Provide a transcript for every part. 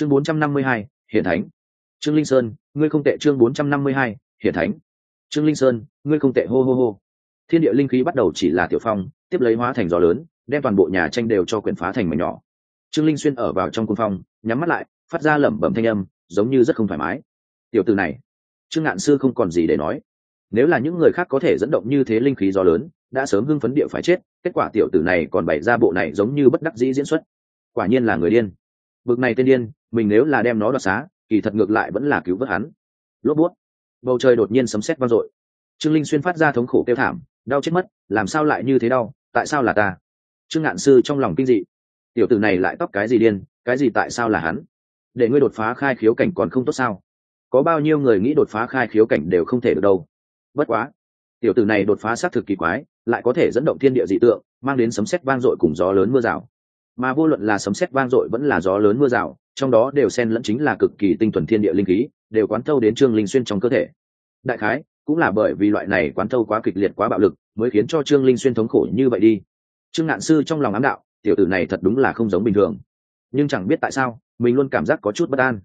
chương bốn trăm năm mươi hai, hiển thánh. Trương linh sơn, ngươi không tệ, chương bốn trăm năm mươi hai, hiển thánh. Trương linh sơn, ngươi không tệ, hô hô hô. Thiên địa linh khí bắt đầu chỉ là tiểu phong, tiếp lấy hóa thành gió lớn, đem toàn bộ nhà tranh đều cho quyển phá thành mảnh nhỏ. Trương linh xuyên ở vào trong cung phong, nhắm mắt lại, phát ra lẩm bẩm thanh âm, giống như rất không thoải mái. Tiểu từ này, trương ngạn sư không còn gì để nói. Nếu là những người khác có thể dẫn động như thế linh khí gió lớn, đã sớm hưng phấn địa phải chết, kết quả tiểu tử này còn bày ra bộ này giống như bất đắc dĩ diễn xuất. Quả nhiên là người điên. Bực này tên điên mình nếu là đem nó đoạt xá, kỳ thật ngược lại vẫn là cứu vớt hắn. Lốp bút bầu trời đột nhiên sấm sét vang dội. Trương linh xuyên phát ra thống khổ kêu thảm, đau chết mất, làm sao lại như thế đau, tại sao là ta? Trương ngạn sư trong lòng kinh dị. Tiểu tử này lại tóc cái gì điên, cái gì tại sao là hắn? Để ngươi đột phá khai khiếu cảnh còn không tốt sao? Có bao nhiêu người nghĩ đột phá khai khiếu cảnh đều không thể được đâu. Bất quá. Tiểu tử này đột phá xác thực kỳ quái, lại có thể dẫn động thiên địa dị tượng, mang đến sấm sét vang dội cùng gió lớn mưa rào mà vô luận là sấm sét vang dội vẫn là gió lớn mưa rào, trong đó đều xen lẫn chính là cực kỳ tinh thuần thiên địa linh khí, đều quán thâu đến trương linh xuyên trong cơ thể. Đại khái, cũng là bởi vì loại này quán thâu quá kịch liệt quá bạo lực, mới khiến cho trương linh xuyên thống khổ như vậy đi. Trương ngạn sư trong lòng ám đạo, tiểu tử này thật đúng là không giống bình thường. Nhưng chẳng biết tại sao, mình luôn cảm giác có chút bất an.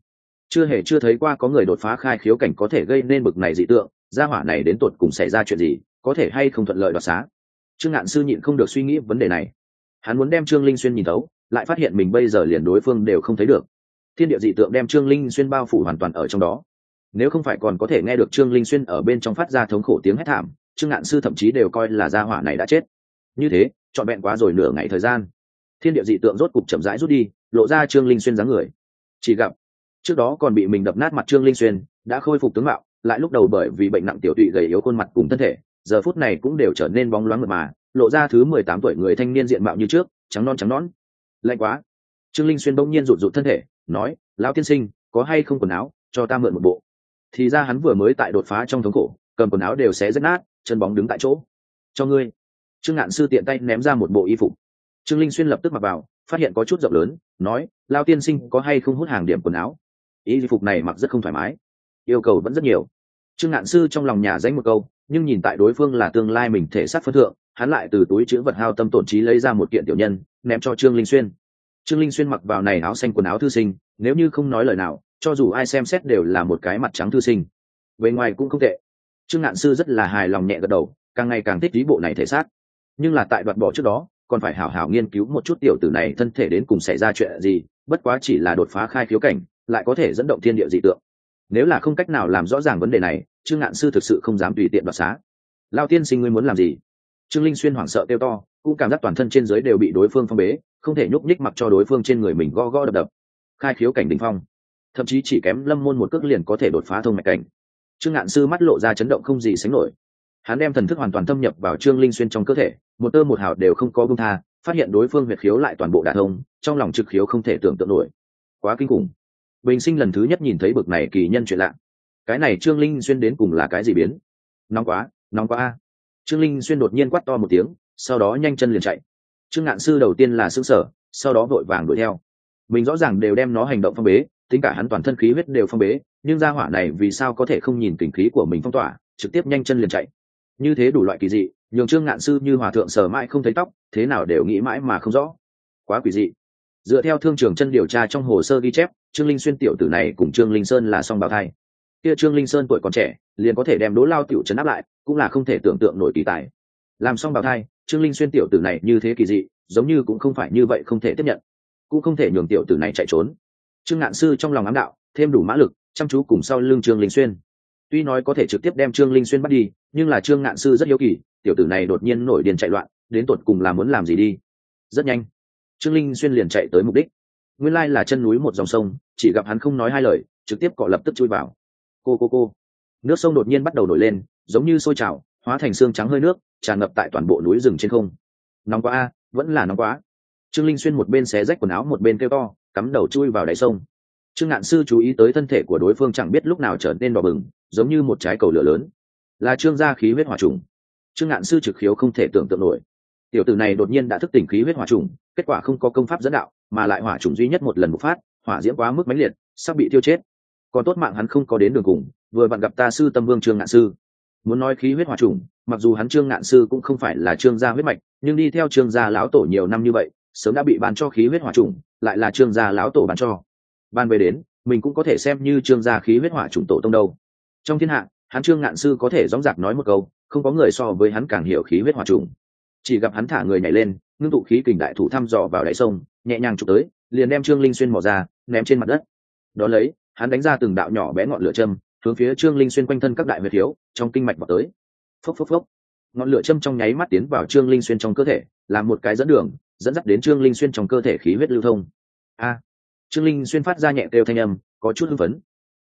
Chưa hề chưa thấy qua có người đột phá khai khiếu cảnh có thể gây nên bực này dị tượng, gia hỏa này đến tột cùng xảy ra chuyện gì, có thể hay không thuận lợi đoạt xá? Trương ngạn sư nhịn không được suy nghĩ vấn đề này hắn muốn đem trương linh xuyên nhìn thấu, lại phát hiện mình bây giờ liền đối phương đều không thấy được. Thiên địa dị tượng đem trương linh xuyên bao phủ hoàn toàn ở trong đó. Nếu không phải còn có thể nghe được trương linh xuyên ở bên trong phát ra thống khổ tiếng hét thảm, trương ngạn sư thậm chí đều coi là gia hỏa này đã chết. Như thế, trọn vẹn quá rồi nửa ngày thời gian. Thiên địa dị tượng rốt cục chậm rãi rút đi, lộ ra trương linh xuyên dáng người. Chỉ gặp, trước đó còn bị mình đập nát mặt trương linh xuyên, đã khôi phục tướng mạo, lại lúc đầu bởi vì bệnh nặng tiểu tụy gầy yếu khuôn mặt cùng thân thể, giờ phút này cũng đều trở nên bóng loáng mượt mà lộ ra thứ mười tám tuổi người thanh niên diện mạo như trước, trắng non trắng nón lạnh quá. Trương linh xuyên bỗng nhiên rụt rụt thân thể, nói, lão tiên sinh, có hay không quần áo, cho ta mượn một bộ. Thì ra hắn vừa mới tại đột phá trong thống khổ, cầm quần áo đều xé rách nát, chân bóng đứng tại chỗ. Cho ngươi. Trương ngạn sư tiện tay ném ra một bộ y phục. Trương linh xuyên lập tức mặc vào, phát hiện có chút rộng lớn, nói lao tiên sinh, có hay không hút hàng điểm quần áo? Y phục này mặc rất không thoải mái, yêu cầu vẫn rất nhiều. Trương ngạn sư trong lòng nhà danh một câu, nhưng nhìn tại đối phương là tương lai mình thể sát phân thượng hắn lại từ túi chữ vật hao tâm tổn trí lấy ra một kiện tiểu nhân, ném cho trương linh xuyên. Trương linh xuyên mặc vào này áo xanh quần áo thư sinh, nếu như không nói lời nào, cho dù ai xem xét đều là một cái mặt trắng thư sinh. Bề ngoài cũng không tệ. Trương ngạn sư rất là hài lòng nhẹ gật đầu, càng ngày càng thích lý bộ này thể xác. Nhưng là tại đoạt bỏ trước đó, còn phải hảo hảo nghiên cứu một chút tiểu tử này thân thể đến cùng xảy ra chuyện gì, bất quá chỉ là đột phá khai khiếu cảnh, lại có thể dẫn động thiên địa dị tượng. Nếu là không cách nào làm rõ ràng vấn đề này, trương ngạn sư thực sự không dám tùy tiện đoạt xá. Lao tiên sinh ngươi muốn làm gì? Trương linh xuyên hoảng sợ kêu to, cũng cảm giác toàn thân trên giới đều bị đối phương phong bế, không thể nhúc nhích mặc cho đối phương trên người mình go go đập đập. Khai khiếu cảnh đ ỉ n h phong. Thậm chí chỉ kém lâm môn một cước liền có thể đột phá thông mạch cảnh. Trương ngạn sư mắt lộ ra chấn động không gì sánh nổi. Hắn đem thần thức hoàn toàn thâm nhập vào trương linh xuyên trong cơ thể, một tơ một hào đều không có bông tha, phát hiện đối phương huyệt khiếu lại toàn bộ đạ thông, trong lòng trực khiếu không thể tưởng tượng nổi. Quá kinh khủng. Bình sinh lần thứ nhất nhìn thấy bực này kỳ nhân chuyện lạ. Cái này trương linh xuyên đến cùng là cái gì biến? Nóng quá nóng quá a trương linh xuyên đột nhiên quát to một tiếng, sau đó nhanh chân liền chạy. Trương ngạn sư đầu tiên là xương sở sau đó vội vàng đuổi theo. Mình rõ ràng đều đem nó hành động phong bế, tính cả hắn toàn thân khí huyết đều phong bế, nhưng gia hỏa này vì sao có thể không nhìn tình khí của mình phong tỏa, trực tiếp nhanh chân liền chạy. Như thế đủ loại kỳ dị, nhường trương ngạn sư như hòa thượng sờ mãi không thấy tóc, thế nào đều nghĩ mãi mà không rõ. Quá quỷ dị. Dựa theo thương trường chân điều tra trong hồ sơ ghi chép, trương linh xuyên tiểu tử này cùng trương linh sơn là song bào thai kia trương linh sơn tuổi còn trẻ, liền có thể đem đỗ lao tiểu trấn áp lại, cũng là không thể tưởng tượng nổi kỳ tài. Làm xong bào thai, trương linh xuyên tiểu tử này như thế kỳ dị, giống như cũng không phải như vậy không thể tiếp nhận. Cũng không thể nhường tiểu tử này chạy trốn. Trương ngạn sư trong lòng ám đạo, thêm đủ mã lực, chăm chú cùng sau lưng trương linh xuyên. Tuy nói có thể trực tiếp đem trương linh xuyên bắt đi, nhưng là trương ngạn sư rất hiếu kỳ, tiểu tử này đột nhiên nổi điên chạy loạn, đến tột cùng là muốn làm gì đi? Rất nhanh, trương linh xuyên liền chạy tới mục đích. Nguyên lai là chân núi một dòng sông, chỉ gặp hắn không nói hai lời, trực tiếp cọ lập tức chui vào cô cô cô. Nước sông đột nhiên bắt đầu nổi lên, giống như sôi trào, hóa thành xương trắng hơi nước, tràn ngập tại toàn bộ núi rừng trên không. Nóng quá a, vẫn là nóng quá. Trương linh xuyên một bên xé rách quần áo một bên kêu to, cắm đầu chui vào đáy sông. Trương ngạn sư chú ý tới thân thể của đối phương chẳng biết lúc nào trở nên đỏ bừng, giống như một trái cầu lửa lớn. Là trương gia khí huyết hỏa trùng. Trương ngạn sư trực khiếu không thể tưởng tượng nổi. Tiểu tử này đột nhiên đã thức tỉnh khí huyết hỏa trùng, kết quả không có công pháp dẫn đạo, mà lại hỏa trùng duy nhất một lần bộc phát, hỏa diễm quá mức mãnh liệt, sắp bị tiêu chết còn tốt mạng hắn không có đến đường cùng, vừa vặn gặp ta sư tâm vương trương ngạn sư. Muốn nói khí huyết hòa trùng, mặc dù hắn trương ngạn sư cũng không phải là trương gia huyết mạch, nhưng đi theo trương gia lão tổ nhiều năm như vậy, sớm đã bị bán cho khí huyết hòa trùng, lại là trương gia lão tổ bán cho. Ban về đến, mình cũng có thể xem như trương gia khí huyết hỏa trùng tổ tông đâu. Trong thiên hạ, hắn trương ngạn sư có thể dóng dạc nói một câu, không có người so với hắn càng hiểu khí huyết hỏa trùng. Chỉ gặp hắn thả người nhảy lên, ngưng tụ khí kình đại thủ thăm dò vào đáy sông, nhẹ nhàng chụp tới, liền đem trương linh xuyên mò ra, ném trên mặt đất. Đó lấy hắn đánh ra từng đạo nhỏ bé ngọn lửa châm, hướng phía trương linh xuyên quanh thân các đại huyệt thiếu, trong kinh mạch vào tới. Phốc phốc phốc. Ngọn lửa châm trong nháy mắt tiến vào trương linh xuyên trong cơ thể làm một cái dẫn đường, dẫn dắt đến trương linh xuyên trong cơ thể khí huyết lưu thông. A! Trương linh xuyên phát ra nhẹ kêu thanh âm, có chút hưng phấn.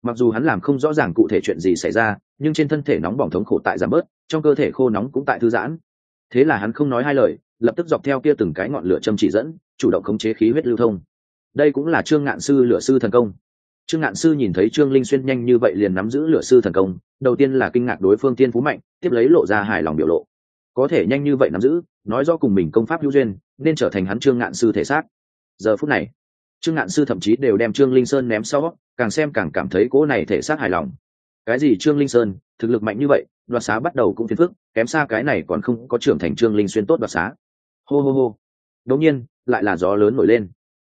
Mặc dù hắn làm không rõ ràng cụ thể chuyện gì xảy ra, nhưng trên thân thể nóng bỏng thống khổ tại giảm bớt, trong cơ thể khô nóng cũng tại thư giãn. Thế là hắn không nói hai lời, lập tức dọc theo kia từng cái ngọn lửa châm chỉ dẫn, chủ động khống chế khí huyết lưu thông. Đây cũng là trương ngạn sư lửa sư thần công trương ngạn sư nhìn thấy trương linh xuyên nhanh như vậy liền nắm giữ lửa sư thần công, đầu tiên là kinh ngạc đối phương tiên phú mạnh, tiếp lấy lộ ra hài lòng biểu lộ. Có thể nhanh như vậy nắm giữ, nói do cùng mình công pháp hữu duyên, nên trở thành hắn trương ngạn sư thể xác. Giờ phút này, trương ngạn sư thậm chí đều đem trương linh sơn ném sau, càng xem càng cảm thấy cỗ này thể xác hài lòng. Cái gì trương linh sơn, thực lực mạnh như vậy, đoạt xá bắt đầu cũng phiền phức, kém xa cái này còn không có trưởng thành trương linh xuyên tốt đoạt xá. Hô hô hô. Đột nhiên, lại là gió lớn nổi lên.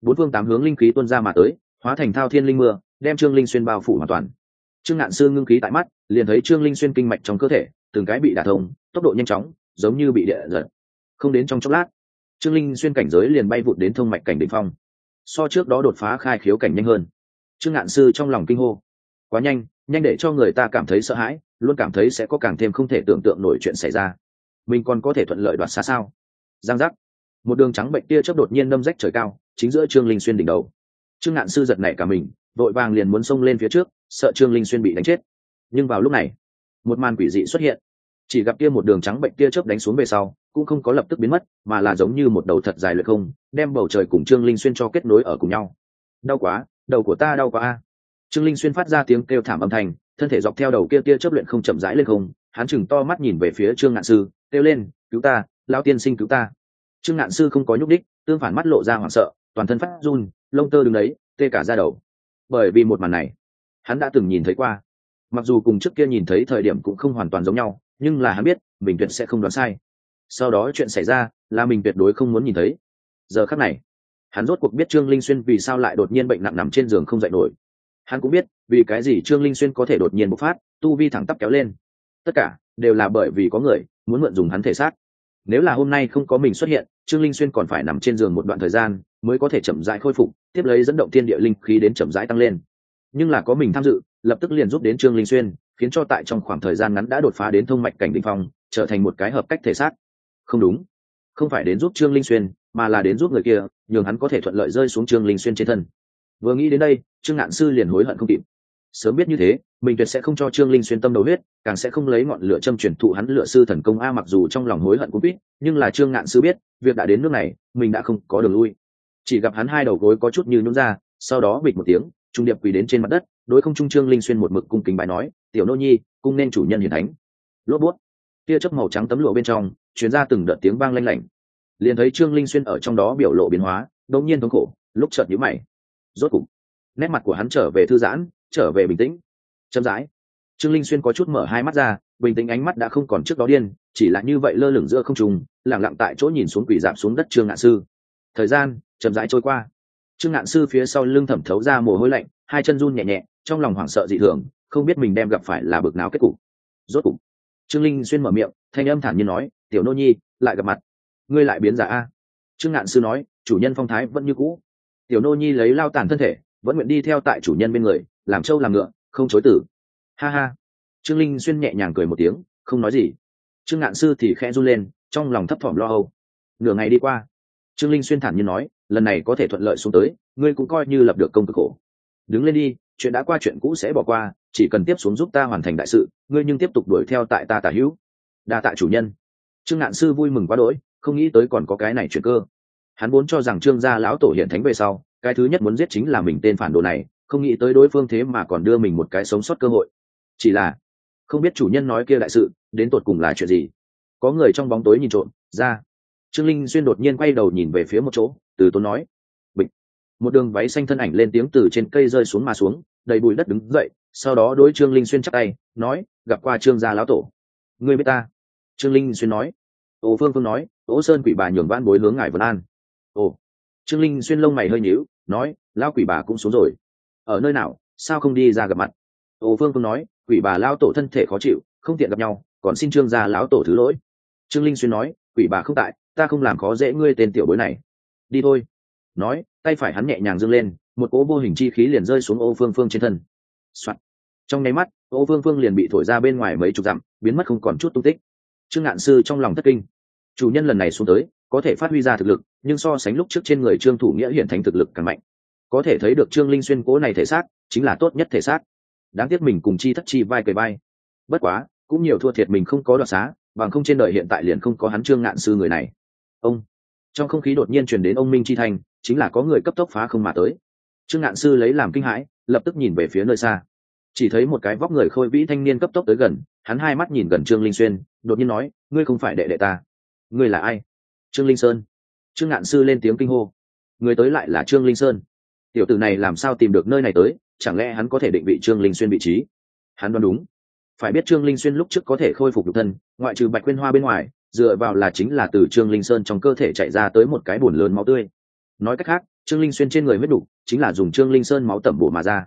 Bốn phương tám hướng linh khí tuôn ra mà tới hóa thành thao thiên linh mưa, đem trương linh xuyên bao phủ hoàn toàn. Trương ngạn sương ngưng khí tại mắt, liền thấy trương linh xuyên kinh mạch trong cơ thể, từng cái bị đả thông, tốc độ nhanh chóng, giống như bị địa giật. Không đến trong chốc lát, trương linh xuyên cảnh giới liền bay vụt đến thông mạch cảnh đ ỉ n h phong. So trước đó đột phá khai khiếu cảnh nhanh hơn. Trương ngạn sư trong lòng kinh hô. Quá nhanh nhanh để cho người ta cảm thấy sợ hãi, luôn cảm thấy sẽ có càng thêm không thể tưởng tượng nổi chuyện xảy ra. Mình còn có thể thuận lợi đoạt xa sao? Giang giác. Một đường trắng bệnh tia chớp đột nhiên đâm rách trời cao, chính giữa trương linh xuyên đỉnh đầu trương ngạn sư giật nảy cả mình, vội vàng liền muốn xông lên phía trước, sợ trương linh xuyên bị đánh chết. Nhưng vào lúc này, một màn quỷ dị xuất hiện. Chỉ gặp kia một đường trắng bệnh tia chớp đánh xuống về sau, cũng không có lập tức biến mất, mà là giống như một đầu thật dài lượt không, đem bầu trời cùng trương linh xuyên cho kết nối ở cùng nhau. Đau quá, đầu của ta đau quá a. Trương linh xuyên phát ra tiếng kêu thảm âm thanh, thân thể dọc theo đầu kia tia chớp luyện không chậm rãi lên không, hắn chừng to mắt nhìn về phía trương ngạn sư, kêu lên, cứu ta lao tiên sinh cứu ta. Trương ngạn sư không có nhúc đích tương phản mắt lộ ra hoảng sợ, toàn thân phát run lông tơ đứng đấy, tê cả ra đầu. Bởi vì một màn này, hắn đã từng nhìn thấy qua. Mặc dù cùng trước kia nhìn thấy thời điểm cũng không hoàn toàn giống nhau, nhưng là hắn biết, mình tuyệt sẽ không đoán sai. Sau đó chuyện xảy ra, là mình tuyệt đối không muốn nhìn thấy. Giờ khắc này, hắn rốt cuộc biết trương linh xuyên vì sao lại đột nhiên bệnh nặng nằm trên giường không dậy nổi. Hắn cũng biết, vì cái gì trương linh xuyên có thể đột nhiên bộc phát, tu vi thẳng tắp kéo lên. Tất cả đều là bởi vì có người muốn mượn dùng hắn thể xác. Nếu là hôm nay không có mình xuất hiện, trương linh xuyên còn phải nằm trên giường một đoạn thời gian mới có thể chậm rãi khôi phục, tiếp lấy dẫn động thiên địa linh khí đến chậm rãi tăng lên. Nhưng là có mình tham dự, lập tức liền giúp đến trương linh xuyên, khiến cho tại trong khoảng thời gian ngắn đã đột phá đến thông mạch cảnh định phong, trở thành một cái hợp cách thể xác. Không đúng. Không phải đến giúp trương linh xuyên, mà là đến giúp người kia, nhường hắn có thể thuận lợi rơi xuống trương linh xuyên trên thân. Vừa nghĩ đến đây, trương ngạn sư liền hối hận không kịp. Sớm biết như thế, mình tuyệt sẽ không cho trương linh xuyên tâm đầu huyết, càng sẽ không lấy ngọn lửa châm truyền thụ hắn lửa sư thần công a mặc dù trong lòng hối hận cũng biết, nhưng là trương ngạn sư biết, việc đã đến nước này, mình đã không có đường lui chỉ gặp hắn hai đầu gối có chút như nhún ra, sau đó bịch một tiếng, trung điệp quỳ đến trên mặt đất, đối không trung trương linh xuyên một mực cung kính bài nói, tiểu nô nhi, cung nên chủ nhân hiền thánh. Lốp bút. Tia chớp màu trắng tấm lụa bên trong chuyển ra từng đợt tiếng vang lanh lảnh. Liền thấy trương linh xuyên ở trong đó biểu lộ biến hóa, đột nhiên thống khổ, lúc chợt nhíu mày. Rốt cục, nét mặt của hắn trở về thư giãn, trở về bình tĩnh. Chậm rãi, trương linh xuyên có chút mở hai mắt ra, bình tĩnh ánh mắt đã không còn trước đó điên, chỉ là như vậy lơ lửng giữa không trùng lẳng lặng tại chỗ nhìn xuống quỷ giảm xuống đất trương ngạn sư. Thời gian chậm rãi trôi qua. Trương ngạn sư phía sau lưng thẩm thấu ra mồ hôi lạnh, hai chân run nhẹ nhẹ, trong lòng hoảng sợ dị thường, không biết mình đem gặp phải là bực nào kết cục. Rốt cục, trương linh xuyên mở miệng, thanh âm thản nhiên nói, tiểu nô nhi, lại gặp mặt. Ngươi lại biến giả a? Trương ngạn sư nói, chủ nhân phong thái vẫn như cũ. Tiểu nô nhi lấy lao tàn thân thể, vẫn nguyện đi theo tại chủ nhân bên người, làm trâu làm ngựa, không chối tử ha ha. Trương linh xuyên nhẹ nhàng cười một tiếng, không nói gì. Trương ngạn sư thì khẽ run lên, trong lòng thấp thỏm lo âu. Nửa ngày đi qua, trương linh xuyên thản nhiên nói lần này có thể thuận lợi xuống tới, ngươi cũng coi như lập được công cực khổ. Đứng lên đi, chuyện đã qua chuyện cũ sẽ bỏ qua, chỉ cần tiếp xuống giúp ta hoàn thành đại sự, ngươi nhưng tiếp tục đuổi theo tại ta tả hữu. Đa tạ chủ nhân. Trương ngạn sư vui mừng quá đỗi, không nghĩ tới còn có cái này chuyện cơ. Hắn vốn cho rằng trương gia lão tổ hiện thánh về sau, cái thứ nhất muốn giết chính là mình tên phản đồ này, không nghĩ tới đối phương thế mà còn đưa mình một cái sống sót cơ hội. Chỉ là, không biết chủ nhân nói kia đại sự, đến tột cùng là chuyện gì. Có người trong bóng tối nhìn trộm, ra trương linh xuyên đột nhiên quay đầu nhìn về phía một chỗ, từ tốn nói, bịch. Một đường váy xanh thân ảnh lên tiếng từ trên cây rơi xuống mà xuống, đầy bụi đất đứng dậy, sau đó đối trương linh xuyên chắc tay, nói, gặp qua trương gia lão tổ. Người biết ta? Trương linh xuyên nói. Ô phương phương nói ô sơn quỷ bà nhường van bối hướng ngài vân an. Ồ. Trương linh xuyên lông mày hơi nhíu, nói, lão quỷ bà cũng xuống rồi. Ở nơi nào? Sao không đi ra gặp mặt? Ô phương phương nói, quỷ bà lão tổ thân thể khó chịu, không tiện gặp nhau, còn xin trương gia lão tổ thứ lỗi. Trương linh xuyên nói, quỷ bà không tại ta không làm khó dễ ngươi tên tiểu bối này. Đi thôi. Nói, tay phải hắn nhẹ nhàng dâng lên, một cỗ vô hình chi khí liền rơi xuống ô phương phương trên thân、Soạn. trong nháy mắt, ô phương phương liền bị thổi ra bên ngoài mấy chục dặm, biến mất không còn chút tung tích. Trương ngạn sư trong lòng thất kinh. Chủ nhân lần này xuống tới, có thể phát huy ra thực lực, nhưng so sánh lúc trước trên người trương thủ nghĩa hiện thành thực lực càng mạnh. Có thể thấy được trương linh xuyên cố này thể xác, chính là tốt nhất thể xác. Đáng tiếc mình cùng chi thất chi vai cầy vai. Bất quá, cũng nhiều thua thiệt mình không có đoạt xá, bằng không trên đời hiện tại liền không có hắn trương ngạn sư người này ông. Trong không khí đột nhiên truyền đến ông minh chi thành chính là có người cấp tốc phá không mà tới. Trương ngạn sư lấy làm kinh hãi, lập tức nhìn về phía nơi xa. Chỉ thấy một cái vóc người khôi vĩ thanh niên cấp tốc tới gần, hắn hai mắt nhìn gần trương linh xuyên, đột nhiên nói, ngươi không phải đệ đệ ta. Ngươi là ai? Trương linh sơn. Trương ngạn sư lên tiếng kinh hô. Người tới lại là trương linh sơn. Tiểu tử này làm sao tìm được nơi này tới, chẳng lẽ hắn có thể định vị trương linh xuyên vị trí? Hắn đoán đúng. Phải biết trương linh xuyên lúc trước có thể khôi phục được thân, ngoại trừ bạch quyên hoa bên ngoài dựa vào là chính là từ trương linh sơn trong cơ thể chạy ra tới một cái bùn lớn máu tươi. Nói cách khác, trương linh xuyên trên người huyết đủ chính là dùng trương linh sơn máu tẩm bổ mà ra.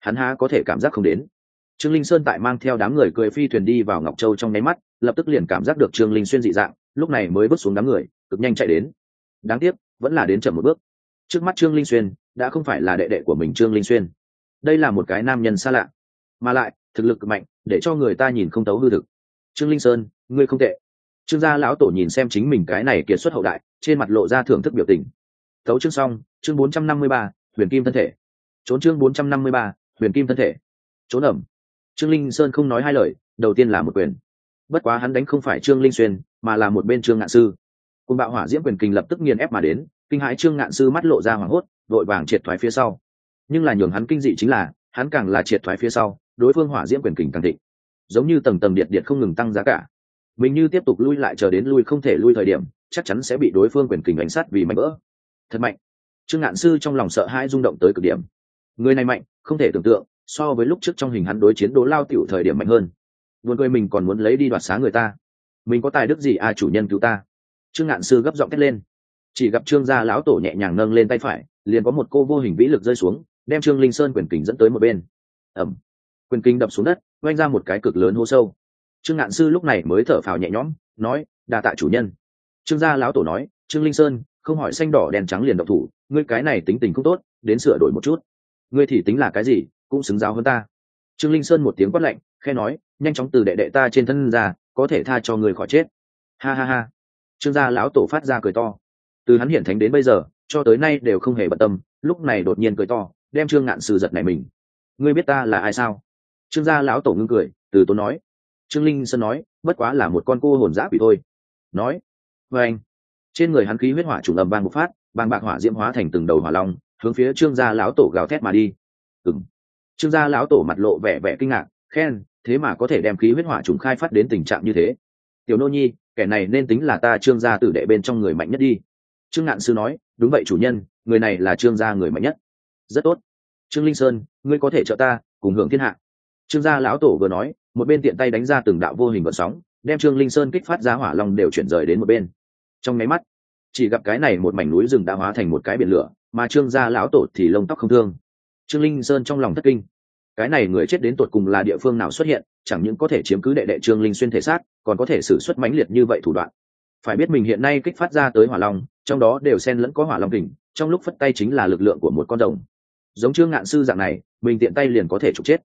Hắn há có thể cảm giác không đến. Trương linh sơn tại mang theo đám người cười phi thuyền đi vào ngọc châu trong nháy mắt, lập tức liền cảm giác được trương linh xuyên dị dạng, lúc này mới bước xuống đám người, cực nhanh chạy đến. Đáng tiếc, vẫn là đến chậm một bước. Trước mắt trương linh xuyên, đã không phải là đệ đệ của mình trương linh xuyên. Đây là một cái nam nhân xa lạ. Mà lại, thực lực mạnh, để cho người ta nhìn không tấu hư thực. Trương linh sơn, ngươi không tệ trương gia lão tổ nhìn xem chính mình cái này kiệt xuất hậu đại, trên mặt lộ ra thưởng thức biểu tình. Tấu chương xong, chương bốn trăm năm mươi ba, huyền kim thân thể. Trốn chương bốn trăm năm mươi ba, huyền kim thân thể. Trốn ẩm. Trương linh sơn không nói hai lời, đầu tiên là một quyền. Bất quá hắn đánh không phải trương linh xuyên, mà là một bên trương ngạn sư. Cùng bạo hỏa diễm quyền kinh lập tức nghiền ép mà đến, kinh hãi trương ngạn sư mắt lộ ra hoảng hốt vội vàng triệt thoái phía sau. Nhưng là nhường hắn kinh dị chính là, hắn càng là triệt thoái phía sau, đối phương hỏa diễm quyền kình càng thịnh. Giống như tầng tầng điện điện không ngừng tăng giá cả mình như tiếp tục lui lại chờ đến lui không thể lui thời điểm, chắc chắn sẽ bị đối phương quyền kình đánh sát vì mạnh vỡ. Thật mạnh. Trương ngạn sư trong lòng sợ hãi rung động tới cực điểm. Người này mạnh, không thể tưởng tượng, so với lúc trước trong hình hắn đối chiến đố lao tiểu thời điểm mạnh hơn. Buồn cười mình còn muốn lấy đi đoạt xá người ta. Mình có tài đức gì à chủ nhân cứu ta? Trương ngạn sư gấp giọng thét lên. Chỉ gặp trương gia lão tổ nhẹ nhàng nâng lên tay phải, liền có một cô vô hình vĩ lực rơi xuống, đem trương linh sơn quyền kình dẫn tới một bên. Ẩm quyền kình đập xuống đất oanh ra một cái cực lớn hô sâu trương ngạn sư lúc này mới thở phào nhẹ nhõm, nói đà tạ chủ nhân. Trương gia lão tổ nói, trương linh sơn, không hỏi xanh đỏ đèn trắng liền độc thủ, ngươi cái này tính tình không tốt, đến sửa đổi một chút. Ngươi thì tính là cái gì, cũng xứng giáo hơn ta. Trương linh sơn một tiếng quát lạnh khe nói, nhanh chóng từ đệ đệ ta trên thân ra, có thể tha cho người khỏi chết. Ha ha ha. Trương gia lão tổ phát ra cười to. Từ hắn hiển thánh đến bây giờ, cho tới nay đều không hề bận tâm, lúc này đột nhiên cười to, đem trương ngạn sư giật này mình. Ngươi biết ta là ai sao? Trương gia lão tổ ngưng cười, từ tốn nói trương linh sơn nói, bất quá là một con cô hồn giã quỷ thôi. Nói, và anh. Trên người hắn khí huyết hỏa trùng ầm vang một phát, bàng bạc hỏa diễm hóa thành từng đầu hỏa long, hướng phía trương gia lão tổ gào thét mà đi. Ừng trương gia lão tổ mặt lộ vẻ vẻ kinh ngạc, khen, thế mà có thể đem khí huyết hỏa trùng khai phát đến tình trạng như thế. Tiểu nô nhi, kẻ này nên tính là ta trương gia tử đệ bên trong người mạnh nhất đi. Trương ngạn sư nói, đúng vậy chủ nhân, người này là trương gia người mạnh nhất. Rất tốt. Trương linh sơn, ngươi có thể trợ ta, cùng hưởng thiên hạ. Trương gia lão tổ vừa nói một bên tiện tay đánh ra từng đạo vô hình vận sóng, đem trương linh sơn kích phát ra hỏa long đều chuyển rời đến một bên. Trong máy mắt, chỉ gặp cái này một mảnh núi rừng đã hóa thành một cái biển lửa, mà trương gia lão tổ thì lông tóc không thương. Trương linh sơn trong lòng thất kinh. Cái này người chết đến tột cùng là địa phương nào xuất hiện, chẳng những có thể chiếm cứ đệ đệ trương linh xuyên thể xác, còn có thể xử suất mãnh liệt như vậy thủ đoạn. Phải biết mình hiện nay kích phát ra tới hỏa long, trong đó đều xen lẫn có hỏa long kình, trong lúc phất tay chính là lực lượng của một con rồng. Giống trương ngạn sư dạng này, mình tiện tay liền có thể trục chết.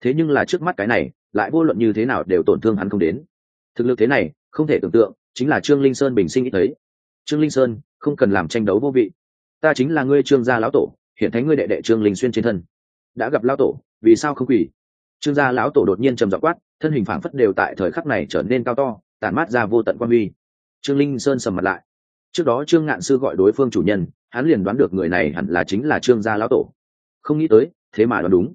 Thế nhưng là trước mắt cái này lại vô luận như thế nào đều tổn thương hắn không đến. Thực lực thế này, không thể tưởng tượng, chính là trương linh sơn bình sinh ít thấy. Trương linh sơn, không cần làm tranh đấu vô vị. Ta chính là ngươi trương gia lão tổ, hiện thấy ngươi đệ đệ trương linh xuyên trên thân. Đã gặp lão tổ, vì sao không quỳ? Trương gia lão tổ đột nhiên trầm dọ quát, thân hình phảng phất đều tại thời khắc này trở nên cao to, tản mát ra vô tận quan huy. Trương linh sơn sầm mặt lại. Trước đó trương ngạn sư gọi đối phương chủ nhân, hắn liền đoán được người này hẳn là chính là trương gia lão tổ. Không nghĩ tới, thế mà đoán đúng.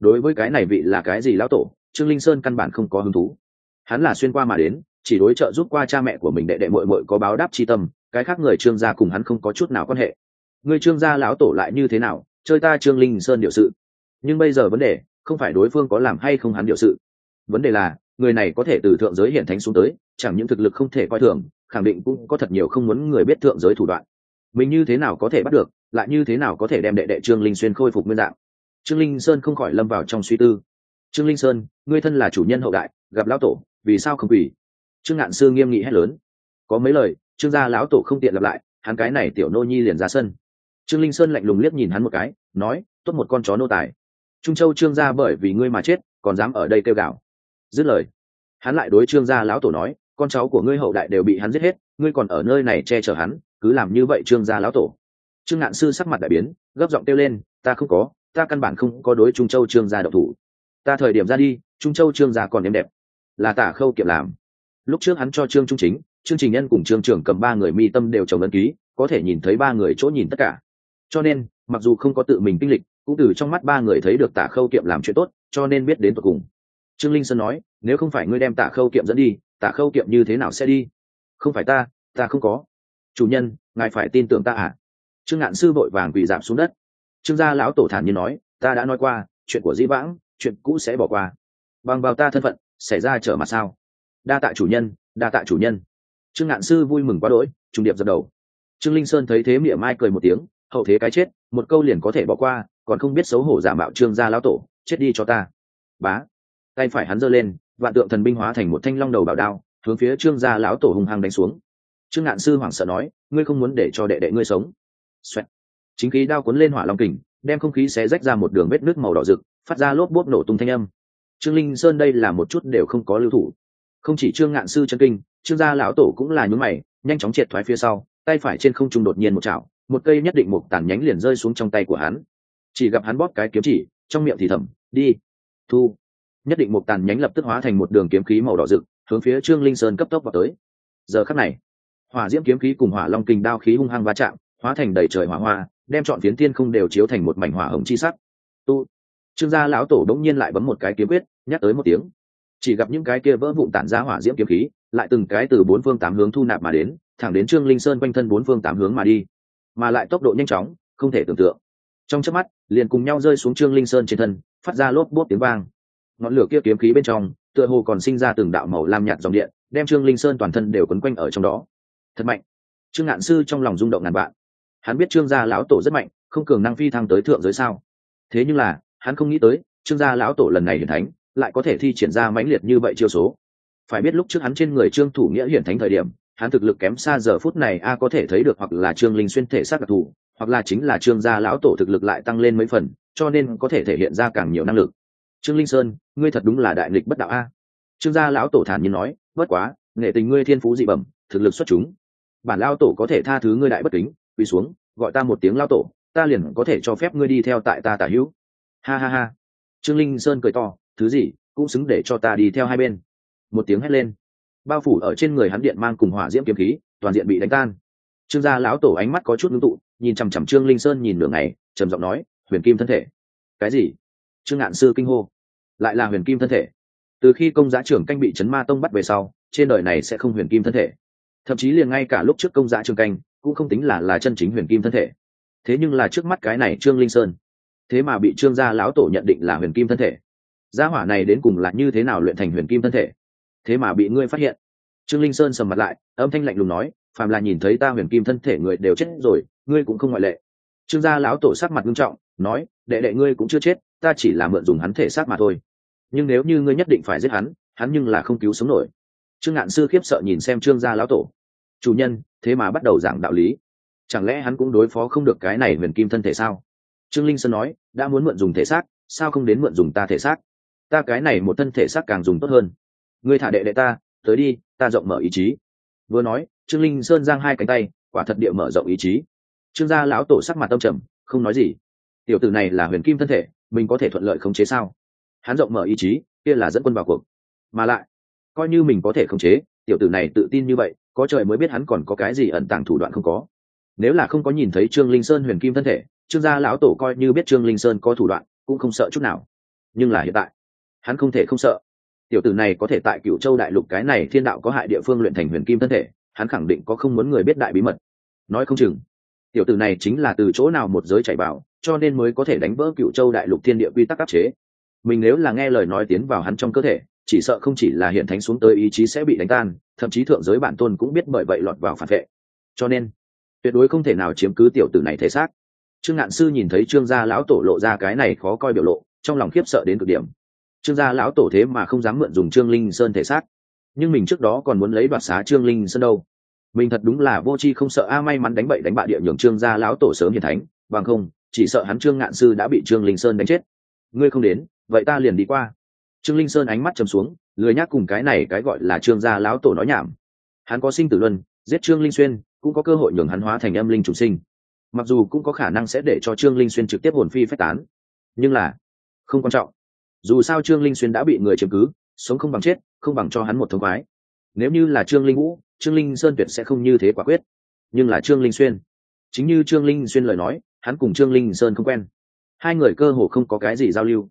Đối với cái này vị là cái gì lão tổ? Trương linh sơn căn bản không có hứng thú. Hắn là xuyên qua mà đến, chỉ đối trợ giúp qua cha mẹ của mình đệ đệ mội mội có báo đáp tri tâm, cái khác người trương gia cùng hắn không có chút nào quan hệ. Người trương gia lão tổ lại như thế nào, chơi ta trương linh sơn điều sự. Nhưng bây giờ vấn đề, không phải đối phương có làm hay không hắn điều sự. Vấn đề là, người này có thể từ thượng giới hiện thánh xuống tới, chẳng những thực lực không thể coi thường, khẳng định cũng có thật nhiều không muốn người biết thượng giới thủ đoạn. Mình như thế nào có thể bắt được, lại như thế nào có thể đem đệ đệ trương linh xuyên khôi phục nguyên dạng? Trương linh sơn không khỏi lâm vào trong suy tư trương linh sơn, ngươi thân là chủ nhân hậu đại, gặp lão tổ, vì sao không quỳ? Trương ngạn sư nghiêm nghị hét lớn. Có mấy lời, trương gia lão tổ không tiện lặp lại, hắn cái này tiểu nô nhi liền ra sân. Trương linh sơn lạnh lùng liếc nhìn hắn một cái, nói, tốt một con chó nô tài. Trung châu trương gia bởi vì ngươi mà chết, còn dám ở đây kêu gào. Dứt lời, hắn lại đối trương gia lão tổ nói, con cháu của ngươi hậu đại đều bị hắn giết hết, ngươi còn ở nơi này che chở hắn, cứ làm như vậy trương gia lão tổ. Trương ngạn sư sắc mặt đại biến, gấp giọng kêu lên, ta không có, ta căn bản không có đối trung châu trương gia độc thủ ta thời điểm ra đi, trung châu trương gia còn em đẹp. Là tả khâu kiệm làm. Lúc trước hắn cho trương trung chính chương trình nhân cùng trương trưởng cầm ba người mi tâm đều trồng ấn ký, có thể nhìn thấy ba người chỗ nhìn tất cả. Cho nên, mặc dù không có tự mình kinh lịch, cũng từ trong mắt ba người thấy được tả khâu kiệm làm chuyện tốt, cho nên biết đến tột cùng. Trương linh sơn nói, nếu không phải ngươi đem tả khâu kiệm dẫn đi, tả khâu kiệm như thế nào sẽ đi? Không phải ta ta không có. Chủ nhân, ngài phải tin tưởng ta à? Trương ngạn sư vội vàng quỳ giảm xuống đất. Trương gia lão tổ thản nhiên nói, ta đã nói qua, chuyện của dĩ vãng chuyện cũ sẽ bỏ qua. Bằng vào ta thân phận, xảy ra trở mặt sao? Đa tạ chủ nhân, đa tạ chủ nhân. Trương ngạn sư vui mừng quá đỗi, trùng điệp dập đầu. Trương linh sơn thấy thế miệng mai cười một tiếng, hậu thế cái chết, một câu liền có thể bỏ qua, còn không biết xấu hổ giả mạo trương gia lão tổ, chết đi cho ta. Bá. Tay phải hắn giơ lên, vạn tượng thần binh hóa thành một thanh long đầu bảo đao, hướng phía trương gia lão tổ hung hăng đánh xuống. Trương ngạn sư hoảng sợ nói, ngươi không muốn để cho đệ đệ ngươi sống. Xoẹt. chính khí đao cuốn lên hỏa long kình, đem không khí xé rách ra một đường vết nước màu đỏ rực phát ra lốp bốp nổ tung thanh âm. Trương linh sơn đây là một chút đều không có lưu thủ. Không chỉ trương ngạn sư chân kinh, trương gia lão tổ cũng là nhúm mày, nhanh chóng triệt thoái phía sau, tay phải trên không trung đột nhiên một chảo, một cây nhất định một tàn nhánh liền rơi xuống trong tay của hắn. Chỉ gặp hắn bóp cái kiếm chỉ, trong miệng thì thầm, đi, thu. Nhất định một tàn nhánh lập tức hóa thành một đường kiếm khí màu đỏ rực, hướng phía trương linh sơn cấp tốc vào tới. Giờ khắc này, hỏa diễm kiếm khí cùng hỏa long kình đao khí hung hăng va chạm, hóa thành đầy trời hỏa hoa, đem chọn phiến thiên không đều chiếu thành một mảnh hỏa hồng chi sắc. Tu trương gia lão tổ đống nhiên lại bấm một cái kiếm quyết, nhắc tới một tiếng. Chỉ gặp những cái kia vỡ vụn tản ra hỏa diễm kiếm khí, lại từng cái từ bốn phương tám hướng thu nạp mà đến, thẳng đến trương linh sơn quanh thân bốn phương tám hướng mà đi. Mà lại tốc độ nhanh chóng, không thể tưởng tượng. Trong chớp mắt, liền cùng nhau rơi xuống trương linh sơn trên thân, phát ra lốp bốt tiếng vang. Ngọn lửa kia kiếm khí bên trong, tựa hồ còn sinh ra từng đạo màu lam nhạt dòng điện, đem trương linh sơn toàn thân đều quấn quanh ở trong đó. Thật mạnh. Trương ngạn sư trong lòng rung động ngàn vạn. Hắn biết trương gia lão tổ rất mạnh, không cường năng phi thăng tới thượng giới sao? Thế nhưng là hắn không nghĩ tới, trương gia lão tổ lần này hiển thánh, lại có thể thi triển ra mãnh liệt như vậy chiêu số. Phải biết lúc trước hắn trên người trương thủ nghĩa hiển thánh thời điểm, hắn thực lực kém xa giờ phút này a có thể thấy được hoặc là trương linh xuyên thể sát đặc thù, hoặc là chính là trương gia lão tổ thực lực lại tăng lên mấy phần, cho nên có thể thể hiện ra càng nhiều năng lực. Trương linh sơn, ngươi thật đúng là đại nghịch bất đạo a. Trương gia lão tổ thản nhiên nói, bất quá, nghệ tình ngươi thiên phú dị bẩm, thực lực xuất chúng. Bản lao tổ có thể tha thứ ngươi đại bất kính, quỳ xuống, gọi ta một tiếng lao tổ, ta liền có thể cho phép ngươi đi theo tại ta tả hữu ha ha ha. Trương linh sơn cười to, thứ gì, cũng xứng để cho ta đi theo hai bên. Một tiếng hét lên. Bao phủ ở trên người hắn điện mang cùng hỏa diễm kiếm khí, toàn diện bị đánh tan. Trương gia lão tổ ánh mắt có chút ngưng tụ, nhìn chằm chằm trương linh sơn nhìn nửa ngày, trầm giọng nói, huyền kim thân thể. Cái gì? Trương ngạn sư kinh hô. Lại là huyền kim thân thể. Từ khi công giá trưởng canh bị chấn ma tông bắt về sau, trên đời này sẽ không huyền kim thân thể. Thậm chí liền ngay cả lúc trước công giá trường canh, cũng không tính là là chân chính huyền kim thân thể. Thế nhưng là trước mắt cái này trương linh sơn thế mà bị trương gia lão tổ nhận định là huyền kim thân thể. Gia hỏa này đến cùng là như thế nào luyện thành huyền kim thân thể? Thế mà bị ngươi phát hiện. Trương linh sơn sầm mặt lại, âm thanh lạnh lùng nói, phàm là nhìn thấy ta huyền kim thân thể người đều chết rồi, ngươi cũng không ngoại lệ. Trương gia lão tổ sắc mặt nghiêm trọng, nói, đệ đệ ngươi cũng chưa chết, ta chỉ là mượn dùng hắn thể xác mà thôi. Nhưng nếu như ngươi nhất định phải giết hắn hắn nhưng là không cứu sống nổi. Trương ngạn sư khiếp sợ nhìn xem trương gia lão tổ. Chủ nhân, thế mà bắt đầu giảng đạo lý. Chẳng lẽ hắn cũng đối phó không được cái này huyền kim thân thể sao? Trương linh sơn nói, đã muốn mượn dùng thể xác, sao không đến mượn dùng ta thể xác? Ta cái này một thân thể xác càng dùng tốt hơn. Ngươi thả đệ đệ ta, tới đi, ta rộng mở ý chí. Vừa nói, trương linh sơn giang hai cánh tay, quả thật địa mở rộng ý chí. Trương gia lão tổ sắc mặt tâm trầm, không nói gì. Tiểu tử này là huyền kim thân thể, mình có thể thuận lợi khống chế sao? Hắn rộng mở ý chí, kia là dẫn quân vào cuộc. Mà lại, coi như mình có thể khống chế, tiểu tử này tự tin như vậy, có trời mới biết hắn còn có cái gì ẩn tàng thủ đoạn không có. Nếu là không có nhìn thấy trương linh sơn huyền kim thân thể trương gia lão tổ coi như biết trương linh sơn có thủ đoạn, cũng không sợ chút nào. Nhưng là hiện tại, hắn không thể không sợ. Tiểu tử này có thể tại cựu châu đại lục cái này thiên đạo có hại địa phương luyện thành huyền kim thân thể, hắn khẳng định có không muốn người biết đại bí mật. Nói không chừng, tiểu tử này chính là từ chỗ nào một giới chạy vào, cho nên mới có thể đánh vỡ cựu châu đại lục thiên địa quy tắc áp chế. Mình nếu là nghe lời nói tiến vào hắn trong cơ thể, chỉ sợ không chỉ là hiện thánh xuống tới ý chí sẽ bị đánh tan, thậm chí thượng giới bản tôn cũng biết bởi vậy lọt vào phản vệ. Cho nên, tuyệt đối không thể nào chiếm cứ tiểu tử này thể xác trương ngạn sư nhìn thấy trương gia lão tổ lộ ra cái này khó coi biểu lộ, trong lòng khiếp sợ đến cực điểm. Trương gia lão tổ thế mà không dám mượn dùng trương linh sơn thể xác. Nhưng mình trước đó còn muốn lấy đoạt xá trương linh sơn đâu. Mình thật đúng là vô c h i không sợ a, may mắn đánh bậy đánh bạ địa nhường trương gia lão tổ sớm hiền thánh, bằng không, chỉ sợ hắn trương ngạn sư đã bị trương linh sơn đánh chết. Ngươi không đến, vậy ta liền đi qua. Trương linh sơn ánh mắt chầm xuống, lười nhác cùng cái này cái gọi là trương gia lão tổ nói nhảm. Hắn có sinh tử luân, giết trương linh xuyên, cũng có cơ hội nhường hắn hóa thành âm linh chủ sinh mặc dù cũng có khả năng sẽ để cho trương linh xuyên trực tiếp hồn phi phách tán nhưng là không quan trọng dù sao trương linh xuyên đã bị người chứng cứ sống không bằng chết không bằng cho hắn một thông khoái nếu như là trương linh vũ trương linh sơn tuyệt sẽ không như thế quả quyết nhưng là trương linh xuyên chính như trương linh xuyên lời nói hắn cùng trương linh sơn không quen hai người cơ hồ không có cái gì giao lưu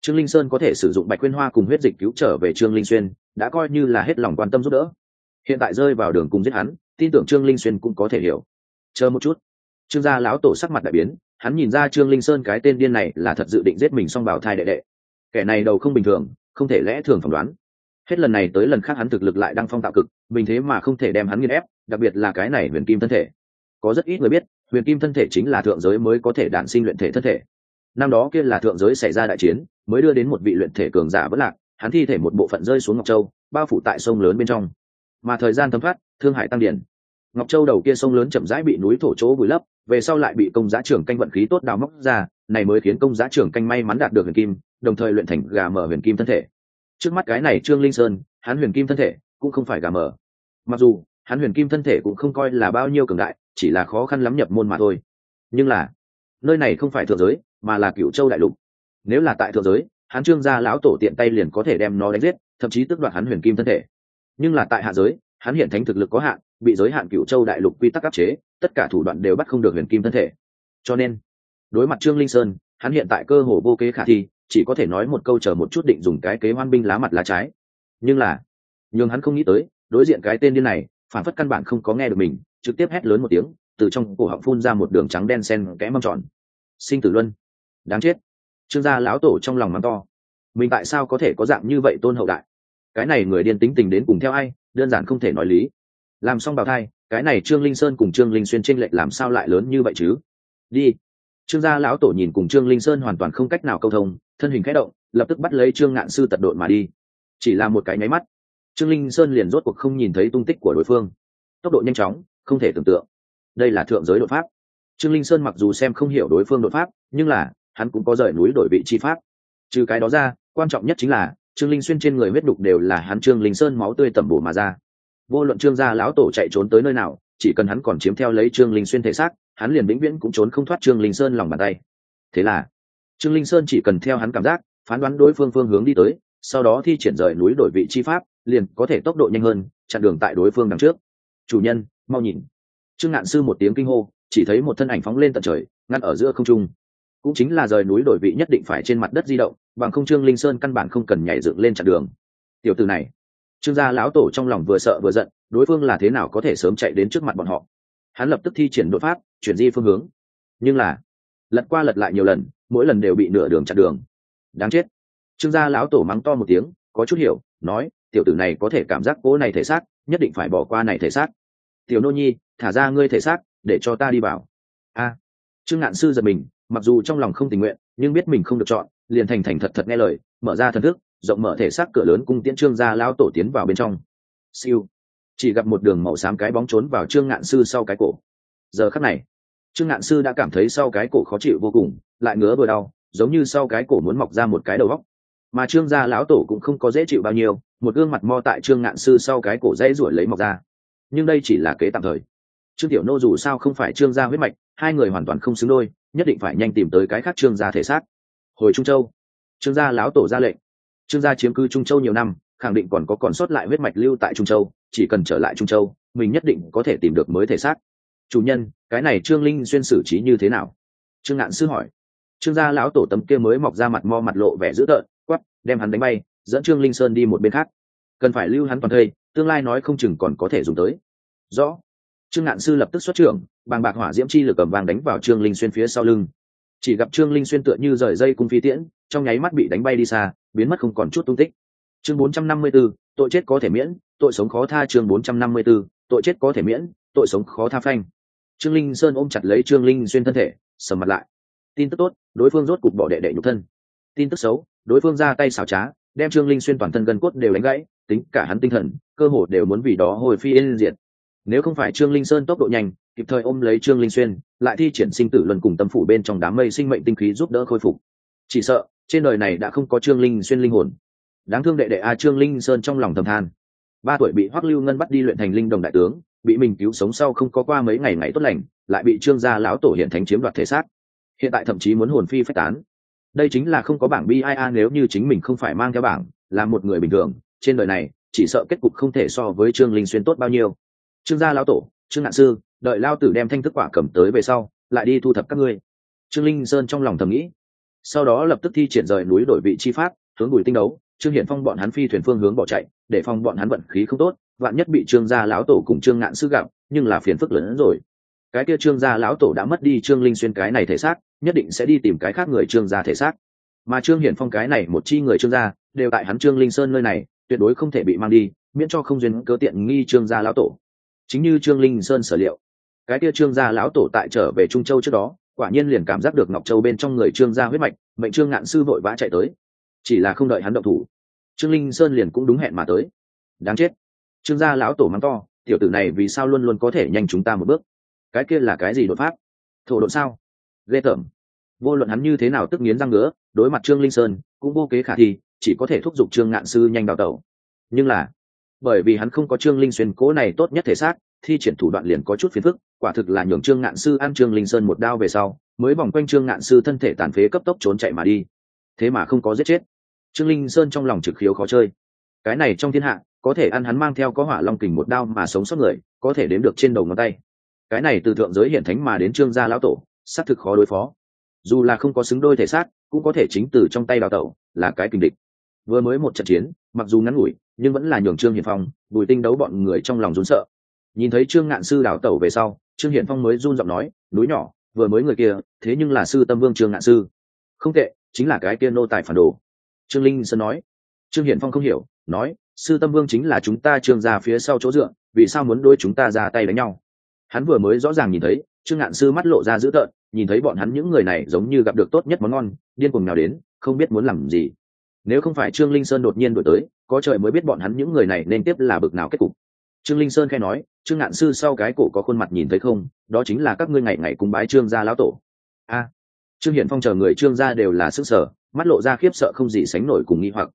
trương linh sơn có thể sử dụng bạch quyên hoa cùng huyết dịch cứu trở về trương linh xuyên đã coi như là hết lòng quan tâm giúp đỡ hiện tại rơi vào đường cùng giết hắn tin tưởng trương linh xuyên cũng có thể hiểu chờ một chút trương gia lão tổ sắc mặt đại biến, hắn nhìn ra trương linh sơn cái tên điên này là thật dự định giết mình xong bảo thai đệ đệ. Kẻ này đầu không bình thường, không thể lẽ thường phỏng đoán. Hết lần này tới lần khác hắn thực lực lại đang phong tạo cực, mình thế mà không thể đem hắn nghiên ép, đặc biệt là cái này huyền kim thân thể. Có rất ít người biết, huyền kim thân thể chính là thượng giới mới có thể đản sinh luyện thể thân thể. Năm đó kia là thượng giới xảy ra đại chiến, mới đưa đến một vị luyện thể cường giả vất lạc, hắn thi thể một bộ phận rơi xuống ngọc châu, bao phủ tại sông lớn bên trong. Mà thời gian thấm thoát, thương hải tăng điển. Ngọc châu đầu kia sông lớn chậm rãi bị núi thổ chỗ vùi lấp về sau lại bị công giá trưởng canh vận khí tốt đào móc ra, này mới khiến công giá trưởng canh may mắn đạt được huyền kim, đồng thời luyện thành gà mở huyền kim thân thể. Trước mắt cái này trương linh sơn, hắn huyền kim thân thể cũng không phải gà mở. Mặc dù, hắn huyền kim thân thể cũng không coi là bao nhiêu cường đại, chỉ là khó khăn lắm nhập môn mà thôi. Nhưng là, nơi này không phải thượng giới, mà là cựu châu đại lục. Nếu là tại thượng giới, hắn trương gia lão tổ tiện tay liền có thể đem nó đánh giết, thậm chí tước đoạt hắn huyền kim thân thể. Nhưng là tại hạ giới, hắn hiện thánh thực lực có hạn bị giới hạn cựu châu đại lục quy tắc áp chế, tất cả thủ đoạn đều bắt không được huyền kim thân thể. Cho nên, đối mặt trương linh sơn, hắn hiện tại cơ hồ vô kế khả thi, chỉ có thể nói một câu chờ một chút định dùng cái kế hoan binh lá mặt lá trái. Nhưng là nhưng hắn không nghĩ tới, đối diện cái tên điên này, phản phất căn bản không có nghe được mình, trực tiếp hét lớn một tiếng, từ trong cổ họng phun ra một đường trắng đen sen kẽ mâm tròn. Sinh tử luân. Đáng chết. Trương gia lão tổ trong lòng mắng to. Mình tại sao có thể có dạng như vậy tôn hậu đại? Cái này người điên tính tình đến cùng theo ai, đơn giản không thể nói lý làm xong bào thai, cái này trương linh sơn cùng trương linh xuyên tranh lệch làm sao lại lớn như vậy chứ? Đi. Trương gia lão tổ nhìn cùng trương linh sơn hoàn toàn không cách nào câu thông, thân hình khẽ động, lập tức bắt lấy trương ngạn sư tật đội mà đi. Chỉ là một cái nháy mắt, trương linh sơn liền rốt cuộc không nhìn thấy tung tích của đối phương. Tốc độ nhanh chóng, không thể tưởng tượng. Đây là thượng giới đột pháp. Trương linh sơn mặc dù xem không hiểu đối phương đột pháp, nhưng là, hắn cũng có rời núi đổi vị chi pháp. Trừ cái đó ra, quan trọng nhất chính là, trương linh xuyên trên người huyết đục đều là hắn trương linh sơn máu tươi tẩm bổ mà ra vô luận trương gia lão tổ chạy trốn tới nơi nào, chỉ cần hắn còn chiếm theo lấy trương linh xuyên thể xác, hắn liền vĩnh viễn cũng trốn không thoát trương linh sơn lòng bàn tay. Thế là, trương linh sơn chỉ cần theo hắn cảm giác, phán đoán đối phương phương hướng đi tới, sau đó thi triển rời núi đổi vị chi pháp, liền có thể tốc độ nhanh hơn, chặn đường tại đối phương đằng trước. Chủ nhân, mau nhìn. Trương ngạn sư một tiếng kinh hô, chỉ thấy một thân ảnh phóng lên tận trời, ngăn ở giữa không trung. Cũng chính là rời núi đổi vị nhất định phải trên mặt đất di động, bằng không trương linh sơn căn bản không cần nhảy dựng lên chặn đường. Tiểu từ này trương gia lão tổ trong lòng vừa sợ vừa giận, đối phương là thế nào có thể sớm chạy đến trước mặt bọn họ? Hắn lập tức thi triển đột pháp, chuyển di phương hướng. Nhưng là, lật qua lật lại nhiều lần, mỗi lần đều bị nửa đường chặn đường. Đáng chết. Trương gia lão tổ mắng to một tiếng, có chút hiểu, nói, tiểu tử này có thể cảm giác cố này thể xác, nhất định phải bỏ qua này thể xác. Tiểu nô nhi, thả ra ngươi thể xác, để cho ta đi vào. A. Trương ngạn sư giật mình, mặc dù trong lòng không tình nguyện, nhưng biết mình không được chọn, liền thành thành thật thật nghe lời, mở ra thần thức rộng mở thể xác cửa lớn cung tiễn trương gia lão tổ tiến vào bên trong. Siêu. Chỉ gặp một đường màu xám cái bóng trốn vào trương ngạn sư sau cái cổ. Giờ khắc này, trương ngạn sư đã cảm thấy sau cái cổ khó chịu vô cùng, lại ngứa vừa đau, giống như sau cái cổ muốn mọc ra một cái đầu góc mà trương gia lão tổ cũng không có dễ chịu bao nhiêu, một gương mặt mo tại trương ngạn sư sau cái cổ dãy ruổi lấy mọc ra. Nhưng đây chỉ là kế tạm thời. Trương tiểu nô dù sao không phải trương gia huyết mạch, hai người hoàn toàn không xứng đôi, nhất định phải nhanh tìm tới cái khác trương gia thể xác. Hồi trung châu, trương gia lão tổ ra lệnh trương gia chiếm cư trung châu nhiều năm, khẳng định còn có còn sót lại huyết mạch lưu tại trung châu, chỉ cần trở lại trung châu, mình nhất định có thể tìm được mới thể xác. Chủ nhân, cái này trương linh xuyên xử trí như thế nào? Trương ngạn sư hỏi. Trương gia lão tổ tấm kia mới mọc ra mặt mo mặt lộ vẻ dữ tợn quắp đem hắn đánh bay, dẫn trương linh sơn đi một bên khác. Cần phải lưu hắn toàn thây, tương lai nói không chừng còn có thể dùng tới. Rõ. Trương ngạn sư lập tức xuất trưởng, bàng bạc hỏa diễm chi lực cầm vàng đánh vào trương linh xuyên phía sau lưng chỉ gặp trương linh xuyên tựa như rời dây cung phi tiễn trong nháy mắt bị đánh bay đi xa biến mất không còn chút tung tích. Chương 454, tội chết có thể miễn tội sống khó tha chương 454, tội chết có thể miễn tội sống khó tha phanh. Trương linh sơn ôm chặt lấy trương linh xuyên thân thể sầm mặt lại. Tin tức tốt đối phương rốt cục bỏ đệ đệ nhục thân. Tin tức xấu đối phương ra tay xảo trá đem trương linh xuyên toàn thân gân cốt đều đánh gãy tính cả hắn tinh thần cơ hồ đều muốn vì đó hồi phi yên diệt. Nếu không phải trương linh sơn tốc độ nhanh kịp thời ôm lấy trương linh xuyên, lại thi triển sinh tử luân cùng tâm phủ bên trong đám mây sinh mệnh tinh khí giúp đỡ khôi phục. Chỉ sợ, trên đời này đã không có trương linh xuyên linh hồn. Đáng thương đệ đệ a trương linh sơn trong lòng thầm than. Ba tuổi bị hoắc lưu ngân bắt đi luyện thành linh đồng đại tướng, bị mình cứu sống sau không có qua mấy ngày ngày tốt lành, lại bị trương gia lão tổ hiện thánh chiếm đoạt thể xác. Hiện tại thậm chí muốn hồn phi phách tán. Đây chính là không có bảng bi ai a, nếu như chính mình không phải mang theo bảng, là một người bình thường, trên đời này, chỉ sợ kết cục không thể so với trương linh xuyên tốt bao nhiêu. Trương gia lão tổ, trương ngạn sư đợi lao tử đem thanh thức quả cầm tới về sau, lại đi thu thập các ngươi. Trương linh sơn trong lòng thầm nghĩ. Sau đó lập tức thi triển rời núi đổi vị chi pháp, hướng bùi tinh đấu, trương hiển phong bọn hắn phi thuyền phương hướng bỏ chạy, để phong bọn hắn vận khí không tốt, vạn nhất bị trương gia lão tổ cùng trương ngạn sư gặp, nhưng là phiền phức lớn hơn rồi. Cái kia trương gia lão tổ đã mất đi trương linh xuyên cái này thể xác, nhất định sẽ đi tìm cái khác người trương gia thể xác. Mà trương hiển phong cái này một chi người trương gia, đều tại hắn trương linh sơn nơi này, tuyệt đối không thể bị mang đi, miễn cho không duyên cớ tiện nghi trương gia lão tổ. Chính như trương linh sơn sở liệu cái kia trương gia lão tổ tại trở về trung châu trước đó, quả nhiên liền cảm giác được ngọc châu bên trong người trương gia huyết mạch, mệnh trương ngạn sư vội vã chạy tới. Chỉ là không đợi hắn động thủ, trương linh sơn liền cũng đúng hẹn mà tới. Đáng chết. Trương gia lão tổ mắng to, tiểu tử này vì sao luôn luôn có thể nhanh chúng ta một bước? Cái kia là cái gì đột pháp thổ đột sao? Ghê tởm. Vô luận hắn như thế nào tức nghiến răng ngứa, đối mặt trương linh sơn, cũng vô kế khả thi, chỉ có thể thúc giục trương ngạn sư nhanh đào tẩu. Nhưng là, bởi vì hắn không có trương linh xuyên cố này tốt nhất thể xác thi triển thủ đoạn liền có chút phiền phức, quả thực là nhường trương ngạn sư ăn trương linh sơn một đao về sau, mới vòng quanh trương ngạn sư thân thể tàn phế cấp tốc trốn chạy mà đi. Thế mà không có giết chết. Trương linh sơn trong lòng trực khiếu khó chơi. Cái này trong thiên hạ, có thể ăn hắn mang theo có hỏa long kình một đao mà sống sót người, có thể đếm được trên đầu ngón tay. Cái này từ thượng giới hiện thánh mà đến trương gia lão tổ, xác thực khó đối phó. Dù là không có xứng đôi thể xác, cũng có thể chính từ trong tay đào tẩu, là cái kình địch. Vừa mới một trận chiến, mặc dù ngắn ngủi, nhưng vẫn là nhường trương hiền phong, bùi tinh đấu bọn người trong lòng rốn sợ nhìn thấy trương ngạn sư đào tẩu về sau, trương hiển phong mới run giọng nói, núi nhỏ, vừa mới người kia, thế nhưng là sư tâm vương trương ngạn sư. Không tệ, chính là cái kia nô tài phản đồ. Trương linh sơn nói. Trương hiển phong không hiểu, nói, sư tâm vương chính là chúng ta trương ra phía sau chỗ dựa, vì sao muốn đôi chúng ta ra tay đánh nhau? Hắn vừa mới rõ ràng nhìn thấy, trương ngạn sư mắt lộ ra dữ tợn, nhìn thấy bọn hắn những người này giống như gặp được tốt nhất món ngon, điên cuồng nào đến, không biết muốn làm gì. Nếu không phải trương linh sơn đột nhiên đổi tới, có trời mới biết bọn hắn những người này nên tiếp là bực nào kết cục. Trương linh sơn khai nói trương ngạn sư sau cái cổ có khuôn mặt nhìn thấy không, đó chính là các ngươi ngày ngày cúng bái trương gia lão tổ. A. Trương hiển phong chờ người trương gia đều là sức sở, mắt lộ ra khiếp sợ không gì sánh nổi cùng nghi hoặc.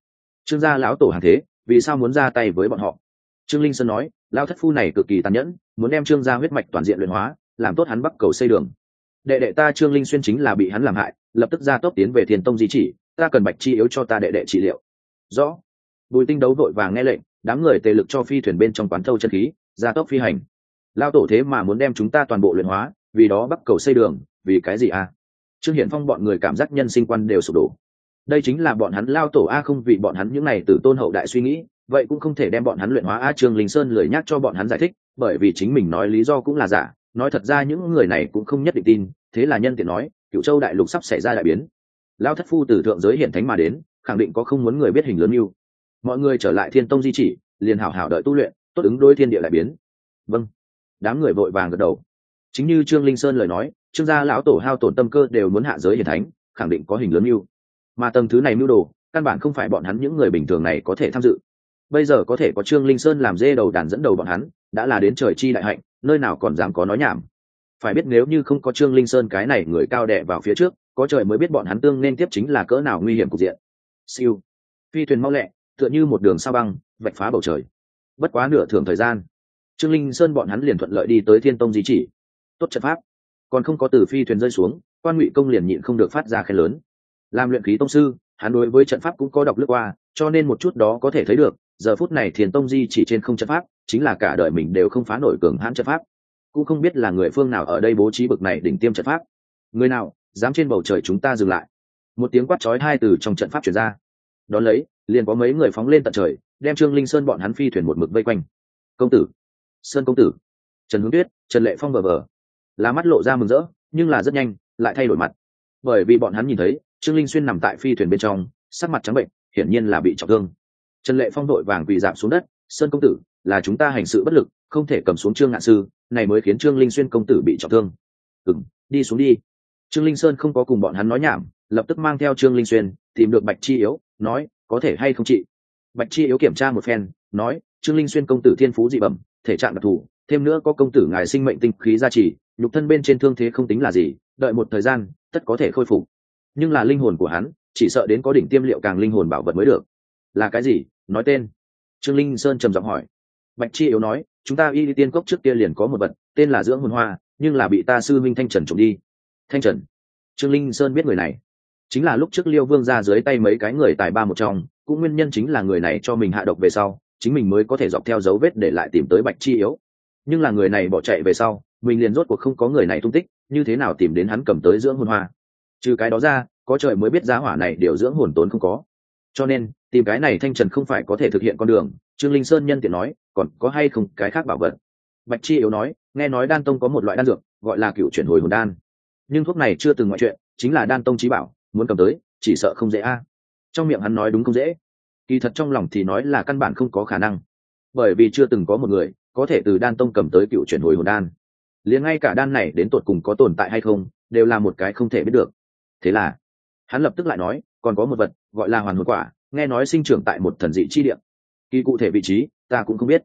Trương gia lão tổ hàng thế, vì sao muốn ra tay với bọn họ? Trương linh sơn nói lao thất phu này cực kỳ tàn nhẫn, muốn đem trương gia huyết mạch toàn diện luyện hóa, làm tốt hắn bắc cầu xây đường. Đệ đệ ta trương linh xuyên chính là bị hắn làm hại, lập tức ra tốc tiến về thiền tông di chỉ, ta cần bạch chi yếu cho ta đệ đệ trị liệu. Rõ. Bùi tinh đấu vội vàng nghe lệnh, đám người tề lực cho phi thuyền bên trong quán thâu chân khí gia tốc phi hành. Lao tổ thế mà muốn đem chúng ta toàn bộ luyện hóa, vì đó bắc cầu xây đường, vì cái gì à? Trương hiển phong bọn người cảm giác nhân sinh quan đều sụp đổ. Đây chính là bọn hắn lao tổ a không vì bọn hắn những này từ tôn hậu đại suy nghĩ, vậy cũng không thể đem bọn hắn luyện hóa a trương linh sơn lười nhắc cho bọn hắn giải thích, bởi vì chính mình nói lý do cũng là giả, nói thật ra những người này cũng không nhất định tin, thế là nhân tiện nói cựu châu đại lục sắp xảy ra đại biến. Lao thất phu từ thượng giới hiện thánh mà đến, khẳng định có không muốn người biết hình lớn mưu. Mọi người trở lại thiên tông di chỉ, liền hảo hảo đợi tu luyện tốt ứng đối thiên địa đại biến. Vâng. Đám người vội vàng gật đầu. Chính như trương linh sơn lời nói, trương gia lão tổ hao tổn tâm cơ đều muốn hạ giới hiển thánh, khẳng định có hình lớn mưu. Mà tầng thứ này mưu đồ, căn bản không phải bọn hắn những người bình thường này có thể tham dự. Bây giờ có thể có trương linh sơn làm dê đầu đàn dẫn đầu bọn hắn, đã là đến trời chi đại hạnh, nơi nào còn dám có nói nhảm. Phải biết nếu như không có trương linh sơn cái này người cao đẻ vào phía trước, có trời mới biết bọn hắn tương nên tiếp chính là cỡ nào nguy hiểm cục diện. Siêu. Phi thuyền mau lẹ, tựa như một đường sao băng, vạch phá bầu trời bất quá nửa thường thời gian, trương linh sơn bọn hắn liền thuận lợi đi tới thiên tông di chỉ. Tốt trận pháp. Còn không có từ phi thuyền rơi xuống, quan ngụy công liền nhịn không được phát ra khen lớn. Làm luyện khí tông sư, hắn đối với trận pháp cũng có đọc lướt qua, cho nên một chút đó có thể thấy được, giờ phút này thiền tông di chỉ trên không trận pháp, chính là cả đời mình đều không phá nổi cường hãn trận pháp. Cũng không biết là người phương nào ở đây bố trí bực này đỉnh tiêm trận pháp. Người nào, dám trên bầu trời chúng ta dừng lại. Một tiếng quát chói hai từ trong trận pháp chuyển ra. Đón lấy, liền có mấy người phóng lên tận trời đem trương linh sơn bọn hắn phi thuyền một mực vây quanh. Công tử, sơn công tử. Trần hướng tuyết, trần lệ phong vờ vờ là mắt lộ ra mừng rỡ, nhưng là rất nhanh, lại thay đổi mặt. Bởi vì bọn hắn nhìn thấy, trương linh xuyên nằm tại phi thuyền bên trong, sắc mặt trắng bệnh, hiển nhiên là bị trọng thương. Trần lệ phong đội vàng quỳ giảm xuống đất, sơn công tử, là chúng ta hành sự bất lực, không thể cầm xuống trương ngạn sư, này mới khiến trương linh xuyên công tử bị trọng thương. Ừng đi xuống đi. Trương linh sơn không có cùng bọn hắn nói nhảm, lập tức mang theo trương linh xuyên, tìm được bạch chi yếu, nói, có thể hay không chị? Bạch chi yếu kiểm tra một phen, nói, trương linh xuyên công tử thiên phú dị bẩm, thể trạng đặc thù, thêm nữa có công tử ngài sinh mệnh tinh khí gia trì, nhục thân bên trên thương thế không tính là gì, đợi một thời gian, tất có thể khôi phục. Nhưng là linh hồn của hắn, chỉ sợ đến có đỉnh tiêm liệu càng linh hồn bảo vật mới được. Là cái gì? Nói tên. Trương linh sơn trầm giọng hỏi. Bạch chi yếu nói, chúng ta y tiên cốc trước kia liền có một vật, tên là dưỡng hồn hoa, nhưng là bị ta sư minh thanh trần trộm đi. Thanh trần? Trương linh sơn biết người này. Chính là lúc trước liêu vương ra dưới tay mấy cái người tài ba một trong cũng nguyên nhân chính là người này cho mình hạ độc về sau, chính mình mới có thể dọc theo dấu vết để lại tìm tới bạch chi yếu. Nhưng là người này bỏ chạy về sau, mình liền rốt cuộc không có người này tung tích, như thế nào tìm đến hắn cầm tới dưỡng hồn hoa? Trừ cái đó ra, có trời mới biết giá hỏa này điều dưỡng hồn tốn không có. Cho nên, tìm cái này thanh trần không phải có thể thực hiện con đường, trương linh sơn nhân tiện nói, còn có hay không cái khác bảo vật? Bạch chi yếu nói, nghe nói đan tông có một loại đan dược, gọi là cựu chuyển hồi hồn đan. Nhưng thuốc này chưa từng ngoại chuyện, chính là đan tông trí bảo, muốn cầm tới, chỉ sợ không dễ a trong miệng hắn nói đúng không dễ. Kỳ thật trong lòng thì nói là căn bản không có khả năng. Bởi vì chưa từng có một người có thể từ đan tông cầm tới cựu chuyển hồi hồn đan. Liền ngay cả đan này đến tột cùng có tồn tại hay không, đều là một cái không thể biết được. Thế là, hắn lập tức lại nói, còn có một vật gọi là hoàn hồn quả, nghe nói sinh trưởng tại một thần dị chi địa. Kỳ cụ thể vị trí, ta cũng không biết.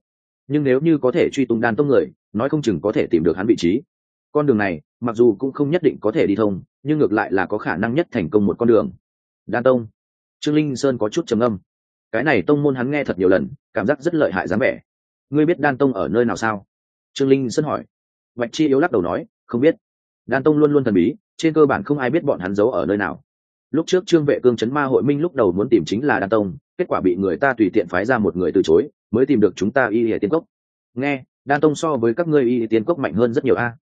Nhưng nếu như có thể truy tung đan tông người, nói không chừng có thể tìm được hắn vị trí. Con đường này, mặc dù cũng không nhất định có thể đi thông, nhưng ngược lại là có khả năng nhất thành công một con đường. Đan tông trương linh sơn có chút trầm âm cái này tông môn hắn nghe thật nhiều lần, cảm giác rất lợi hại dáng vẻ. Ngươi biết đan tông ở nơi nào sao? Trương linh sơn hỏi. Bạch chi yếu lắc đầu nói, không biết. Đan tông luôn luôn thần bí, trên cơ bản không ai biết bọn hắn giấu ở nơi nào. Lúc trước trương vệ cương chấn ma hội minh lúc đầu muốn tìm chính là đan tông, kết quả bị người ta tùy tiện phái ra một người từ chối, mới tìm được chúng ta y hệ tiên cốc. Nghe, đan tông so với các ngươi y tiên cốc mạnh hơn rất nhiều a.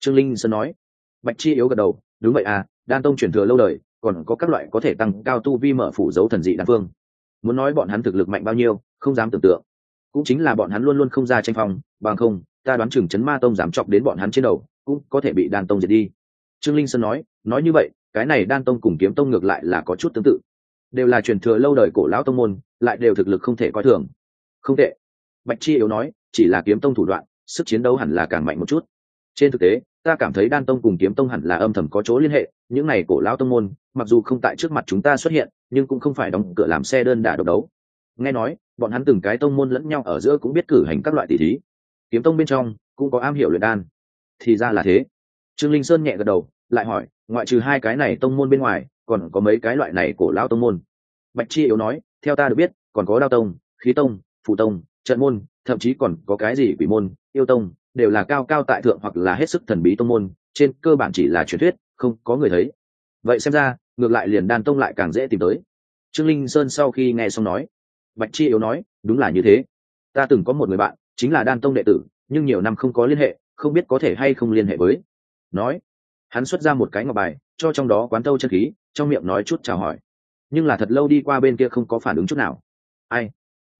Trương linh sơn nói. Bạch chi yếu gật đầu, đúng vậy à đan tông chuyển thừa lâu đời còn có các loại có thể tăng cao tu vi mở phủ dấu thần dị đan phương. Muốn nói bọn hắn thực lực mạnh bao nhiêu, không dám tưởng tượng. Cũng chính là bọn hắn luôn luôn không ra tranh phòng bằng không, ta đoán chừng chấn ma tông dám chọc đến bọn hắn trên đầu, cũng có thể bị đan tông diệt đi. Trương linh sơn nói nói như vậy, cái này đan tông cùng kiếm tông ngược lại là có chút tương tự. Đều là truyền thừa lâu đời cổ lão tông môn, lại đều thực lực không thể coi thường. Không tệ. Bạch chi yếu nói, chỉ là kiếm tông thủ đoạn, sức chiến đấu hẳn là càng mạnh một chút trên thực tế, ta cảm thấy đan tông cùng kiếm tông hẳn là âm thầm có chỗ liên hệ, những này cổ lão tông môn, mặc dù không tại trước mặt chúng ta xuất hiện, nhưng cũng không phải đóng cửa làm xe đơn đà độc đấu. Nghe nói, bọn hắn từng cái tông môn lẫn nhau ở giữa cũng biết cử hành các loại tỷ thí. Kiếm tông bên trong cũng có am hiểu luyện đan. Thì ra là thế. Trương linh sơn nhẹ gật đầu, lại hỏi, ngoại trừ hai cái này tông môn bên ngoài, còn có mấy cái loại này cổ lão tông môn? Bạch chi yếu nói, theo ta được biết, còn có đao tông, khí tông phụ tông, trận môn thậm chí còn có cái gì quỷ môn, yêu tông, đều là cao cao tại thượng hoặc là hết sức thần bí tông môn, trên cơ bản chỉ là truyền thuyết, không có người thấy. Vậy xem ra, ngược lại liền đan tông lại càng dễ tìm tới. Trương linh sơn sau khi nghe xong nói, bạch chi yếu nói, đúng là như thế. Ta từng có một người bạn, chính là đan tông đệ tử, nhưng nhiều năm không có liên hệ, không biết có thể hay không liên hệ với. Nói, hắn xuất ra một cái ngọc bài, cho trong đó quán tâu chân khí, trong miệng nói chút chào hỏi. Nhưng là thật lâu đi qua bên kia không có phản ứng chút nào. Ai?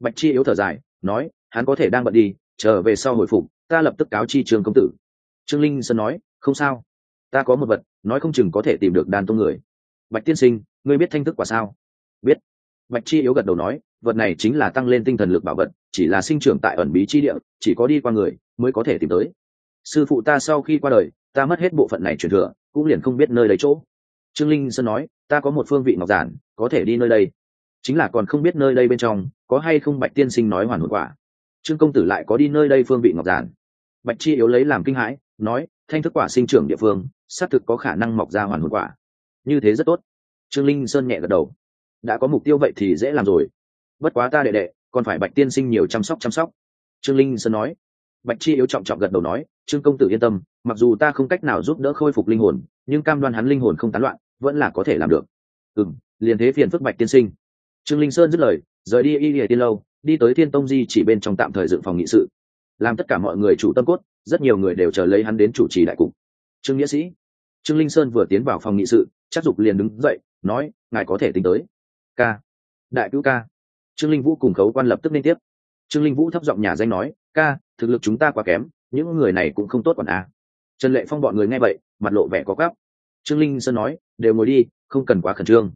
Bạch chi yếu thở dài, nói hắn có thể đang bận đi trở về sau hồi phục, ta lập tức cáo chi trường công tử. Trương linh sơn nói, không sao. Ta có một vật, nói không chừng có thể tìm được đàn tông người. Bạch tiên sinh, ngươi biết thanh thức quả sao? Biết. Bạch chi yếu gật đầu nói, vật này chính là tăng lên tinh thần lực bảo vật, chỉ là sinh trưởng tại ẩn bí chi địa, chỉ có đi qua người mới có thể tìm tới. Sư phụ ta sau khi qua đời, ta mất hết bộ phận này truyền thừa, cũng liền không biết nơi lấy chỗ. Trương linh sơn nói, ta có một phương vị ngọc giản, có thể đi nơi đây. Chính là còn không biết nơi đây bên trong, có hay không bạch tiên sinh nói hoàn hồn quả? Trương công tử lại có đi nơi đây phương vị ngọc giản. Bạch chi yếu lấy làm kinh hãi, nói, thanh thức quả sinh trưởng địa phương, xác thực có khả năng mọc ra hoàn hồn quả. Như thế rất tốt. Trương linh sơn nhẹ gật đầu. Đã có mục tiêu vậy thì dễ làm rồi. Bất quá ta đệ đệ, còn phải bạch tiên sinh nhiều chăm sóc chăm sóc. Trương linh sơn nói. Bạch chi yếu trọng trọng gật đầu nói, trương công tử yên tâm, mặc dù ta không cách nào giúp đỡ khôi phục linh hồn, nhưng cam đoan hắn linh hồn không tán loạn, vẫn là có thể làm được. Ừ liền thế phiền phức bạch tiên sinh. Trương linh sơn dứt lời, rời đi y địa tiên lâu đi tới thiên tông di chỉ bên trong tạm thời dựng phòng nghị sự. Làm tất cả mọi người chủ tâm cốt, rất nhiều người đều chờ lấy hắn đến chủ trì đại cục. Trương nghĩa sĩ, trương linh sơn vừa tiến vào phòng nghị sự, chắc dục liền đứng dậy, nói, ngài có thể tính tới. Ca. Đại cứu ca. Trương linh vũ cùng khấu quan lập tức liên tiếp. Trương linh vũ thấp giọng nhà danh nói, ca, thực lực chúng ta quá kém, những người này cũng không tốt còn à. trần lệ phong bọn người nghe vậy, mặt lộ vẻ có gắp trương linh sơn nói, đều ngồi đi, không cần quá khẩn trương.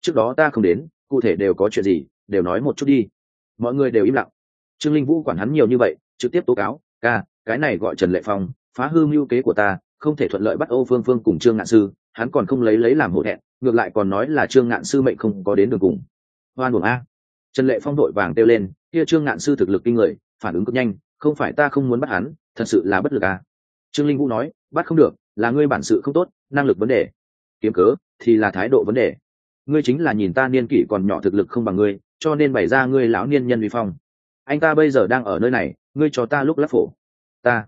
Trước đó ta không đến, cụ thể đều có chuyện gì, đều nói một chút đi mọi người đều im lặng. Trương linh vũ quản hắn nhiều như vậy, trực tiếp tố cáo, ca, cái này gọi trần lệ phong, phá hư mưu kế của ta, không thể thuận lợi bắt ô phương phương cùng trương ngạn sư, hắn còn không lấy lấy làm hổ thẹn, ngược lại còn nói là trương ngạn sư mệnh không có đến đường cùng. Hoan buồng a. Trần lệ phong đội vàng kêu lên, kia trương ngạn sư thực lực kinh người, phản ứng cực nhanh, không phải ta không muốn bắt hắn, thật sự là bất lực à trương linh vũ nói, bắt không được, là ngươi bản sự không tốt, năng lực vấn đề. Kiếm cớ, thì là thái độ vấn đề. Ngươi chính là nhìn ta niên kỷ còn nhỏ thực lực không bằng ngươi cho nên bày ra ngươi lão niên nhân vi phong. Anh ta bây giờ đang ở nơi này, ngươi cho ta lúc lắc phổ. Ta.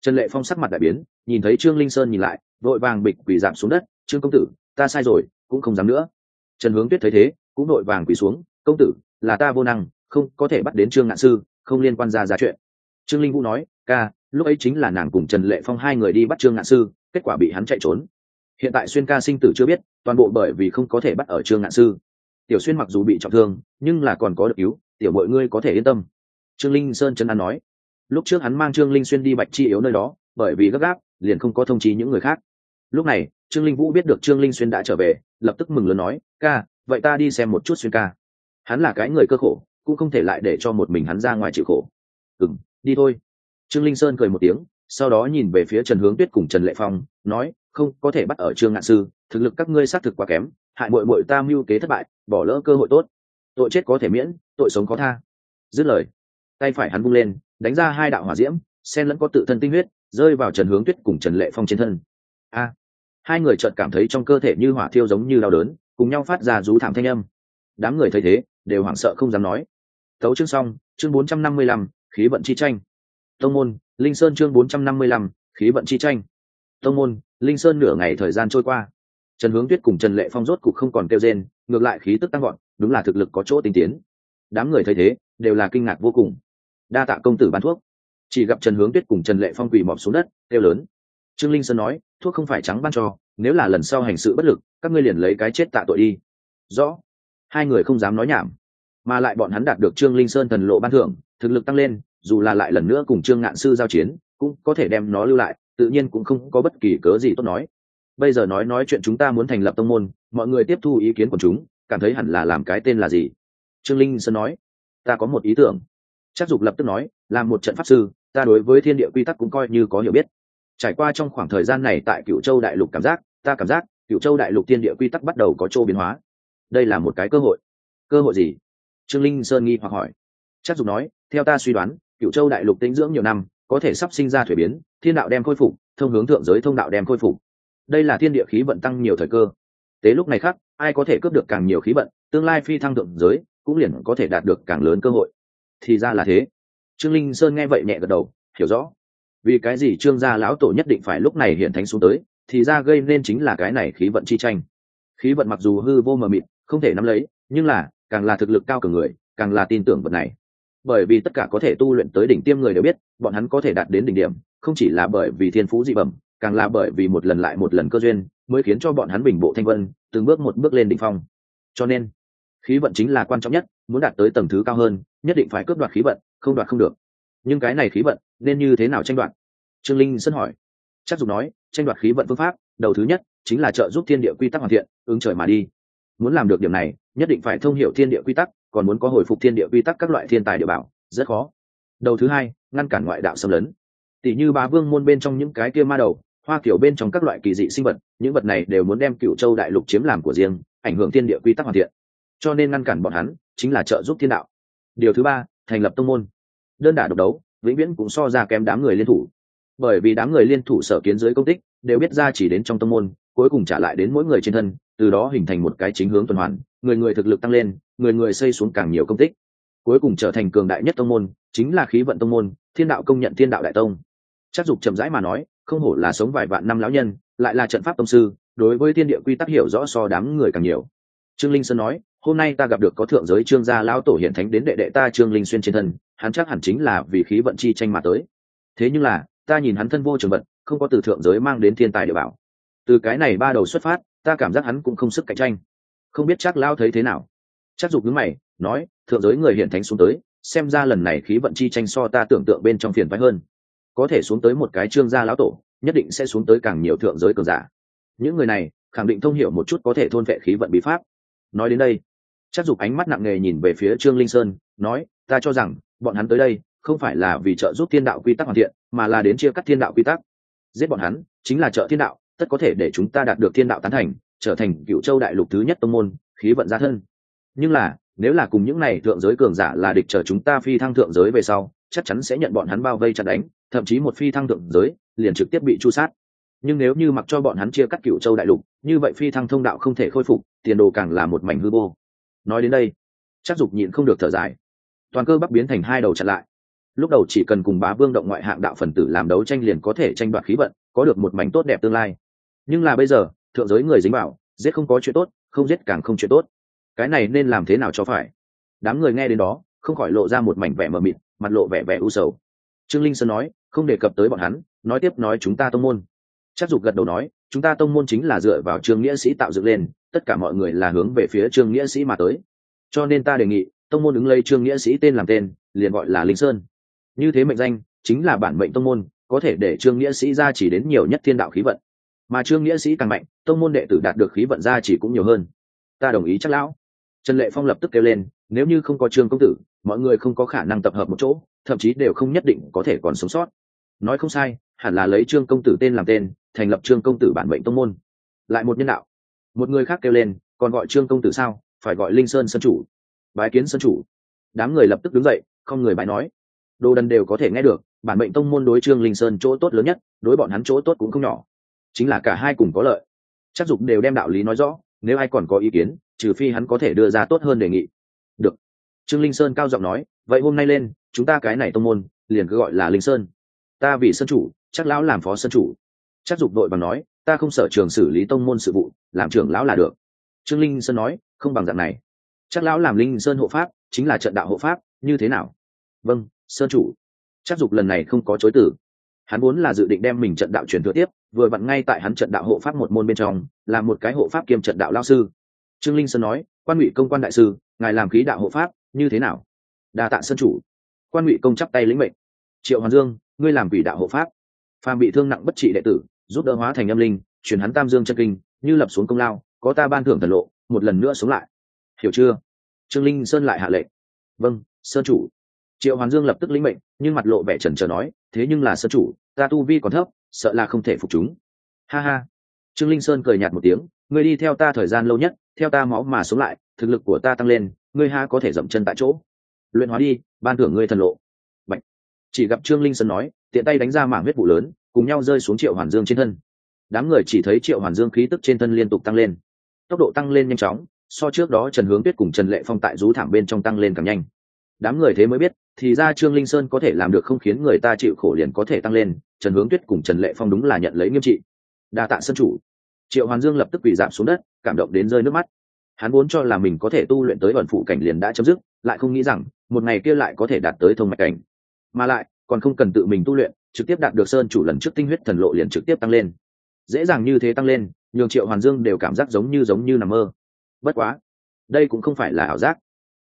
Trần lệ phong sắc mặt đại biến, nhìn thấy trương linh sơn nhìn lại vội vàng bịch quỳ giảm xuống đất, trương công tử, ta sai rồi, cũng không dám nữa. Trần hướng tuyết thấy thế, cũng vội vàng quỳ xuống, công tử, là ta vô năng, không có thể bắt đến trương ngạn sư, không liên quan ra ra chuyện. Trương linh vũ nói, ca, lúc ấy chính là nàng cùng trần lệ phong hai người đi bắt trương ngạn sư, kết quả bị hắn chạy trốn. Hiện tại xuyên ca sinh tử chưa biết, toàn bộ bởi vì không có thể bắt ở trương ngạn sư tiểu xuyên mặc dù bị trọng thương, nhưng là còn có được cứu, tiểu mọi ngươi có thể yên tâm. Trương linh sơn chân an nói. Lúc trước hắn mang trương linh xuyên đi bạch chi yếu nơi đó, bởi vì gấp gáp, liền không có thông chí những người khác. Lúc này, trương linh vũ biết được trương linh xuyên đã trở về, lập tức mừng lớn nói, ca, vậy ta đi xem một chút xuyên ca. Hắn là cái người cơ khổ, cũng không thể lại để cho một mình hắn ra ngoài chịu khổ. Ừ m đi thôi. Trương linh sơn cười một tiếng, sau đó nhìn về phía trần hướng tuyết cùng trần lệ phong, nói không có thể bắt ở trương ngạn sư, thực lực các ngươi xác thực quá kém, hại mội mội ta mưu kế thất bại, bỏ lỡ cơ hội tốt. Tội chết có thể miễn, tội sống có tha. Dứt lời, tay phải hắn bung lên, đánh ra hai đạo hỏa diễm sen lẫn có tự thân tinh huyết, rơi vào trần hướng tuyết cùng trần lệ phong trên thân. A! Hai người chợt cảm thấy trong cơ thể như hỏa thiêu giống như đau đớn, cùng nhau phát ra rú thảm thanh âm. Đám người thấy thế, đều hoảng sợ không dám nói. Tấu chương xong, chương bốn trăm năm mươi lăm, khí vận chi tranh. Tông môn, linh sơn chương bốn trăm năm mươi lăm, khí vận chi tranh. Tông môn linh sơn nửa ngày thời gian trôi qua. Trần hướng tuyết cùng trần lệ phong rốt cục không còn kêu rên, ngược lại khí tức tăng gọn đúng là thực lực có chỗ tinh tiến. Đám người thấy thế, đều là kinh ngạc vô cùng. Đa tạ công tử bán thuốc. Chỉ gặp trần hướng tuyết cùng trần lệ phong quỳ mọp xuống đất, kêu lớn. Trương linh sơn nói, thuốc không phải trắng ban cho, nếu là lần sau hành sự bất lực, các ngươi liền lấy cái chết tạ tội đi. Rõ. Hai người không dám nói nhảm, mà lại bọn hắn đạt được trương linh sơn thần lộ ban thưởng, thực lực tăng lên, dù là lại lần nữa cùng trương ngạn sư giao chiến, cũng có thể đem nó lưu lại tự nhiên cũng không có bất kỳ cớ gì tốt nói. Bây giờ nói nói chuyện chúng ta muốn thành lập tông môn, mọi người tiếp thu ý kiến của chúng, cảm thấy hẳn là làm cái tên là gì? Trương linh sơn nói. Ta có một ý tưởng. Chắc dục lập tức nói, làm một trận pháp sư, ta đối với thiên địa quy tắc cũng coi như có hiểu biết. Trải qua trong khoảng thời gian này tại cựu châu đại lục cảm giác, ta cảm giác cựu châu đại lục thiên địa quy tắc bắt đầu có chỗ biến hóa. Đây là một cái cơ hội. Cơ hội gì? Trương linh sơn nghi hoặc hỏi. Chắc dục nói, theo ta suy đoán cựu châu đại lục tinh dưỡng nhiều năm có thể sắp sinh ra thuế biến, thiên đạo đem khôi phục, thông hướng thượng giới thông đạo đem khôi phục. Đây là thiên địa khí vận tăng nhiều thời cơ. Tế lúc này khác, ai có thể cướp được càng nhiều khí vận, tương lai phi thăng thượng giới, cũng liền có thể đạt được càng lớn cơ hội. Thì ra là thế. Trương linh sơn nghe vậy nhẹ gật đầu, hiểu rõ. Vì cái gì trương gia lão tổ nhất định phải lúc này hiện thánh xuống tới, thì ra gây nên chính là cái này khí vận chi tranh. Khí vận mặc dù hư vô mờ mịt, không thể nắm lấy, nhưng là, càng là thực lực cao cường người, càng là tin tưởng vật này bởi vì tất cả có thể tu luyện tới đỉnh tiêm người đều biết, bọn hắn có thể đạt đến đỉnh điểm, không chỉ là bởi vì thiên phú dị bẩm, càng là bởi vì một lần lại một lần cơ duyên, mới khiến cho bọn hắn bình bộ thanh vân, từng bước một bước lên đỉnh phong. Cho nên, khí vận chính là quan trọng nhất, muốn đạt tới tầng thứ cao hơn, nhất định phải cướp đoạt khí vận, không đoạt không được. Nhưng cái này khí vận, nên như thế nào tranh đoạt? Trương linh sân hỏi. Chắc dùng nói, tranh đoạt khí vận phương pháp, đầu thứ nhất chính là trợ giúp thiên địa quy tắc hoàn thiện, ứng trời mà đi. Muốn làm được điểm này, nhất định phải thông hiểu thiên địa quy tắc còn muốn có hồi phục thiên địa quy tắc các loại thiên tài địa bảo, rất khó. Đầu thứ hai, ngăn cản ngoại đạo xâm lấn. Tỷ như bá vương môn bên trong những cái kia ma đầu, hoa kiểu bên trong các loại kỳ dị sinh vật, những vật này đều muốn đem cựu châu đại lục chiếm làm của riêng, ảnh hưởng thiên địa quy tắc hoàn thiện. Cho nên ngăn cản bọn hắn, chính là trợ giúp thiên đạo. Điều thứ ba, thành lập tông môn. Đơn đả độc đấu, vĩnh viễn cũng so ra kém đám người liên thủ. Bởi vì đám người liên thủ sở kiến dưới công tích, đều biết ra chỉ đến trong tông môn, cuối cùng trả lại đến mỗi người trên thân, từ đó hình thành một cái chính hướng tuần hoàn, người người thực lực tăng lên người người xây xuống càng nhiều công tích. Cuối cùng trở thành cường đại nhất tông môn, chính là khí vận tông môn, thiên đạo công nhận thiên đạo đại tông. Chắc dục chậm rãi mà nói, không hổ là sống vài vạn năm lão nhân, lại là trận pháp tông sư, đối với thiên địa quy tắc hiểu rõ so đám người càng nhiều. Trương linh sơn nói, hôm nay ta gặp được có thượng giới trương gia lão tổ hiện thánh đến đệ đệ ta trương linh xuyên trên thân, hắn chắc hẳn chính là vì khí vận chi tranh mà tới. Thế nhưng là, ta nhìn hắn thân vô trường vận không có từ thượng giới mang đến thiên tài địa bảo. Từ cái này ba đầu xuất phát, ta cảm giác hắn cũng không sức cạnh tranh. Không biết chắc lao thấy thế nào chắc dục đứng mày, nói, thượng giới người hiện thánh xuống tới, xem ra lần này khí vận chi tranh so ta tưởng tượng bên trong phiền phái hơn. Có thể xuống tới một cái trương gia lão tổ, nhất định sẽ xuống tới càng nhiều thượng giới cường giả. Những người này, khẳng định thông hiểu một chút có thể thôn vệ khí vận bí pháp. Nói đến đây, chắc dục ánh mắt nặng nề nhìn về phía trương linh sơn, nói, ta cho rằng, bọn hắn tới đây, không phải là vì trợ giúp thiên đạo quy tắc hoàn thiện, mà là đến chia cắt thiên đạo quy tắc. Giết bọn hắn, chính là trợ thiên đạo, tất có thể để chúng ta đạt được thiên đạo tán thành, trở thành cựu châu đại lục thứ nhất tông môn, khí vận gia thân nhưng là, nếu là cùng những này thượng giới cường giả là địch chờ chúng ta phi thăng thượng giới về sau, chắc chắn sẽ nhận bọn hắn bao vây chặt đánh, thậm chí một phi thăng thượng giới, liền trực tiếp bị chu sát. Nhưng nếu như mặc cho bọn hắn chia cắt cựu châu đại lục, như vậy phi thăng thông đạo không thể khôi phục, tiền đồ càng là một mảnh hư vô. Nói đến đây, chắc dục nhịn không được thở dài. Toàn cơ bắc biến thành hai đầu chặn lại. Lúc đầu chỉ cần cùng bá vương động ngoại hạng đạo phần tử làm đấu tranh liền có thể tranh đoạt khí vận, có được một mảnh tốt đẹp tương lai. Nhưng là bây giờ, thượng giới người dính bảo giết không có chuyện tốt, không giết càng không chuyện tốt cái này nên làm thế nào cho phải? Đám người nghe đến đó, không khỏi lộ ra một mảnh vẻ mờ mịt, mặt lộ vẻ vẻ u sầu. Trương linh sơn nói, không đề cập tới bọn hắn, nói tiếp nói chúng ta tông môn. Chắc dục gật đầu nói, chúng ta tông môn chính là dựa vào trương nghĩa sĩ tạo dựng lên, tất cả mọi người là hướng về phía trương nghĩa sĩ mà tới. Cho nên ta đề nghị, tông môn ứng lấy trương nghĩa sĩ tên làm tên, liền gọi là linh sơn. Như thế mệnh danh, chính là bản mệnh tông môn, có thể để trương nghĩa sĩ ra chỉ đến nhiều nhất thiên đạo khí vận. Mà trương nghĩa sĩ càng mạnh, tông môn đệ tử đạt được khí vận ra chỉ cũng nhiều hơn. Ta đồng ý chắc lão trần lệ phong lập tức kêu lên, nếu như không có trương công tử, mọi người không có khả năng tập hợp một chỗ, thậm chí đều không nhất định có thể còn sống sót. Nói không sai, hẳn là lấy trương công tử tên làm tên, thành lập trương công tử bản mệnh tông môn. Lại một nhân đạo. Một người khác kêu lên, còn gọi trương công tử sao? Phải gọi linh sơn sân chủ. Bái kiến sân chủ. Đám người lập tức đứng dậy, không người bái nói. Đồ đần đều có thể nghe được, bản mệnh tông môn đối trương linh sơn chỗ tốt lớn nhất, đối bọn hắn chỗ tốt cũng không nhỏ. Chính là cả hai cùng có lợi. Chắc dục đều đem đạo lý nói rõ, nếu ai còn có ý kiến trừ phi hắn có thể đưa ra tốt hơn đề nghị. Được. Trương linh sơn cao giọng nói, vậy hôm nay lên, chúng ta cái này tông môn, liền cứ gọi là linh sơn. Ta vì sân chủ, chắc lão làm phó sân chủ. Chắc dục đội bằng nói, ta không sở trường xử lý tông môn sự vụ, làm trưởng lão là được. Trương linh sơn nói, không bằng dạng này. Chắc lão làm linh sơn hộ pháp, chính là trận đạo hộ pháp, như thế nào? Vâng sơn chủ. Chắc dục lần này không có chối từ. Hắn vốn là dự định đem mình trận đạo truyền thừa tiếp, vừa vặn ngay tại hắn trận đạo hộ pháp một môn bên trong, là một cái hộ pháp kiêm trận đạo lao sư trương linh sơn nói, quan ngụy công quan đại sư, ngài làm khí đạo hộ pháp, như thế nào? Đa tạ sơn chủ. Quan ngụy công chắp tay lĩnh mệnh. Triệu hoàng dương, ngươi làm quỷ đạo hộ pháp. Phàm bị thương nặng bất trị đệ tử, giúp đỡ hóa thành âm linh chuyển hắn tam dương chân kinh, như lập xuống công lao, có ta ban thưởng thần lộ, một lần nữa sống lại. Hiểu chưa? Trương linh sơn lại hạ lệnh. Vâng sơn chủ. Triệu hoàn dương lập tức lĩnh mệnh, nhưng mặt lộ vẻ trần trờ nói, thế nhưng là sơn chủ, ta tu vi còn thấp, sợ là không thể phục chúng. Ha ha. Trương linh sơn cười nhạt một tiếng, ngươi đi theo ta thời gian lâu nhất theo ta máu mà sống lại, thực lực của ta tăng lên, ngươi ha có thể dậm chân tại chỗ. Luyện hóa đi, ban thưởng ngươi thần lộ. Bạch. chỉ gặp trương linh sơn nói, tiện tay đánh ra mảng huyết vụ lớn, cùng nhau rơi xuống triệu hoàn dương trên thân. Đám người chỉ thấy triệu hoàn dương khí tức trên thân liên tục tăng lên. Tốc độ tăng lên nhanh chóng, so trước đó trần hướng tuyết cùng trần lệ phong tại rú thảm bên trong tăng lên càng nhanh. Đám người thế mới biết, thì ra trương linh sơn có thể làm được không khiến người ta chịu khổ liền có thể tăng lên, trần hướng tuyết cùng trần lệ phong đúng là nhận lấy nghiêm trị. Đa tạ sân chủ triệu hoàn dương lập tức bị giảm xuống đất, cảm động đến rơi nước mắt. Hắn vốn cho là mình có thể tu luyện tới ẩn phụ cảnh liền đã chấm dứt, lại không nghĩ rằng, một ngày kia lại có thể đạt tới thông mạch cảnh. Mà lại, còn không cần tự mình tu luyện, trực tiếp đạt được sơn chủ lần trước tinh huyết thần lộ liền trực tiếp tăng lên. Dễ dàng như thế tăng lên, nhường triệu hoàn dương đều cảm giác giống như giống như nằm mơ. Bất quá, đây cũng không phải là ảo giác.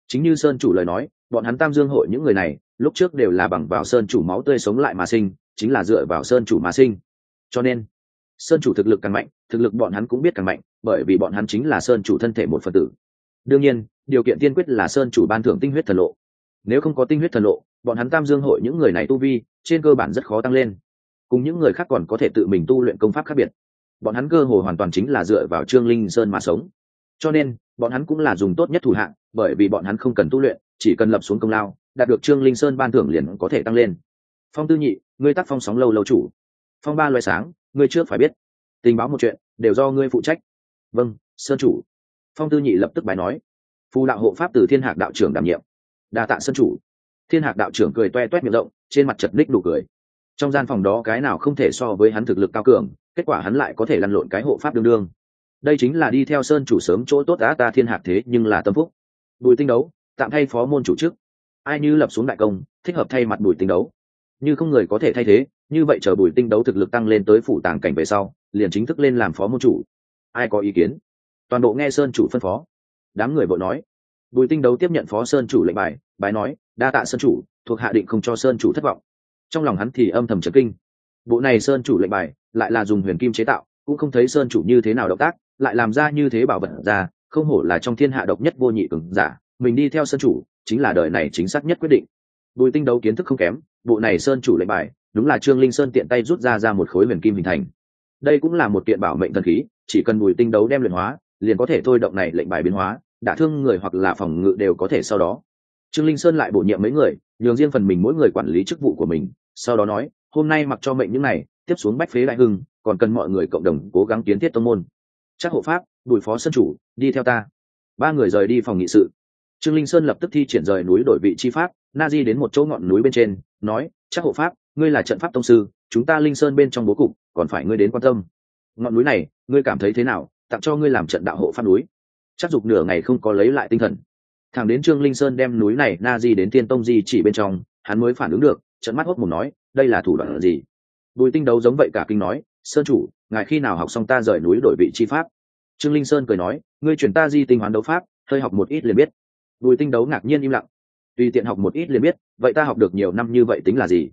Chính như sơn chủ lời nói, bọn hắn tam dương hội những người này, lúc trước đều là bằng vào sơn chủ máu tươi sống lại mà sinh, chính là dựa vào sơn chủ mà sinh. Cho nên, sơn chủ thực lực càng mạnh thực lực bọn hắn cũng biết càng mạnh, bởi vì bọn hắn chính là sơn chủ thân thể một phần tử. Đương nhiên, điều kiện tiên quyết là sơn chủ ban thưởng tinh huyết thần lộ. Nếu không có tinh huyết thần lộ, bọn hắn tam dương hội những người này tu vi, trên cơ bản rất khó tăng lên. Cùng những người khác còn có thể tự mình tu luyện công pháp khác biệt. Bọn hắn cơ hồ hoàn toàn chính là dựa vào trương linh sơn mà sống. Cho nên, bọn hắn cũng là dùng tốt nhất thủ hạng, bởi vì bọn hắn không cần tu luyện, chỉ cần lập xuống công lao, đạt được trương linh sơn ban thưởng liền có thể tăng lên. Phong tư nhị, ngươi tác phong sóng lâu lâu chủ. Phong ba loài sáng, ngươi trước phải biết tình báo một chuyện, đều do ngươi phụ trách. Vâng sơn chủ. Phong tư nhị lập tức bài nói. Phù đạo hộ pháp từ thiên hạc đạo trưởng đảm nhiệm. Đa tạ sơn chủ. Thiên hạc đạo trưởng cười toe toét miệng rộng, trên mặt chật ních đủ cười. Trong gian phòng đó cái nào không thể so với hắn thực lực cao cường, kết quả hắn lại có thể lăn lộn cái hộ pháp đương đương. Đây chính là đi theo sơn chủ sớm chỗ tốt đã ta thiên hạc thế, nhưng là tâm phúc. Bùi tinh đấu, tạm thay phó môn chủ chức ai như lập xuống đại công, thích hợp thay mặt bùi tinh đấu. Như không người có thể thay thế, như vậy chờ bùi tinh đấu thực lực tăng lên tới phủ tàng cảnh về sau liền chính thức lên làm phó môn chủ. Ai có ý kiến? Toàn bộ nghe sơn chủ phân phó. Đám người vội nói. Bùi tinh đấu tiếp nhận phó sơn chủ lệnh bài bài nói, đa tạ sơn chủ, thuộc hạ định không cho sơn chủ thất vọng. Trong lòng hắn thì âm thầm trấn kinh. Bộ này sơn chủ lệnh bài lại là dùng huyền kim chế tạo, cũng không thấy sơn chủ như thế nào động tác, lại làm ra như thế bảo vật ra, không hổ là trong thiên hạ độc nhất vô nhị cường giả. Mình đi theo sơn chủ chính là đời này chính xác nhất quyết định. Bùi tinh đấu kiến thức không kém, bộ này sơn chủ lệnh bài đúng là trương linh sơn tiện tay rút ra ra một khối huyền kim hình thành đây cũng là một kiện bảo mệnh thần khí, chỉ cần bùi tinh đấu đem luyện hóa, liền có thể thôi động này lệnh bài biến hóa, đả thương người hoặc là phòng ngự đều có thể sau đó. Trương linh sơn lại bổ nhiệm mấy người, nhường riêng phần mình mỗi người quản lý chức vụ của mình, sau đó nói, hôm nay mặc cho mệnh những này, tiếp xuống bách phế đại hưng, còn cần mọi người cộng đồng cố gắng kiến thiết tông môn. Chắc hộ pháp, bùi phó sân chủ, đi theo ta. Ba người rời đi phòng nghị sự. Trương linh sơn lập tức thi triển rời núi đổi vị chi pháp, na di đến một chỗ ngọn núi bên trên, nói, chắc hộ pháp ngươi là trận pháp tông sư, chúng ta linh sơn bên trong bố cục, còn phải ngươi đến quan tâm. Ngọn núi này, ngươi cảm thấy thế nào? Tặng cho ngươi làm trận đạo hộ pháp núi. Chắc dục nửa ngày không có lấy lại tinh thần. Thẳng đến trương linh sơn đem núi này na di đến tiên tông di chỉ bên trong, hắn mới phản ứng được, trận mắt hốc mồm nói, đây là thủ đoạn gì? Bùi tinh đấu giống vậy cả kinh nói, sơn chủ, ngài khi nào học xong ta rời núi đổi vị chi pháp? Trương linh sơn cười nói, ngươi chuyển ta di tinh hoán đấu pháp, hơi học một ít liền biết. Bùi tinh đấu ngạc nhiên im lặng, tùy tiện học một ít liền biết, vậy ta học được nhiều năm như vậy tính là gì?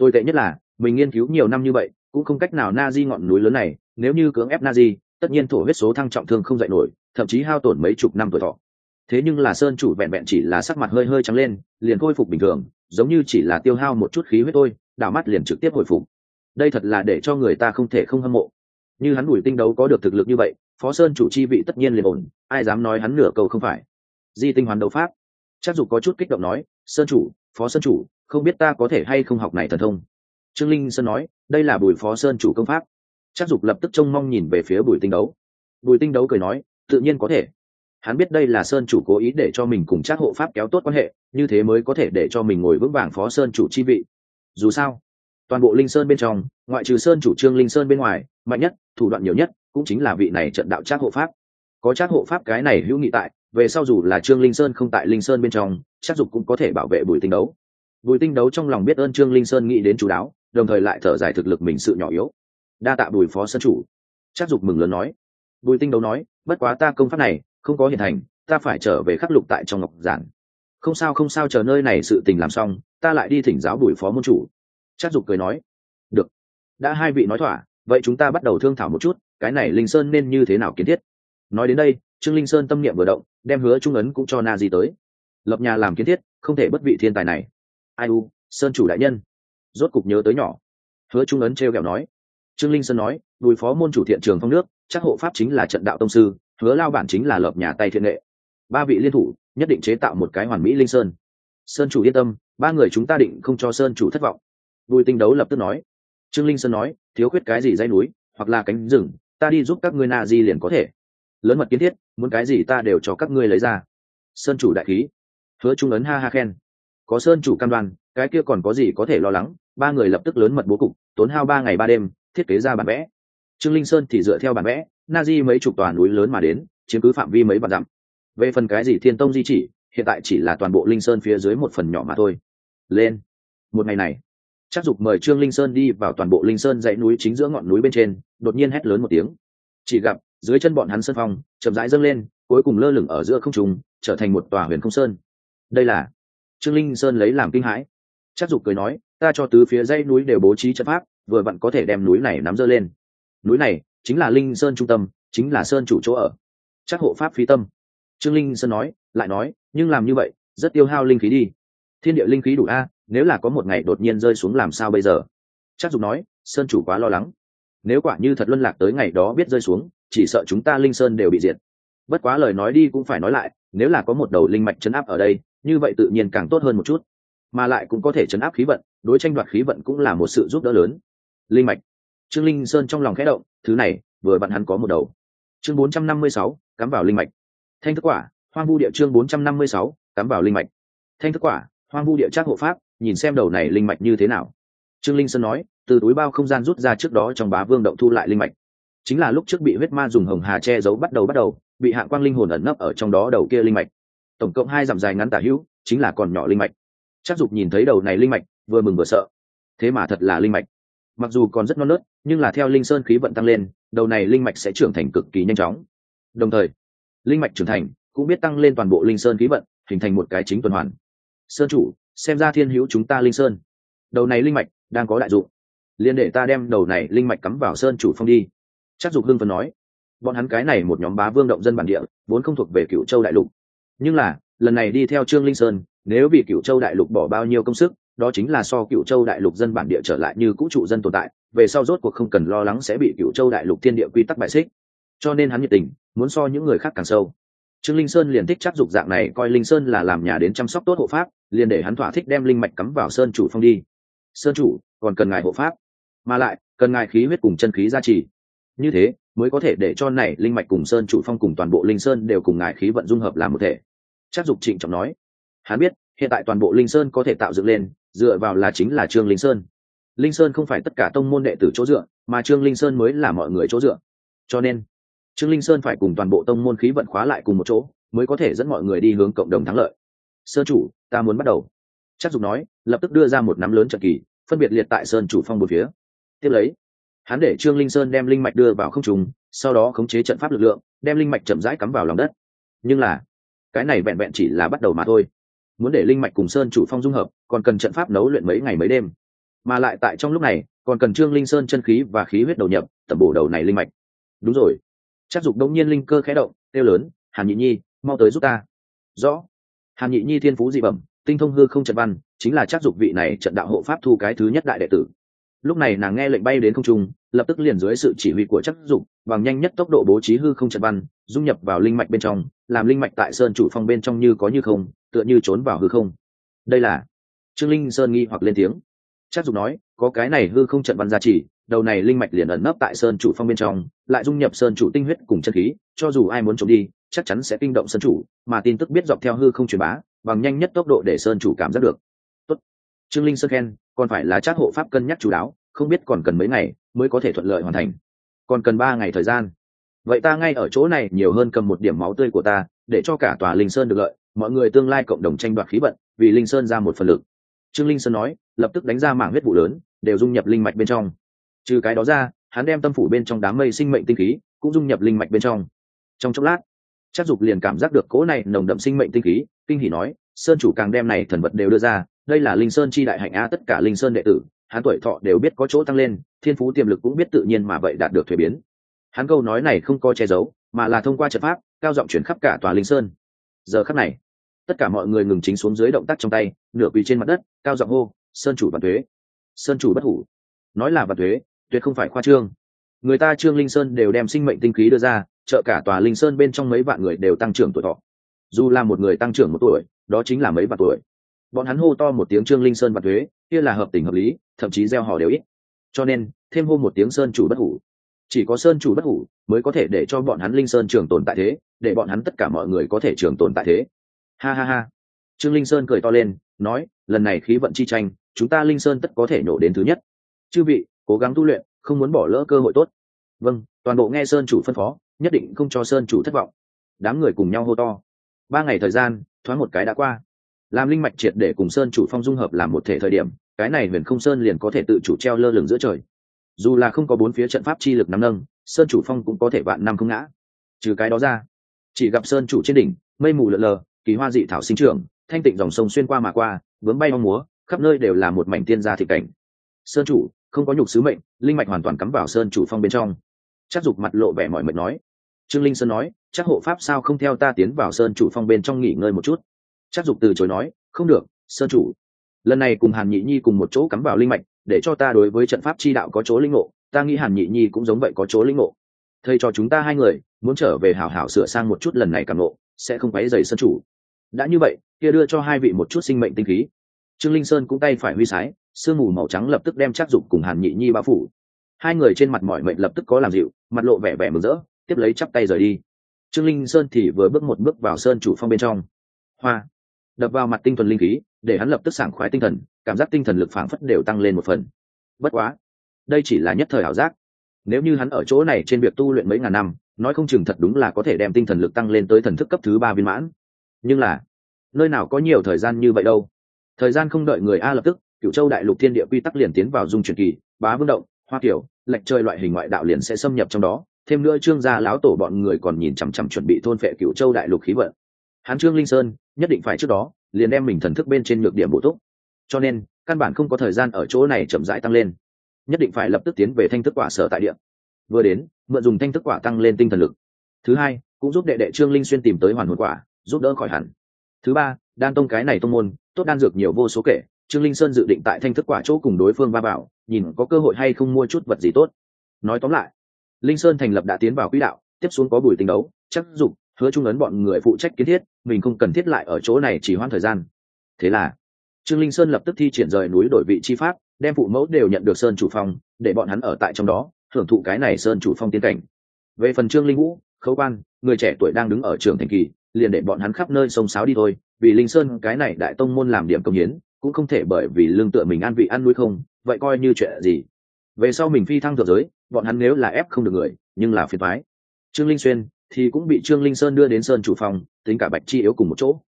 Tôi tệ nhất là, mình nghiên cứu nhiều năm như vậy, cũng không cách nào na di ngọn núi lớn này, nếu như cưỡng ép na di, tất nhiên thổ huyết số thăng trọng thương không dạy nổi, thậm chí hao tổn mấy chục năm tuổi thọ. Thế nhưng là sơn chủ vẹn vẹn chỉ là sắc mặt hơi hơi trắng lên, liền khôi phục bình thường, giống như chỉ là tiêu hao một chút khí huyết thôi, đảo mắt liền trực tiếp hồi phục. Đây thật là để cho người ta không thể không hâm mộ. Như hắn đuổi tinh đấu có được thực lực như vậy, phó sơn chủ chi vị tất nhiên liền ổn, ai dám nói hắn nửa câu không phải. Di tinh hoàn đấu pháp. Chắc dục có chút kích động nói, sơn chủ, phó sơn chủ không biết ta có thể hay không học này thần thông. Trương linh sơn nói, đây là bùi phó sơn chủ công pháp. Chắc dục lập tức trông mong nhìn về phía bùi tinh đấu. Bùi tinh đấu cười nói, tự nhiên có thể. Hắn biết đây là sơn chủ cố ý để cho mình cùng chắc hộ pháp kéo tốt quan hệ, như thế mới có thể để cho mình ngồi vững vàng phó sơn chủ chi vị. Dù sao, toàn bộ linh sơn bên trong, ngoại trừ sơn chủ trương linh sơn bên ngoài, mạnh nhất, thủ đoạn nhiều nhất, cũng chính là vị này trận đạo trác hộ pháp. Có trác hộ pháp cái này hữu nghị tại, về sau dù là trương linh sơn không tại linh sơn bên trong chắc dục cũng có thể bảo vệ bùi tinh đấu bùi tinh đấu trong lòng biết ơn trương linh sơn nghĩ đến chú đáo, đồng thời lại thở dài thực lực mình sự nhỏ yếu. Đa tạ bùi phó sơn chủ. Chắc dục mừng lớn nói. Bùi tinh đấu nói, bất quá ta công pháp này không có hiện thành, ta phải trở về khắc lục tại trong ngọc giản. Không sao không sao, chờ nơi này sự tình làm xong, ta lại đi thỉnh giáo bùi phó môn chủ. Chắc dục cười nói. Được, đã hai vị nói thỏa, vậy chúng ta bắt đầu thương thảo một chút, cái này linh sơn nên như thế nào kiến thiết? Nói đến đây, trương linh sơn tâm niệm vừa động, đem hứa trung ấn cũng cho na di tới. Lập nhà làm kiến thiết, không thể bất vị thiên tài này ai u, sơn chủ đại nhân. Rốt cục nhớ tới nhỏ. Hứa trung ấn t r kẹo nói. Trương linh sơn nói bùi phó môn chủ thiện trường phong nước, chắc hộ pháp chính là trận đạo tông sư, hứa lao bản chính là lập nhà tay thiện nghệ. Ba vị liên thủ, nhất định chế tạo một cái hoàn mỹ linh sơn. Sơn chủ yên tâm, ba người chúng ta định không cho sơn chủ thất vọng. Bùi tinh đấu lập tức nói. Trương linh sơn nói, thiếu khuyết cái gì dây núi, hoặc là cánh rừng, ta đi giúp các ngươi na di liền có thể. Lớn mật kiến thiết, muốn cái gì ta đều cho các ngươi lấy ra. Sơn chủ đại khí. Hứa trung ấn ha ha khen có sơn chủ cam đoan, cái kia còn có gì có thể lo lắng, ba người lập tức lớn mật bố cục, tốn hao ba ngày ba đêm, thiết kế ra bản vẽ. Trương linh sơn thì dựa theo bản vẽ, na di mấy chục tòa núi lớn mà đến, chiếm cứ phạm vi mấy vạn dặm. Về phần cái gì thiên tông di chỉ, hiện tại chỉ là toàn bộ linh sơn phía dưới một phần nhỏ mà thôi. Lên. Một ngày này chắc dục mời trương linh sơn đi vào toàn bộ linh sơn dãy núi chính giữa ngọn núi bên trên, đột nhiên hét lớn một tiếng. Chỉ gặp, dưới chân bọn hắn sơn phong, chậm rãi dâng lên, cuối cùng lơ lửng ở giữa không trùng trở thành một tòa huyền không sơn. Đây là trương linh sơn lấy làm kinh hãi. Chắc dục cười nói, ta cho tứ phía dãy núi đều bố trí trận pháp, vừa vặn có thể đem núi này nắm dơ lên. Núi này chính là linh sơn trung tâm, chính là sơn chủ chỗ ở. Chắc hộ pháp phi tâm. Trương linh sơn nói, lại nói, nhưng làm như vậy, rất tiêu hao linh khí đi. Thiên địa linh khí đủ a, nếu là có một ngày đột nhiên rơi xuống làm sao bây giờ? Chắc dục nói, sơn chủ quá lo lắng. Nếu quả như thật luân lạc tới ngày đó biết rơi xuống, chỉ sợ chúng ta linh sơn đều bị diệt. Bất quá lời nói đi cũng phải nói lại, nếu là có một đầu linh mạch chấn áp ở đây như vậy tự nhiên càng tốt hơn một chút mà lại cũng có thể chấn áp khí vận đối tranh đoạt khí vận cũng là một sự giúp đỡ lớn. Linh mạch. Trương linh sơn trong lòng khẽ động thứ này vừa bạn hắn có một đầu. Chương 456, cắm vào linh mạch. Thanh thức quả hoang vu địa chương 456, cắm vào linh mạch. Thanh thức quả hoang vu địa trác hộ pháp nhìn xem đầu này linh mạch như thế nào. Trương linh sơn nói từ túi bao không gian rút ra trước đó trong bá vương động thu lại linh mạch. Chính là lúc trước bị huyết ma dùng hồng hà che giấu bắt đầu bắt đầu bị hạ quang linh hồn ẩn nấp ở trong đó đầu kia linh mạch tổng cộng hai dặm dài ngắn tả hữu, chính là còn nhỏ linh mạch. Chắc dục nhìn thấy đầu này linh mạch, vừa mừng vừa sợ. Thế mà thật là linh mạch. Mặc dù còn rất non nớt, nhưng là theo linh sơn khí vận tăng lên, đầu này linh mạch sẽ trưởng thành cực kỳ nhanh chóng. Đồng thời, linh mạch trưởng thành cũng biết tăng lên toàn bộ linh sơn khí vận, hình thành một cái chính tuần hoàn. Sơn chủ, xem ra thiên hữu chúng ta linh sơn. Đầu này linh mạch đang có đại dụng. Liên để ta đem đầu này linh mạch cắm vào sơn chủ phong đi. Chắc dục hưng phần nói. Bọn hắn cái này một nhóm bá vương động dân bản địa, vốn không thuộc về cựu châu đại lục nhưng là, lần này đi theo trương linh sơn, nếu vì cựu châu đại lục bỏ bao nhiêu công sức, đó chính là so cựu châu đại lục dân bản địa trở lại như cũ trụ dân tồn tại, về sau rốt cuộc không cần lo lắng sẽ bị cựu châu đại lục thiên địa quy tắc bại xích. Cho nên hắn nhiệt tình, muốn so những người khác càng sâu. Trương linh sơn liền thích chắc dục dạng này, coi linh sơn là làm nhà đến chăm sóc tốt hộ pháp, liền để hắn thỏa thích đem linh mạch cắm vào sơn chủ phong đi. Sơn chủ, còn cần ngài hộ pháp. Mà lại, cần ngài khí huyết cùng chân khí gia trì. Như thế, mới có thể để cho này linh mạch cùng sơn chủ phong cùng toàn bộ linh sơn đều cùng ngài khí vận dung hợp làm một thể chắc dục trịnh trọng nói, hắn biết, hiện tại toàn bộ linh sơn có thể tạo dựng lên, dựa vào là chính là trương linh sơn. Linh sơn không phải tất cả tông môn đệ tử chỗ dựa, mà trương linh sơn mới là mọi người chỗ dựa. Cho nên, trương linh sơn phải cùng toàn bộ tông môn khí vận khóa lại cùng một chỗ, mới có thể dẫn mọi người đi hướng cộng đồng thắng lợi. Sơn chủ, ta muốn bắt đầu. Chắc dục nói, lập tức đưa ra một nắm lớn trận kỳ, phân biệt liệt tại sơn chủ phong một phía. Tiếp lấy, hắn để trương linh sơn đem linh mạch đưa vào không trùng sau đó khống chế trận pháp lực lượng, đem linh mạch chậm rãi cắm vào lòng đất. Nhưng là cái này vẹn vẹn chỉ là bắt đầu mà thôi. Muốn để linh mạch cùng sơn chủ phong dung hợp, còn cần trận pháp nấu luyện mấy ngày mấy đêm. Mà lại tại trong lúc này, còn cần trương linh sơn chân khí và khí huyết đầu nhập, tẩm bổ đầu này linh mạch. Đúng rồi. Chắc dục đông nhiên linh cơ khẽ động, kêu lớn, hàn nhị nhi, mau tới giúp ta. Rõ. Hàn nhị nhi thiên phú dị bẩm, tinh thông hư không trận văn, chính là chắc dục vị này trận đạo hộ pháp thu cái thứ nhất đại đệ tử. Lúc này nàng nghe lệnh bay đến không trung, lập tức liền dưới sự chỉ huy của chắc dục, bằng nhanh nhất tốc độ bố trí hư không trận văn, dung nhập vào linh mạch bên trong làm linh mạch tại sơn chủ phong bên trong như có như không, tựa như trốn vào hư không. Đây là trương linh sơn nghi hoặc lên tiếng. Chắc dục nói, có cái này hư không trận văn gia trì, đầu này linh mạch liền ẩn nấp tại sơn chủ phong bên trong, lại dung nhập sơn chủ tinh huyết cùng chân khí, cho dù ai muốn trốn đi, chắc chắn sẽ kinh động sơn chủ, mà tin tức biết dọc theo hư không truyền bá, bằng nhanh nhất tốc độ để sơn chủ cảm giác được. Tốt. trương linh sơn khen, còn phải là chắc hộ pháp cân nhắc chú đáo, không biết còn cần mấy ngày mới có thể thuận lợi hoàn thành. Còn cần ba ngày thời gian vậy ta ngay ở chỗ này nhiều hơn cầm một điểm máu tươi của ta, để cho cả tòa linh sơn được lợi, mọi người tương lai cộng đồng tranh đoạt khí vận, vì linh sơn ra một phần lực. Trương linh sơn nói, lập tức đánh ra mảng huyết vụ lớn, đều dung nhập linh mạch bên trong. Trừ cái đó ra, hắn đem tâm phủ bên trong đám mây sinh mệnh tinh khí, cũng dung nhập linh mạch bên trong. Trong chốc lát chắc dục liền cảm giác được cỗ này nồng đậm sinh mệnh tinh khí, kinh hỉ nói, sơn chủ càng đem này thần vật đều đưa ra, đây là linh sơn chi đại hạnh a tất cả linh sơn đệ tử, hắn tuổi thọ đều biết có chỗ tăng lên, thiên phú tiềm lực cũng biết tự nhiên mà vậy đạt được thuế biến hắn câu nói này không có che giấu, mà là thông qua trận pháp, cao giọng chuyển khắp cả tòa linh sơn. Giờ khắc này, tất cả mọi người ngừng chính xuống dưới động tác trong tay, nửa quỳ trên mặt đất, cao giọng hô, sơn chủ văn thuế sơn chủ bất hủ! Nói là văn thuế tuyệt không phải khoa trương. Người ta trương linh sơn đều đem sinh mệnh tinh khí đưa ra, trợ cả tòa linh sơn bên trong mấy vạn người đều tăng trưởng tuổi thọ. Dù là một người tăng trưởng một tuổi, đó chính là mấy vạn tuổi. Bọn hắn hô to một tiếng trương linh sơn văn thuế kia là hợp tình hợp lý, thậm chí gieo họ đều ít. Cho nên, thêm hô một tiếng sơn chủ bất hủ chỉ có sơn chủ bất hủ mới có thể để cho bọn hắn linh sơn trường tồn tại thế, để bọn hắn tất cả mọi người có thể trường tồn tại thế. Ha ha ha. Trương linh sơn cười to lên, nói, lần này khí vận chi tranh, chúng ta linh sơn tất có thể nổ đến thứ nhất. Chư vị, cố gắng tu luyện, không muốn bỏ lỡ cơ hội tốt. Vâng toàn bộ nghe sơn chủ phân phó, nhất định không cho sơn chủ thất vọng. Đám người cùng nhau hô to. Ba ngày thời gian, thoáng một cái đã qua. Làm linh mạch triệt để cùng sơn chủ phong dung hợp làm một thể thời điểm, cái này huyền không sơn liền có thể tự chủ treo lơ lửng giữa trời dù là không có bốn phía trận pháp chi lực nắm nâng, sơn chủ phong cũng có thể vạn năm không ngã. Trừ cái đó ra, chỉ gặp sơn chủ trên đỉnh, mây mù lợn lờ, kỳ hoa dị thảo sinh trưởng, thanh tịnh dòng sông xuyên qua mà qua, vướng bay mong múa, khắp nơi đều là một mảnh tiên gia thị cảnh. Sơn chủ, không có nhục sứ mệnh, linh mạch hoàn toàn cắm vào sơn chủ phong bên trong. Chắc dục mặt lộ vẻ mọi mệt nói. Trương linh sơn nói, chắc hộ pháp sao không theo ta tiến vào sơn chủ phong bên trong nghỉ ngơi một chút? Chắc dục từ chối nói, không được, sơn chủ. Lần này cùng hàn nhị nhi cùng một chỗ cắm vào linh mạch để cho ta đối với trận pháp chi đạo có chỗ linh ngộ, ta nghĩ hàn nhị nhi cũng giống vậy có chỗ linh ngộ. Thầy cho chúng ta hai người, muốn trở về hảo hảo sửa sang một chút lần này càng ngộ, sẽ không quấy dày sân chủ. Đã như vậy, kia đưa cho hai vị một chút sinh mệnh tinh khí. Trương linh sơn cũng tay phải huy sái, sương mù màu trắng lập tức đem chắc dục cùng hàn nhị nhi bao phủ. Hai người trên mặt mỏi mệnh lập tức có làm dịu, mặt lộ vẻ vẻ mừng rỡ, tiếp lấy chắp tay rời đi. Trương linh sơn thì vừa bước một bước vào sơn chủ phong bên trong. Hoa! Đập vào mặt tinh thuần linh khí, để hắn lập tức sảng khoái tinh thần, cảm giác tinh thần lực phảng phất đều tăng lên một phần. Bất quá, đây chỉ là nhất thời ảo giác. Nếu như hắn ở chỗ này trên việc tu luyện mấy ngàn năm, nói không chừng thật đúng là có thể đem tinh thần lực tăng lên tới thần thức cấp thứ ba viên mãn. Nhưng là, nơi nào có nhiều thời gian như vậy đâu. Thời gian không đợi người a lập tức cựu châu đại lục thiên địa quy tắc liền tiến vào dung truyền kỳ, bá vương động, hoa kiểu, lệch chơi loại hình ngoại đạo liền sẽ xâm nhập trong đó. Thêm nữa trương gia lão tổ bọn người còn nhìn chằm chằm chuẩn bị thôn phệ cựu châu đại lục khí vận. Hắn trương linh sơn nhất định phải trước đó, liền đem mình thần thức bên trên nhược điểm bổ túc. Cho nên, căn bản không có thời gian ở chỗ này chậm rãi tăng lên. Nhất định phải lập tức tiến về thanh thức quả sở tại địa. Vừa đến, mượn dùng thanh thức quả tăng lên tinh thần lực. Thứ hai, cũng giúp đệ đệ trương linh xuyên tìm tới hoàn hồn quả, giúp đỡ khỏi hẳn. Thứ ba, đan tông cái này tông môn, tốt đan dược nhiều vô số kể, trương linh sơn dự định tại thanh thức quả chỗ cùng đối phương va bảo, nhìn có cơ hội hay không mua chút vật gì tốt. Nói tóm lại, linh sơn thành lập đã tiến vào quỹ đạo, tiếp xuống có buổi tình đấu, chắc dục, hứa trung ấn bọn người phụ trách kiến thiết mình không cần thiết lại ở chỗ này chỉ hoãn thời gian. Thế là, trương linh sơn lập tức thi triển rời núi đổi vị chi pháp, đem phụ mẫu đều nhận được sơn chủ phong, để bọn hắn ở tại trong đó hưởng thụ cái này sơn chủ phong tiên cảnh. Về phần trương linh vũ, khấu quan, người trẻ tuổi đang đứng ở trường thành kỳ, liền để bọn hắn khắp nơi sông sáo đi thôi, vì linh sơn cái này đại tông môn làm điểm công hiến, cũng không thể bởi vì lương tựa mình ăn vị ăn nuôi không, vậy coi như chuyện gì. Về sau mình phi thăng thượng giới, bọn hắn nếu là ép không được người, nhưng là phiền thoái trương linh xuyên thì cũng bị trương linh sơn đưa đến sơn chủ phong tính cả bạch chi yếu cùng một chỗ.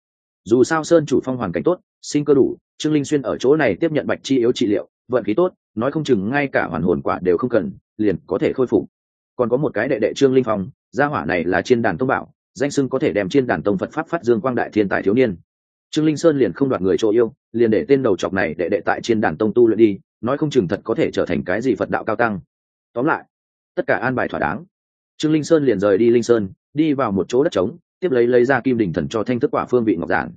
Dù sao sơn chủ phong hoàn cảnh tốt, sinh cơ đủ, trương linh xuyên ở chỗ này tiếp nhận bạch chi yếu trị liệu, vận khí tốt, nói không chừng ngay cả hoàn hồn quả đều không cần, liền có thể khôi phục. Còn có một cái đệ đệ trương linh phong, gia hỏa này là trên đàn tông bảo, danh sưng có thể đem trên đàn tông phật pháp phát dương quang đại thiên tài thiếu niên. Trương linh sơn liền không đoạt người chỗ yêu, liền để tên đầu chọc này đệ đệ tại trên đàn tông tu luyện đi, nói không chừng thật có thể trở thành cái gì phật đạo cao tăng. Tóm lại, tất cả an bài thỏa đáng. Trương linh sơn liền rời đi linh sơn, đi vào một chỗ đất trống tiếp lấy lấy ra kim đỉnh thần cho thanh thức quả phương vị ngọc giản.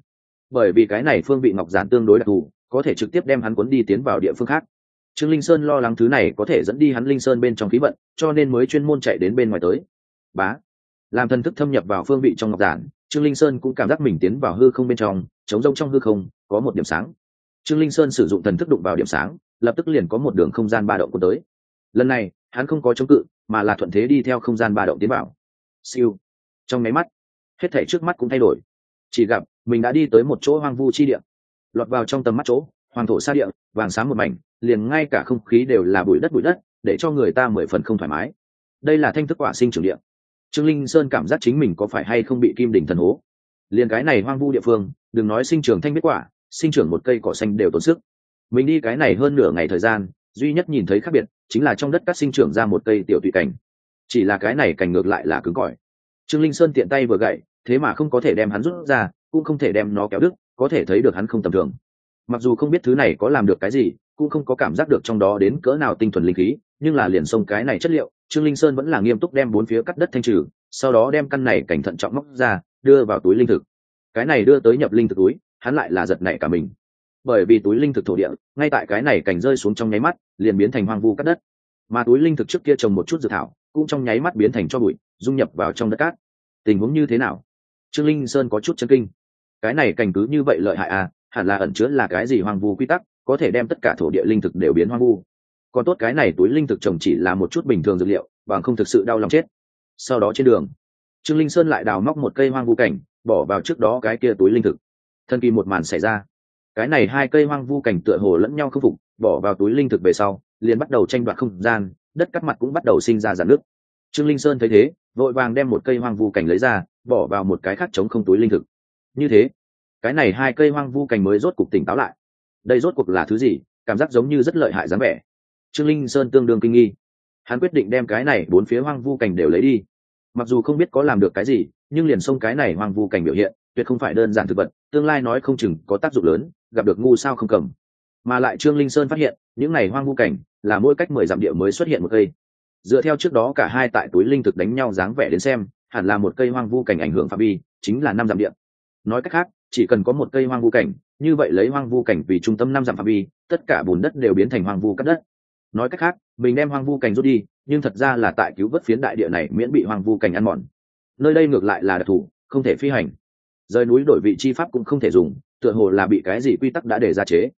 Bởi vì cái này phương vị ngọc giản tương đối đặc thù, có thể trực tiếp đem hắn cuốn đi tiến vào địa phương khác. Trương linh sơn lo lắng thứ này có thể dẫn đi hắn linh sơn bên trong khí vận, cho nên mới chuyên môn chạy đến bên ngoài tới. Bá, làm thần thức thâm nhập vào phương vị trong ngọc giản, trương linh sơn cũng cảm giác mình tiến vào hư không bên trong chống rông trong hư không, có một điểm sáng. Trương linh sơn sử dụng thần thức đụng vào điểm sáng, lập tức liền có một đường không gian ba động cuốn tới. Lần này, hắn không có chống cự, mà là thuận thế đi theo không gian ba động tiến vào. Siêu. Trong máy mắt hết thể trước mắt cũng thay đổi. Chỉ gặp, mình đã đi tới một chỗ hoang vu chi địa. Lọt vào trong tầm mắt chỗ hoàng thổ xa địa, vàng sáng một mảnh, liền ngay cả không khí đều là bụi đất bụi đất, để cho người ta mười phần không thoải mái. Đây là thanh thức quả sinh trưởng địa. Trương linh sơn cảm giác chính mình có phải hay không bị kim đỉnh thần hố. Liền cái này hoang vu địa phương, đừng nói sinh trưởng thanh biết quả, sinh trưởng một cây cỏ xanh đều tốn sức. Mình đi cái này hơn nửa ngày thời gian, duy nhất nhìn thấy khác biệt, chính là trong đất cát sinh trưởng ra một cây tiểu tụy cảnh chỉ là cái này cảnh ngược lại là cứng cỏi trương linh sơn tiện tay vừa gậy, thế mà không có thể đem hắn rút ra, cũng không thể đem nó kéo đứt, có thể thấy được hắn không tầm thường. Mặc dù không biết thứ này có làm được cái gì, cũng không có cảm giác được trong đó đến cỡ nào tinh thuần linh khí, nhưng là liền sông cái này chất liệu, trương linh sơn vẫn là nghiêm túc đem bốn phía cắt đất thanh trừ, sau đó đem căn này cảnh thận trọng móc ra, đưa vào túi linh thực. Cái này đưa tới nhập linh thực túi, hắn lại là giật nảy cả mình. Bởi vì túi linh thực thổ địa, ngay tại cái này cảnh rơi xuống trong nháy mắt, liền biến thành hoang vu cắt đất. Mà túi linh thực trước kia trồng một chút dự thảo, cũng trong nháy mắt biến thành cho bụi dung nhập vào trong đất cát. Tình huống như thế nào? Trương linh sơn có chút chân kinh. Cái này cảnh cứ như vậy lợi hại à hẳn là ẩn chứa là cái gì hoang vu quy tắc, có thể đem tất cả thổ địa linh thực đều biến hoang vu. Còn tốt cái này túi linh thực trồng chỉ là một chút bình thường dược liệu, bằng không thực sự đau lòng chết. Sau đó trên đường, trương linh sơn lại đào móc một cây hoang vu cảnh, bỏ vào trước đó cái kia túi linh thực. Thân kỳ một màn xảy ra. Cái này hai cây hoang vu cảnh tựa hồ lẫn nhau khâm phục, bỏ vào túi linh thực về sau, liền bắt đầu tranh đoạt không gian, đất cắt mặt cũng bắt đầu sinh ra giàn nước trương linh sơn thấy thế vội vàng đem một cây hoang vu cảnh lấy ra, bỏ vào một cái khác chống không túi linh thực. Như thế, cái này hai cây hoang vu cảnh mới rốt cuộc tỉnh táo lại. Đây rốt cuộc là thứ gì? Cảm giác giống như rất lợi hại dáng vẻ. Trương linh sơn tương đương kinh nghi. Hắn quyết định đem cái này bốn phía hoang vu cảnh đều lấy đi. Mặc dù không biết có làm được cái gì, nhưng liền xông cái này hoang vu cảnh biểu hiện, tuyệt không phải đơn giản thực vật, tương lai nói không chừng có tác dụng lớn, gặp được ngu sao không cầm. Mà lại trương linh sơn phát hiện, những này hoang vu cảnh là mỗi cách mười dặm địa mới xuất hiện một cây dựa theo trước đó cả hai tại túi linh thực đánh nhau dáng vẻ đến xem, hẳn là một cây hoang vu cảnh ảnh hưởng phạm vi, chính là năm dặm điện nói cách khác, chỉ cần có một cây hoang vu cảnh, như vậy lấy hoang vu cảnh vì trung tâm năm dặm phạm vi, tất cả bùn đất đều biến thành hoang vu cắt đất. Nói cách khác, mình đem hoang vu cảnh rút đi, nhưng thật ra là tại cứu vớt phiến đại địa này miễn bị hoang vu cảnh ăn mòn. Nơi đây ngược lại là đặc thù, không thể phi hành. Rời núi đổi vị chi pháp cũng không thể dùng, tựa hồ là bị cái gì quy tắc đã để ra chế.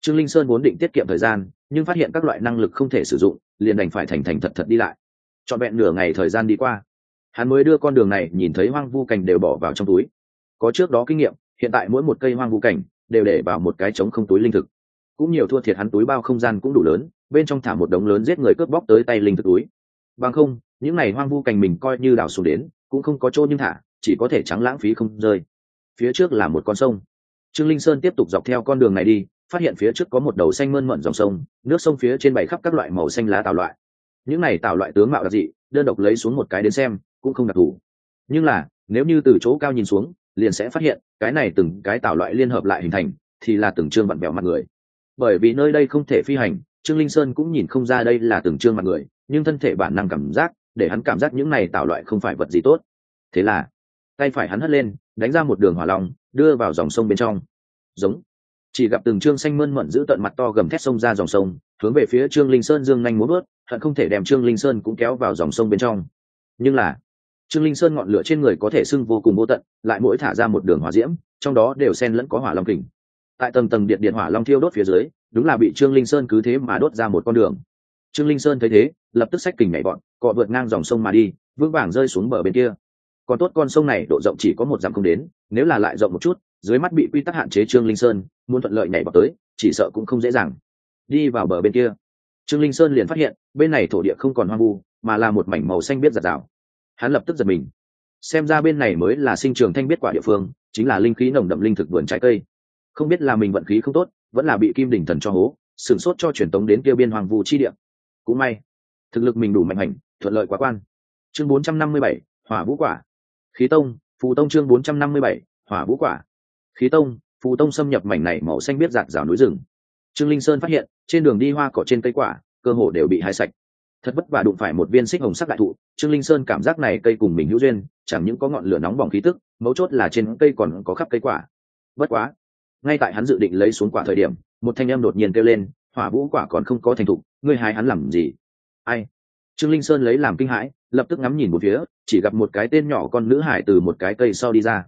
Trương linh sơn vốn định tiết kiệm thời gian nhưng phát hiện các loại năng lực không thể sử dụng, liền đành phải thành thành thật thật đi lại. Trọn vẹn nửa ngày thời gian đi qua, hắn mới đưa con đường này nhìn thấy hoang vu cảnh đều bỏ vào trong túi. Có trước đó kinh nghiệm, hiện tại mỗi một cây hoang vu cảnh đều để vào một cái trống không túi linh thực. Cũng nhiều thua thiệt hắn túi bao không gian cũng đủ lớn, bên trong thả một đống lớn giết người cướp bóc tới tay linh thực túi. Bằng không, những này hoang vu cảnh mình coi như đảo xuống đến, cũng không có chỗ nhưng thả, chỉ có thể trắng lãng phí không rơi. Phía trước là một con sông. Trương linh sơn tiếp tục dọc theo con đường này đi phát hiện phía trước có một đầu xanh mơn mận dòng sông, nước sông phía trên bày khắp các loại màu xanh lá tạo loại. Những này tạo loại tướng mạo đặc dị đơn độc lấy xuống một cái đến xem, cũng không đặc thù. Nhưng là, nếu như từ chỗ cao nhìn xuống, liền sẽ phát hiện, cái này từng cái tạo loại liên hợp lại hình thành, thì là từng trương vặn vẹo mặt người. Bởi vì nơi đây không thể phi hành, trương linh sơn cũng nhìn không ra đây là từng trương mặt người, nhưng thân thể bản năng cảm giác, để hắn cảm giác những này tạo loại không phải vật gì tốt. Thế là, tay phải hắn hất lên, đánh ra một đường hỏa long, đưa vào dòng sông bên trong. Giống chỉ gặp từng trương xanh mơn mận giữ tận mặt to gầm thét sông ra dòng sông, hướng về phía trương linh sơn dương nhanh muốn bớt hận không thể đem trương linh sơn cũng kéo vào dòng sông bên trong. Nhưng là, trương linh sơn ngọn lửa trên người có thể sưng vô cùng vô tận, lại mỗi thả ra một đường hỏa diễm, trong đó đều xen lẫn có hỏa long kình. Tại tầng tầng điện điện hỏa long thiêu đốt phía dưới, đúng là bị trương linh sơn cứ thế mà đốt ra một con đường. Trương linh sơn thấy thế, lập tức sách kình nhảy bọn, cọ vượt ngang dòng sông mà đi, vững vàng rơi xuống bờ bên kia. Còn tốt con sông này độ rộng chỉ có một dặm không đến, nếu là lại rộng một chút dưới mắt bị quy tắc hạn chế trương linh sơn muốn thuận lợi nhảy vào tới chỉ sợ cũng không dễ dàng. Đi vào bờ bên kia trương linh sơn liền phát hiện bên này thổ địa không còn hoang vu mà là một mảnh màu xanh biết giặt rào. Hắn lập tức giật mình. Xem ra bên này mới là sinh trường thanh biết quả địa phương chính là linh khí nồng đậm linh thực vườn trái cây. Không biết là mình vận khí không tốt vẫn là bị kim đỉnh thần cho hố sửng sốt cho truyền tống đến kia biên hoàng vu chi địa. Cũng may thực lực mình đủ mạnh hành thuận lợi quá quan. Chương 457, hỏa vũ quả. Khí tông phù tông chương 457, hỏa vũ quả khí tông, phù tông xâm nhập mảnh này màu xanh biết giạt rào núi rừng. Trương linh sơn phát hiện, trên đường đi hoa cỏ trên cây quả, cơ hồ đều bị hái sạch. Thật vất vả đụng phải một viên xích hồng sắc đại thụ, trương linh sơn cảm giác này cây cùng mình hữu duyên, chẳng những có ngọn lửa nóng bỏng khí tức, mấu chốt là trên cây còn có khắp cây quả. Bất quá, ngay tại hắn dự định lấy xuống quả thời điểm, một thanh em đột nhiên kêu lên, hỏa vũ quả còn không có thành thục, ngươi hái hắn làm gì? Ai? Trương linh sơn lấy làm kinh hãi, lập tức ngắm nhìn một phía, chỉ gặp một cái tên nhỏ con nữ hải từ một cái cây sau đi ra.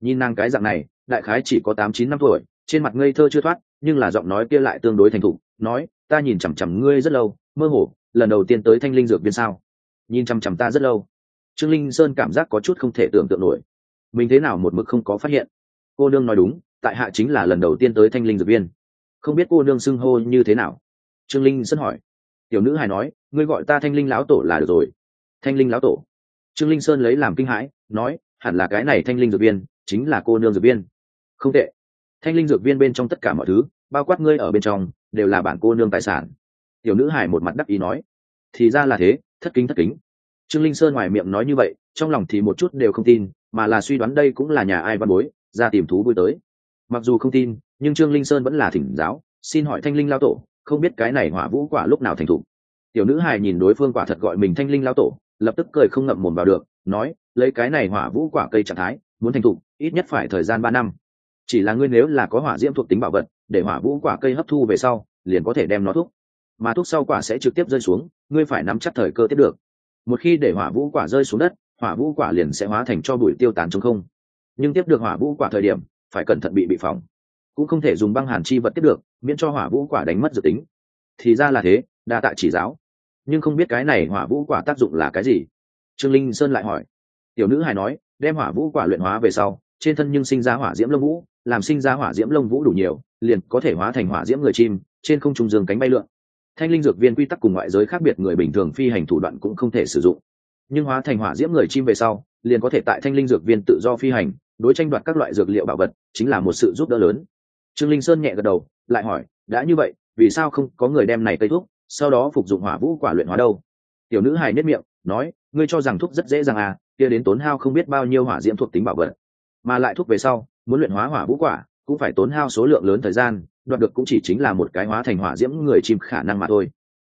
Nhìn nàng cái dạng này đại khái chỉ có tám chín năm tuổi, trên mặt ngây thơ chưa thoát, nhưng là giọng nói kia lại tương đối thành thục, nói, ta nhìn chằm chằm ngươi rất lâu, mơ hồ, lần đầu tiên tới thanh linh dược viên sao? Nhìn chằm chằm ta rất lâu. Trương linh sơn cảm giác có chút không thể tưởng tượng nổi. Mình thế nào một mực không có phát hiện? Cô nương nói đúng, tại hạ chính là lần đầu tiên tới thanh linh dược viên không biết cô nương xưng hô như thế nào? Trương linh sơn hỏi. Tiểu nữ hài nói, ngươi gọi ta thanh linh lão tổ là được rồi. Thanh linh lão tổ? Trương linh sơn lấy làm kinh hãi, nói, hẳn là cái này thanh linh dược viên chính là cô nương dược viên không tệ. Thanh linh dược viên bên trong tất cả mọi thứ, bao quát ngươi ở bên trong, đều là bản cô nương tài sản. Tiểu nữ hải một mặt đắc ý nói. Thì ra là thế, thất kính thất kính. Trương linh sơn ngoài miệng nói như vậy, trong lòng thì một chút đều không tin, mà là suy đoán đây cũng là nhà ai văn bối, ra tìm thú vui tới. Mặc dù không tin, nhưng trương linh sơn vẫn là thỉnh giáo, xin hỏi thanh linh lao tổ, không biết cái này hỏa vũ quả lúc nào thành thục tiểu nữ hài nhìn đối phương quả thật gọi mình thanh linh lao tổ, lập tức cười không ngậm mồm vào được, nói, lấy cái này hỏa vũ quả cây trạng thái, muốn thành thục ít nhất phải thời gian ba năm chỉ là ngươi nếu là có hỏa diễm thuộc tính bảo vật, để hỏa vũ quả cây hấp thu về sau, liền có thể đem nó thuốc. Mà thuốc sau quả sẽ trực tiếp rơi xuống, ngươi phải nắm chắc thời cơ tiếp được. Một khi để hỏa vũ quả rơi xuống đất, hỏa vũ quả liền sẽ hóa thành cho bụi tiêu tán trong không. Nhưng tiếp được hỏa vũ quả thời điểm, phải cẩn thận bị bị phỏng. Cũng không thể dùng băng hàn chi vật tiếp được, miễn cho hỏa vũ quả đánh mất dự tính. Thì ra là thế, đa tạ chỉ giáo. Nhưng không biết cái này hỏa vũ quả tác dụng là cái gì? Trương linh sơn lại hỏi. Tiểu nữ hài nói, đem hỏa vũ quả luyện hóa về sau, trên thân nhưng sinh ra hỏa diễm lông vũ làm sinh ra hỏa diễm lông vũ đủ nhiều, liền có thể hóa thành hỏa diễm người chim, trên không trung dương cánh bay lượn. Thanh linh dược viên quy tắc cùng ngoại giới khác biệt người bình thường phi hành thủ đoạn cũng không thể sử dụng. Nhưng hóa thành hỏa diễm người chim về sau, liền có thể tại thanh linh dược viên tự do phi hành, đối tranh đoạt các loại dược liệu bảo vật, chính là một sự giúp đỡ lớn. Trương linh sơn nhẹ gật đầu, lại hỏi, đã như vậy, vì sao không có người đem này cây thuốc, sau đó phục dụng hỏa vũ quả luyện hóa đâu? Tiểu nữ hài nhất miệng, nói, ngươi cho rằng thuốc rất dễ dàng à kia đến tốn hao không biết bao nhiêu hỏa diễm thuộc tính bảo vật. Mà lại thuốc về sau muốn luyện hóa hỏa vũ quả, cũng phải tốn hao số lượng lớn thời gian, đoạt được cũng chỉ chính là một cái hóa thành hỏa diễm người chim khả năng mà thôi.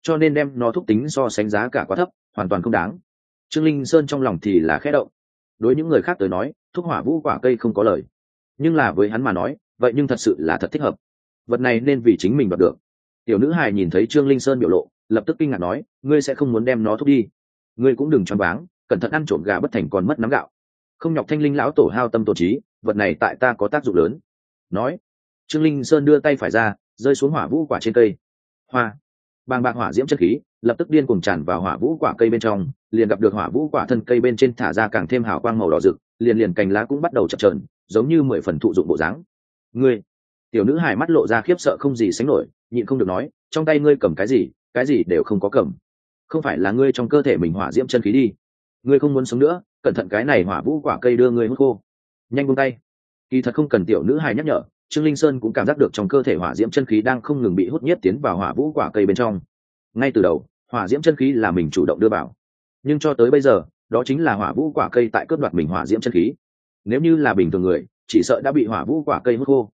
Cho nên đem nó thúc tính so sánh giá cả quá thấp, hoàn toàn không đáng. Trương linh sơn trong lòng thì là khẽ động. Đối những người khác tới nói, thúc hỏa vũ quả cây không có lời. Nhưng là với hắn mà nói, vậy nhưng thật sự là thật thích hợp. Vật này nên vì chính mình đoạt được. Tiểu nữ hài nhìn thấy trương linh sơn biểu lộ, lập tức kinh ngạc nói, ngươi sẽ không muốn đem nó thúc đi. Ngươi cũng đừng choáng váng, cẩn thận ăn trộm gà bất thành còn mất nắm gạo. Không nhọc thanh linh lão tổ hao tâm tổ trí vật này tại ta có tác dụng lớn. Nói, trương linh sơn đưa tay phải ra, rơi xuống hỏa vũ quả trên cây. Hoa. Bàng bạc hỏa diễm chất khí, lập tức điên cùng tràn vào hỏa vũ quả cây bên trong, liền gặp được hỏa vũ quả thân cây bên trên thả ra càng thêm hào quang màu đỏ rực, liền liền cành lá cũng bắt đầu chập trờn giống như mười phần thụ dụng bộ dáng. Ngươi, tiểu nữ hải mắt lộ ra khiếp sợ không gì sánh nổi, nhịn không được nói, trong tay ngươi cầm cái gì cái gì đều không có cầm. Không phải là ngươi trong cơ thể mình hỏa diễm chân khí đi. Ngươi không muốn sống nữa, cẩn thận cái này hỏa vũ quả cây đưa ngươi hút khô nhanh buông tay. Kỳ thật không cần tiểu nữ hài nhắc nhở, trương linh sơn cũng cảm giác được trong cơ thể hỏa diễm chân khí đang không ngừng bị hút nhiếp tiến vào hỏa vũ quả cây bên trong. Ngay từ đầu, hỏa diễm chân khí là mình chủ động đưa vào. Nhưng cho tới bây giờ, đó chính là hỏa vũ quả cây tại cướp đoạt mình hỏa diễm chân khí. Nếu như là bình thường người, chỉ sợ đã bị hỏa vũ quả cây hút khô.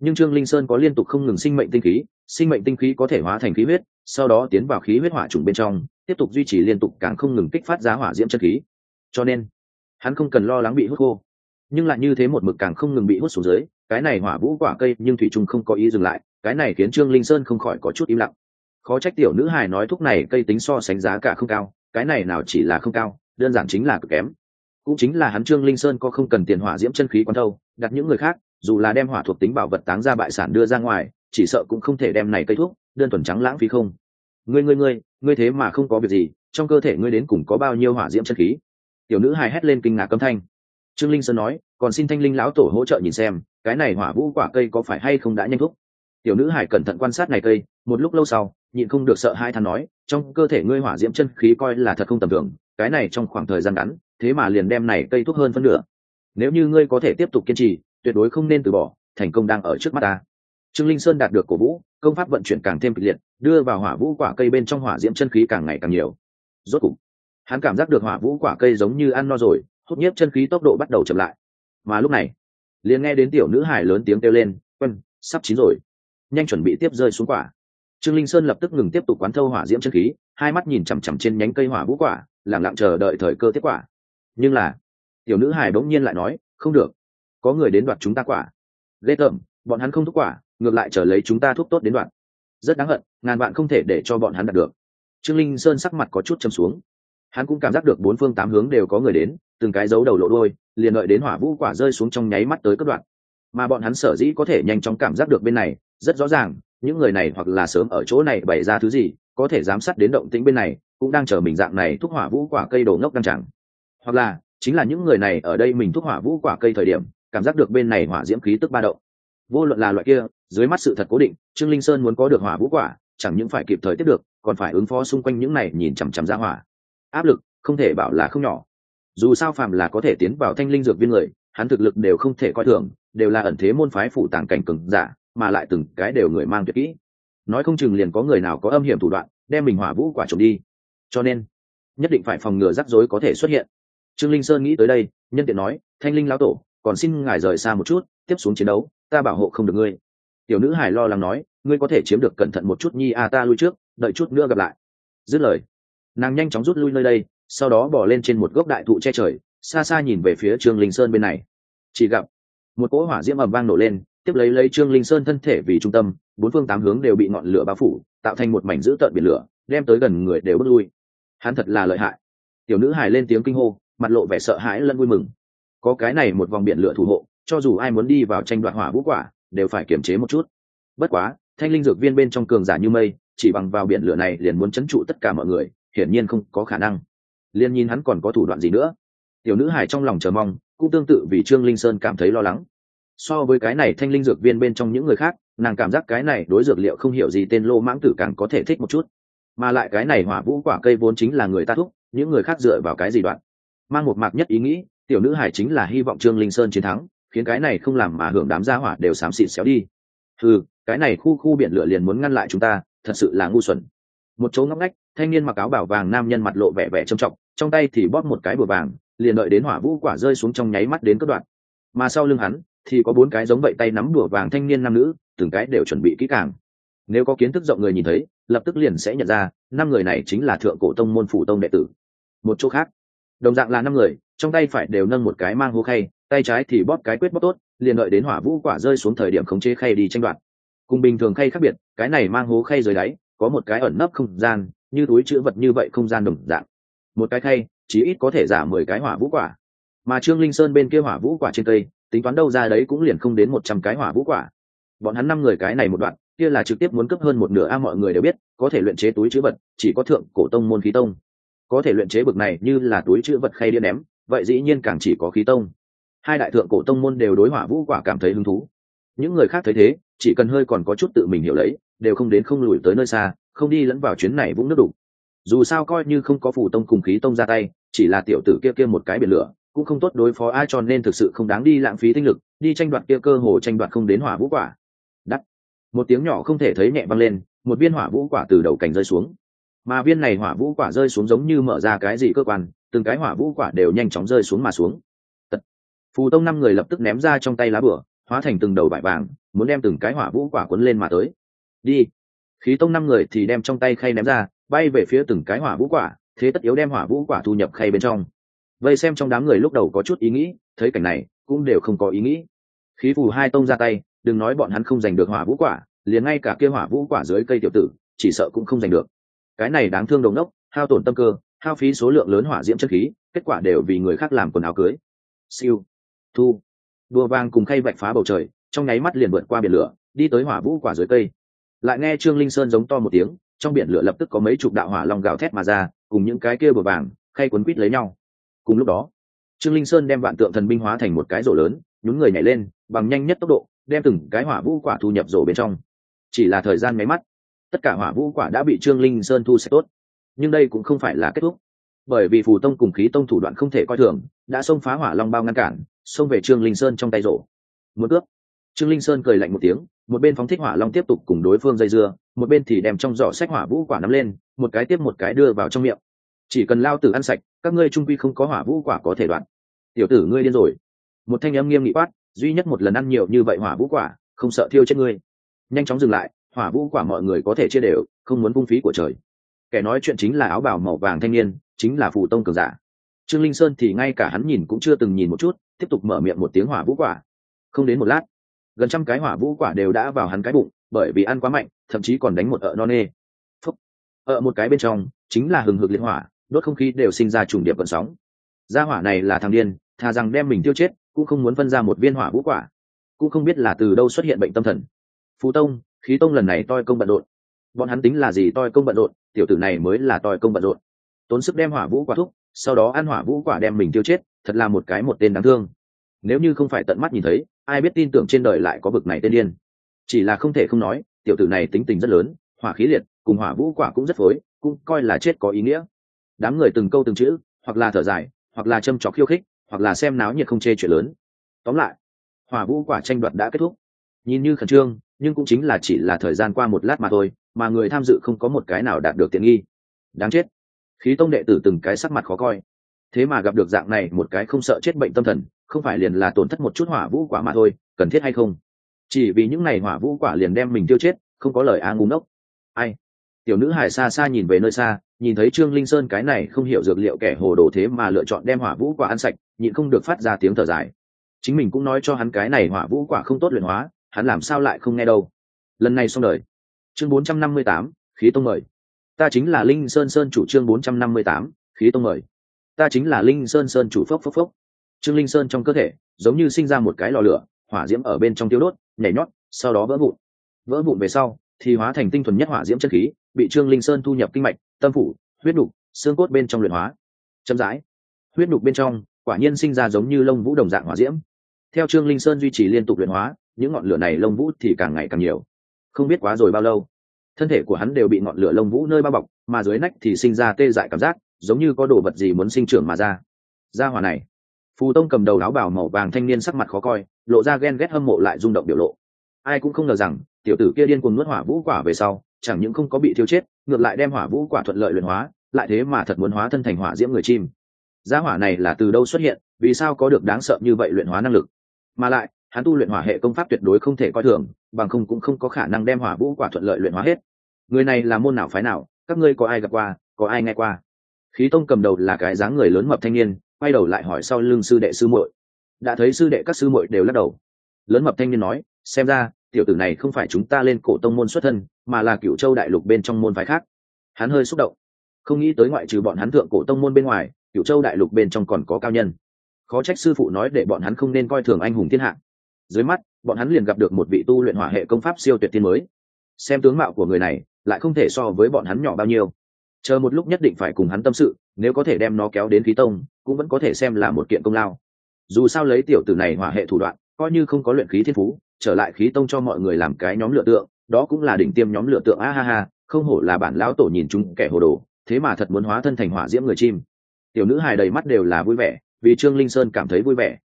Nhưng trương linh sơn có liên tục không ngừng sinh mệnh tinh khí, sinh mệnh tinh khí có thể hóa thành khí huyết, sau đó tiến vào khí huyết hỏa trùng bên trong, tiếp tục duy trì liên tục càng không ngừng kích phát giá hỏa diễm chân khí. Cho nên, hắn không cần lo lắng bị hút khô nhưng lại như thế một mực càng không ngừng bị hút xuống dưới, cái này hỏa vũ quả cây nhưng thủy trung không có ý dừng lại, cái này khiến trương linh sơn không khỏi có chút im lặng. Khó trách tiểu nữ hài nói thuốc này cây tính so sánh giá cả không cao, cái này nào chỉ là không cao, đơn giản chính là cực kém. Cũng chính là hắn trương linh sơn có không cần tiền hỏa diễm chân khí quán thâu, đặt những người khác, dù là đem hỏa thuộc tính bảo vật táng ra bại sản đưa ra ngoài, chỉ sợ cũng không thể đem này cây thuốc, đơn thuần trắng lãng phí không. Ngươi ngươi ngươi ngươi thế mà không có việc gì, trong cơ thể ngươi đến cùng có bao nhiêu hỏa diễm chân khí? Tiểu nữ hài hét lên kinh ngạc âm thanh trương linh sơn nói, còn xin thanh linh lão tổ hỗ trợ nhìn xem, cái này hỏa vũ quả cây có phải hay không đã nhanh thúc? Tiểu nữ hải cẩn thận quan sát này cây, một lúc lâu sau, nhịn không được sợ hai thằng nói, trong cơ thể ngươi hỏa diễm chân khí coi là thật không tầm thường, cái này trong khoảng thời gian ngắn, thế mà liền đem này cây thuốc hơn phân nửa. Nếu như ngươi có thể tiếp tục kiên trì, tuyệt đối không nên từ bỏ, thành công đang ở trước mắt ta. Trương linh sơn đạt được cổ vũ, công pháp vận chuyển càng thêm kịch liệt, đưa vào hỏa vũ quả cây bên trong hỏa diễm chân khí càng ngày càng nhiều. Rốt cục, hắn cảm giác được hỏa vũ quả cây giống như ăn no rồi hút nhiếp chân khí tốc độ bắt đầu chậm lại. Mà lúc này, liền nghe đến tiểu nữ hải lớn tiếng kêu lên, quân, sắp chín rồi. Nhanh chuẩn bị tiếp rơi xuống quả. Trương linh sơn lập tức ngừng tiếp tục quán thâu hỏa diễm chân khí, hai mắt nhìn chằm chằm trên nhánh cây hỏa vũ quả lẳng lặng chờ đợi thời cơ tiếp quả. Nhưng là, tiểu nữ hải bỗng nhiên lại nói, không được, có người đến đoạt chúng ta quả. Ghê tởm, bọn hắn không thúc quả, ngược lại trở lấy chúng ta thuốc tốt đến đoạn rất đáng hận, ngàn bạn không thể để cho bọn hắn đạt được. Trương linh sơn sắc mặt có chút châm xuống hắn cũng cảm giác được bốn phương tám hướng đều có người đến, từng cái dấu đầu lộ đôi liền đợi đến hỏa vũ quả rơi xuống trong nháy mắt tới cấp đoạn. Mà bọn hắn sở dĩ có thể nhanh chóng cảm giác được bên này, rất rõ ràng, những người này hoặc là sớm ở chỗ này bày ra thứ gì, có thể giám sát đến động tĩnh bên này, cũng đang chờ mình dạng này thúc hỏa vũ quả cây đổ ngốc đang chẳng. Hoặc là, chính là những người này ở đây mình thúc hỏa vũ quả cây thời điểm, cảm giác được bên này hỏa diễm khí tức ba động. Vô luận là loại kia, dưới mắt sự thật cố định, trương linh sơn muốn có được hỏa vũ quả, chẳng những phải kịp thời tiếp được, còn phải ứng phó xung quanh những này nhìn chằm chằm ra hỏa áp lực không thể bảo là không nhỏ. Dù sao phàm là có thể tiến vào thanh linh dược viên người, hắn thực lực đều không thể coi thường, đều là ẩn thế môn phái phủ tàng cảnh cừng giả, mà lại từng cái đều người mang tuyệt kỹ. Nói không chừng liền có người nào có âm hiểm thủ đoạn, đem mình hỏa vũ quả trộm đi. Cho nên, nhất định phải phòng ngừa rắc rối có thể xuất hiện. Trương linh sơn nghĩ tới đây, nhân tiện nói, thanh linh lão tổ, còn xin ngài rời xa một chút, tiếp xuống chiến đấu, ta bảo hộ không được ngươi. Tiểu nữ hải lo lắng nói, ngươi có thể chiếm được cẩn thận một chút nhi a ta lui trước, đợi chút nữa gặp lại. Dứt lời nàng nhanh chóng rút lui nơi đây, sau đó bỏ lên trên một gốc đại thụ che trời, xa xa nhìn về phía trương linh sơn bên này. Chỉ gặp, một cỗ hỏa diễm ầm vang nổ lên, tiếp lấy lấy trương linh sơn thân thể vì trung tâm, bốn phương tám hướng đều bị ngọn lửa bao phủ, tạo thành một mảnh dữ tợn biển lửa, đem tới gần người đều bước lui. Hắn thật là lợi hại. Tiểu nữ hài lên tiếng kinh hô, mặt lộ vẻ sợ hãi lẫn vui mừng. Có cái này một vòng biển lửa thủ hộ, cho dù ai muốn đi vào tranh đoạt hỏa vũ quả, đều phải kiềm chế một chút. Bất quá, thanh linh dược viên bên trong cường giả như mây, chỉ bằng vào biển lửa này liền muốn chấn trụ tất cả mọi người hiển nhiên không có khả năng. Liên nhìn hắn còn có thủ đoạn gì nữa? Tiểu nữ hải trong lòng chờ mong, cũng tương tự vì trương linh sơn cảm thấy lo lắng. So với cái này thanh linh dược viên bên trong những người khác, nàng cảm giác cái này đối dược liệu không hiểu gì tên lô mãng tử càng có thể thích một chút. Mà lại cái này hỏa vũ quả cây vốn chính là người ta thúc, những người khác dựa vào cái gì đoạn? Mang một mạc nhất ý nghĩ, tiểu nữ hải chính là hy vọng trương linh sơn chiến thắng, khiến cái này không làm mà hưởng đám gia hỏa đều xám xịt xéo đi. Ừ cái này khu khu biển lửa liền muốn ngăn lại chúng ta, thật sự là ngu xuẩn. Một chỗ ngóc ngách thanh niên mặc áo bảo vàng nam nhân mặt lộ vẻ vẻ trầm trọng, trong tay thì bóp một cái bùa vàng, liền đợi đến hỏa vũ quả rơi xuống trong nháy mắt đến cất đoạn. Mà sau lưng hắn, thì có bốn cái giống vậy tay nắm đùa vàng thanh niên nam nữ, từng cái đều chuẩn bị kỹ càng. Nếu có kiến thức rộng người nhìn thấy, lập tức liền sẽ nhận ra, năm người này chính là thượng cổ tông môn phủ tông đệ tử. Một chỗ khác, đồng dạng là năm người, trong tay phải đều nâng một cái mang hô khay, tay trái thì bóp cái quyết bóp tốt, liền đợi đến hỏa vũ quả rơi xuống thời điểm khống chế khay đi tranh đoạt. Cùng bình thường khay khác biệt, cái này mang hố khay dưới đáy, có một cái ẩn nấp không gian như túi chữ vật như vậy không gian đồng dạng. Một cái khay, chí ít có thể giả mười cái hỏa vũ quả. Mà trương linh sơn bên kia hỏa vũ quả trên cây, tính toán đâu ra đấy cũng liền không đến một trăm cái hỏa vũ quả. Bọn hắn năm người cái này một đoạn, kia là trực tiếp muốn cấp hơn một nửa a, mọi người đều biết, có thể luyện chế túi chữ vật, chỉ có thượng cổ tông môn khí tông. Có thể luyện chế bực này như là túi chữ vật khay đĩa ném, vậy dĩ nhiên càng chỉ có khí tông. Hai đại thượng cổ tông môn đều đối hỏa vũ quả cảm thấy hứng thú. Những người khác thấy thế, chỉ cần hơi còn có chút tự mình hiểu lấy, đều không đến không lùi tới nơi xa không đi lẫn vào chuyến này vũng nước đủ dù sao coi như không có phủ tông cùng khí tông ra tay, chỉ là tiểu tử kia kia một cái biển lửa, cũng không tốt đối phó ai cho nên thực sự không đáng đi lãng phí tinh lực, đi tranh đoạt kia cơ hồ tranh đoạt không đến hỏa vũ quả. Đắt. Một tiếng nhỏ không thể thấy nhẹ văng lên, một viên hỏa vũ quả từ đầu cành rơi xuống. Mà viên này hỏa vũ quả rơi xuống giống như mở ra cái gì cơ quan, từng cái hỏa vũ quả đều nhanh chóng rơi xuống mà xuống. Tật. phù tông năm người lập tức ném ra trong tay lá bửa, hóa thành từng đầu bại vàng, muốn đem từng cái hỏa vũ quả cuốn lên mà tới. Đi khí tông năm người thì đem trong tay khay ném ra, bay về phía từng cái hỏa vũ quả, thế tất yếu đem hỏa vũ quả thu nhập khay bên trong. Vậy xem trong đám người lúc đầu có chút ý nghĩ, thấy cảnh này cũng đều không có ý nghĩ. Khí phù hai tông ra tay, đừng nói bọn hắn không giành được hỏa vũ quả, liền ngay cả kia hỏa vũ quả dưới cây tiểu tử, chỉ sợ cũng không giành được. Cái này đáng thương đồng đốc, hao tổn tâm cơ, hao phí số lượng lớn hỏa diễm chân khí, kết quả đều vì người khác làm quần áo cưới. Siêu. Thu. Đua vang cùng khay vạch phá bầu trời, trong nháy mắt liền vượt qua biển lửa, đi tới hỏa vũ quả dưới cây lại nghe trương linh sơn giống to một tiếng, trong biển lửa lập tức có mấy chục đạo hỏa long gào thét mà ra, cùng những cái kia bờ vàng khay quấn quít lấy nhau. Cùng lúc đó, trương linh sơn đem vạn tượng thần binh hóa thành một cái rổ lớn, nhún người nhảy lên, bằng nhanh nhất tốc độ, đem từng cái hỏa vũ quả thu nhập rổ bên trong. Chỉ là thời gian máy mắt, tất cả hỏa vũ quả đã bị trương linh sơn thu sạch tốt. Nhưng đây cũng không phải là kết thúc. Bởi vì phù tông cùng khí tông thủ đoạn không thể coi thường, đã xông phá hỏa long bao ngăn cản, xông về trương linh sơn trong tay rổ. Muốn cướp trương linh sơn cười lạnh một tiếng, một bên phóng thích hỏa long tiếp tục cùng đối phương dây dưa, một bên thì đem trong giỏ sách hỏa vũ quả nắm lên, một cái tiếp một cái đưa vào trong miệng. Chỉ cần lao tử ăn sạch, các ngươi trung quy không có hỏa vũ quả có thể đoạn. Tiểu tử ngươi điên rồi. Một thanh âm nghiêm nghị quát, duy nhất một lần ăn nhiều như vậy hỏa vũ quả, không sợ thiêu chết ngươi. Nhanh chóng dừng lại, hỏa vũ quả mọi người có thể chia đều, không muốn vung phí của trời. Kẻ nói chuyện chính là áo bào màu vàng thanh niên, chính là phù tông cường giả. Trương linh sơn thì ngay cả hắn nhìn cũng chưa từng nhìn một chút, tiếp tục mở miệng một tiếng hỏa vũ quả. Không đến một lát gần trăm cái hỏa vũ quả đều đã vào hắn cái bụng, bởi vì ăn quá mạnh, thậm chí còn đánh một ợ non nê. Phúc. Ợ một cái bên trong, chính là hừng hực liên hỏa, đốt không khí đều sinh ra trùng điệp vận sóng. Gia hỏa này là thằng điên thà rằng đem mình tiêu chết, cũng không muốn phân ra một viên hỏa vũ quả. Cũng không biết là từ đâu xuất hiện bệnh tâm thần. Phú tông, khí tông lần này toi công bận rộn. Bọn hắn tính là gì toi công bận rộn, tiểu tử này mới là toi công bận rộn. Tốn sức đem hỏa vũ quả thúc, sau đó ăn hỏa vũ quả đem mình tiêu chết, thật là một cái một tên đáng thương nếu như không phải tận mắt nhìn thấy, ai biết tin tưởng trên đời lại có bực này tên điên. Chỉ là không thể không nói, tiểu tử này tính tình rất lớn, hỏa khí liệt, cùng hỏa vũ quả cũng rất phối, cũng coi là chết có ý nghĩa. Đám người từng câu từng chữ, hoặc là thở dài, hoặc là châm trọc khiêu khích, hoặc là xem náo nhiệt không chê chuyện lớn. Tóm lại, hỏa vũ quả tranh đoạt đã kết thúc. Nhìn như khẩn trương, nhưng cũng chính là chỉ là thời gian qua một lát mà thôi, mà người tham dự không có một cái nào đạt được tiện nghi. Đáng chết. Khí tông đệ tử từng cái sắc mặt khó coi. Thế mà gặp được dạng này, một cái không sợ chết bệnh tâm thần không phải liền là tổn thất một chút hỏa vũ quả mà thôi, cần thiết hay không? Chỉ vì những ngày hỏa vũ quả liền đem mình tiêu chết, không có lời á ngu ngốc. Ai? Tiểu nữ hải xa xa nhìn về nơi xa, nhìn thấy trương linh sơn cái này không hiểu dược liệu kẻ hồ đồ thế mà lựa chọn đem hỏa vũ quả ăn sạch, nhịn không được phát ra tiếng thở dài. Chính mình cũng nói cho hắn cái này hỏa vũ quả không tốt luyện hóa, hắn làm sao lại không nghe đâu. Lần này xong đời. Chương bốn trăm năm mươi tám, khí tông mời. Ta chính là linh sơn sơn chủ trương bốn trăm năm mươi tám, khí tông mời. Ta chính là linh sơn sơn chủ, phốc phốc phốc trương linh sơn trong cơ thể giống như sinh ra một cái lò lửa, hỏa diễm ở bên trong tiêu đốt, nhảy nhót, sau đó vỡ vụn. Vỡ vụn về sau thì hóa thành tinh thuần nhất hỏa diễm chất khí, bị trương linh sơn thu nhập kinh mạch, tâm phủ, huyết đục, xương cốt bên trong luyện hóa. Chậm rãi, huyết đục bên trong quả nhiên sinh ra giống như lông vũ đồng dạng hỏa diễm. Theo trương linh sơn duy trì liên tục luyện hóa, những ngọn lửa này lông vũ thì càng ngày càng nhiều. Không biết quá rồi bao lâu, thân thể của hắn đều bị ngọn lửa lông vũ nơi bao bọc, mà dưới nách thì sinh ra tê dại cảm giác, giống như có đồ vật gì muốn sinh trưởng mà ra. Ra hỏa này phù tông cầm đầu áo bảo màu vàng thanh niên sắc mặt khó coi, lộ ra ghen ghét hâm mộ lại rung động biểu lộ. Ai cũng không ngờ rằng, tiểu tử kia điên cuồng nuốt hỏa vũ quả về sau, chẳng những không có bị thiêu chết, ngược lại đem hỏa vũ quả thuận lợi luyện hóa, lại thế mà thật muốn hóa thân thành hỏa diễm người chim. Giá hỏa này là từ đâu xuất hiện, vì sao có được đáng sợ như vậy luyện hóa năng lực? Mà lại, hắn tu luyện hỏa hệ công pháp tuyệt đối không thể coi thường, bằng không cũng không có khả năng đem hỏa vũ quả thuận lợi luyện hóa hết. Người này là môn nào phái nào, các ngươi có ai gặp qua, có ai nghe qua? Khí tông cầm đầu là cái dáng người lớn mập thanh niên quay đầu lại hỏi sau lưng sư đệ sư muội. Đã thấy sư đệ các sư muội đều lắc đầu. Lớn mập thanh niên nói, xem ra, tiểu tử này không phải chúng ta lên cổ tông môn xuất thân, mà là cựu châu đại lục bên trong môn phái khác. Hắn hơi xúc động. Không nghĩ tới ngoại trừ bọn hắn thượng cổ tông môn bên ngoài cựu châu đại lục bên trong còn có cao nhân. Khó trách sư phụ nói để bọn hắn không nên coi thường anh hùng thiên hạ. Dưới mắt, bọn hắn liền gặp được một vị tu luyện hỏa hệ công pháp siêu tuyệt tiên mới. Xem tướng mạo của người này, lại không thể so với bọn hắn nhỏ bao nhiêu. Chờ một lúc nhất định phải cùng hắn tâm sự nếu có thể đem nó kéo đến khí tông, cũng vẫn có thể xem là một kiện công lao. Dù sao lấy tiểu tử này hỏa hệ thủ đoạn, coi như không có luyện khí thiên phú, trở lại khí tông cho mọi người làm cái nhóm lựa tượng, đó cũng là đỉnh tiêm nhóm lựa tượng. A ha ha, không hổ là bản lão tổ nhìn chúng kẻ hồ đồ, thế mà thật muốn hóa thân thành hỏa diễm người chim. Tiểu nữ hài đầy mắt đều là vui vẻ, vì trương linh sơn cảm thấy vui vẻ.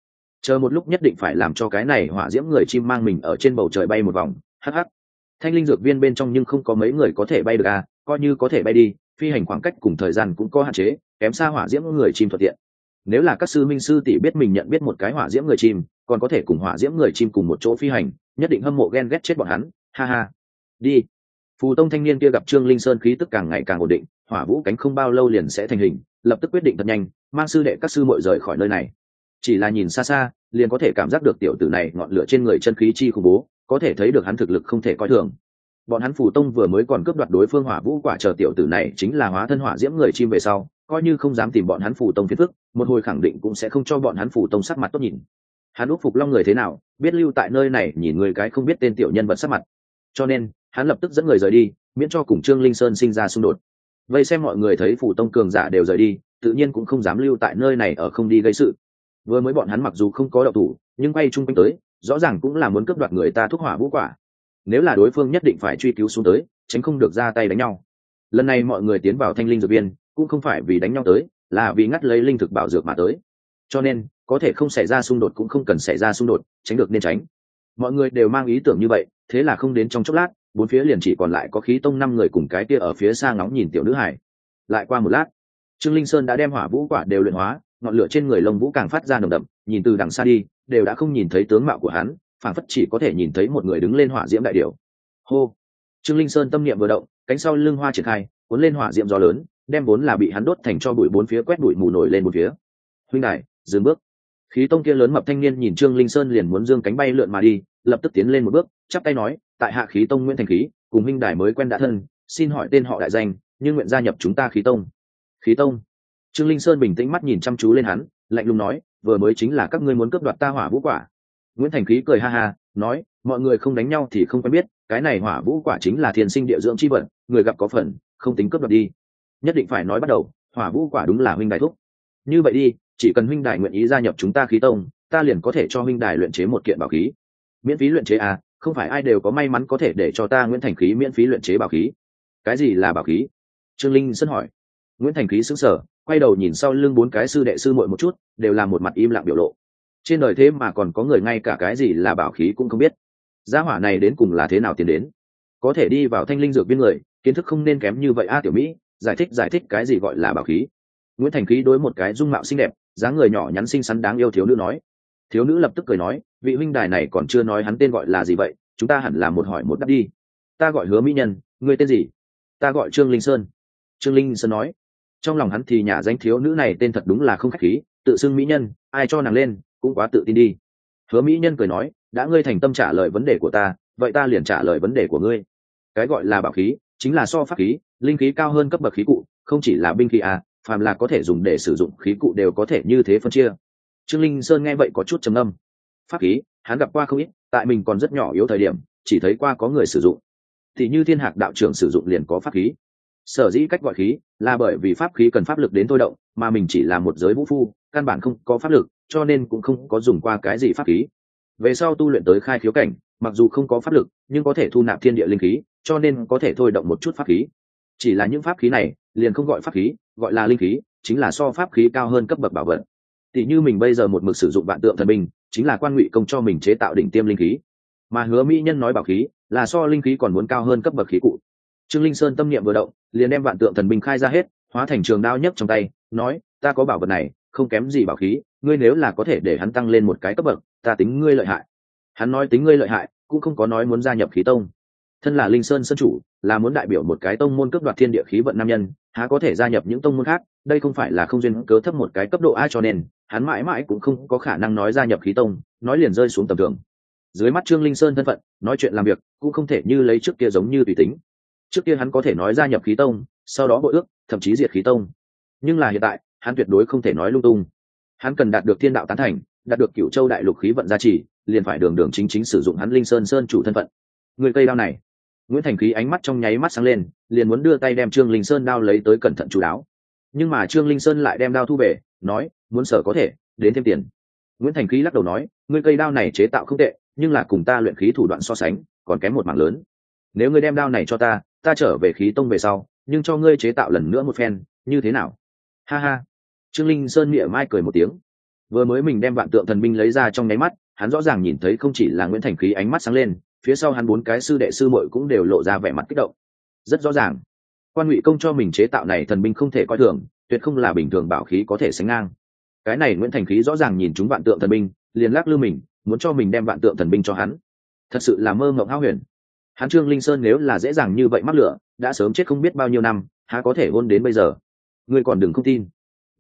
Chờ một lúc nhất định phải làm cho cái này hỏa diễm người chim mang mình ở trên bầu trời bay một vòng. Hh thanh linh dược viên bên trong nhưng không có mấy người có thể bay được à coi như có thể bay đi phi hành khoảng cách cùng thời gian cũng có hạn chế, kém xa hỏa diễm người chim thuận tiện. Nếu là các sư minh sư tỷ biết mình nhận biết một cái hỏa diễm người chim, còn có thể cùng hỏa diễm người chim cùng một chỗ phi hành, nhất định hâm mộ ghen ghét chết bọn hắn. Ha ha. Đi. Phù tông thanh niên kia gặp trương linh sơn khí tức càng ngày càng ổn định, hỏa vũ cánh không bao lâu liền sẽ thành hình, lập tức quyết định thật nhanh, mang sư đệ các sư mội rời khỏi nơi này. Chỉ là nhìn xa xa, liền có thể cảm giác được tiểu tử này ngọn lửa trên người chân khí chi khủng bố, có thể thấy được hắn thực lực không thể coi thường bọn hắn phủ tông vừa mới còn cướp đoạt đối phương hỏa vũ quả chờ tiểu tử này chính là hóa thân hỏa diễm người chim về sau, coi như không dám tìm bọn hắn phủ tông phiền phức, một hồi khẳng định cũng sẽ không cho bọn hắn phủ tông sắc mặt tốt nhìn. Hắn úc phục long người thế nào, biết lưu tại nơi này, nhìn người cái không biết tên tiểu nhân vật sắc mặt. Cho nên, hắn lập tức dẫn người rời đi, miễn cho cùng trương linh sơn sinh ra xung đột. Vây xem mọi người thấy phủ tông cường giả đều rời đi, tự nhiên cũng không dám lưu tại nơi này ở không đi gây sự. Vừa mới bọn hắn mặc dù không có đậu thủ, nhưng bay chung quanh tới, rõ ràng cũng là muốn cướp đoạt người ta thuốc hỏa vũ quả nếu là đối phương nhất định phải truy cứu xuống tới, tránh không được ra tay đánh nhau. Lần này mọi người tiến vào thanh linh dược viên, cũng không phải vì đánh nhau tới, là vì ngắt lấy linh thực bảo dược mà tới. Cho nên, có thể không xảy ra xung đột cũng không cần xảy ra xung đột, tránh được nên tránh. Mọi người đều mang ý tưởng như vậy, thế là không đến trong chốc lát, bốn phía liền chỉ còn lại có khí tông năm người cùng cái kia ở phía xa ngóng nhìn tiểu nữ hải lại qua một lát, trương linh sơn đã đem hỏa vũ quả đều luyện hóa, ngọn lửa trên người lông vũ càng phát ra nồng đậm, nhìn từ đằng xa đi, đều đã không nhìn thấy tướng mạo của hắn phản phất chỉ có thể nhìn thấy một người đứng lên hỏa diễm đại điệu hô! Trương linh sơn tâm niệm vừa động, cánh sau lưng hoa triển khai, cuốn lên hỏa diễm gió lớn, đem vốn là bị hắn đốt thành cho bụi bốn phía quét bụi mù nổi lên một phía. Huynh đại dừng bước. Khí tông kia lớn mập thanh niên nhìn trương linh sơn liền muốn dương cánh bay lượn mà đi, lập tức tiến lên một bước, chắp tay nói, tại hạ khí tông nguyễn thành khí, cùng huynh đài mới quen đã thân, xin hỏi tên họ đại danh, nhưng nguyện gia nhập chúng ta khí tông. Khí tông? Trương linh sơn bình tĩnh mắt nhìn chăm chú lên hắn, lạnh lùng nói, vừa mới chính là các ngươi muốn cướp đoạt ta hỏa vũ quả nguyễn thành khí cười ha ha nói mọi người không đánh nhau thì không quen biết cái này hỏa vũ quả chính là thiên sinh địa dưỡng chi vận người gặp có phần không tính cướp đoạt đi. Nhất định phải nói bắt đầu hỏa vũ quả đúng là huynh đại thúc. Như vậy đi chỉ cần huynh đại nguyện ý gia nhập chúng ta khí tông ta liền có thể cho huynh đại luyện chế một kiện bảo khí. Miễn phí luyện chế à không phải ai đều có may mắn có thể để cho ta nguyễn thành khí miễn phí luyện chế bảo khí. Cái gì là bảo khí? Trương linh sân hỏi. Nguyễn thành khí sững sờ, quay đầu nhìn sau lưng bốn cái sư đệ sư muội một chút đều là một mặt im lặng biểu lộ trên đời thế mà còn có người ngay cả cái gì là bảo khí cũng không biết. Gia hỏa này đến cùng là thế nào tiến đến? Có thể đi vào thanh linh dược biên người, kiến thức không nên kém như vậy a, tiểu mỹ, giải thích giải thích cái gì gọi là bảo khí. Nguyễn thành khí đối một cái dung mạo xinh đẹp, dáng người nhỏ nhắn xinh xắn đáng yêu thiếu nữ nói. Thiếu nữ lập tức cười nói, vị huynh đài này còn chưa nói hắn tên gọi là gì vậy, chúng ta hẳn là một hỏi một đáp đi. Ta gọi hứa mỹ nhân, ngươi tên gì? Ta gọi trương linh sơn. Trương linh sơn nói. Trong lòng hắn thì nhà danh thiếu nữ này tên thật đúng là không khách khí, tự xưng mỹ nhân, ai cho nàng lên cũng quá tự tin đi. Hứa mỹ nhân cười nói, đã ngươi thành tâm trả lời vấn đề của ta, vậy ta liền trả lời vấn đề của ngươi. Cái gọi là bảo khí, chính là so pháp khí, linh khí cao hơn cấp bậc khí cụ, không chỉ là binh khí à phàm là có thể dùng để sử dụng khí cụ đều có thể như thế phân chia. Trương linh sơn nghe vậy có chút trầm âm pháp khí, hắn gặp qua không ít, tại mình còn rất nhỏ yếu thời điểm, chỉ thấy qua có người sử dụng. Thì như thiên hạc đạo trưởng sử dụng liền có pháp khí. Sở dĩ cách gọi khí là bởi vì pháp khí cần pháp lực đến thôi động, mà mình chỉ là một giới vũ phu, căn bản không có pháp lực cho nên cũng không có dùng qua cái gì pháp khí. Về sau tu luyện tới khai khiếu cảnh, mặc dù không có pháp lực, nhưng có thể thu nạp thiên địa linh khí, cho nên có thể thôi động một chút pháp khí. Chỉ là những pháp khí này, liền không gọi pháp khí, gọi là linh khí, chính là so pháp khí cao hơn cấp bậc bảo vật. Tỷ như mình bây giờ một mực sử dụng vạn tượng thần binh, chính là quan ngụy công cho mình chế tạo đỉnh tiêm linh khí. Mà hứa mỹ nhân nói bảo khí, là so linh khí còn muốn cao hơn cấp bậc khí cụ. Trương linh sơn tâm niệm vừa động, liền đem vạn tượng thần binh khai ra hết, hóa thành trường đao nhấc trong tay, nói, ta có bảo vật này không kém gì bảo khí, ngươi nếu là có thể để hắn tăng lên một cái cấp bậc, ta tính ngươi lợi hại. Hắn nói tính ngươi lợi hại, cũng không có nói muốn gia nhập khí tông. Thân là linh sơn sân chủ, là muốn đại biểu một cái tông môn cướp đoạt thiên địa khí vận nam nhân, há có thể gia nhập những tông môn khác, đây không phải là không duyên cớ thấp một cái cấp độ a cho nên, hắn mãi mãi cũng không có khả năng nói gia nhập khí tông, nói liền rơi xuống tầm thường. Dưới mắt trương linh sơn thân phận, nói chuyện làm việc, cũng không thể như lấy trước kia giống như tùy tính. Trước kia hắn có thể nói gia nhập khí tông, sau đó bội ước, thậm chí diệt khí tông. Nhưng là hiện tại hắn tuyệt đối không thể nói lung tung. Hắn cần đạt được thiên đạo tán thành, đạt được cựu châu đại lục khí vận gia trì, liền phải đường đường chính chính sử dụng hắn linh sơn sơn chủ thân phận. Người cây đao này, nguyễn thành khí ánh mắt trong nháy mắt sáng lên, liền muốn đưa tay đem trương linh sơn đao lấy tới cẩn thận chú đáo. Nhưng mà trương linh sơn lại đem đao thu về, nói, muốn sở có thể, đến thêm tiền. Nguyễn thành khí lắc đầu nói, ngươi cây đao này chế tạo không tệ, nhưng là cùng ta luyện khí thủ đoạn so sánh, còn kém một mảng lớn. Nếu ngươi đem đao này cho ta ta trở về khí tông về sau, nhưng cho ngươi chế tạo lần nữa một phen, như thế nào? Ha ha trương linh sơn mỉa mai cười một tiếng. Vừa mới mình đem vạn tượng thần binh lấy ra trong nháy mắt, hắn rõ ràng nhìn thấy không chỉ là nguyễn thành khí ánh mắt sáng lên, phía sau hắn bốn cái sư đệ sư muội cũng đều lộ ra vẻ mặt kích động. Rất rõ ràng, quan ngụy công cho mình chế tạo này thần binh không thể coi thường, tuyệt không là bình thường bảo khí có thể sánh ngang. Cái này nguyễn thành khí rõ ràng nhìn chúng vạn tượng thần binh liền lắc lư mình, muốn cho mình đem vạn tượng thần binh cho hắn. Thật sự là mơ mộng hao huyền. Hắn trương linh sơn nếu là dễ dàng như vậy mắc lửa, đã sớm chết không biết bao nhiêu năm, há có thể hôn đến bây giờ. Ngươi còn đừng không tin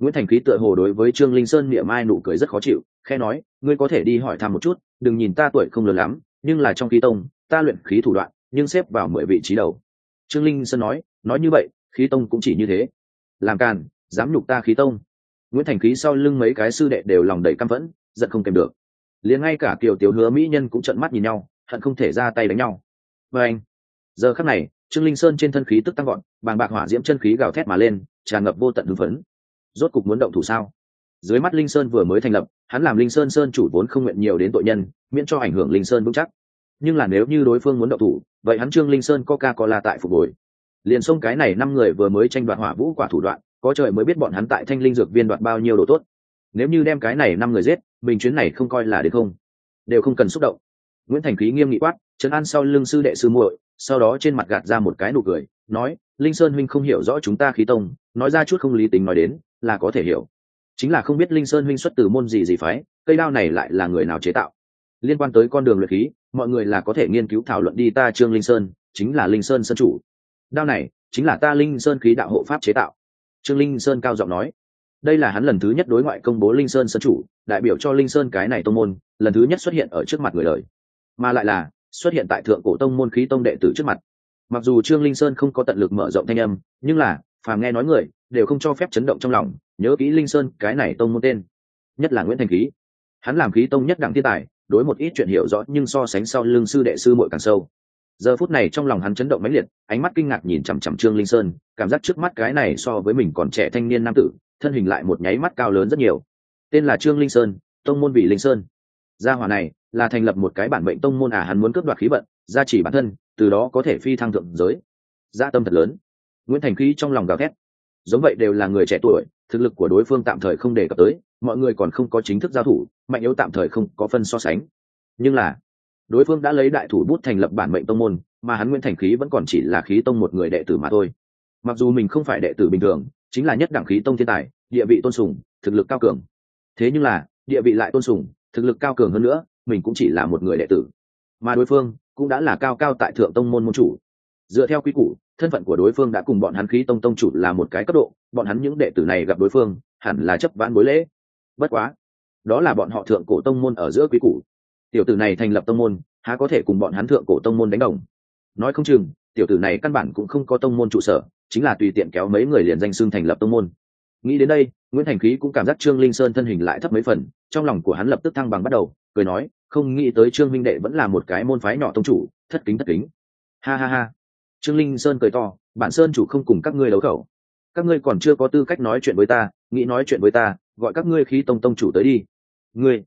nguyễn thành khí tựa hồ đối với trương linh sơn miệng mai nụ cười rất khó chịu khe nói, ngươi có thể đi hỏi thăm một chút, đừng nhìn ta tuổi không lớn lắm, nhưng là trong khí tông, ta luyện khí thủ đoạn, nhưng xếp vào mười vị trí đầu. Trương linh sơn nói nói như vậy, khí tông cũng chỉ như thế. Làm càn, dám nhục ta khí tông. Nguyễn thành khí sau lưng mấy cái sư đệ đều lòng đầy căm phẫn, giận không kèm được. Liền ngay cả kiều tiểu hứa mỹ nhân cũng trợn mắt nhìn nhau, hận không thể ra tay đánh nhau. Và anh, giờ khắc này, trương linh sơn trên thân khí tức tăng gọn bàng bạc hỏa diễm chân khí gào thét mà lên, tràn ngập vô tận hưng phấn rốt cục muốn động thủ sao? Dưới mắt linh sơn vừa mới thành lập, hắn làm linh sơn sơn chủ vốn không nguyện nhiều đến tội nhân, miễn cho ảnh hưởng linh sơn vững chắc. Nhưng là nếu như đối phương muốn động thủ, vậy hắn trương linh sơn coca cola tại phục hồi. Liền xông cái này năm người vừa mới tranh đoạt hỏa vũ quả thủ đoạn, có trời mới biết bọn hắn tại thanh linh dược viên đoạt bao nhiêu đồ tốt. Nếu như đem cái này năm người giết, mình chuyến này không coi là được không. Đều không cần xúc động. Nguyễn thành khí nghiêm nghị quát, trấn an sau lưng sư đệ sư muội, sau đó trên mặt gạt ra một cái nụ cười, nói, linh sơn huynh không hiểu rõ chúng ta khí tông, nói ra chút không lý tính nói đến là có thể hiểu. Chính là không biết linh sơn huynh xuất từ môn gì gì phái, cây đao này lại là người nào chế tạo? Liên quan tới con đường luyện khí, mọi người là có thể nghiên cứu thảo luận đi ta trương linh sơn, chính là linh sơn sơn chủ. Đao này chính là ta linh sơn khí đạo hộ pháp chế tạo. Trương linh sơn cao giọng nói. Đây là hắn lần thứ nhất đối ngoại công bố linh sơn sơn chủ, đại biểu cho linh sơn cái này tông môn, lần thứ nhất xuất hiện ở trước mặt người đời. Mà lại là, xuất hiện tại thượng cổ tông môn khí tông đệ tử trước mặt. Mặc dù trương linh sơn không có tận lực mở rộng thanh âm, nhưng là, phàm nghe nói người đều không cho phép chấn động trong lòng, nhớ kỹ linh sơn, cái này tông môn tên, nhất là nguyễn thành khí. Hắn làm khí tông nhất đẳng thiên tài, đối một ít chuyện hiểu rõ nhưng so sánh sau lưng sư đệ sư muội càng sâu. Giờ phút này trong lòng hắn chấn động mãnh liệt, ánh mắt kinh ngạc nhìn chằm chằm trương linh sơn, cảm giác trước mắt cái này so với mình còn trẻ thanh niên nam tử, thân hình lại một nháy mắt cao lớn rất nhiều. Tên là trương linh sơn, tông môn vị linh sơn. Gia hỏa này là thành lập một cái bản mệnh tông môn à hắn muốn cướp đoạt khí vận, gia chỉ bản thân, từ đó có thể phi thăng thượng giới. Gia tâm thật lớn. Nguyễn thành khí trong lòng gào thét giống vậy đều là người trẻ tuổi, thực lực của đối phương tạm thời không đề cập tới, mọi người còn không có chính thức giao thủ, mạnh yếu tạm thời không có phân so sánh. Nhưng là, đối phương đã lấy đại thủ bút thành lập bản mệnh tông môn, mà hắn nguyễn thành khí vẫn còn chỉ là khí tông một người đệ tử mà thôi. Mặc dù mình không phải đệ tử bình thường, chính là nhất đẳng khí tông thiên tài, địa vị tôn sùng, thực lực cao cường. Thế nhưng là, địa vị lại tôn sùng, thực lực cao cường hơn nữa, mình cũng chỉ là một người đệ tử. Mà đối phương cũng đã là cao cao tại thượng tông môn môn chủ. Dựa theo quy củ thân phận của đối phương đã cùng bọn hắn khí tông tông chủ là một cái cấp độ, bọn hắn những đệ tử này gặp đối phương, hẳn là chấp vãn bối lễ. Bất quá, đó là bọn họ thượng cổ tông môn ở giữa quý củ. Tiểu tử này thành lập tông môn, há có thể cùng bọn hắn thượng cổ tông môn đánh đồng? Nói không chừng, tiểu tử này căn bản cũng không có tông môn trụ sở, chính là tùy tiện kéo mấy người liền danh xưng thành lập tông môn. Nghĩ đến đây, nguyễn thành khí cũng cảm giác trương linh sơn thân hình lại thấp mấy phần, trong lòng của hắn lập tức thăng bằng bắt đầu, cười nói, không nghĩ tới trương minh đệ vẫn là một cái môn phái nhỏ tông chủ, thất kính thất kính. Ha ha ha trương linh sơn cười to, bản sơn chủ không cùng các ngươi đấu khẩu. Các ngươi còn chưa có tư cách nói chuyện với ta, nghĩ nói chuyện với ta, gọi các ngươi khí tông tông chủ tới đi. Ngươi?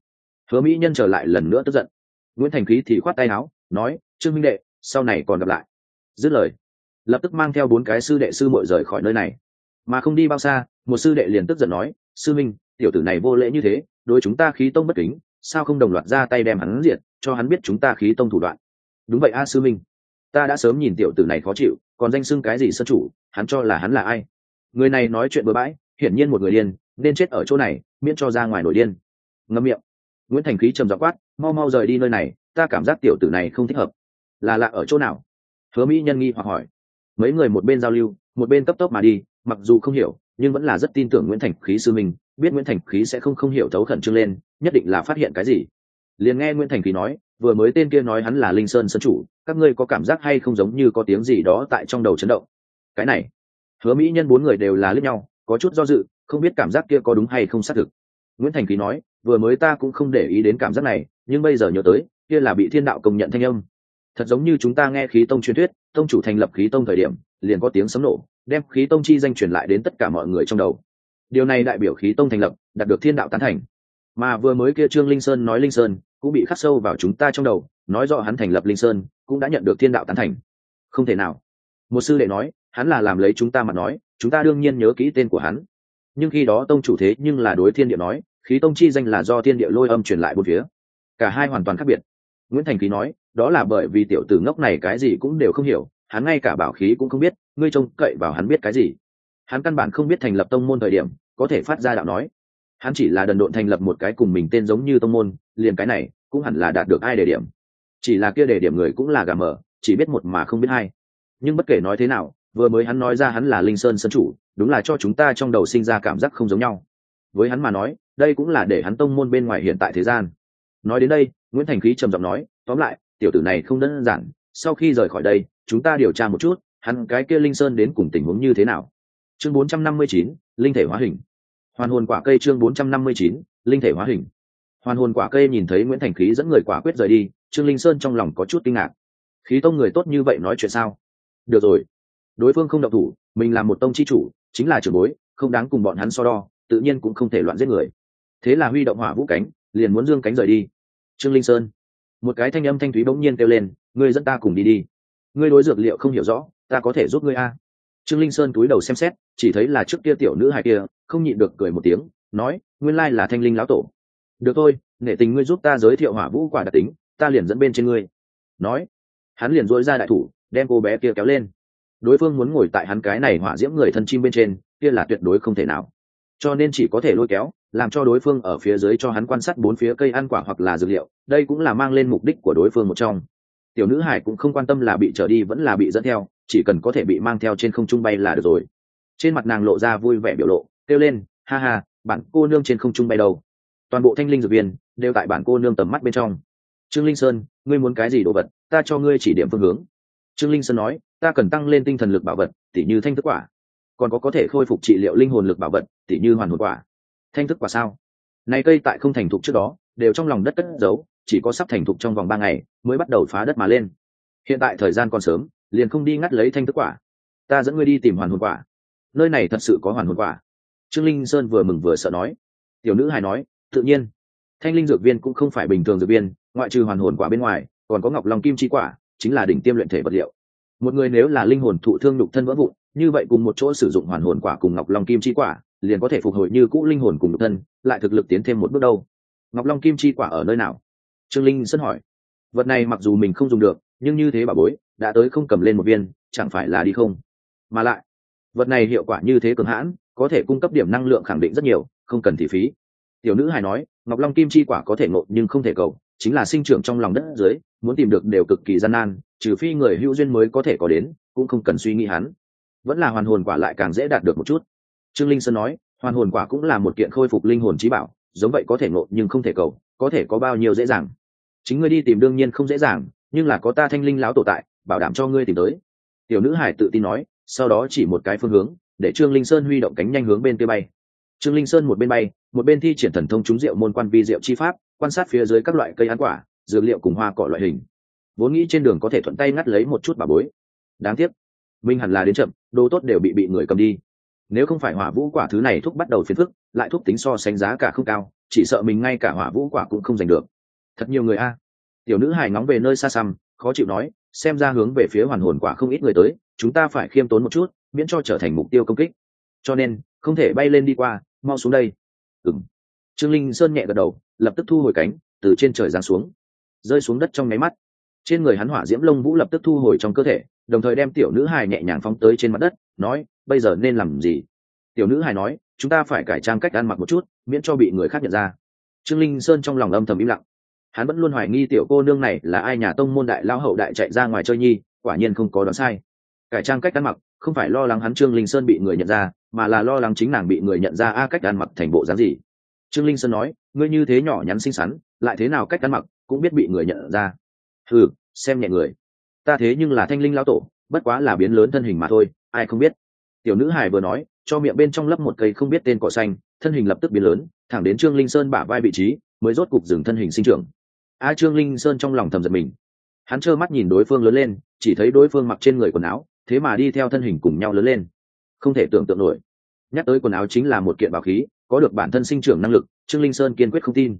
Hứa mỹ nhân trở lại lần nữa tức giận. Nguyễn thành khí thì khoát tay áo, nói, trương minh đệ, sau này còn gặp lại. Dứt lời, lập tức mang theo bốn cái sư đệ sư mội rời khỏi nơi này. Mà không đi bao xa, một sư đệ liền tức giận nói, sư minh, tiểu tử này vô lễ như thế, đối chúng ta khí tông bất kính, sao không đồng loạt ra tay đem hắn diệt, cho hắn biết chúng ta khí tông thủ đoạn? Đúng vậy a, sư minh ta đã sớm nhìn tiểu tử này khó chịu còn danh xưng cái gì sân chủ hắn cho là hắn là ai? Người này nói chuyện bừa bãi hiển nhiên một người điên nên chết ở chỗ này miễn cho ra ngoài nổi điên. Ngâm miệng. Nguyễn thành khí trầm dọ quát mau mau rời đi nơi này ta cảm giác tiểu tử này không thích hợp. Là lạ ở chỗ nào? Hứa mỹ nhân nghi hoặc hỏi. Mấy người một bên giao lưu một bên cấp tốc mà đi mặc dù không hiểu nhưng vẫn là rất tin tưởng nguyễn thành khí sư mình, biết nguyễn thành khí sẽ không không hiểu thấu khẩn trương lên nhất định là phát hiện cái gì. Liền nghe nguyễn thành khí nói vừa mới tên kia nói hắn là linh sơn sân chủ, các ngươi có cảm giác hay không giống như có tiếng gì đó tại trong đầu chấn động? Cái này, hứa mỹ nhân bốn người đều là lướt nhau, có chút do dự, không biết cảm giác kia có đúng hay không xác thực. Nguyễn thành ký nói, vừa mới ta cũng không để ý đến cảm giác này, nhưng bây giờ nhớ tới, kia là bị thiên đạo công nhận thanh âm. Thật giống như chúng ta nghe khí tông truyền thuyết, tông chủ thành lập khí tông thời điểm, liền có tiếng sấm nổ, đem khí tông chi danh truyền lại đến tất cả mọi người trong đầu. Điều này đại biểu khí tông thành lập, đạt được thiên đạo tán thành. Mà vừa mới kia trương linh sơn nói linh sơn cũng bị khắc sâu vào chúng ta trong đầu, nói rõ hắn thành lập linh sơn, cũng đã nhận được thiên đạo tán thành. Không thể nào. Một sư đệ nói, hắn là làm lấy chúng ta mà nói, chúng ta đương nhiên nhớ kỹ tên của hắn. Nhưng khi đó tông chủ thế nhưng là đối thiên địa nói, khí tông chi danh là do thiên địa lôi âm truyền lại bốn phía. Cả hai hoàn toàn khác biệt. Nguyễn thành khí nói, đó là bởi vì tiểu tử ngốc này cái gì cũng đều không hiểu, hắn ngay cả bảo khí cũng không biết, ngươi trông cậy vào hắn biết cái gì. Hắn căn bản không biết thành lập tông môn thời điểm, có thể phát ra đạo nói hắn chỉ là đần độn thành lập một cái cùng mình tên giống như tông môn liền cái này cũng hẳn là đạt được ai đề điểm. Chỉ là kia đề điểm người cũng là gà mờ chỉ biết một mà không biết hai. Nhưng bất kể nói thế nào vừa mới hắn nói ra hắn là linh sơn sân chủ đúng là cho chúng ta trong đầu sinh ra cảm giác không giống nhau. Với hắn mà nói đây cũng là để hắn tông môn bên ngoài hiện tại thế gian. Nói đến đây nguyễn thành khí trầm giọng nói tóm lại tiểu tử này không đơn giản sau khi rời khỏi đây chúng ta điều tra một chút hắn cái kia linh sơn đến cùng tình huống như thế nào. Chương 459, linh thể hóa hình hoàn hồn quả cây chương 459, linh thể hóa hình. Hoàn hồn quả cây nhìn thấy nguyễn thành khí dẫn người quả quyết rời đi trương linh sơn trong lòng có chút kinh ngạc. Khí tông người tốt như vậy nói chuyện sao? Được rồi. Đối phương không độc thủ mình là một tông chi chủ chính là trưởng bối không đáng cùng bọn hắn so đo tự nhiên cũng không thể loạn giết người. Thế là huy động hỏa vũ cánh liền muốn dương cánh rời đi. Trương linh sơn. Một cái thanh âm thanh thúy bỗng nhiên kêu lên ngươi dẫn ta cùng đi đi. Ngươi đối dược liệu không hiểu rõ ta có thể giúp ngươi a trương linh sơn túi đầu xem xét, chỉ thấy là trước kia tiểu nữ hài kia, không nhịn được cười một tiếng, nói, nguyên lai là thanh linh lão tổ. Được thôi, nể tình ngươi giúp ta giới thiệu hỏa vũ quả đặc tính, ta liền dẫn bên trên ngươi. Nói, hắn liền dối ra đại thủ, đem cô bé kia kéo lên. Đối phương muốn ngồi tại hắn cái này hỏa diễm người thân chim bên trên, kia là tuyệt đối không thể nào. Cho nên chỉ có thể lôi kéo, làm cho đối phương ở phía dưới cho hắn quan sát bốn phía cây ăn quả hoặc là dược liệu, đây cũng là mang lên mục đích của đối phương một trong. Tiểu nữ hải cũng không quan tâm là bị trở đi vẫn là bị dẫn theo chỉ cần có thể bị mang theo trên không trung bay là được rồi. Trên mặt nàng lộ ra vui vẻ biểu lộ, kêu lên, ha ha, bạn cô nương trên không trung bay đâu? Toàn bộ thanh linh dược viên đều tại bản cô nương tầm mắt bên trong. Trương linh sơn, ngươi muốn cái gì đồ vật, ta cho ngươi chỉ điểm phương hướng. Trương linh sơn nói, ta cần tăng lên tinh thần lực bảo vật, tỉ như thanh thức quả. Còn có có thể khôi phục trị liệu linh hồn lực bảo vật, tỉ như hoàn hồn quả. Thanh thức quả sao? Này cây tại không thành thục trước đó, đều trong lòng đất cất giấu, chỉ có sắp thành thục trong vòng ba ngày mới bắt đầu phá đất mà lên. Hiện tại thời gian còn sớm liền không đi ngắt lấy thanh thức quả. Ta dẫn ngươi đi tìm hoàn hồn quả. Nơi này thật sự có hoàn hồn quả. Trương linh sơn vừa mừng vừa sợ nói. Tiểu nữ hài nói, tự nhiên. Thanh linh dược viên cũng không phải bình thường dược viên, ngoại trừ hoàn hồn quả bên ngoài, còn có ngọc long kim chi quả, chính là đỉnh tiêm luyện thể vật liệu. Một người nếu là linh hồn thụ thương đục thân vỡ vụn, như vậy cùng một chỗ sử dụng hoàn hồn quả cùng ngọc long kim chi quả, liền có thể phục hồi như cũ linh hồn cùng đục thân, lại thực lực tiến thêm một bước đâu. Ngọc long kim chi quả ở nơi nào? Trương linh sân hỏi. Vật này mặc dù mình không dùng được, nhưng như thế bà bối đã tới không cầm lên một viên, chẳng phải là đi không? Mà lại, vật này hiệu quả như thế cường hãn, có thể cung cấp điểm năng lượng khẳng định rất nhiều, không cần thị phí. Tiểu nữ hài nói, ngọc long kim chi quả có thể ngộ nhưng không thể cầu, chính là sinh trưởng trong lòng đất dưới, muốn tìm được đều cực kỳ gian nan, trừ phi người hữu duyên mới có thể có đến, cũng không cần suy nghĩ hắn. Vẫn là hoàn hồn quả lại càng dễ đạt được một chút. Trương linh sơn nói, hoàn hồn quả cũng là một kiện khôi phục linh hồn trí bảo, giống vậy có thể ngộ nhưng không thể cầu, có thể có bao nhiêu dễ dàng. Chính ngươi đi tìm đương nhiên không dễ dàng, nhưng là có ta thanh linh láo tổ tại bảo đảm cho ngươi tìm tới. Tiểu nữ hải tự tin nói, sau đó chỉ một cái phương hướng, để trương linh sơn huy động cánh nhanh hướng bên kia bay. Trương linh sơn một bên bay, một bên thi triển thần thông trúng rượu môn quan vi rượu chi pháp, quan sát phía dưới các loại cây ăn quả, dược liệu cùng hoa cỏ loại hình. Vốn nghĩ trên đường có thể thuận tay ngắt lấy một chút bà bối. Đáng tiếc, minh hẳn là đến chậm, đồ tốt đều bị bị người cầm đi. Nếu không phải hỏa vũ quả thứ này thúc bắt đầu phiền phức, lại thúc tính so sánh giá cả không cao, chỉ sợ mình ngay cả hỏa vũ quả cũng không giành được. Thật nhiều người a. Tiểu nữ hài ngóng về nơi xa xăm, khó chịu nói xem ra hướng về phía hoàn hồn quả không ít người tới, chúng ta phải khiêm tốn một chút, miễn cho trở thành mục tiêu công kích. Cho nên, không thể bay lên đi qua, mau xuống đây. Ừng trương linh sơn nhẹ gật đầu, lập tức thu hồi cánh, từ trên trời giáng xuống. Rơi xuống đất trong nháy mắt. Trên người hắn hỏa diễm lông vũ lập tức thu hồi trong cơ thể, đồng thời đem tiểu nữ hài nhẹ nhàng phóng tới trên mặt đất, nói, bây giờ nên làm gì? Tiểu nữ hài nói, chúng ta phải cải trang cách ăn mặc một chút, miễn cho bị người khác nhận ra. Trương linh sơn trong lòng âm thầm im lặng hắn vẫn luôn hoài nghi tiểu cô nương này là ai nhà tông môn đại lao hậu đại chạy ra ngoài chơi nhi, quả nhiên không có đoán sai. Cải trang cách ăn mặc, không phải lo lắng hắn trương linh sơn bị người nhận ra, mà là lo lắng chính nàng bị người nhận ra a cách ăn mặc thành bộ dáng gì. Trương linh sơn nói, ngươi như thế nhỏ nhắn xinh xắn, lại thế nào cách ăn mặc cũng biết bị người nhận ra. Ừ xem nhẹ người. Ta thế nhưng là thanh linh lao tổ, bất quá là biến lớn thân hình mà thôi, ai không biết. Tiểu nữ hải vừa nói, cho miệng bên trong lấp một cây không biết tên cỏ xanh, thân hình lập tức biến lớn, thẳng đến trương linh sơn bả vai vị trí, mới rốt cục dừng thân hình sinh trưởng a trương linh sơn trong lòng thầm giật mình. Hắn trơ mắt nhìn đối phương lớn lên, chỉ thấy đối phương mặc trên người quần áo, thế mà đi theo thân hình cùng nhau lớn lên. Không thể tưởng tượng nổi. Nhắc tới quần áo chính là một kiện bảo khí, có được bản thân sinh trưởng năng lực, trương linh sơn kiên quyết không tin.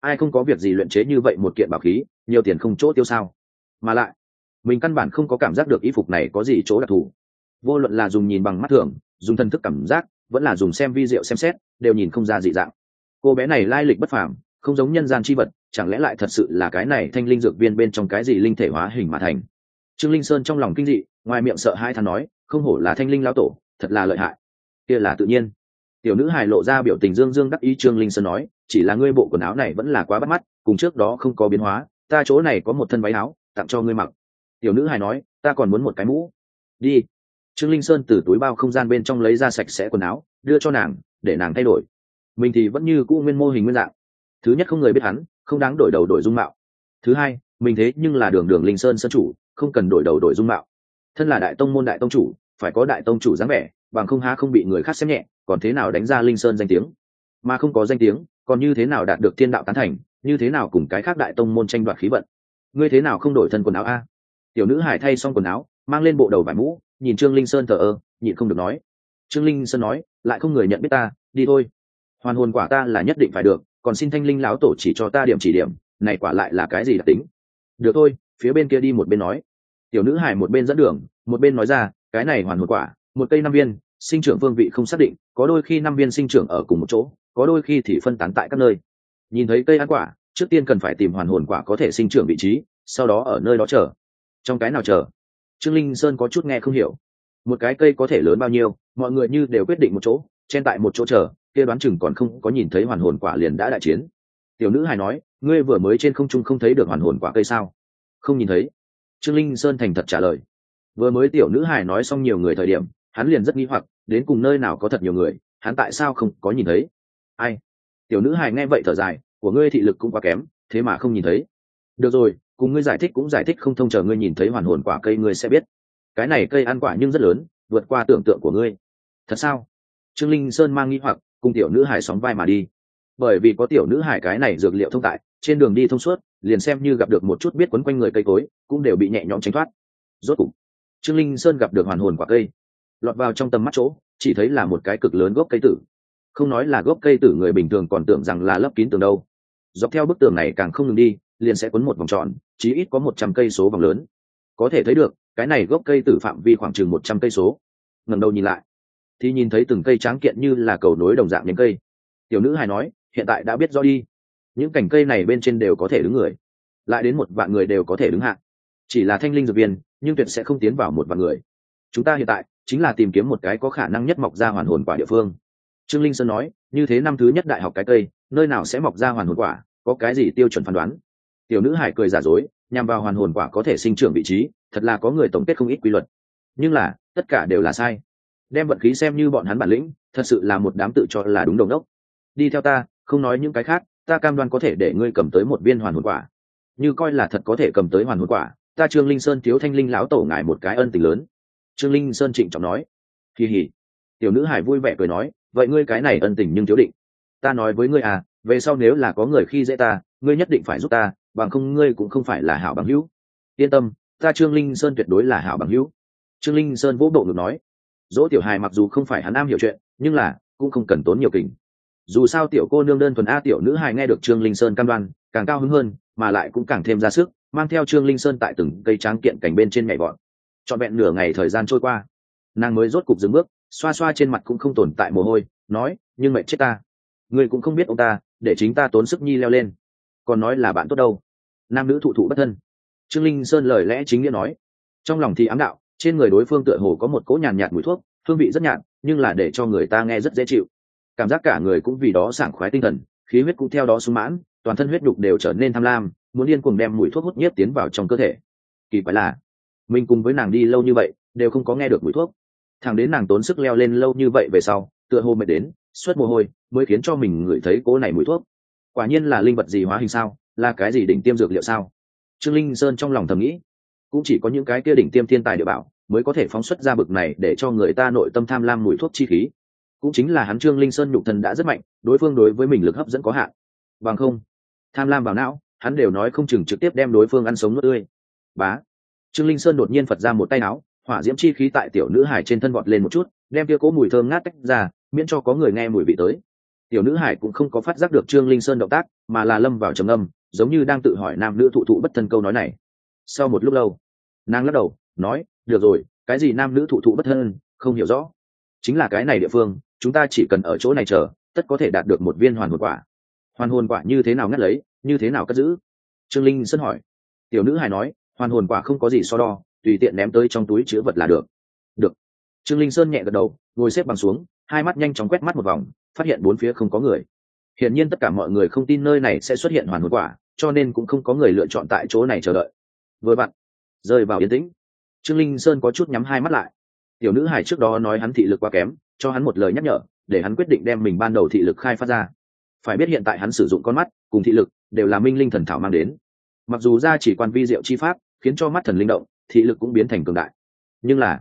Ai không có việc gì luyện chế như vậy một kiện bảo khí, nhiều tiền không chỗ tiêu sao? Mà lại, mình căn bản không có cảm giác được y phục này có gì chỗ đặc thù. Vô luận là dùng nhìn bằng mắt thường, dùng thân thức cảm giác, vẫn là dùng xem vi diệu xem xét, đều nhìn không ra dị dạng. Cô bé này lai lịch bất phàm không giống nhân gian chi vật, chẳng lẽ lại thật sự là cái này thanh linh dược viên bên trong cái gì linh thể hóa hình mà thành? Trương linh sơn trong lòng kinh dị, ngoài miệng sợ hai thằng nói, không hổ là thanh linh lao tổ, thật là lợi hại. Kia là tự nhiên. Tiểu nữ hài lộ ra biểu tình dương dương đắc ý trương linh sơn nói, chỉ là ngươi bộ quần áo này vẫn là quá bắt mắt, cùng trước đó không có biến hóa, ta chỗ này có một thân váy áo, tặng cho ngươi mặc. Tiểu nữ hài nói, ta còn muốn một cái mũ. Đi. Trương linh sơn từ túi bao không gian bên trong lấy ra sạch sẽ quần áo, đưa cho nàng, để nàng thay đổi. Mình thì vẫn như cũ nguyên mô hình nguyên dạng thứ nhất không người biết hắn, không đáng đổi đầu đổi dung mạo. Thứ hai, mình thế nhưng là đường đường linh sơn sân chủ, không cần đổi đầu đổi dung mạo. Thân là đại tông môn đại tông chủ, phải có đại tông chủ dáng vẻ, bằng không há không bị người khác xem nhẹ, còn thế nào đánh ra linh sơn danh tiếng? Mà không có danh tiếng, còn như thế nào đạt được thiên đạo tán thành, như thế nào cùng cái khác đại tông môn tranh đoạt khí vận? Ngươi thế nào không đổi thân quần áo a? Tiểu nữ hải thay xong quần áo, mang lên bộ đầu vải mũ, nhìn trương linh sơn thờ ơ, nhịn không được nói. Trương linh sơn nói, lại không người nhận biết ta, đi thôi. Hoàn hồn quả ta là nhất định phải được còn xin thanh linh lão tổ chỉ cho ta điểm chỉ điểm, này quả lại là cái gì đặc tính? Được thôi, phía bên kia đi một bên nói. Tiểu nữ hải một bên dẫn đường, một bên nói ra, cái này hoàn hồn quả, một cây năm viên, sinh trưởng phương vị không xác định, có đôi khi năm viên sinh trưởng ở cùng một chỗ, có đôi khi thì phân tán tại các nơi. Nhìn thấy cây ăn quả, trước tiên cần phải tìm hoàn hồn quả có thể sinh trưởng vị trí, sau đó ở nơi đó chờ. Trong cái nào chờ? Trương linh sơn có chút nghe không hiểu. Một cái cây có thể lớn bao nhiêu, mọi người như đều quyết định một chỗ, chen tại một chỗ chờ kia đoán chừng còn không có nhìn thấy hoàn hồn quả liền đã đại chiến. Tiểu nữ hài nói, ngươi vừa mới trên không trung không thấy được hoàn hồn quả cây sao? Không nhìn thấy. Trương linh sơn thành thật trả lời. Vừa mới tiểu nữ hài nói xong nhiều người thời điểm, hắn liền rất nghi hoặc, đến cùng nơi nào có thật nhiều người, hắn tại sao không có nhìn thấy? Ai? Tiểu nữ hài nghe vậy thở dài, của ngươi thị lực cũng quá kém, thế mà không nhìn thấy. Được rồi, cùng ngươi giải thích cũng giải thích không thông chờ ngươi nhìn thấy hoàn hồn quả cây ngươi sẽ biết. Cái này cây ăn quả nhưng rất lớn, vượt qua tưởng tượng của ngươi. Thật sao? Trương linh sơn mang nghi hoặc cùng tiểu nữ hải sóng vai mà đi. Bởi vì có tiểu nữ hải cái này dược liệu thông tại, trên đường đi thông suốt, liền xem như gặp được một chút biết quấn quanh người cây cối, cũng đều bị nhẹ nhõm tránh thoát. Rốt cục, trương linh sơn gặp được hoàn hồn quả cây. Lọt vào trong tầm mắt chỗ, chỉ thấy là một cái cực lớn gốc cây tử. Không nói là gốc cây tử người bình thường còn tưởng rằng là lấp kín tường đâu. Dọc theo bức tường này càng không ngừng đi, liền sẽ quấn một vòng tròn, chí ít có một trăm cây số vòng lớn. Có thể thấy được, cái này gốc cây tử phạm vi khoảng chừng một trăm cây số. Ngẩng đầu nhìn lại thì nhìn thấy từng cây tráng kiện như là cầu nối đồng dạng những cây. Tiểu nữ hài nói, hiện tại đã biết rõ đi. Những cành cây này bên trên đều có thể đứng người. Lại đến một vạn người đều có thể đứng hạng chỉ là thanh linh dược viên, nhưng tuyệt sẽ không tiến vào một vạn người. Chúng ta hiện tại, chính là tìm kiếm một cái có khả năng nhất mọc ra hoàn hồn quả địa phương. Trương linh sơn nói, như thế năm thứ nhất đại học cái cây, nơi nào sẽ mọc ra hoàn hồn quả, có cái gì tiêu chuẩn phán đoán? Tiểu nữ hải cười giả dối, nhằm vào hoàn hồn quả có thể sinh trưởng vị trí, thật là có người tổng kết không ít quy luật. Nhưng là, tất cả đều là sai đem vận khí xem như bọn hắn bản lĩnh, thật sự là một đám tự cho là đúng đồng đốc. Đi theo ta, không nói những cái khác, ta cam đoan có thể để ngươi cầm tới một viên hoàn hồn quả. Như coi là thật có thể cầm tới hoàn hồn quả, ta trương linh sơn thiếu thanh linh lão tổ ngài một cái ân tình lớn. Trương linh sơn trịnh trọng nói. Kỳ hỉ tiểu nữ hải vui vẻ cười nói, vậy ngươi cái này ân tình nhưng thiếu định. Ta nói với ngươi à về sau nếu là có người khi dễ ta, ngươi nhất định phải giúp ta, bằng không ngươi cũng không phải là hảo bằng hữu. Yên tâm, ta trương linh sơn tuyệt đối là hảo bằng hữu. Trương linh sơn vỗ bộ ngực nói dỗ tiểu hài mặc dù không phải hắn am hiểu chuyện, nhưng là, cũng không cần tốn nhiều kình. Dù sao tiểu cô nương đơn thuần a tiểu nữ hài nghe được trương linh sơn cam đoan, càng cao hứng hơn, mà lại cũng càng thêm ra sức, mang theo trương linh sơn tại từng cây tráng kiện cành bên trên nhảy bọn trọn vẹn nửa ngày thời gian trôi qua, nàng mới rốt cục dừng bước, xoa xoa trên mặt cũng không tồn tại mồ hôi, nói, nhưng mẹ chết ta. Người cũng không biết ông ta, để chính ta tốn sức nhi leo lên. Còn nói là bạn tốt đâu. Nam nữ thụ thụ bất thân. Trương linh sơn lời lẽ chính nghĩa nói. Trong lòng thì ám đạo trên người đối phương tựa hồ có một cỗ nhàn nhạt mùi thuốc, hương vị rất nhạt, nhưng là để cho người ta nghe rất dễ chịu. Cảm giác cả người cũng vì đó sảng khoái tinh thần, khí huyết cũng theo đó sung mãn, toàn thân huyết đục đều trở nên tham lam, muốn điên cùng đem mùi thuốc hút nhiếp tiến vào trong cơ thể. Kỳ quái là, mình cùng với nàng đi lâu như vậy, đều không có nghe được mùi thuốc. Thằng đến nàng tốn sức leo lên lâu như vậy về sau, tựa hồ mệt đến suất mồ hôi, mới khiến cho mình ngửi thấy cỗ này mùi thuốc. Quả nhiên là linh vật gì hóa hình sao, là cái gì đỉnh tiêm dược liệu sao? Trương linh sơn trong lòng thầm nghĩ cũng chỉ có những cái kia đỉnh tiêm thiên tài địa bảo mới có thể phóng xuất ra bực này để cho người ta nội tâm tham lam mùi thuốc chi khí. Cũng chính là hắn trương linh sơn nhục thân đã rất mạnh, đối phương đối với mình lực hấp dẫn có hạn. Bằng không, tham lam vào não, hắn đều nói không chừng trực tiếp đem đối phương ăn sống nuốt tươi. Bá. Trương linh sơn đột nhiên phật ra một tay áo, hỏa diễm chi khí tại tiểu nữ hải trên thân vọt lên một chút, đem kia cố mùi thơm ngát tách ra, miễn cho có người nghe mùi vị tới. Tiểu nữ hải cũng không có phát giác được trương linh sơn động tác, mà là lâm vào trầm âm giống như đang tự hỏi nam nữ thụ thụ bất thân câu nói này sau một lúc lâu, nàng lắc đầu, nói, được rồi, cái gì nam nữ thụ thụ bất thân, không hiểu rõ. Chính là cái này địa phương, chúng ta chỉ cần ở chỗ này chờ, tất có thể đạt được một viên hoàn hồn quả. Hoàn hồn quả như thế nào ngắt lấy, như thế nào cất giữ? Trương linh sơn hỏi. Tiểu nữ hài nói, hoàn hồn quả không có gì so đo, tùy tiện ném tới trong túi chứa vật là được. Được. Trương linh sơn nhẹ gật đầu, ngồi xếp bằng xuống, hai mắt nhanh chóng quét mắt một vòng, phát hiện bốn phía không có người. Hiển nhiên tất cả mọi người không tin nơi này sẽ xuất hiện hoàn hồn quả, cho nên cũng không có người lựa chọn tại chỗ này chờ đợi vừa vặn, rơi vào yên tĩnh. Trương linh sơn có chút nhắm hai mắt lại. Tiểu nữ hải trước đó nói hắn thị lực quá kém, cho hắn một lời nhắc nhở, để hắn quyết định đem mình ban đầu thị lực khai phát ra. Phải biết hiện tại hắn sử dụng con mắt cùng thị lực đều là minh linh thần thảo mang đến. Mặc dù ra chỉ quan vi diệu chi pháp, khiến cho mắt thần linh động, thị lực cũng biến thành cường đại. Nhưng là,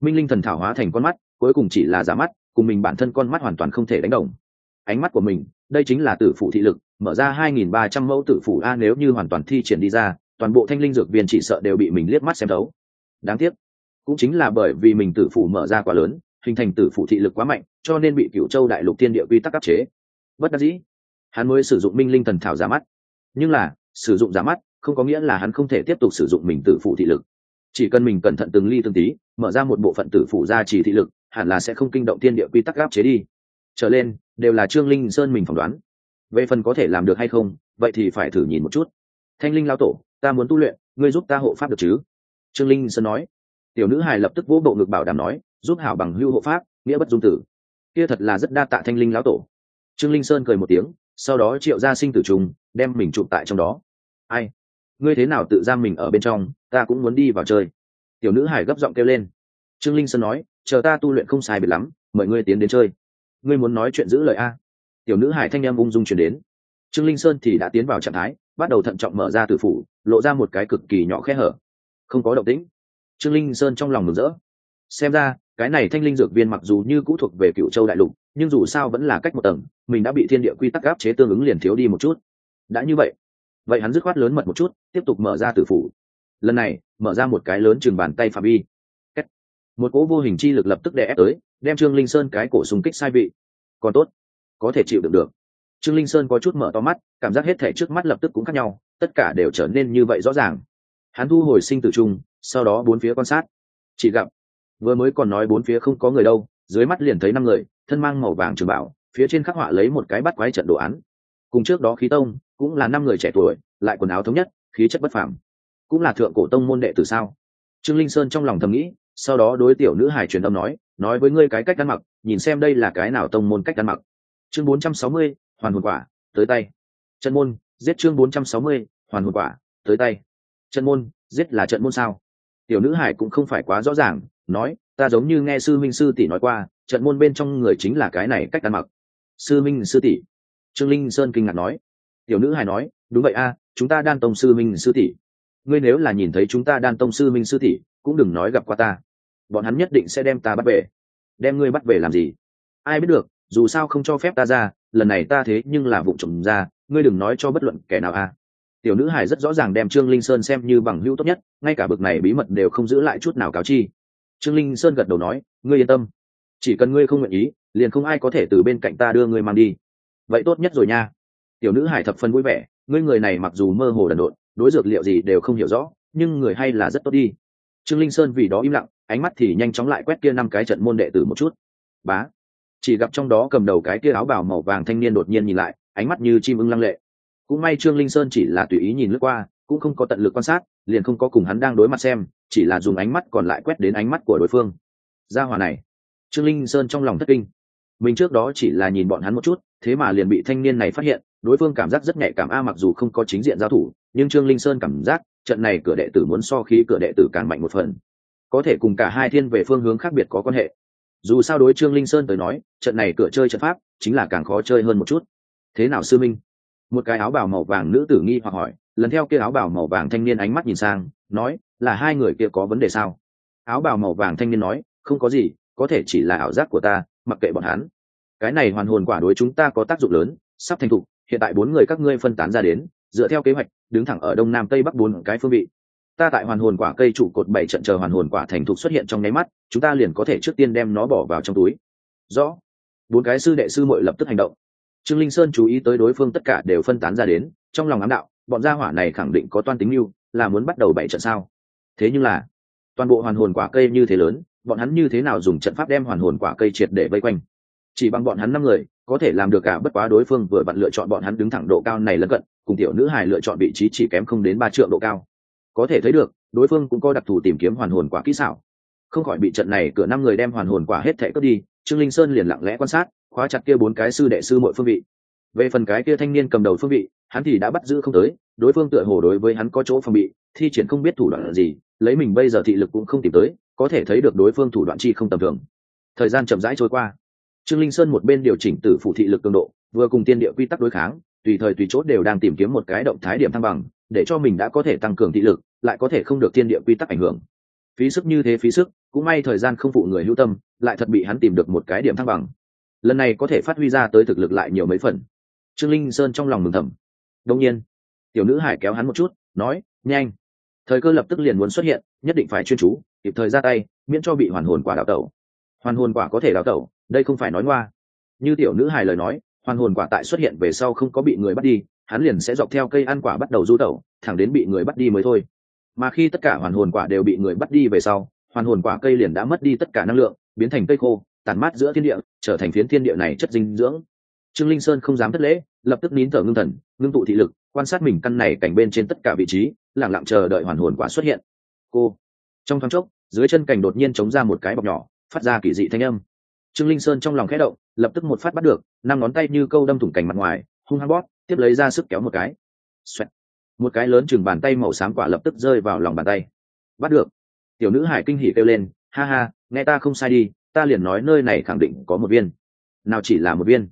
minh linh thần thảo hóa thành con mắt, cuối cùng chỉ là giả mắt, cùng mình bản thân con mắt hoàn toàn không thể đánh đồng. Ánh mắt của mình, đây chính là tử phụ thị lực, mở ra 2.300 mẫu tử phụ a nếu như hoàn toàn thi triển đi ra toàn bộ thanh linh dược viên chỉ sợ đều bị mình liếc mắt xem thấu. Đáng tiếc, cũng chính là bởi vì mình tử phủ mở ra quá lớn, hình thành tử phủ thị lực quá mạnh, cho nên bị cửu châu đại lục tiên địa quy tắc áp chế. Bất đắc dĩ, hắn mới sử dụng minh linh thần thảo giả mắt. Nhưng là, sử dụng giả mắt không có nghĩa là hắn không thể tiếp tục sử dụng mình tử phủ thị lực. Chỉ cần mình cẩn thận từng ly từng tí, mở ra một bộ phận tử phủ ra chỉ thị lực, hẳn là sẽ không kinh động tiên địa quy tắc áp chế đi. Trở lên, đều là trương linh sơn mình phỏng đoán. Về phần có thể làm được hay không, vậy thì phải thử nhìn một chút. Thanh linh lao tổ ta muốn tu luyện, ngươi giúp ta hộ pháp được chứ? Trương linh sơn nói. Tiểu nữ hài lập tức vỗ bộ ngực bảo đảm nói, giúp hảo bằng hưu hộ pháp, nghĩa bất dung tử. Kia thật là rất đa tạ thanh linh lão tổ. Trương linh sơn cười một tiếng, sau đó triệu ra sinh tử trùng, đem mình chụp tại trong đó. Ai? Ngươi thế nào tự giam mình ở bên trong, ta cũng muốn đi vào chơi. Tiểu nữ hải gấp giọng kêu lên. Trương linh sơn nói, chờ ta tu luyện không sai biệt lắm, mời ngươi tiến đến chơi. Ngươi muốn nói chuyện giữ lời a? Tiểu nữ hải thanh em ung dung chuyển đến. Trương linh sơn thì đã tiến vào trạng thái, bắt đầu thận trọng mở ra từ phủ lộ ra một cái cực kỳ nhỏ khe hở. Không có động tĩnh. Trương linh sơn trong lòng mừng rỡ. Xem ra, cái này thanh linh dược viên mặc dù như cũ thuộc về cựu châu đại lục, nhưng dù sao vẫn là cách một tầng, mình đã bị thiên địa quy tắc áp chế tương ứng liền thiếu đi một chút. Đã như vậy vậy hắn dứt khoát lớn mật một chút, tiếp tục mở ra tử phủ. Lần này, mở ra một cái lớn chừng bàn tay phạm vi. Một cỗ vô hình chi lực lập tức đè ép tới, đem trương linh sơn cái cổ súng kích sai vị. Còn tốt. Có thể chịu đựng được. Trương linh sơn có chút mở to mắt, cảm giác hết thể trước mắt lập tức cũng khác nhau tất cả đều trở nên như vậy rõ ràng. Hắn thu hồi sinh tử trung sau đó bốn phía quan sát. Chỉ gặp vừa mới còn nói bốn phía không có người đâu dưới mắt liền thấy năm người thân mang màu vàng trường bảo phía trên khắc họa lấy một cái bắt quái trận đồ án. Cùng trước đó khí tông cũng là năm người trẻ tuổi lại quần áo thống nhất khí chất bất phàm. Cũng là thượng cổ tông môn đệ từ sao? Trương linh sơn trong lòng thầm nghĩ sau đó đối tiểu nữ hải truyền âm nói nói với ngươi cái cách ăn mặc nhìn xem đây là cái nào tông môn cách ăn mặc. Chương 460, hoàn hồn quả tới tay. Chân môn giết chương 460, hoàn hồn quả tới tay. Trận môn giết là trận môn sao? Tiểu nữ hải cũng không phải quá rõ ràng nói ta giống như nghe sư minh sư tỷ nói qua trận môn bên trong người chính là cái này cách ăn mặc. Sư minh sư tỷ. Trương linh sơn kinh ngạc nói. Tiểu nữ hải nói đúng vậy a chúng ta đan tông sư minh sư tỷ. Ngươi nếu là nhìn thấy chúng ta đan tông sư minh sư tỷ cũng đừng nói gặp qua ta. Bọn hắn nhất định sẽ đem ta bắt về. Đem ngươi bắt về làm gì? Ai biết được dù sao không cho phép ta ra lần này ta thế nhưng là vụ trộm ra, ngươi đừng nói cho bất luận kẻ nào a tiểu nữ hải rất rõ ràng đem trương linh sơn xem như bằng hữu tốt nhất, ngay cả bực này bí mật đều không giữ lại chút nào cáo chi. Trương linh sơn gật đầu nói, ngươi yên tâm. Chỉ cần ngươi không nguyện ý, liền không ai có thể từ bên cạnh ta đưa ngươi mang đi. Vậy tốt nhất rồi nha. Tiểu nữ hải thập phần vui vẻ, ngươi người này mặc dù mơ hồ đần độn, đối dược liệu gì đều không hiểu rõ, nhưng người hay là rất tốt đi. Trương linh sơn vì đó im lặng, ánh mắt thì nhanh chóng lại quét kia năm cái trận môn đệ tử một chút. Bá chỉ gặp trong đó cầm đầu cái kia áo bào màu vàng thanh niên đột nhiên nhìn lại, ánh mắt như chim ưng lăng lệ. Cũng may trương linh sơn chỉ là tùy ý nhìn lướt qua, cũng không có tận lực quan sát, liền không có cùng hắn đang đối mặt xem, chỉ là dùng ánh mắt còn lại quét đến ánh mắt của đối phương. Gia hòa này. Trương linh sơn trong lòng thất kinh. Mình trước đó chỉ là nhìn bọn hắn một chút, thế mà liền bị thanh niên này phát hiện, đối phương cảm giác rất nhạy cảm, a, mặc dù không có chính diện giao thủ, nhưng trương linh sơn cảm giác, trận này cửa đệ tử muốn so khí cửa đệ tử càng mạnh một phần. Có thể cùng cả hai thiên về phương hướng khác biệt có quan hệ dù sao đối trương linh sơn tới nói, trận này cửa chơi trận pháp chính là càng khó chơi hơn một chút. Thế nào sư minh? Một cái áo bào màu vàng nữ tử nghi hoặc hỏi, lần theo kia áo bào màu vàng thanh niên ánh mắt nhìn sang, nói, là hai người kia có vấn đề sao? Áo bào màu vàng thanh niên nói, không có gì, có thể chỉ là ảo giác của ta, mặc kệ bọn hắn. Cái này hoàn hồn quả đối chúng ta có tác dụng lớn, sắp thành thục, hiện tại bốn người các ngươi phân tán ra đến, dựa theo kế hoạch, đứng thẳng ở đông nam tây bắc bốn cái phương vị ta tại hoàn hồn quả cây trụ cột bảy trận chờ hoàn hồn quả thành thục xuất hiện trong nháy mắt, chúng ta liền có thể trước tiên đem nó bỏ vào trong túi. Rõ. Bốn cái sư đệ sư muội lập tức hành động. Trương linh sơn chú ý tới đối phương tất cả đều phân tán ra đến, trong lòng ám đạo, bọn gia hỏa này khẳng định có toan tính mưu, là muốn bắt đầu bảy trận sao? Thế nhưng là, toàn bộ hoàn hồn quả cây như thế lớn, bọn hắn như thế nào dùng trận pháp đem hoàn hồn quả cây triệt để vây quanh? Chỉ bằng bọn hắn năm người, có thể làm được cả, bất quá đối phương vừa vặn lựa chọn bọn hắn đứng thẳng độ cao này lân cận, cùng tiểu nữ hài lựa chọn vị trí chỉ kém không đến ba triệu độ cao có thể thấy được, đối phương cũng có đặc thù tìm kiếm hoàn hồn quả kỹ xảo. Không khỏi bị trận này cửa năm người đem hoàn hồn quả hết thệ cướp đi, trương linh sơn liền lặng lẽ quan sát, khóa chặt kia bốn cái sư đệ sư mọi phương vị. Về phần cái kia thanh niên cầm đầu phương vị, hắn thì đã bắt giữ không tới, đối phương tựa hồ đối với hắn có chỗ phòng bị, thi triển không biết thủ đoạn gì, lấy mình bây giờ thị lực cũng không tìm tới, có thể thấy được đối phương thủ đoạn chi không tầm thường. Thời gian chậm rãi trôi qua. Trương linh sơn một bên điều chỉnh tử phụ thị lực cường độ, vừa cùng tiên địa quy tắc đối kháng, tùy thời tùy chốt đều đang tìm kiếm một cái động thái điểm thăng bằng để cho mình đã có thể tăng cường thị lực, lại có thể không được tiên địa quy tắc ảnh hưởng. Phí sức như thế phí sức, cũng may thời gian không phụ người hữu tâm, lại thật bị hắn tìm được một cái điểm thăng bằng. Lần này có thể phát huy ra tới thực lực lại nhiều mấy phần. Trương linh sơn trong lòng mừng thầm. Đông nhiên, tiểu nữ hải kéo hắn một chút, nói, nhanh. Thời cơ lập tức liền muốn xuất hiện, nhất định phải chuyên chú, kịp thời ra tay, miễn cho bị hoàn hồn quả đào tẩu. Hoàn hồn quả có thể đào tẩu, đây không phải nói ngoa. Như tiểu nữ hài lời nói, hoàn hồn quả tại xuất hiện về sau không có bị người bắt đi hắn liền sẽ dọc theo cây ăn quả bắt đầu du tẩu, thẳng đến bị người bắt đi mới thôi. Mà khi tất cả hoàn hồn quả đều bị người bắt đi về sau, hoàn hồn quả cây liền đã mất đi tất cả năng lượng, biến thành cây khô tàn mát giữa thiên địa, trở thành phiến thiên địa này chất dinh dưỡng. Trương linh sơn không dám thất lễ, lập tức nín thở ngưng thần, ngưng tụ thị lực, quan sát mình căn này cảnh bên trên tất cả vị trí lẳng lặng chờ đợi hoàn hồn quả xuất hiện. Cô. Trong thoáng chốc, dưới chân cảnh đột nhiên chống ra một cái bọc nhỏ, phát ra kỳ dị thanh âm. Trương linh sơn trong lòng khẽ động, lập tức một phát bắt được, năm ngón tay như câu đâm thủng cảnh mặt ngoài, hung hăng bóp tiếp lấy ra sức kéo một cái. Xoẹt. một cái lớn chừng bàn tay màu xám quả lập tức rơi vào lòng bàn tay. Bắt được. Tiểu nữ hải kinh hỉ kêu lên, ha ha, nghe ta không sai đi, ta liền nói nơi này khẳng định có một viên. Nào chỉ là một viên.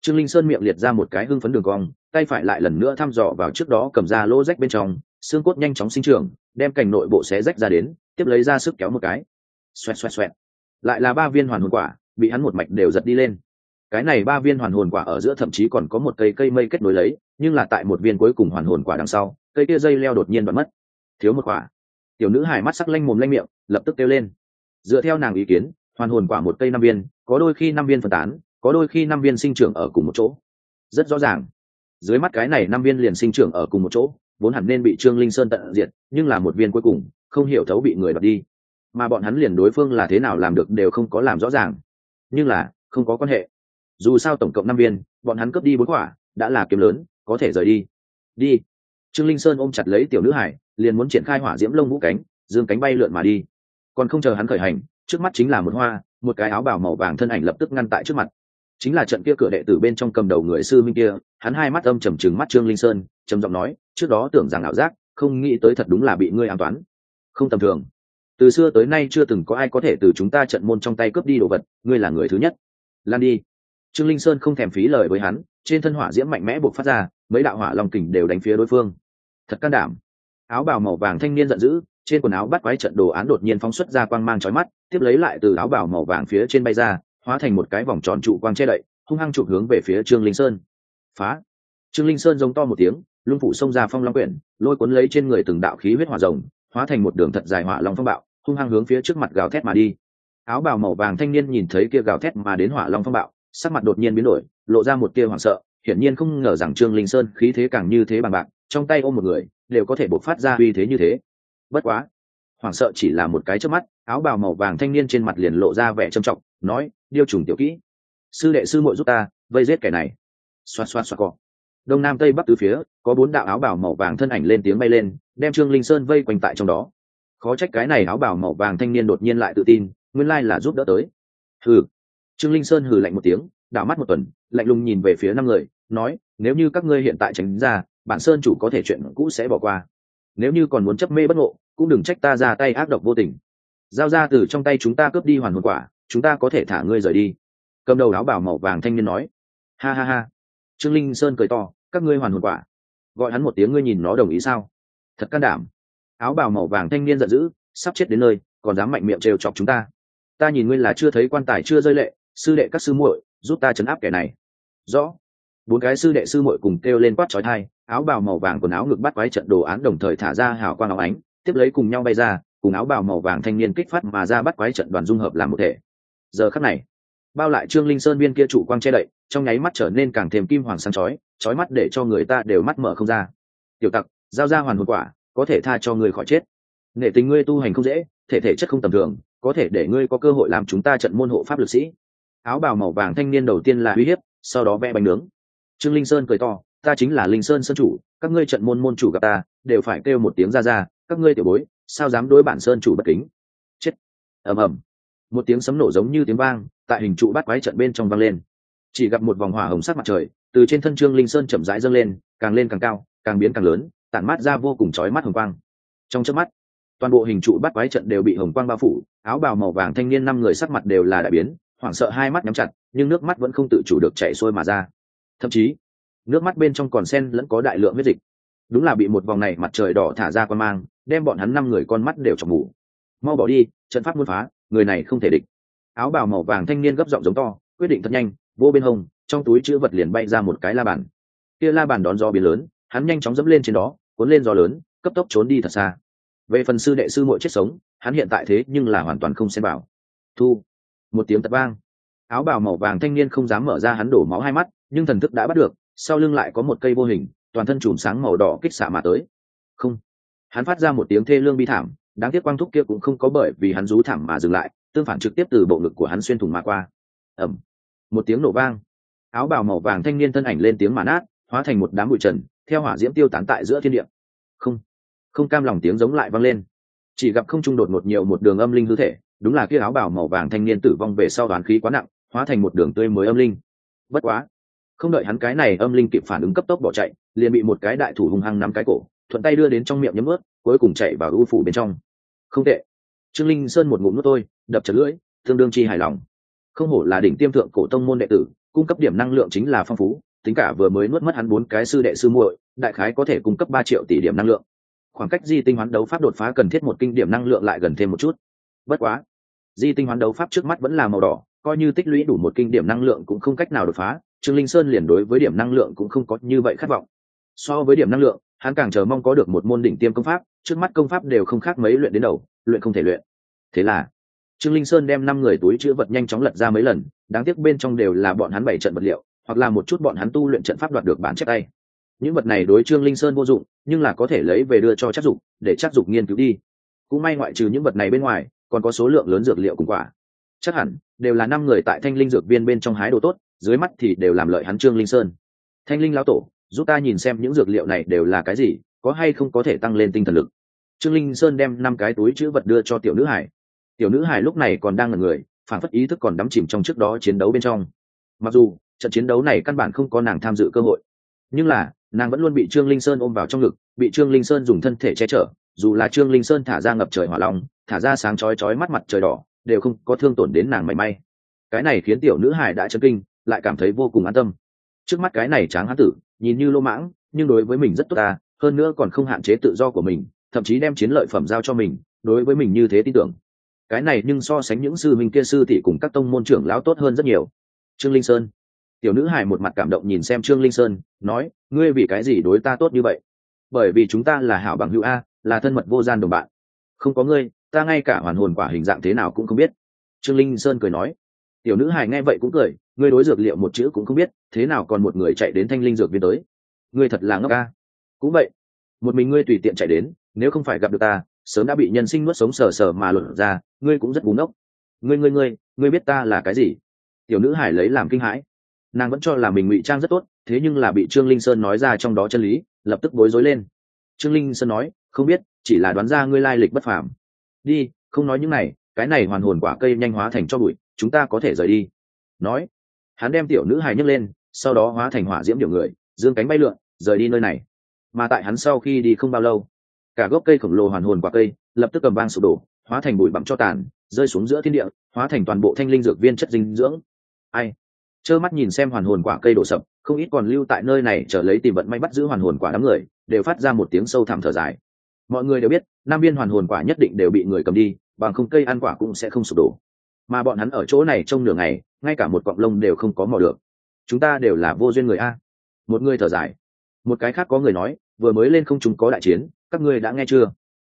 Trương linh sơn miệng liệt ra một cái hưng phấn đường cong, tay phải lại lần nữa thăm dò vào trước đó cầm ra lỗ rách bên trong, xương cốt nhanh chóng sinh trưởng, đem cành nội bộ xé rách ra đến, tiếp lấy ra sức kéo một cái. Xoẹt xoẹt xoẹt. Lại là ba viên hoàn hồn quả, bị hắn một mạch đều giật đi lên cái này ba viên hoàn hồn quả ở giữa thậm chí còn có một cây cây mây kết nối lấy, nhưng là tại một viên cuối cùng hoàn hồn quả đằng sau, cây kia dây leo đột nhiên bật mất. Thiếu một quả. Tiểu nữ hài mắt sắc lanh mồm lanh miệng, lập tức kêu lên. Dựa theo nàng ý kiến, hoàn hồn quả một cây năm viên, có đôi khi năm viên phân tán, có đôi khi năm viên sinh trưởng ở cùng một chỗ. Rất rõ ràng. Dưới mắt cái này năm viên liền sinh trưởng ở cùng một chỗ, vốn hẳn nên bị trương linh sơn tận diệt, nhưng là một viên cuối cùng, không hiểu thấu bị người đoạt đi. Mà bọn hắn liền đối phương là thế nào làm được đều không có làm rõ ràng. Nhưng là, không có quan hệ dù sao tổng cộng năm viên, bọn hắn cướp đi bốn quả, đã là kiếm lớn, có thể rời đi. Đi. Trương linh sơn ôm chặt lấy tiểu nữ hải, liền muốn triển khai hỏa diễm lông vũ cánh, dương cánh bay lượn mà đi. Còn không chờ hắn khởi hành, trước mắt chính là một hoa, một cái áo bào màu vàng thân ảnh lập tức ngăn tại trước mặt. Chính là trận kia cửa đệ tử bên trong cầm đầu người sư minh kia, hắn hai mắt âm trầm trừng mắt trương linh sơn, trầm giọng nói, trước đó tưởng rằng ảo giác, không nghĩ tới thật đúng là bị ngươi an toán. Không tầm thường. Từ xưa tới nay chưa từng có ai có thể từ chúng ta trận môn trong tay cướp đi đồ vật, ngươi là người thứ nhất. Lan đi trương linh sơn không thèm phí lời với hắn, trên thân hỏa diễm mạnh mẽ buộc phát ra, mấy đạo hỏa lòng kình đều đánh phía đối phương. Thật can đảm. Áo bào màu vàng thanh niên giận dữ, trên quần áo bắt quái trận đồ án đột nhiên phóng xuất ra quang mang chói mắt, tiếp lấy lại từ áo bào màu vàng phía trên bay ra, hóa thành một cái vòng tròn trụ quang che đậy, hung hăng chụp hướng về phía trương linh sơn. Phá. Trương linh sơn giống to một tiếng, lung phủ xông ra phong long quyển, lôi cuốn lấy trên người từng đạo khí huyết hỏa rồng, hóa thành một đường thật dài hỏa long phong bạo, hung hăng hướng phía trước mặt gào thét mà đi. Áo bào màu vàng thanh niên nhìn thấy kia gào thét mà đến hỏa long phong bạo sắc mặt đột nhiên biến đổi, lộ ra một tia hoảng sợ, hiển nhiên không ngờ rằng trương linh sơn khí thế càng như thế bằng bạc, trong tay ôm một người, đều có thể bộc phát ra uy thế như thế. Bất quá, hoảng sợ chỉ là một cái trước mắt, áo bào màu vàng thanh niên trên mặt liền lộ ra vẻ trầm trọng, nói, điêu trùng tiểu kỹ, sư đệ sư muội giúp ta, vây giết kẻ này. Xoa xoa xoa cọ. Đông nam tây bắc tứ phía, có bốn đạo áo bào màu vàng thân ảnh lên tiếng bay lên, đem trương linh sơn vây quanh tại trong đó. Khó trách cái này áo bào màu vàng thanh niên đột nhiên lại tự tin, nguyên lai là giúp đỡ tới. Hừ trương linh sơn hừ lạnh một tiếng, đảo mắt một tuần, lạnh lùng nhìn về phía năm người, nói, nếu như các ngươi hiện tại tránh ra, bản sơn chủ có thể chuyện cũ sẽ bỏ qua. Nếu như còn muốn chấp mê bất ngộ, cũng đừng trách ta ra tay ác độc vô tình. Giao ra từ trong tay chúng ta cướp đi hoàn hồn quả, chúng ta có thể thả ngươi rời đi. Cầm đầu áo bảo màu vàng thanh niên nói. Ha ha ha. Trương linh sơn cười to, các ngươi hoàn hồn quả. Gọi hắn một tiếng, ngươi nhìn nó đồng ý sao? Thật can đảm. Áo bào màu vàng thanh niên giận dữ, sắp chết đến nơi, còn dám mạnh miệng trêu chọc chúng ta. Ta nhìn ngươi là chưa thấy quan tài chưa rơi lệ sư đệ các sư muội, giúp ta chấn áp kẻ này. Rõ. Bốn cái sư đệ sư muội cùng kêu lên quát trói thai áo bào màu vàng quần áo ngực bắt quái trận đồ án đồng thời thả ra hào quang áo ánh, tiếp lấy cùng nhau bay ra, cùng áo bào màu vàng thanh niên kích phát mà ra bắt quái trận đoàn dung hợp làm một thể. Giờ khắc này, bao lại trương linh sơn viên kia chủ quang che đậy, trong nháy mắt trở nên càng thêm kim hoàng sáng chói chói mắt để cho người ta đều mắt mở không ra. Tiểu tặc, giao ra hoàn hồn quả, có thể tha cho người khỏi chết. Nghệ tình ngươi tu hành không dễ, thể thể chất không tầm thường, có thể để ngươi có cơ hội làm chúng ta trận môn hộ pháp lực sĩ áo bào màu vàng thanh niên đầu tiên là uy hiếp, sau đó vẽ bánh nướng. Trương linh sơn cười to, ta chính là linh sơn sơn chủ, các ngươi trận môn môn chủ gặp ta, đều phải kêu một tiếng ra ra, các ngươi tiểu bối, sao dám đối bản sơn chủ bất kính? Chết. Ầm ầm. Một tiếng sấm nổ giống như tiếng vang, tại hình trụ bắt quái trận bên trong vang lên. Chỉ gặp một vòng hỏa hồng sắc mặt trời, từ trên thân trương linh sơn chậm rãi dâng lên, càng lên càng cao, càng biến càng lớn, tản mát ra vô cùng chói mắt hồng quang. Trong chớp mắt, toàn bộ hình trụ bắt quái trận đều bị hồng quang bao phủ, áo bào màu vàng thanh niên năm người sắc mặt đều là đại biến hoảng sợ hai mắt nhắm chặt, nhưng nước mắt vẫn không tự chủ được chảy xuôi mà ra. Thậm chí, nước mắt bên trong còn sen lẫn có đại lượng huyết dịch. Đúng là bị một vòng này mặt trời đỏ thả ra quan mang, đem bọn hắn năm người con mắt đều chọc mù. Mau bỏ đi, trận pháp muốn phá, người này không thể địch. Áo bào màu vàng thanh niên gấp giọng giống to, quyết định thật nhanh, vô bên hông, trong túi chữ vật liền bay ra một cái la bàn. Kia la bàn đón gió biến lớn, hắn nhanh chóng dẫm lên trên đó, cuốn lên gió lớn, cấp tốc trốn đi thật xa. Về phần sư đệ sư muội chết sống, hắn hiện tại thế nhưng là hoàn toàn không xem bảo thu một tiếng tật vang. Áo bào màu vàng thanh niên không dám mở ra hắn đổ máu hai mắt, nhưng thần thức đã bắt được, sau lưng lại có một cây vô hình, toàn thân chùm sáng màu đỏ kích xạ mà tới. Không. Hắn phát ra một tiếng thê lương bi thảm, đáng tiếc quang thúc kia cũng không có bởi vì hắn rú thảm mà dừng lại, tương phản trực tiếp từ bộ ngực của hắn xuyên thủng mà qua. Ẩm một tiếng nổ vang. Áo bào màu vàng thanh niên thân ảnh lên tiếng mà nát hóa thành một đám bụi trần, theo hỏa diễm tiêu tán tại giữa thiên địa. Không. Không cam lòng tiếng giống lại vang lên. Chỉ gặp không trung đột một nhiều một đường âm linh hư thể đúng là kia áo bào màu vàng thanh niên tử vong về sau đoán khí quá nặng, hóa thành một đường tươi mới âm linh. Bất quá, không đợi hắn cái này âm linh kịp phản ứng cấp tốc bỏ chạy, liền bị một cái đại thủ hung hăng nắm cái cổ, thuận tay đưa đến trong miệng nhấm ướt, cuối cùng chạy vào ưu phủ bên trong. Không tệ. Trương linh sơn một ngụm nước tôi đập chật lưỡi, tương đương chi hài lòng. Không hổ là đỉnh tiêm thượng cổ tông môn đệ tử, cung cấp điểm năng lượng chính là phong phú, tính cả vừa mới nuốt mất hắn bốn cái sư đệ sư muội, đại khái có thể cung cấp ba triệu tỷ điểm năng lượng. Khoảng cách di tinh hoán đấu pháp đột phá cần thiết một kinh điểm năng lượng lại gần thêm một chút. Bất quá di tinh hoán đấu pháp trước mắt vẫn là màu đỏ, coi như tích lũy đủ một kinh điểm năng lượng cũng không cách nào đột phá, trương linh sơn liền đối với điểm năng lượng cũng không có như vậy khát vọng. So với điểm năng lượng, hắn càng chờ mong có được một môn đỉnh tiêm công pháp, trước mắt công pháp đều không khác mấy luyện đến đầu, luyện không thể luyện. Thế là, trương linh sơn đem năm người túi chữ vật nhanh chóng lật ra mấy lần, đáng tiếc bên trong đều là bọn hắn bảy trận vật liệu, hoặc là một chút bọn hắn tu luyện trận pháp đoạt được bán chép tay. Những vật này đối trương linh sơn vô dụng, nhưng là có thể lấy về đưa cho chắc dục, để chắc dục nghiên cứu đi. Cũng may ngoại trừ những vật này bên ngoài còn có số lượng lớn dược liệu cùng quả. Chắc hẳn, đều là năm người tại thanh linh dược viên bên trong hái đồ tốt, dưới mắt thì đều làm lợi hắn trương linh sơn. Thanh linh lão tổ, giúp ta nhìn xem những dược liệu này đều là cái gì, có hay không có thể tăng lên tinh thần lực. Trương linh sơn đem năm cái túi chữ vật đưa cho tiểu nữ hải. Tiểu nữ hải lúc này còn đang là người, phản phất ý thức còn đắm chìm trong trước đó chiến đấu bên trong. Mặc dù, trận chiến đấu này căn bản không có nàng tham dự cơ hội. Nhưng là, nàng vẫn luôn bị trương linh sơn ôm vào trong ngực, bị trương linh sơn dùng thân thể che chở dù là trương linh sơn thả ra ngập trời hỏa long, thả ra sáng chói chói mắt mặt trời đỏ, đều không có thương tổn đến nàng mảy may. Cái này khiến tiểu nữ hải đã chấn kinh, lại cảm thấy vô cùng an tâm. Trước mắt cái này tráng hán tử, nhìn như lô mãng, nhưng đối với mình rất tốt ta, hơn nữa còn không hạn chế tự do của mình, thậm chí đem chiến lợi phẩm giao cho mình, đối với mình như thế tin tưởng. Cái này nhưng so sánh những sư minh kia sư thì cùng các tông môn trưởng lão tốt hơn rất nhiều. Trương linh sơn. Tiểu nữ hải một mặt cảm động nhìn xem trương linh sơn, nói, ngươi vì cái gì đối ta tốt như vậy? Bởi vì chúng ta là hảo bằng hữu a là thân mật vô gian đồng bạn. Không có ngươi, ta ngay cả hoàn hồn quả hình dạng thế nào cũng không biết. Trương linh sơn cười nói. Tiểu nữ hải nghe vậy cũng cười, ngươi đối dược liệu một chữ cũng không biết, thế nào còn một người chạy đến thanh linh dược viên tới? Ngươi thật là ngốc ca cũng vậy, một mình ngươi tùy tiện chạy đến, nếu không phải gặp được ta, sớm đã bị nhân sinh nuốt sống sờ sờ mà luận ra, ngươi cũng rất búng ốc ngươi ngươi ngươi ngươi biết ta là cái gì? Tiểu nữ hải lấy làm kinh hãi. Nàng vẫn cho là mình ngụy trang rất tốt, thế nhưng là bị trương linh sơn nói ra trong đó chân lý, lập tức bối rối lên. Trương linh sơn nói không biết, chỉ là đoán ra ngươi lai lịch bất phàm. Đi, không nói những này, cái này hoàn hồn quả cây nhanh hóa thành cho bụi, chúng ta có thể rời đi. Nói, hắn đem tiểu nữ hài nhấc lên, sau đó hóa thành hỏa diễm điều người, dương cánh bay lượn, rời đi nơi này. Mà tại hắn sau khi đi không bao lâu, cả gốc cây khổng lồ hoàn hồn quả cây lập tức cầm vang sụp đổ, hóa thành bụi bặm cho tàn, rơi xuống giữa thiên địa, hóa thành toàn bộ thanh linh dược viên chất dinh dưỡng. Ai? Trơ mắt nhìn xem hoàn hồn quả cây đổ sập, không ít còn lưu tại nơi này trở lấy tìm vận may bắt giữ hoàn hồn quả đám người, đều phát ra một tiếng sâu thẳm thở dài mọi người đều biết, nam viên hoàn hồn quả nhất định đều bị người cầm đi, bằng không cây ăn quả cũng sẽ không sụp đổ. Mà bọn hắn ở chỗ này trong nửa ngày, ngay cả một cọng lông đều không có mò được. Chúng ta đều là vô duyên người a. Một người thở dài. Một cái khác có người nói, vừa mới lên không chúng có đại chiến, các ngươi đã nghe chưa?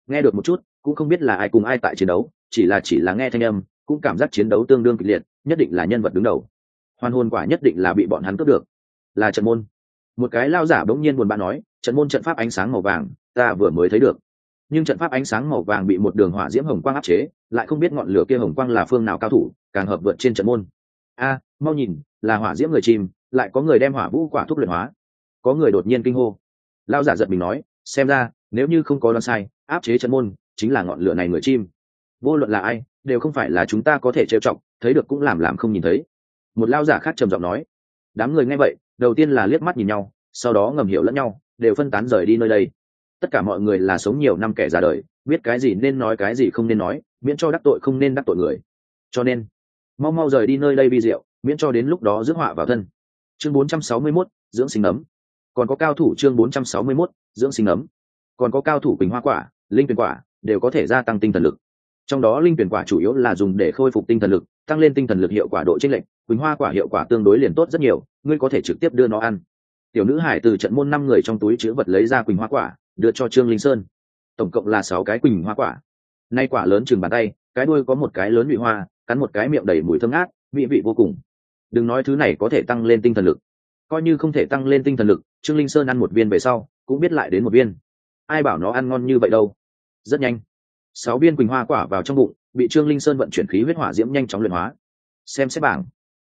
Nghe được một chút, cũng không biết là ai cùng ai tại chiến đấu, chỉ là chỉ là nghe thanh âm, cũng cảm giác chiến đấu tương đương kịch liệt, nhất định là nhân vật đứng đầu. Hoàn hồn quả nhất định là bị bọn hắn cướp được. Là trận môn. Một cái lao giả bỗng nhiên buồn bã nói, trận môn trận pháp ánh sáng màu vàng ta vừa mới thấy được. Nhưng trận pháp ánh sáng màu vàng bị một đường hỏa diễm hồng quang áp chế, lại không biết ngọn lửa kia hồng quang là phương nào cao thủ, càng hợp vượt trên trận môn. A, mau nhìn, là hỏa diễm người chìm, lại có người đem hỏa vũ quả thuốc luyện hóa. Có người đột nhiên kinh hô. Lao giả giật mình nói, xem ra, nếu như không có đoán sai, áp chế trận môn, chính là ngọn lửa này người chim vô luận là ai, đều không phải là chúng ta có thể trêu chọc, thấy được cũng làm làm không nhìn thấy. Một lao giả khác trầm giọng nói. Đám người nghe vậy, đầu tiên là liếc mắt nhìn nhau, sau đó ngầm hiểu lẫn nhau, đều phân tán rời đi nơi đây tất cả mọi người là sống nhiều năm kẻ già đời biết cái gì nên nói cái gì không nên nói miễn cho đắc tội không nên đắc tội người. Cho nên mau mau rời đi nơi đây vi diệu miễn cho đến lúc đó rước họa vào thân. Chương 461, dưỡng sinh ấm. Còn có cao thủ chương 461, dưỡng sinh ấm. Còn có cao thủ bình hoa quả linh tuyển quả đều có thể gia tăng tinh thần lực. Trong đó linh tuyển quả chủ yếu là dùng để khôi phục tinh thần lực tăng lên tinh thần lực hiệu quả độ chênh lệch quỳnh hoa quả hiệu quả tương đối liền tốt rất nhiều ngươi có thể trực tiếp đưa nó ăn. Tiểu nữ hải từ trận môn năm người trong túi chứa vật lấy ra quỳnh hoa quả đưa cho trương linh sơn. Tổng cộng là sáu cái quỳnh hoa quả. Nay quả lớn chừng bàn tay, cái đuôi có một cái lớn vị hoa, cắn một cái miệng đầy mùi thơm ngát, vị vị vô cùng. Đừng nói thứ này có thể tăng lên tinh thần lực. Coi như không thể tăng lên tinh thần lực, trương linh sơn ăn một viên về sau, cũng biết lại đến một viên. Ai bảo nó ăn ngon như vậy đâu? Rất nhanh. Sáu viên quỳnh hoa quả vào trong bụng, bị trương linh sơn vận chuyển khí huyết hỏa diễm nhanh chóng luyện hóa. Xem xét bảng.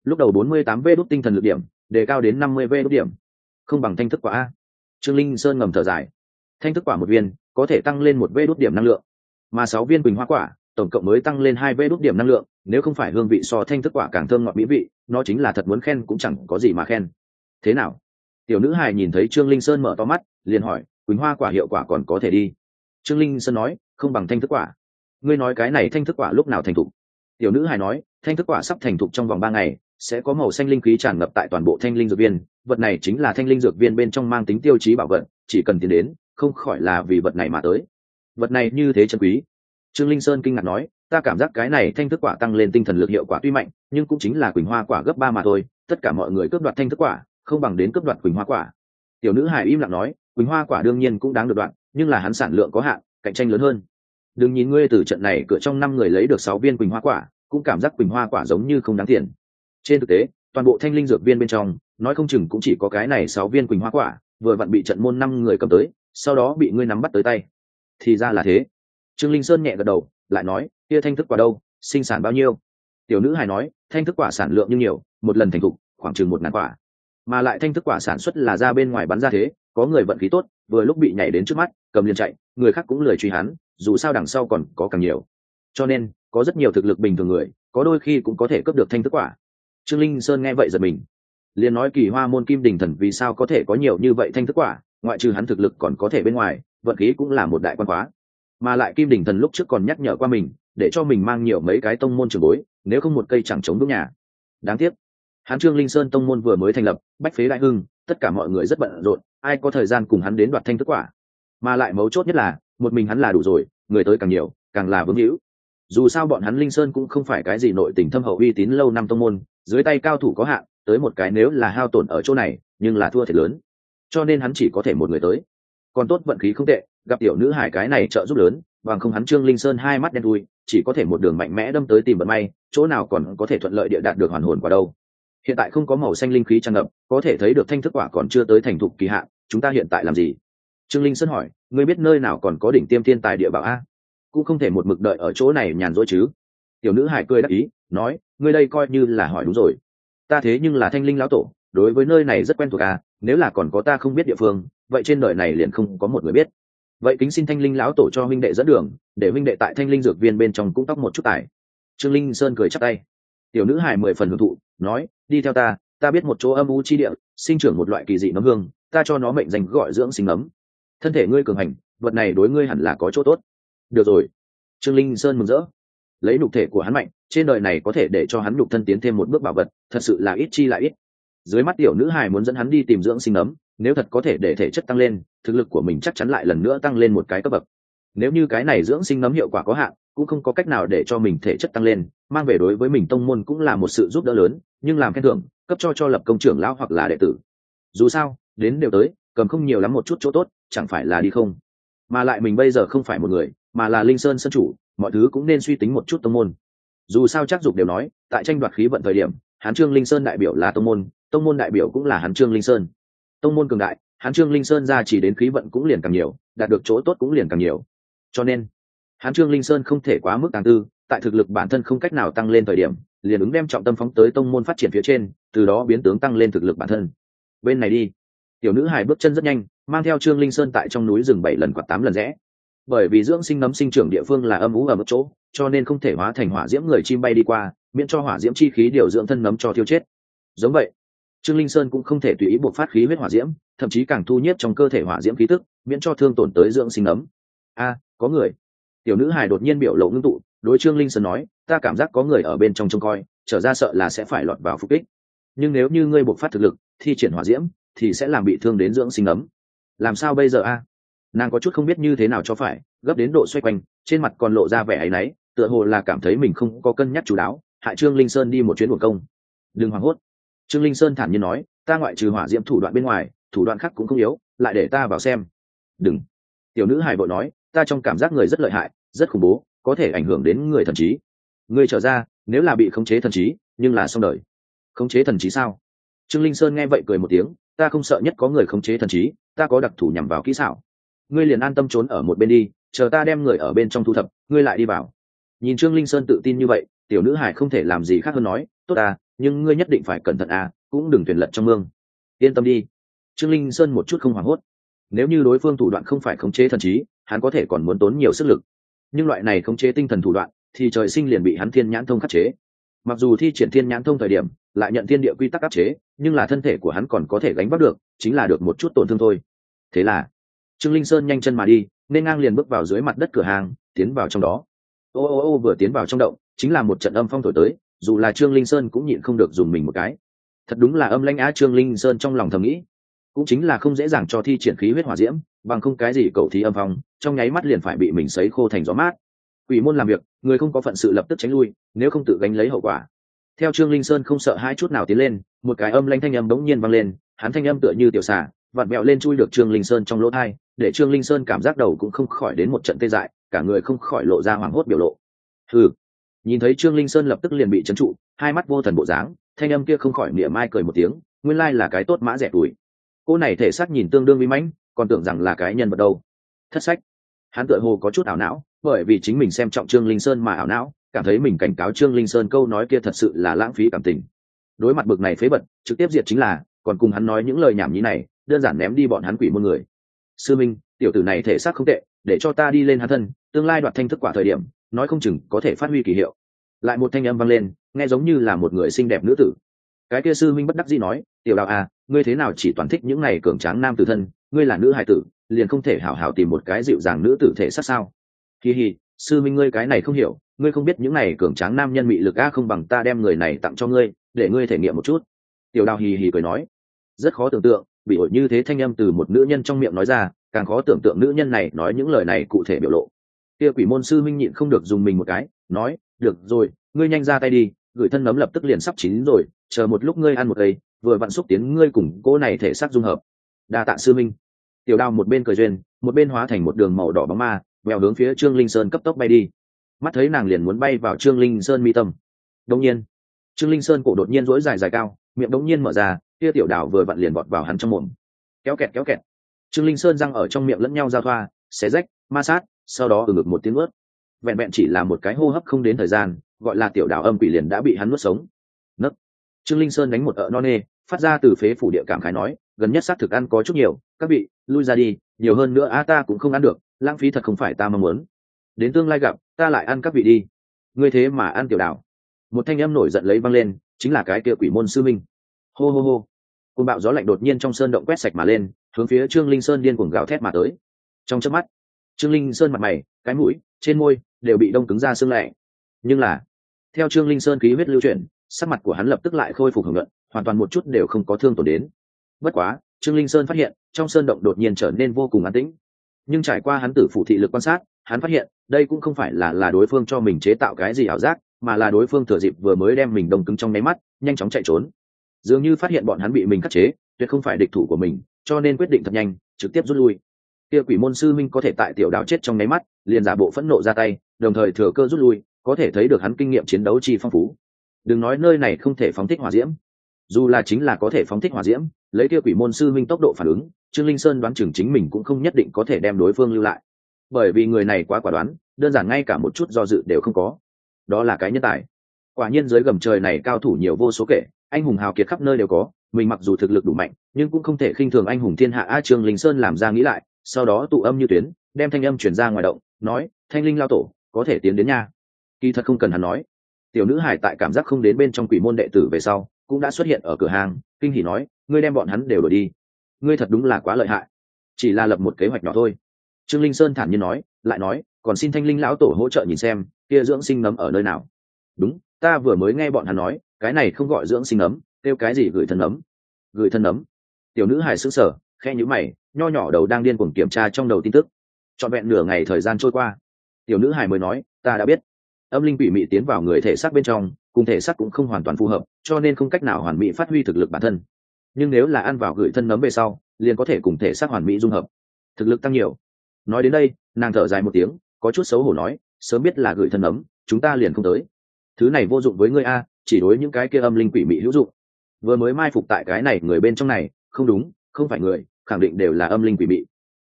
Lúc đầu bốn mươi tám v đốt tinh thần lực điểm, đề cao đến năm mươi v đốt điểm. Không bằng thanh thức quả a. Trương linh sơn ngầm thở dài thanh thức quả một viên, có thể tăng lên một vê đốt điểm năng lượng. Mà sáu viên quỳnh hoa quả, tổng cộng mới tăng lên hai vê đốt điểm năng lượng, nếu không phải hương vị so thanh thức quả càng thơm ngọt mỹ vị, nó chính là thật muốn khen cũng chẳng có gì mà khen. Thế nào? Tiểu nữ hài nhìn thấy trương linh sơn mở to mắt, liền hỏi, quỳnh hoa quả hiệu quả còn có thể đi? Trương linh sơn nói, không bằng thanh thức quả. Ngươi nói cái này thanh thức quả lúc nào thành thục? Tiểu nữ hài nói, thanh thức quả sắp thành thục trong vòng ba ngày, sẽ có màu xanh linh khí tràn ngập tại toàn bộ thanh linh dược viên, vật này chính là thanh linh dược viên bên trong mang tính tiêu chí bảo vật, chỉ cần tiến đến không khỏi là vì vật này mà tới. Vật này như thế chân quý. Trương linh sơn kinh ngạc nói, ta cảm giác cái này thanh thức quả tăng lên tinh thần lực hiệu quả tuy mạnh, nhưng cũng chính là quỳnh hoa quả gấp ba mà thôi, tất cả mọi người cướp đoạt thanh thức quả, không bằng đến cướp đoạt quỳnh hoa quả. Tiểu nữ hải im lặng nói, quỳnh hoa quả đương nhiên cũng đáng được đoạn, nhưng là hắn sản lượng có hạn, cạnh tranh lớn hơn. Đừng nhìn ngươi từ trận này cửa trong năm người lấy được sáu viên quỳnh hoa quả, cũng cảm giác quỳnh hoa quả giống như không đáng tiền. Trên thực tế, toàn bộ thanh linh dược viên bên trong, nói không chừng cũng chỉ có cái này sáu viên quỳnh hoa quả, vừa vặn bị trận môn năm người cầm tới sau đó bị ngươi nắm bắt tới tay. Thì ra là thế. Trương linh sơn nhẹ gật đầu, lại nói, kia thanh thức quả đâu? Sinh sản bao nhiêu? Tiểu nữ hài nói, thanh thức quả sản lượng như nhiều, một lần thành thục, khoảng chừng một ngàn quả. Mà lại thanh thức quả sản xuất là ra bên ngoài bắn ra thế, có người vận khí tốt, vừa lúc bị nhảy đến trước mắt, cầm liền chạy, người khác cũng lười truy hắn, dù sao đằng sau còn có càng nhiều. Cho nên, có rất nhiều thực lực bình thường người, có đôi khi cũng có thể cướp được thanh thức quả. Trương linh sơn nghe vậy giật mình. Liền nói, kỳ hoa môn kim đình thần vì sao có thể có nhiều như vậy thanh thức quả? Ngoại trừ hắn thực lực còn có thể bên ngoài, vận khí cũng là một đại quan khóa. Mà lại kim đình thần lúc trước còn nhắc nhở qua mình, để cho mình mang nhiều mấy cái tông môn trường bối, nếu không một cây chẳng chống đúng nhà. Đáng tiếc, hắn trương linh sơn tông môn vừa mới thành lập, bách phế đại hưng, tất cả mọi người rất bận rộn, ai có thời gian cùng hắn đến đoạt thanh thức quả. Mà lại mấu chốt nhất là, một mình hắn là đủ rồi, người tới càng nhiều, càng là vướng hữu. Dù sao bọn hắn linh sơn cũng không phải cái gì nội tình thâm hậu uy tín lâu năm tông môn, dưới tay cao thủ có hạn, tới một cái nếu là hao tổn ở chỗ này, nhưng là thua thiệt lớn cho nên hắn chỉ có thể một người tới. Còn tốt vận khí không tệ, gặp tiểu nữ hải cái này trợ giúp lớn, bằng không hắn trương linh sơn hai mắt đen thui, chỉ có thể một đường mạnh mẽ đâm tới tìm vận may, chỗ nào còn có thể thuận lợi địa đạt được hoàn hồn qua đâu. Hiện tại không có màu xanh linh khí tràn ngập, có thể thấy được thanh thức quả còn chưa tới thành thục kỳ hạn, chúng ta hiện tại làm gì? Trương linh sơn hỏi, ngươi biết nơi nào còn có đỉnh tiêm thiên tài địa bảo a? Cũng không thể một mực đợi ở chỗ này nhàn rỗi chứ. Tiểu nữ hải cười đắc ý, nói, ngươi đây coi như là hỏi đúng rồi. Ta thế nhưng là thanh linh lão tổ, đối với nơi này rất quen thuộc à nếu là còn có ta không biết địa phương, vậy trên đời này liền không có một người biết. Vậy kính xin thanh linh lão tổ cho huynh đệ dẫn đường, để huynh đệ tại thanh linh dược viên bên trong cũng tóc một chút tài. Trương linh sơn cười chắc tay. Tiểu nữ hải mười phần hưởng thụ, nói, đi theo ta ta biết một chỗ âm u chi địa, sinh trưởng một loại kỳ dị nấm hương, ta cho nó mệnh danh gọi dưỡng sinh nấm. Thân thể ngươi cường hành, vật này đối ngươi hẳn là có chỗ tốt. Được rồi. Trương linh sơn mừng rỡ. Lấy nhục thể của hắn mạnh, trên đời này có thể để cho hắn nhục thân tiến thêm một bước bảo vật, thật sự là ít chi lại ít dưới mắt tiểu nữ hài muốn dẫn hắn đi tìm dưỡng sinh ấm, nếu thật có thể để thể chất tăng lên, thực lực của mình chắc chắn lại lần nữa tăng lên một cái cấp bậc. Nếu như cái này dưỡng sinh nấm hiệu quả có hạn, cũng không có cách nào để cho mình thể chất tăng lên, mang về đối với mình tông môn cũng là một sự giúp đỡ lớn, nhưng làm khen thưởng, cấp cho cho lập công trưởng lão hoặc là đệ tử. Dù sao, đến đều tới, cầm không nhiều lắm một chút chỗ tốt, chẳng phải là đi không? Mà lại mình bây giờ không phải một người, mà là linh sơn sân chủ, mọi thứ cũng nên suy tính một chút tông môn. Dù sao chắc dục đều nói, tại tranh đoạt khí vận thời điểm, hán trương linh sơn đại biểu là tông môn tông môn đại biểu cũng là hán trương linh sơn. Tông môn cường đại hán trương linh sơn ra chỉ đến khí vận cũng liền càng nhiều, đạt được chỗ tốt cũng liền càng nhiều. Cho nên hán trương linh sơn không thể quá mức càng tư, tại thực lực bản thân không cách nào tăng lên thời điểm, liền ứng đem trọng tâm phóng tới tông môn phát triển phía trên, từ đó biến tướng tăng lên thực lực bản thân. Bên này đi. Tiểu nữ hải bước chân rất nhanh, mang theo trương linh sơn tại trong núi rừng bảy lần quạt tám lần rẽ. Bởi vì dưỡng sinh nấm sinh trưởng địa phương là âm ú ở một chỗ, cho nên không thể hóa thành hỏa diễm người chim bay đi qua, miễn cho hỏa diễm chi khí điều dưỡng thân nấm cho thiêu chết. Giống vậy trương linh sơn cũng không thể tùy ý buộc phát khí huyết hỏa diễm, thậm chí càng thu nhiếp trong cơ thể hỏa diễm khí tức, miễn cho thương tổn tới dưỡng sinh ấm. A, có người. Tiểu nữ hài đột nhiên biểu lộ ngưng tụ, đối trương linh sơn nói, ta cảm giác có người ở bên trong trông coi, trở ra sợ là sẽ phải lọt vào phục kích. Nhưng nếu như ngươi buộc phát thực lực, thi triển hỏa diễm, thì sẽ làm bị thương đến dưỡng sinh ấm. Làm sao bây giờ, a? Nàng có chút không biết như thế nào cho phải, gấp đến độ xoay quanh, trên mặt còn lộ ra vẻ áy náy, tựa hồ là cảm thấy mình không có cân nhắc chú đáo. Hại trương linh sơn đi một chuyến buồn công. Đừng hoảng hốt trương linh sơn thản nhiên nói, ta ngoại trừ hỏa diễm thủ đoạn bên ngoài, thủ đoạn khác cũng không yếu, lại để ta vào xem. Đừng. Tiểu nữ hài vội nói, ta trong cảm giác người rất lợi hại, rất khủng bố, có thể ảnh hưởng đến người thần trí. Người trở ra, nếu là bị khống chế thần trí, nhưng là xong đời. Khống chế thần trí sao? Trương linh sơn nghe vậy cười một tiếng, ta không sợ nhất có người khống chế thần trí, ta có đặc thù nhằm vào kỹ xảo. Ngươi liền an tâm trốn ở một bên đi, chờ ta đem người ở bên trong thu thập, ngươi lại đi vào. Nhìn trương linh sơn tự tin như vậy, tiểu nữ hải không thể làm gì khác hơn nói, tốt à nhưng ngươi nhất định phải cẩn thận à cũng đừng tuyển lật trong mương. Yên tâm đi. Trương linh sơn một chút không hoảng hốt. Nếu như đối phương thủ đoạn không phải khống chế thần trí, hắn có thể còn muốn tốn nhiều sức lực. Nhưng loại này khống chế tinh thần thủ đoạn, thì trời sinh liền bị hắn thiên nhãn thông khắc chế. Mặc dù thi triển thiên nhãn thông thời điểm, lại nhận thiên địa quy tắc áp chế, nhưng là thân thể của hắn còn có thể gánh bắt được, chính là được một chút tổn thương thôi. Thế là, trương linh sơn nhanh chân mà đi, nên ngang liền bước vào dưới mặt đất cửa hàng, tiến vào trong đó. Ô ô ô vừa tiến vào trong động, chính là một trận âm phong thổi tới dù là trương linh sơn cũng nhịn không được dùng mình một cái. Thật đúng là âm lãnh á trương linh sơn trong lòng thầm nghĩ, cũng chính là không dễ dàng cho thi triển khí huyết hỏa diễm, bằng không cái gì cầu thi âm phong, trong nháy mắt liền phải bị mình sấy khô thành gió mát. Quỷ môn làm việc, người không có phận sự lập tức tránh lui, nếu không tự gánh lấy hậu quả. Theo trương linh sơn không sợ hai chút nào tiến lên, một cái âm lanh thanh âm bỗng nhiên vang lên, hắn thanh âm tựa như tiểu xà, vặn mẹo lên chui được trương linh sơn trong lỗ thai để trương linh sơn cảm giác đầu cũng không khỏi đến một trận tê dại, cả người không khỏi lộ ra hoảng hốt biểu lộ. Ừ nhìn thấy trương linh sơn lập tức liền bị trấn trụ, hai mắt vô thần bộ dáng, thanh âm kia không khỏi niệm mai cười một tiếng, nguyên lai là cái tốt mã rẻ tuổi. Cô này thể xác nhìn tương đương vi mãnh, còn tưởng rằng là cái nhân vật đâu. Thất sách. Hắn tựa hồ có chút ảo não, bởi vì chính mình xem trọng trương linh sơn mà ảo não, cảm thấy mình cảnh cáo trương linh sơn câu nói kia thật sự là lãng phí cảm tình. Đối mặt bực này phế bật trực tiếp diệt chính là, còn cùng hắn nói những lời nhảm nhí này, đơn giản ném đi bọn hắn quỷ muôn người. Sư minh, tiểu tử này thể xác không tệ, để cho ta đi lên hắn thân, tương lai đoạt thanh thức quả thời điểm nói không chừng có thể phát huy kỳ hiệu. Lại một thanh âm vang lên, nghe giống như là một người xinh đẹp nữ tử. Cái kia sư minh bất đắc dĩ nói, tiểu đạo à ngươi thế nào chỉ toàn thích những này cường tráng nam tử thân? Ngươi là nữ hài tử, liền không thể hảo hảo tìm một cái dịu dàng nữ tử thể sát sao? Kỳ hì, sư minh ngươi cái này không hiểu, ngươi không biết những này cường tráng nam nhân mị lực a không bằng ta đem người này tặng cho ngươi, để ngươi thể nghiệm một chút. Tiểu đào hì hì cười nói, rất khó tưởng tượng, bị ổi như thế thanh âm từ một nữ nhân trong miệng nói ra, càng khó tưởng tượng nữ nhân này nói những lời này cụ thể biểu lộ kia quỷ môn sư minh nhịn không được dùng mình một cái, nói, được rồi, ngươi nhanh ra tay đi, gửi thân nấm lập tức liền sắp chín rồi, chờ một lúc ngươi ăn một cây, vừa vặn xúc tiến ngươi cùng cô này thể xác dung hợp. Đa tạ sư minh tiểu đào một bên cười duyên, một bên hóa thành một đường màu đỏ bóng ma mèo hướng phía trương linh sơn cấp tốc bay đi. Mắt thấy nàng liền muốn bay vào trương linh sơn mi tâm. Đông nhiên, trương linh sơn cổ đột nhiên rỗi dài dài cao, miệng đống nhiên mở ra, kia tiểu đào vừa vặn liền vọt vào hắn trong mồm. Kéo kẹt kéo kẹt. Trương linh sơn răng ở trong miệng lẫn nhau giao thoa, xé rách, ma sát sau đó ừ ngực một tiếng ướt vẹn vẹn chỉ là một cái hô hấp không đến thời gian, gọi là tiểu đào âm quỷ liền đã bị hắn nuốt sống. Nấc. Trương linh sơn đánh một ợ non nê, phát ra từ phế phủ địa cảm khái nói, gần nhất xác thực ăn có chút nhiều, các vị, lui ra đi, nhiều hơn nữa a ta cũng không ăn được, lãng phí thật không phải ta mong muốn. Đến tương lai gặp, ta lại ăn các vị đi. Ngươi thế mà ăn tiểu đào một thanh âm nổi giận lấy văng lên, chính là cái kia quỷ môn sư minh. Hô hô hô. Côn bạo gió lạnh đột nhiên trong sơn động quét sạch mà lên, hướng phía trương linh sơn điên cuồng gào thét mà tới. Trong chớp mắt trương linh sơn mặt mày, cái mũi, trên môi đều bị đông cứng ra xương lạnh. Nhưng là, theo trương linh sơn khí huyết lưu chuyển, sắc mặt của hắn lập tức lại khôi phục hưởng luận, hoàn toàn một chút đều không có thương tổn đến. Bất quá, trương linh sơn phát hiện, trong sơn động đột nhiên trở nên vô cùng an tĩnh. Nhưng trải qua hắn tử phụ thị lực quan sát, hắn phát hiện, đây cũng không phải là là đối phương cho mình chế tạo cái gì ảo giác, mà là đối phương thừa dịp vừa mới đem mình đông cứng trong nháy mắt, nhanh chóng chạy trốn. Dường như phát hiện bọn hắn bị mình khắc chế, tuyệt không phải địch thủ của mình, cho nên quyết định thật nhanh, trực tiếp rút lui kia quỷ môn sư minh có thể tại tiểu đào chết trong nháy mắt, liền giả bộ phẫn nộ ra tay, đồng thời thừa cơ rút lui, có thể thấy được hắn kinh nghiệm chiến đấu chi phong phú. Đừng nói nơi này không thể phóng thích hỏa diễm. Dù là chính là có thể phóng thích hỏa diễm, lấy kia quỷ môn sư minh tốc độ phản ứng, trương linh sơn đoán chừng chính mình cũng không nhất định có thể đem đối phương lưu lại. Bởi vì người này quá quả đoán, đơn giản ngay cả một chút do dự đều không có. Đó là cái nhân tài. Quả nhiên dưới gầm trời này cao thủ nhiều vô số kể, anh hùng hào kiệt khắp nơi đều có, mình mặc dù thực lực đủ mạnh, nhưng cũng không thể khinh thường anh hùng thiên hạ a trương linh sơn làm ra nghĩ lại sau đó tụ âm như tuyến, đem thanh âm chuyển ra ngoài động, nói, thanh linh lao tổ, có thể tiến đến nha. Kỳ thật không cần hắn nói. Tiểu nữ hải tại cảm giác không đến bên trong quỷ môn đệ tử về sau, cũng đã xuất hiện ở cửa hàng, kinh hỉ nói, ngươi đem bọn hắn đều đổi đi. Ngươi thật đúng là quá lợi hại. Chỉ là lập một kế hoạch nhỏ thôi. Trương linh sơn thản nhiên nói, lại nói, còn xin thanh linh lão tổ hỗ trợ nhìn xem, kia dưỡng sinh nấm ở nơi nào. Đúng, ta vừa mới nghe bọn hắn nói, cái này không gọi dưỡng sinh nấm kêu cái gì gửi thân nấm gửi thân nấm tiểu nữ hài sững sờ khe nhữ mày, nho nhỏ đầu đang điên cuồng kiểm tra trong đầu tin tức. Trọn vẹn nửa ngày thời gian trôi qua, tiểu nữ hài mới nói, ta đã biết. Âm linh quỷ mị tiến vào người thể xác bên trong, cùng thể xác cũng không hoàn toàn phù hợp, cho nên không cách nào hoàn mỹ phát huy thực lực bản thân. Nhưng nếu là ăn vào gửi thân nấm về sau, liền có thể cùng thể xác hoàn mỹ dung hợp. Thực lực tăng nhiều. Nói đến đây, nàng thở dài một tiếng, có chút xấu hổ nói, sớm biết là gửi thân nấm, chúng ta liền không tới. Thứ này vô dụng với ngươi a, chỉ đối những cái kia âm linh quỷ mị hữu dụng. Vừa mới mai phục tại cái này người bên trong này, không đúng, không phải người khẳng định đều là âm linh quỷ mị.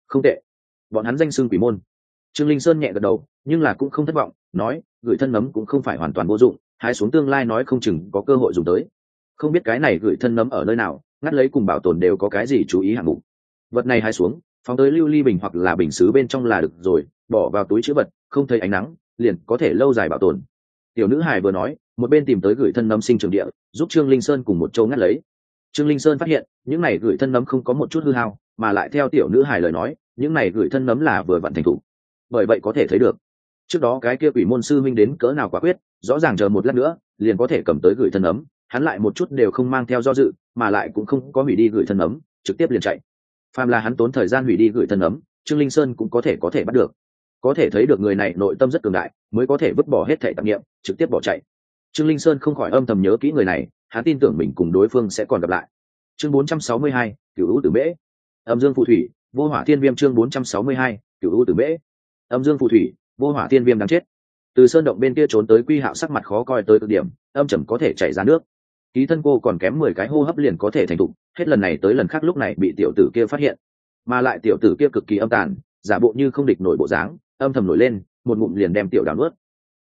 Không tệ. Bọn hắn danh xưng quỷ môn. Trương linh sơn nhẹ gật đầu, nhưng là cũng không thất vọng, nói, gửi thân nấm cũng không phải hoàn toàn vô dụng, hái xuống tương lai nói không chừng có cơ hội dùng tới. Không biết cái này gửi thân nấm ở nơi nào, ngắt lấy cùng bảo tồn đều có cái gì chú ý hạng mục. Vật này hái xuống, phóng tới lưu ly bình hoặc là bình xứ bên trong là được rồi, bỏ vào túi chữ vật, không thấy ánh nắng, liền có thể lâu dài bảo tồn. Tiểu nữ hải vừa nói, một bên tìm tới gửi thân nấm sinh trường địa, giúp trương linh sơn cùng một châu ngắt lấy trương linh sơn phát hiện, những này gửi thân nấm không có một chút hư hao, mà lại theo tiểu nữ hài lời nói, những này gửi thân nấm là vừa vặn thành thủ bởi vậy có thể thấy được, trước đó cái kia quỷ môn sư minh đến cỡ nào quả quyết, rõ ràng chờ một lát nữa, liền có thể cầm tới gửi thân ấm hắn lại một chút đều không mang theo do dự, mà lại cũng không có hủy đi gửi thân ấm trực tiếp liền chạy. Phàm là hắn tốn thời gian hủy đi gửi thân ấm trương linh sơn cũng có thể có thể bắt được. Có thể thấy được người này nội tâm rất cường đại, mới có thể vứt bỏ hết thể tạp nghiệm trực tiếp bỏ chạy. Trương linh sơn không khỏi âm thầm nhớ kỹ người này hắn tin tưởng mình cùng đối phương sẽ còn gặp lại. Chương 462, cửu u tử mễ. Âm dương phù thủy vô hỏa thiên viêm chương 462, cửu u tử mễ. Âm dương phù thủy vô hỏa thiên viêm đáng chết. Từ sơn động bên kia trốn tới quy hạo sắc mặt khó coi tới cực điểm âm trầm có thể chảy ra nước. Ký thân cô còn kém mười cái hô hấp liền có thể thành thục hết lần này tới lần khác lúc này bị tiểu tử kia phát hiện. Mà lại tiểu tử kia cực kỳ âm tàn giả bộ như không địch nổi bộ dáng âm thầm nổi lên một ngụm liền đem tiểu đào nuốt.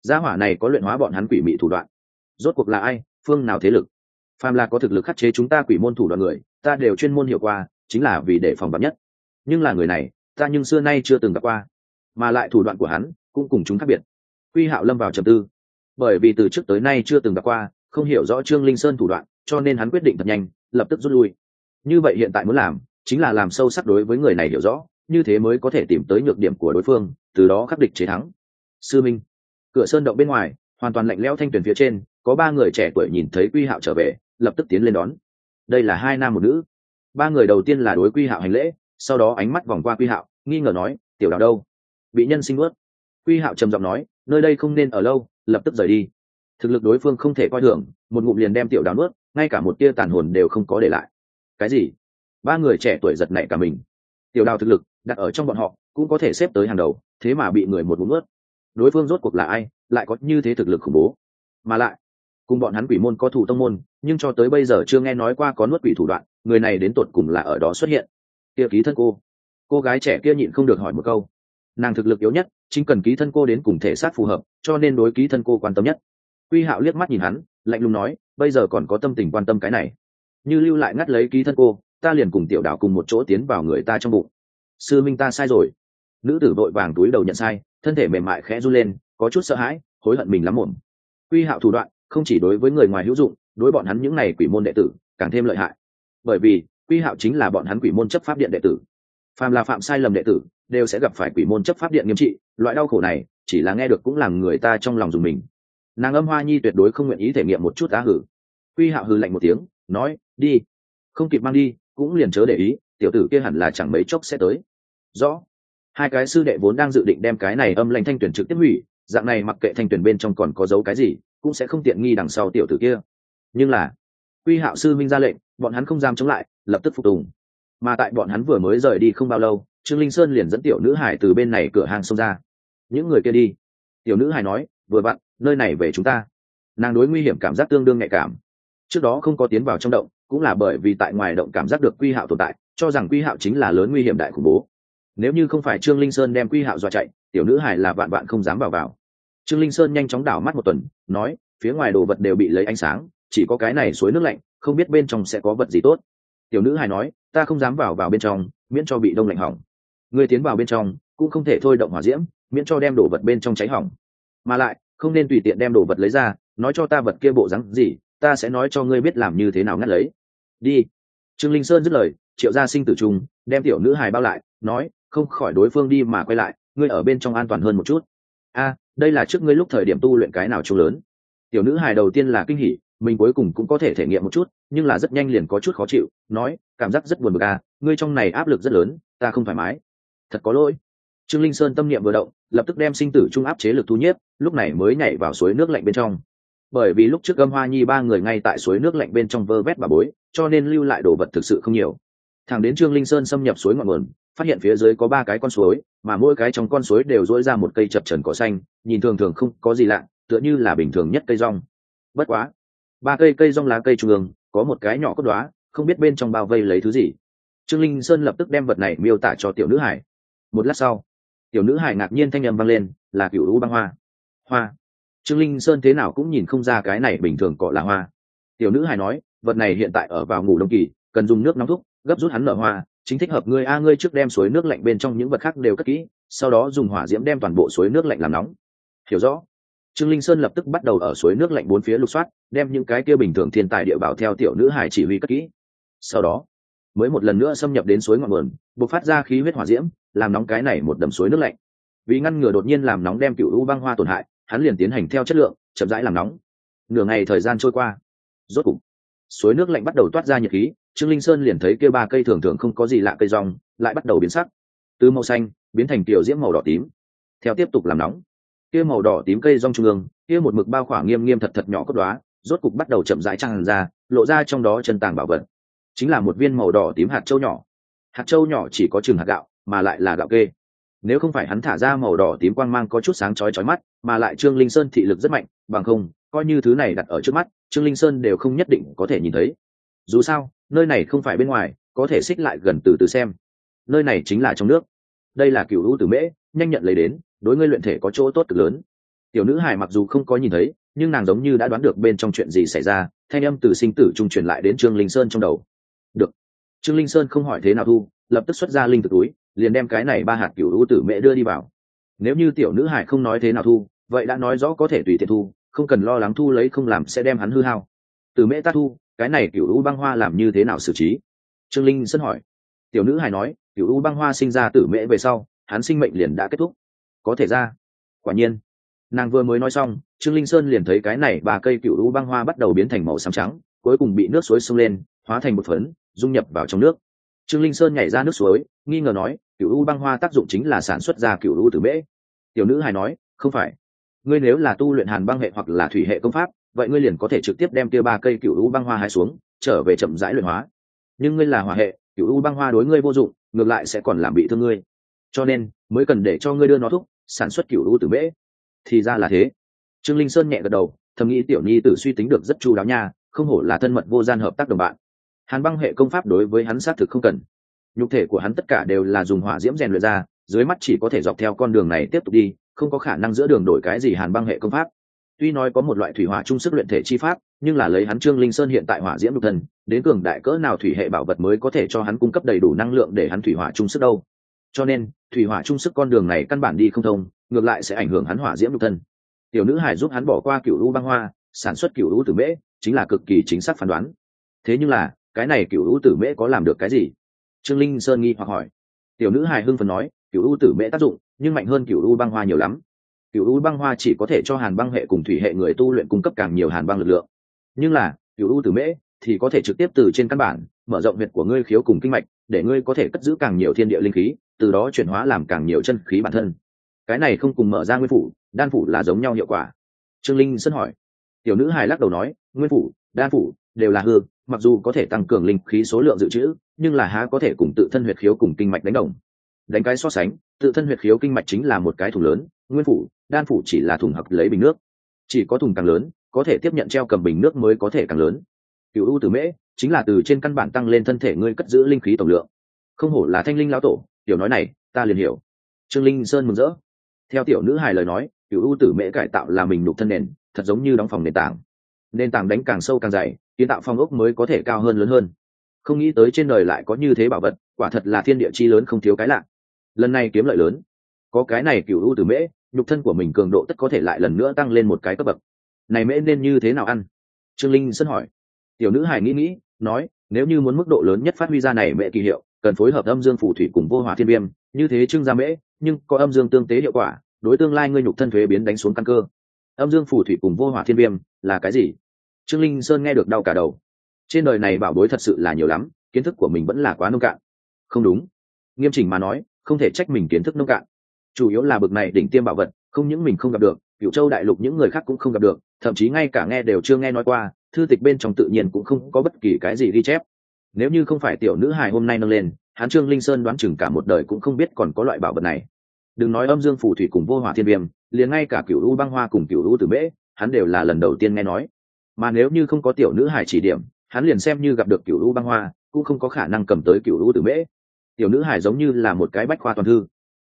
Gia hỏa này có luyện hóa bọn hắn quỷ mị thủ đoạn. Rốt cuộc là ai? Phương nào thế lực? Phàm là có thực lực khắc chế chúng ta quỷ môn thủ đoạn người, ta đều chuyên môn hiểu qua, chính là vì để phòng bắn nhất. Nhưng là người này, ta nhưng xưa nay chưa từng gặp qua. Mà lại thủ đoạn của hắn cũng cùng chúng khác biệt. Quy hạo lâm vào trầm tư. Bởi vì từ trước tới nay chưa từng gặp qua, không hiểu rõ trương linh sơn thủ đoạn, cho nên hắn quyết định thật nhanh, lập tức rút lui. Như vậy hiện tại muốn làm, chính là làm sâu sắc đối với người này hiểu rõ, như thế mới có thể tìm tới nhược điểm của đối phương, từ đó khắc địch chế thắng. Sư minh, cửa sơn động bên ngoài, hoàn toàn lạnh lẽo thanh tuyển phía trên có ba người trẻ tuổi nhìn thấy quy hạo trở về, lập tức tiến lên đón. Đây là hai nam một nữ. Ba người đầu tiên là đối quy hạo hành lễ, sau đó ánh mắt vòng qua quy hạo, nghi ngờ nói, tiểu đào đâu? Bị nhân sinh ướt quy hạo trầm giọng nói, nơi đây không nên ở lâu, lập tức rời đi. Thực lực đối phương không thể coi thường, một ngụm liền đem tiểu đào nuốt, ngay cả một tia tàn hồn đều không có để lại. Cái gì? Ba người trẻ tuổi giật nảy cả mình. Tiểu đào thực lực, đặt ở trong bọn họ, cũng có thể xếp tới hàng đầu, thế mà bị người một ngụm nuốt. Đối phương rốt cuộc là ai, lại có như thế thực lực khủng bố? Mà lại cùng bọn hắn quỷ môn có thủ tông môn, nhưng cho tới bây giờ chưa nghe nói qua có nuốt quỷ thủ đoạn, người này đến tột cùng là ở đó xuất hiện. Kia ký thân cô. Cô gái trẻ kia nhịn không được hỏi một câu. Nàng thực lực yếu nhất, chính cần ký thân cô đến cùng thể xác phù hợp, cho nên đối ký thân cô quan tâm nhất. Quy hạo liếc mắt nhìn hắn, lạnh lùng nói, bây giờ còn có tâm tình quan tâm cái này. Như lưu lại ngắt lấy ký thân cô, ta liền cùng tiểu đảo cùng một chỗ tiến vào người ta trong bụng. Sư minh ta sai rồi. Nữ tử vội vàng túi đầu nhận sai, thân thể mềm mại khẽ run lên, có chút sợ hãi, hối hận mình lắm muộn. Quy hạo thủ đoạn không chỉ đối với người ngoài hữu dụng, đối bọn hắn những n à y quỷ môn đệ tử càng thêm lợi hại. Bởi vì, quy hạo chính là bọn hắn quỷ môn chấp pháp điện đệ tử. Phàm là phạm sai lầm đệ tử, đều sẽ gặp phải quỷ môn chấp pháp điện nghiêm trị, loại đau khổ này, chỉ là nghe được cũng làm người ta trong lòng dùng mình. Nàng âm hoa nhi tuyệt đối không nguyện ý thể nghiệm một chút á hử. Quy hạo hư lạnh một tiếng, nói, đi. Không kịp mang đi, cũng liền chớ để ý, tiểu tử kia hẳn là chẳng mấy chốc sẽ tới. Rõ. Hai cái sư đệ vốn đang dự định đem cái này âm lệnh thanh tuyển trực tiếp hủy dạng này mặc kệ thanh tuyển bên trong còn có dấu cái gì, cũng sẽ không tiện nghi đằng sau tiểu tử kia. Nhưng là, quy hạo sư minh ra lệnh, bọn hắn không dám chống lại, lập tức phục tùng. Mà tại bọn hắn vừa mới rời đi không bao lâu, trương linh sơn liền dẫn tiểu nữ hải từ bên này cửa hàng xông ra. Những người kia đi. Tiểu nữ hải nói, vừa vặn, nơi này về chúng ta. Nàng đối nguy hiểm cảm giác tương đương nhạy cảm. Trước đó không có tiến vào trong động, cũng là bởi vì tại ngoài động cảm giác được quy hạo tồn tại, cho rằng quy hạo chính là lớn nguy hiểm đại khủng bố. Nếu như không phải trương linh sơn đem quy hạo dọa chạy tiểu nữ hải là vạn vạn không dám vào vào. Trương linh sơn nhanh chóng đảo mắt một tuần, nói, phía ngoài đồ vật đều bị lấy ánh sáng, chỉ có cái này suối nước lạnh, không biết bên trong sẽ có vật gì tốt. Tiểu nữ hải nói, ta không dám vào vào bên trong, miễn cho bị đông lạnh hỏng. Người tiến vào bên trong, cũng không thể thôi động hỏa diễm, miễn cho đem đồ vật bên trong cháy hỏng. Mà lại, không nên tùy tiện đem đồ vật lấy ra, nói cho ta vật kia bộ rắn gì, ta sẽ nói cho ngươi biết làm như thế nào ngắt lấy. Đi. Trương linh sơn dứt lời, triệu gia sinh tử trung đem tiểu nữ hài bao lại, nói, không khỏi đối phương đi mà quay lại ngươi ở bên trong an toàn hơn một chút. A, đây là trước ngươi lúc thời điểm tu luyện cái nào chung lớn. Tiểu nữ hài đầu tiên là kinh hỉ, mình cuối cùng cũng có thể thể nghiệm một chút, nhưng là rất nhanh liền có chút khó chịu, nói, cảm giác rất buồn bực à ngươi trong này áp lực rất lớn, ta không thoải mái. Thật có lỗi. Trương linh sơn tâm niệm vừa động, lập tức đem sinh tử trung áp chế lực thu nhiếp, lúc này mới nhảy vào suối nước lạnh bên trong. Bởi vì lúc trước âm hoa nhi ba người ngay tại suối nước lạnh bên trong vơ vét bà bối, cho nên lưu lại đồ vật thực sự không nhiều. Thẳng đến trương linh sơn xâm nhập suối ngọn nguồn phát hiện phía dưới có ba cái con suối, mà mỗi cái trong con suối đều dỗi ra một cây chập trần cỏ xanh, nhìn thường thường không có gì lạ, tựa như là bình thường nhất cây rong. Bất quá, ba cây cây rong lá cây trung ương, có một cái nhỏ cốt đoá không biết bên trong bao vây lấy thứ gì. Trương linh sơn lập tức đem vật này miêu tả cho tiểu nữ hải. Một lát sau, tiểu nữ hải ngạc nhiên thanh â m vang lên, là cựu lũ băng hoa. Hoa. Trương linh sơn thế nào cũng nhìn không ra cái này bình thường cọ là hoa. Tiểu nữ hải nói, vật này hiện tại ở vào ngủ đông kỳ, cần dùng nước nóng thúc, gấp rút hắn nở hoa chính thích hợp ngươi a, ngươi trước đem suối nước lạnh bên trong những vật khác đều cất kỹ, sau đó dùng hỏa diễm đem toàn bộ suối nước lạnh làm nóng. Hiểu rõ? Trương linh sơn lập tức bắt đầu ở suối nước lạnh bốn phía lục soát, đem những cái kia bình thường thiên tài địa bảo theo tiểu nữ hải chỉ huy cất kỹ. Sau đó, mới một lần nữa xâm nhập đến suối ngọn nguồn buộc phát ra khí huyết hỏa diễm, làm nóng cái này một đầm suối nước lạnh. Vì ngăn ngừa đột nhiên làm nóng đem cựu u băng hoa tổn hại, hắn liền tiến hành theo chất lượng, chậm rãi làm nóng. Nửa ngày thời gian trôi qua, rốt cục, suối nước lạnh bắt đầu toát ra nhiệt khí trương linh sơn liền thấy kia ba cây thường thường không có gì lạ cây rong, lại bắt đầu biến sắc. Từ màu xanh, biến thành tiểu diễm màu đỏ tím. Theo tiếp tục làm nóng. Kia màu đỏ tím cây rong trung ương, kia một mực bao khỏa nghiêm nghiêm thật thật nhỏ cốt đoá rốt cục bắt đầu chậm rãi tràn ra, lộ ra trong đó chân tàng bảo vật. Chính là một viên màu đỏ tím hạt châu nhỏ. Hạt châu nhỏ chỉ có chừng hạt gạo, mà lại là gạo kê. Nếu không phải hắn thả ra màu đỏ tím quang mang có chút sáng chói chói mắt, mà lại trương linh sơn thị lực rất mạnh, bằng không, coi như thứ này đặt ở trước mắt, trương linh sơn đều không nhất định có thể nhìn thấy. Dù sao nơi này không phải bên ngoài, có thể xích lại gần từ từ xem. Nơi này chính là trong nước. Đây là cựu hữu tử mễ, nhanh nhận lấy đến, đối ngươi luyện thể có chỗ tốt cực lớn. Tiểu nữ hải mặc dù không có nhìn thấy, nhưng nàng giống như đã đoán được bên trong chuyện gì xảy ra, thanh âm từ sinh tử trung truyền lại đến trương linh sơn trong đầu. Được. Trương linh sơn không hỏi thế nào thu, lập tức xuất ra linh thực túi, liền đem cái này ba hạt cựu hữu tử mễ đưa đi vào. Nếu như tiểu nữ hải không nói thế nào thu, vậy đã nói rõ có thể tùy tiện thu, không cần lo lắng thu lấy không làm sẽ đem hắn hư hao. Từ mễ ta thu cái này cựu u băng hoa làm như thế nào xử trí? Trương linh sân hỏi. Tiểu nữ hài nói, cựu u băng hoa sinh ra tử mễ về sau, hắn sinh mệnh liền đã kết thúc. Có thể ra. Quả nhiên. Nàng vừa mới nói xong, trương linh sơn liền thấy cái này ba cây cựu u băng hoa bắt đầu biến thành màu xám trắng, cuối cùng bị nước suối sông lên, hóa thành một phấn, dung nhập vào trong nước. Trương linh sơn nhảy ra nước suối, nghi ngờ nói, cựu u băng hoa tác dụng chính là sản xuất ra cựu u tử mễ. Tiểu nữ hài nói, không phải. Ngươi nếu là tu luyện hàn băng hệ hoặc là thủy hệ công pháp vậy ngươi liền có thể trực tiếp đem kia ba cây cựu u băng hoa hái xuống, trở về chậm rãi luyện hóa. Nhưng ngươi là hỏa hệ, cựu u băng hoa đối ngươi vô dụng, ngược lại sẽ còn làm bị thương ngươi. Cho nên, mới cần để cho ngươi đưa nó thúc, sản xuất cựu u tử mễ thì ra là thế. Trương linh sơn nhẹ gật đầu, thầm nghĩ tiểu nhi tử suy tính được rất chu đáo nha, không hổ là thân mật vô gian hợp tác đồng bạn. Hàn băng hệ công pháp đối với hắn xác thực không cần. Nhục thể của hắn tất cả đều là dùng hỏa diễm rèn luyện ra, dưới mắt chỉ có thể dọc theo con đường này tiếp tục đi, không có khả năng giữa đường đổi cái gì hàn băng hệ công pháp tuy nói có một loại thủy hỏa trung sức luyện thể chi pháp, nhưng là lấy hắn trương linh sơn hiện tại hỏa diễm lục thần đến cường đại cỡ nào thủy hệ bảo vật mới có thể cho hắn cung cấp đầy đủ năng lượng để hắn thủy hỏa trung sức đâu? Cho nên, thủy hỏa trung sức con đường này căn bản đi không thông, ngược lại sẽ ảnh hưởng hắn hỏa diễm lục thân. Tiểu nữ hải giúp hắn bỏ qua cựu lũ băng hoa, sản xuất cựu lũ tử mễ, chính là cực kỳ chính xác phán đoán. Thế nhưng là, cái này cựu lũ tử mễ có làm được cái gì? Trương linh sơn nghi hoặc hỏi. Tiểu nữ hải hưng phần nói cựu lũ tử mễ tác dụng, nhưng mạnh hơn cựu lũ băng hoa nhiều lắm cựu u băng hoa chỉ có thể cho hàn băng hệ cùng thủy hệ người tu luyện cung cấp càng nhiều hàn băng lực lượng. Nhưng là cựu u tử mễ thì có thể trực tiếp từ trên căn bản, mở rộng huyệt của ngươi khiếu cùng kinh mạch, để ngươi có thể cất giữ càng nhiều thiên địa linh khí, từ đó chuyển hóa làm càng nhiều chân khí bản thân. Cái này không cùng mở ra nguyên phủ, đan phủ là giống nhau hiệu quả. Trương linh sân hỏi. Tiểu nữ hài lắc đầu nói, nguyên phủ, đan phủ đều là hư, mặc dù có thể tăng cường linh khí số lượng dự trữ, nhưng là há có thể cùng tự thân huyệt khiếu cùng kinh mạch đánh đồng. Đánh cái so sánh tự thân huyệt khiếu kinh mạch chính là một cái thùng lớn, nguyên phủ, đan phủ chỉ là thùng hặc lấy bình nước. Chỉ có thùng càng lớn, có thể tiếp nhận treo cầm bình nước mới có thể càng lớn. Cựu u Tử mễ, chính là từ trên căn bản tăng lên thân thể ngươi cất giữ linh khí tổng lượng. Không hổ là thanh linh lão tổ, tiểu nói này, ta liền hiểu. Trương linh sơn mừng rỡ. Theo tiểu nữ hài lời nói, cựu u tử mễ cải tạo là mình nục thân nền, thật giống như đóng phòng nền tảng. Nền tảng đánh càng sâu càng dày, kiến tạo phong ốc mới có thể cao hơn lớn hơn. Không nghĩ tới trên đời lại có như thế bảo vật, quả thật là thiên địa chi lớn không thiếu cái lạ lần này kiếm lợi lớn. Có cái này cựu u từ mễ, nhục thân của mình cường độ tất có thể lại lần nữa tăng lên một cái cấp bậc. Này mễ nên như thế nào ăn? Trương linh sân hỏi. Tiểu nữ hải nghĩ nghĩ, nói, nếu như muốn mức độ lớn nhất phát huy ra này mẹ kỳ hiệu, cần phối hợp âm dương phù thủy cùng vô hỏa thiên viêm, như thế trưng ra mễ, nhưng có âm dương tương tế hiệu quả, đối tương lai ngươi nhục thân thuế biến đánh xuống căn cơ. Âm dương phù thủy cùng vô hỏa thiên viêm là cái gì? Trương linh sơn nghe được đau cả đầu. Trên đời này bảo bối thật sự là nhiều lắm, kiến thức của mình vẫn là quá nông cạn. Không đúng. Nghiêm chỉnh mà nói không thể trách mình kiến thức nông cạn. Chủ yếu là bực này đỉnh tiêm bảo vật, không những mình không gặp được cựu châu đại lục những người khác cũng không gặp được, thậm chí ngay cả nghe đều chưa nghe nói qua, thư tịch bên trong tự nhiên cũng không có bất kỳ cái gì ghi chép. Nếu như không phải tiểu nữ hài hôm nay nâng lên hán trương linh sơn đoán chừng cả một đời cũng không biết còn có loại bảo vật này. Đừng nói âm dương phù thủy cùng vô hỏa thiên viêm, liền ngay cả cựu u băng hoa cùng cựu u tử mễ, hắn đều là lần đầu tiên nghe nói. Mà nếu như không có tiểu nữ hải chỉ điểm, hắn liền xem như gặp được cựu u băng hoa, cũng không có khả năng cầm tới cựu u tử mễ tiểu nữ hải giống như là một cái bách khoa toàn thư.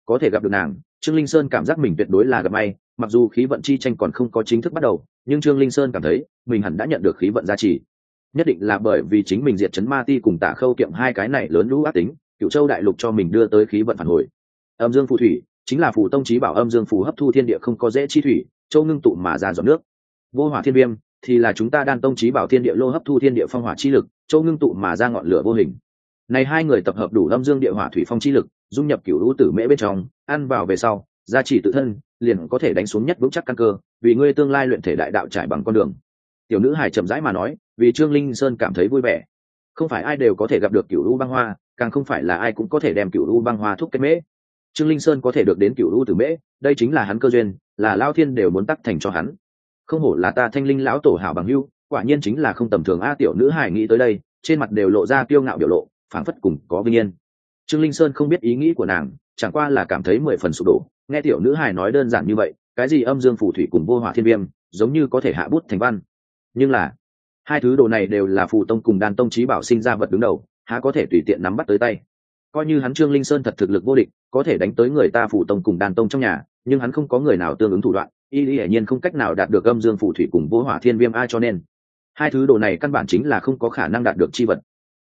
Có thể gặp được nàng, trương linh sơn cảm giác mình tuyệt đối là gặp may, mặc dù khí vận chi tranh còn không có chính thức bắt đầu, nhưng trương linh sơn cảm thấy mình hẳn đã nhận được khí vận gia trì nhất định là bởi vì chính mình diệt chấn ma ti cùng tả khâu kiệm hai cái này lớn lũ ác tính cựu châu đại lục cho mình đưa tới khí vận phản hồi. Âm dương phù thủy, chính là phù tông trí bảo âm dương phù hấp thu thiên địa không có dễ chi thủy, châu ngưng tụ mà ra giọt nước. Vô hỏa thiên viêm, thì là chúng ta đan tông trí bảo thiên địa lô hấp thu thiên địa phong hỏa chi lực, châu ngưng tụ mà ra ngọn lửa vô hình này hai người tập hợp đủ âm dương địa hỏa thủy phong chi lực, dung nhập cửu lũ tử mễ bên trong, ăn vào về sau, gia trì tự thân, liền có thể đánh xuống nhất vững chắc căn cơ, vì ngươi tương lai luyện thể đại đạo trải bằng con đường. Tiểu nữ hải chậm rãi mà nói, vì trương linh sơn cảm thấy vui vẻ. Không phải ai đều có thể gặp được cửu lũ băng hoa, càng không phải là ai cũng có thể đem cửu lũ băng hoa thúc kết mễ. Trương linh sơn có thể được đến cửu lũ tử mễ, đây chính là hắn cơ duyên, là lao thiên đều muốn tắc thành cho hắn. Không hổ là ta thanh linh lão tổ hảo bằng hưu quả nhiên chính là không tầm thường a, tiểu nữ hải nghĩ tới đây, trên mặt đều lộ ra tiêu ngạo biểu lộ phảng phất cùng có vinh yên. Trương linh sơn không biết ý nghĩ của nàng, chẳng qua là cảm thấy mười phần sụp đổ. Nghe tiểu nữ hài nói đơn giản như vậy, cái gì âm dương phù thủy cùng vô hỏa thiên viêm, giống như có thể hạ bút thành văn. Nhưng là, hai thứ đồ này đều là phù tông cùng đan tông trí bảo sinh ra vật đứng đầu, há có thể tùy tiện nắm bắt tới tay. Coi như hắn trương linh sơn thật thực lực vô địch, có thể đánh tới người ta phù tông cùng đan tông trong nhà, nhưng hắn không có người nào tương ứng thủ đoạn, y lý hiển nhiên không cách nào đạt được âm dương phù thủy cùng vô hỏa thiên viêm ai cho nên. Hai thứ đồ này căn bản chính là không có khả năng đạt được chi vật.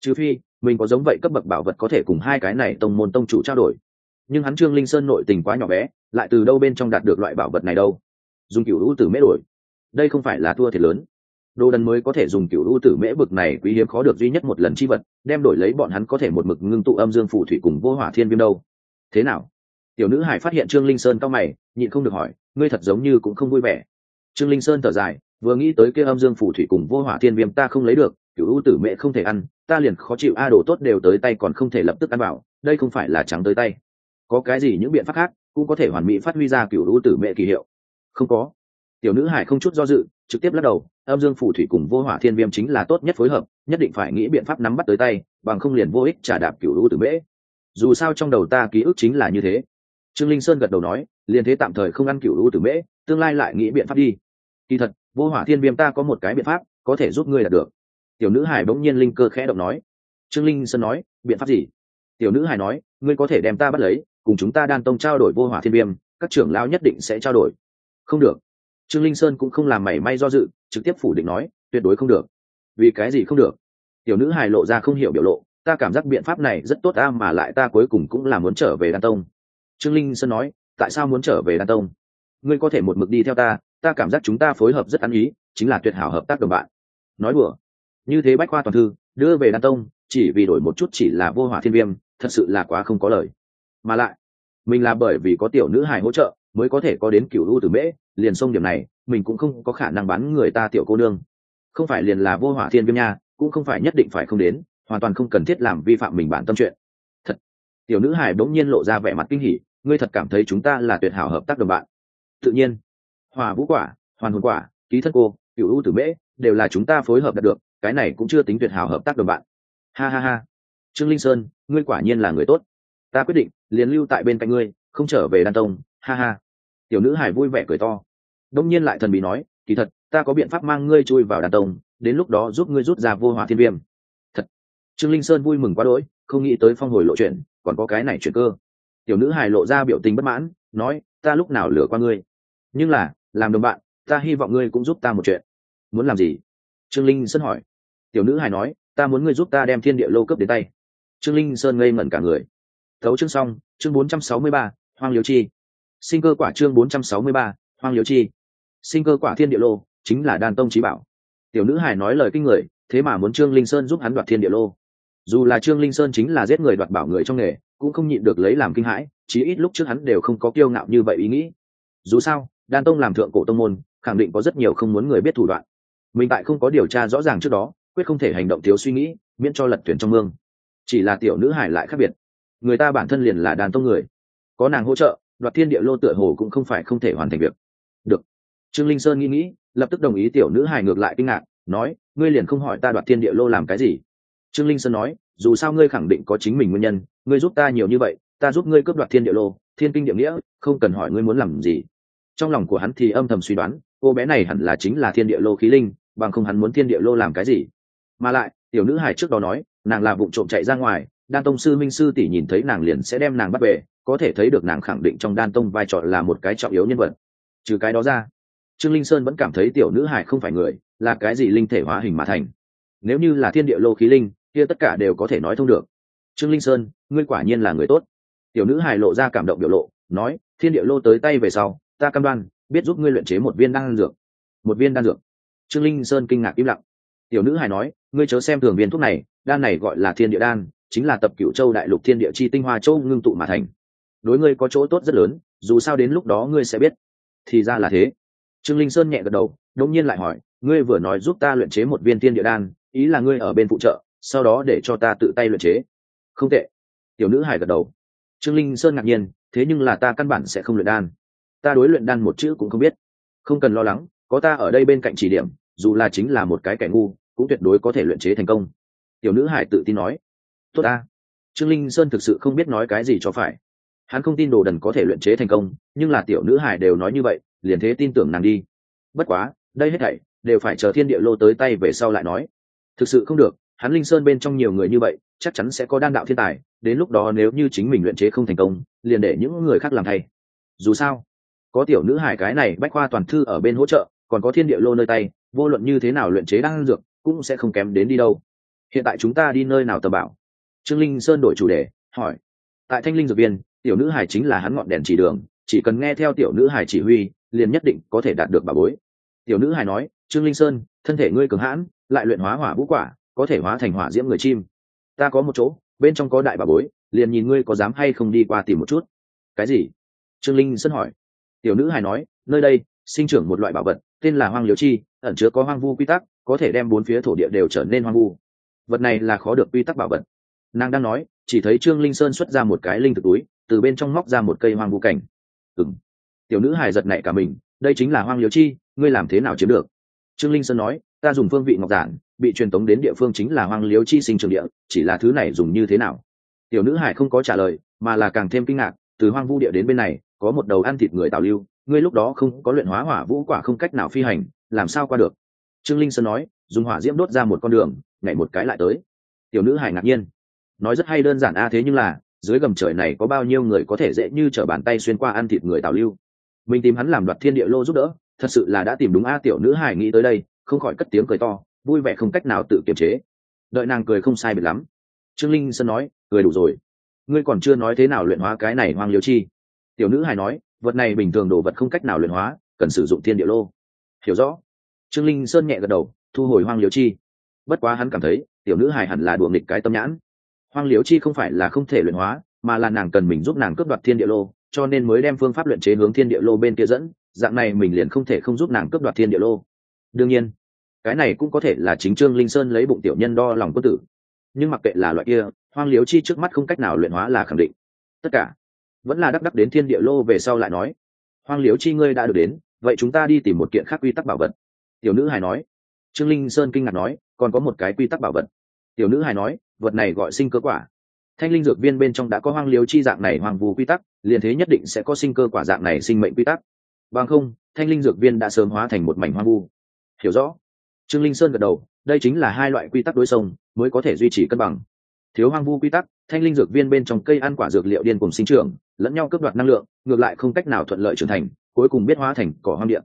Trừ phi mình có giống vậy cấp bậc bảo vật có thể cùng hai cái này tông môn tông chủ trao đổi. Nhưng hắn trương linh sơn nội tình quá nhỏ bé, lại từ đâu bên trong đạt được loại bảo vật này đâu? Dùng cựu lũ tử mễ đổi. Đây không phải là thua thiệt lớn. Đồ đần mới có thể dùng cựu lũ tử mễ bực này quý hiếm khó được duy nhất một lần chi vật, đem đổi lấy bọn hắn có thể một mực ngưng tụ âm dương phù thủy cùng vô hỏa thiên viêm đâu. Thế nào? Tiểu nữ hải phát hiện trương linh sơn cao mày, nhịn không được hỏi, ngươi thật giống như cũng không vui vẻ. Trương linh sơn thở dài, vừa nghĩ tới kia âm dương phù thủy cùng vô hỏa thiên viêm ta không lấy được cựu ưu tử mẹ không thể ăn, ta liền khó chịu, a đồ tốt đều tới tay còn không thể lập tức ăn vào, đây không phải là trắng tới tay. Có cái gì những biện pháp khác cũng có thể hoàn mỹ phát huy ra cựu ưu tử mẹ kỳ hiệu. Không có. Tiểu nữ hải không chút do dự, trực tiếp lắc đầu, âm dương phù thủy cùng vô hỏa thiên viêm chính là tốt nhất phối hợp, nhất định phải nghĩ biện pháp nắm bắt tới tay, bằng không liền vô ích trả đạp cựu ưu tử mễ dù sao trong đầu ta ký ức chính là như thế. Trương linh sơn gật đầu nói, liền thế tạm thời không ăn cựu ưu tử mễ tương lai lại nghĩ biện pháp đi. Kỳ thật, vô hỏa thiên viêm ta có một cái biện pháp, có thể giúp ngươi đạt được tiểu nữ hải bỗng nhiên linh cơ khẽ động nói. Trương linh sơn nói, biện pháp gì? Tiểu nữ hải nói, ngươi có thể đem ta bắt lấy, cùng chúng ta đan tông trao đổi vô hỏa thiên viêm, các trưởng lão nhất định sẽ trao đổi. Không được. Trương linh sơn cũng không làm mảy may do dự, trực tiếp phủ định nói, tuyệt đối không được. Vì cái gì không được? Tiểu nữ hài lộ ra không hiểu biểu lộ, ta cảm giác biện pháp này rất tốt ta mà lại ta cuối cùng cũng là muốn trở về đan tông. Trương linh sơn nói, tại sao muốn trở về đan tông? Ngươi có thể một mực đi theo ta ta cảm giác chúng ta phối hợp rất ăn ý, chính là tuyệt hảo hợp tác đồng bạn. Nói đùa như thế bách khoa toàn thư, đưa về đan tông, chỉ vì đổi một chút chỉ là vô hỏa thiên viêm, thật sự là quá không có lời. Mà lại, mình là bởi vì có tiểu nữ hài hỗ trợ, mới có thể có đến cựu lưu tử mễ, liền xông điểm này, mình cũng không có khả năng bán người ta tiểu cô nương. Không phải liền là vô hỏa thiên viêm nha, cũng không phải nhất định phải không đến, hoàn toàn không cần thiết làm vi phạm mình bản tâm chuyện. Thật, tiểu nữ hải bỗng nhiên lộ ra vẻ mặt kinh hỉ, ngươi thật cảm thấy chúng ta là tuyệt hảo hợp tác đồng bạn. Tự nhiên, hòa vũ quả, hoàn hồn quả, ký thất cô cựu ưu tử mễ, đều là chúng ta phối hợp đạt được cái này cũng chưa tính tuyệt hảo hợp tác đồng bạn. Ha ha ha. Trương linh sơn, ngươi quả nhiên là người tốt. Ta quyết định, liền lưu tại bên cạnh ngươi, không trở về đan tông. Ha ha. Tiểu nữ hải vui vẻ cười to. Đông nhiên lại thần bí nói, kỳ thật, ta có biện pháp mang ngươi chui vào đàn tông, đến lúc đó giúp ngươi rút ra vô hỏa thiên viêm. Thật. Trương linh sơn vui mừng quá đỗi, không nghĩ tới phong hồi lộ chuyện, còn có cái này chuyện cơ. Tiểu nữ hài lộ ra biểu tình bất mãn, nói, ta lúc nào lừa qua ngươi. Nhưng là, làm đồng bạn, ta hy vọng ngươi cũng giúp ta một chuyện. Muốn làm gì? Trương linh sơn hỏi tiểu nữ hài nói, ta muốn ngươi giúp ta đem thiên địa lô cấp đến tay. Trương linh sơn ngây ngẩn cả người. Thấu chương xong, chương bốn trăm sáu mươi ba, hoang liêu chi. Sinh cơ quả chương bốn trăm sáu mươi ba, hoang liêu chi. Sinh cơ quả thiên địa lô, chính là đan tông trí bảo. Tiểu nữ hải nói lời kinh người, thế mà muốn trương linh sơn giúp hắn đoạt thiên địa lô. Dù là trương linh sơn chính là giết người đoạt bảo người trong nghề, cũng không nhịn được lấy làm kinh hãi, chí ít lúc trước hắn đều không có kiêu ngạo như vậy ý nghĩ. Dù sao, đan tông làm thượng cổ tông môn, khẳng định có rất nhiều không muốn người biết thủ đoạn. Mình tại không có điều tra rõ ràng trước đó quyết không thể hành động thiếu suy nghĩ, miễn cho lật thuyền trong mương. Chỉ là tiểu nữ hải lại khác biệt. Người ta bản thân liền là đàn tông người. Có nàng hỗ trợ, đoạt thiên địa lô tựa hồ cũng không phải không thể hoàn thành việc. Được. Trương linh sơn nghĩ nghĩ, lập tức đồng ý tiểu nữ hải ngược lại kinh ngạc, nói, ngươi liền không hỏi ta đoạt thiên địa lô làm cái gì? Trương linh sơn nói, dù sao ngươi khẳng định có chính mình nguyên nhân, ngươi giúp ta nhiều như vậy, ta giúp ngươi cướp đoạt thiên địa lô, thiên kinh địa nghĩa, không cần hỏi ngươi muốn làm gì. Trong lòng của hắn thì âm thầm suy đoán, cô bé này hẳn là chính là thiên địa lô khí linh, bằng không hắn muốn thiên địa lô làm cái gì? Mà lại, tiểu nữ hải trước đó nói, nàng là vụ trộm chạy ra ngoài, đan tông sư minh sư tỷ nhìn thấy nàng liền sẽ đem nàng bắt về, có thể thấy được nàng khẳng định trong đan tông vai trò là một cái trọng yếu nhân vật. Trừ cái đó ra, trương linh sơn vẫn cảm thấy tiểu nữ hải không phải người, là cái gì linh thể hóa hình mà thành. Nếu như là thiên địa lô khí linh, kia tất cả đều có thể nói thông được. Trương linh sơn, ngươi quả nhiên là người tốt. Tiểu nữ hải lộ ra cảm động biểu lộ, nói, thiên địa lô tới tay về sau, ta cam đoan, biết giúp ngươi luyện chế một viên đan dược. Một viên đan dược. Trương linh sơn kinh ngạc im lặng tiểu nữ hài nói, ngươi chớ xem thường viên thuốc này, đan này gọi là thiên địa đan, chính là tập cựu châu đại lục thiên địa chi tinh hoa châu ngưng tụ mà thành. Đối ngươi có chỗ tốt rất lớn, dù sao đến lúc đó ngươi sẽ biết. Thì ra là thế. Trương linh sơn nhẹ gật đầu đông nhiên lại hỏi, ngươi vừa nói giúp ta luyện chế một viên thiên địa đan, ý là ngươi ở bên phụ trợ, sau đó để cho ta tự tay luyện chế. Không tệ. Tiểu nữ hải gật đầu. Trương linh sơn ngạc nhiên, thế nhưng là ta căn bản sẽ không luyện đan. Ta đối luyện đan một chữ cũng không biết. Không cần lo lắng, có ta ở đây bên cạnh chỉ điểm, dù là chính là một cái kẻ ngu cũng tuyệt đối có thể luyện chế thành công. Tiểu nữ hải tự tin nói, tốt ta, trương linh sơn thực sự không biết nói cái gì cho phải. Hắn không tin đồ đần có thể luyện chế thành công, nhưng là tiểu nữ hải đều nói như vậy, liền thế tin tưởng nàng đi. Bất quá, đây hết thảy đều phải chờ thiên địa lô tới tay về sau lại nói. Thực sự không được, hắn linh sơn bên trong nhiều người như vậy, chắc chắn sẽ có đan đạo thiên tài, đến lúc đó nếu như chính mình luyện chế không thành công, liền để những người khác làm thay. Dù sao, có tiểu nữ hải cái này bách khoa toàn thư ở bên hỗ trợ, còn có thiên địa lô nơi tay, vô luận như thế nào luyện chế đan dược cũng sẽ không kém đến đi đâu. Hiện tại chúng ta đi nơi nào tầm bảo? Trương linh sơn đổi chủ đề, hỏi. Tại thanh linh dược viên, tiểu nữ hải chính là hắn ngọn đèn chỉ đường, chỉ cần nghe theo tiểu nữ hải chỉ huy, liền nhất định có thể đạt được bà bối. Tiểu nữ hải nói, trương linh sơn, thân thể ngươi cường hãn, lại luyện hóa hỏa vũ quả, có thể hóa thành hỏa diễm người chim. Ta có một chỗ, bên trong có đại bà bối, liền nhìn ngươi có dám hay không đi qua tìm một chút. Cái gì? Trương linh sơn hỏi. Tiểu nữ hải nói, nơi đây, sinh trưởng một loại bảo vật, tên là hoang liễu chi, ẩn chứa có hoang vu quy tắc có thể đem bốn phía thổ địa đều trở nên hoang vu. Vật này là khó được quy tắc bảo vật. Nàng đang nói, chỉ thấy trương linh sơn xuất ra một cái linh thực túi, từ bên trong móc ra một cây hoang vu cảnh. Ừng tiểu nữ hài giật nảy cả mình, đây chính là hoang liếu chi, ngươi làm thế nào chiếm được? Trương linh sơn nói, ta dùng phương vị ngọc giản, bị truyền tống đến địa phương chính là hoang liếu chi sinh trường địa, chỉ là thứ này dùng như thế nào? Tiểu nữ hải không có trả lời, mà là càng thêm kinh ngạc, từ hoang vu địa đến bên này, có một đầu ăn thịt người tào lưu, ngươi lúc đó không có luyện hóa hỏa vũ quả không cách nào phi hành, làm sao qua được? Trương linh sơn nói, dùng hỏa diễm đốt ra một con đường, nhảy một cái lại tới. Tiểu nữ hải ngạc nhiên. Nói rất hay đơn giản, a, thế nhưng là, dưới gầm trời này có bao nhiêu người có thể dễ như t r ở bàn tay xuyên qua ăn thịt người tào lưu? Mình tìm hắn làm đoạt thiên địa lô giúp đỡ, thật sự là đã tìm đúng a, tiểu nữ hải nghĩ tới đây, không khỏi cất tiếng cười to, vui vẻ không cách nào tự kiềm chế. Đợi nàng cười không sai biệt lắm. Trương linh sơn nói, cười đủ rồi. Ngươi còn chưa nói thế nào luyện hóa cái này hoang liêu chi? Tiểu nữ hải nói, vật này bình thường đồ vật không cách nào luyện hóa, cần sử dụng thiên địa lô. Hiểu rõ trương linh sơn nhẹ gật đầu, thu hồi hoang Liễu chi. Bất quá hắn cảm thấy, tiểu nữ hài hẳn là đùa nghịch cái tâm nhãn. Hoang Liễu chi không phải là không thể luyện hóa, mà là nàng cần mình giúp nàng cướp đoạt thiên địa lô, cho nên mới đem phương pháp luyện chế hướng thiên địa lô bên kia dẫn, dạng này mình liền không thể không giúp nàng cướp đoạt thiên địa lô. Đương nhiên, cái này cũng có thể là chính trương linh sơn lấy bụng tiểu nhân đo lòng quân tử. Nhưng mặc kệ là loại kia, hoang liếu chi trước mắt không cách nào luyện hóa là khẳng định. Tất cả, vẫn là đắc đắc đến thiên địa lô về sau lại nói, hoang liếu chi ngươi đã được đến, vậy chúng ta đi tìm một kiện khác quy tắc bảo vật tiểu nữ hài nói. Trương linh sơn kinh ngạc nói, còn có một cái quy tắc bảo vật. Tiểu nữ hài nói, vật này gọi sinh cơ quả. Thanh linh dược viên bên trong đã có hoang liếu chi dạng này hoàng vù quy tắc, liền thế nhất định sẽ có sinh cơ quả dạng này sinh mệnh quy tắc. Bằng không, thanh linh dược viên đã sớm hóa thành một mảnh hoang vu. Hiểu rõ? Trương linh sơn gật đầu, đây chính là hai loại quy tắc đối sông mới có thể duy trì cân bằng. Thiếu hoang vu quy tắc, thanh linh dược viên bên trong cây ăn quả dược liệu điên cùng sinh trưởng, lẫn nhau cướp đoạt năng lượng, ngược lại không cách nào thuận lợi trưởng thành, cuối cùng biết hóa thành cỏ hoang điện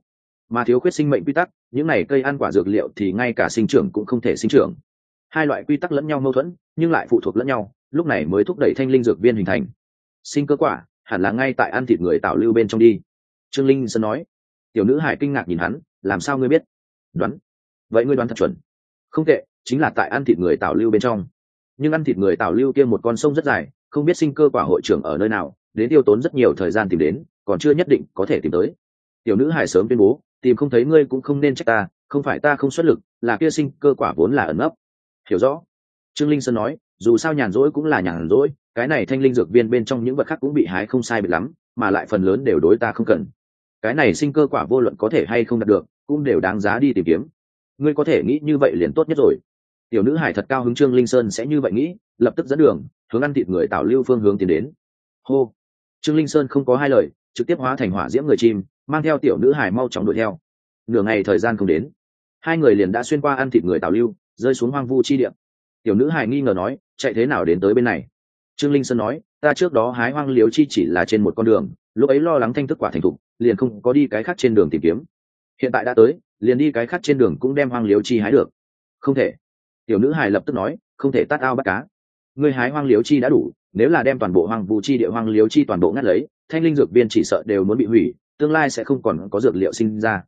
mà thiếu khuyết sinh mệnh quy tắc, những này cây ăn quả dược liệu thì ngay cả sinh trưởng cũng không thể sinh trưởng. Hai loại quy tắc lẫn nhau mâu thuẫn, nhưng lại phụ thuộc lẫn nhau, lúc này mới thúc đẩy thanh linh dược viên hình thành. Sinh cơ quả, hẳn là ngay tại ăn thịt người tạo lưu bên trong đi. Trương linh sơn nói. Tiểu nữ hải kinh ngạc nhìn hắn, làm sao ngươi biết? Đoán. Vậy ngươi đoán thật chuẩn. Không tệ, chính là tại ăn thịt người tạo lưu bên trong. Nhưng ăn thịt người tảo lưu kia một con sông rất dài, không biết sinh cơ quả hội trưởng ở nơi nào, đến tiêu tốn rất nhiều thời gian tìm đến, còn chưa nhất định có thể tìm tới. Tiểu nữ hải sớm tuyên bố tìm không thấy ngươi cũng không nên trách ta, không phải ta không xuất lực, là kia sinh cơ quả vốn là ẩn ấp hiểu rõ? Trương linh sơn nói, dù sao nhàn rỗi cũng là nhàn rỗi, cái này thanh linh dược viên bên trong những vật khác cũng bị hái không sai biệt lắm, mà lại phần lớn đều đối ta không cần. Cái này sinh cơ quả vô luận có thể hay không đạt được, cũng đều đáng giá đi tìm kiếm. Ngươi có thể nghĩ như vậy liền tốt nhất rồi. Tiểu nữ hải thật cao hứng trương linh sơn sẽ như vậy nghĩ, lập tức dẫn đường, hướng ăn thịt người tạo lưu phương hướng tiến đến. Hô! Trương linh sơn không có hai lời, trực tiếp hóa thành hỏa diễm người chim mang theo tiểu nữ hải mau chóng đuổi theo. Nửa ngày thời gian không đến, hai người liền đã xuyên qua ăn thịt người tào lưu, rơi xuống hoang vu chi điện tiểu nữ hải nghi ngờ nói, chạy thế nào đến tới bên này? Trương linh sơn nói, ta trước đó hái hoang liếu chi chỉ là trên một con đường, lúc ấy lo lắng thanh thức quả thành thục, liền không có đi cái khác trên đường tìm kiếm. Hiện tại đã tới, liền đi cái khác trên đường cũng đem hoang liếu chi hái được. Không thể. Tiểu nữ hải lập tức nói, không thể tát ao bắt cá. Người hái hoang liếu chi đã đủ, nếu là đem toàn bộ hoang vu chi địa hoang liếu chi toàn bộ ngắt lấy, thanh linh dược viên chỉ sợ đều muốn bị hủy tương lai sẽ không còn có dược liệu sinh ra.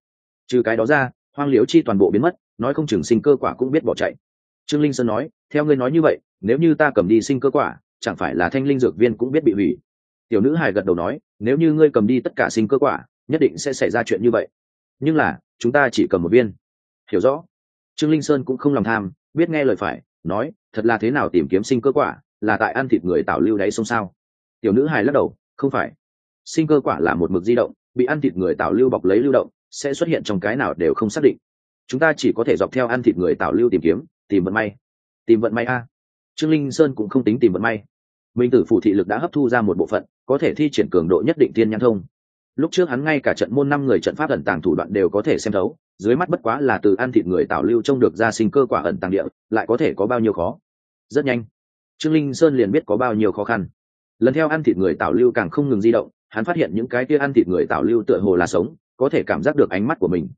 Trừ cái đó ra, hoang liễu chi toàn bộ biến mất, nói không chừng sinh cơ quả cũng biết bỏ chạy. Trương linh sơn nói, theo ngươi nói như vậy, nếu như ta cầm đi sinh cơ quả, chẳng phải là thanh linh dược viên cũng biết bị hủy. Tiểu nữ hài gật đầu nói, nếu như ngươi cầm đi tất cả sinh cơ quả, nhất định sẽ xảy ra chuyện như vậy. Nhưng là, chúng ta chỉ cầm một viên. Hiểu rõ. Trương linh sơn cũng không lòng tham, biết nghe lời phải, nói, thật là thế nào tìm kiếm sinh cơ quả, là tại ăn thịt người tạo lưu đáy sông sao? Tiểu nữ hài lắc đầu, không phải. Sinh cơ quả là một mực di động bị ăn thịt người tạo lưu bọc lấy lưu động, sẽ xuất hiện trong cái nào đều không xác định. Chúng ta chỉ có thể dọc theo ăn thịt người tạo lưu tìm kiếm, tìm vận may. Tìm vận may a. Trương linh sơn cũng không tính tìm vận may. Minh tử phủ thị lực đã hấp thu ra một bộ phận, có thể thi triển cường độ nhất định tiên nhãn thông. Lúc trước hắn ngay cả trận môn năm người trận pháp ẩn tàng thủ đoạn đều có thể xem thấu, dưới mắt bất quá là từ ăn thịt người tạo lưu trông được ra sinh cơ quả ẩn tàng địa, lại có thể có bao nhiêu khó? Rất nhanh. Trương linh sơn liền biết có bao nhiêu khó khăn. Lần theo ăn thịt người tạo lưu càng không ngừng di động hắn phát hiện những cái kia ăn thịt người tạo lưu tựa hồ là sống, có thể cảm giác được ánh mắt của mình.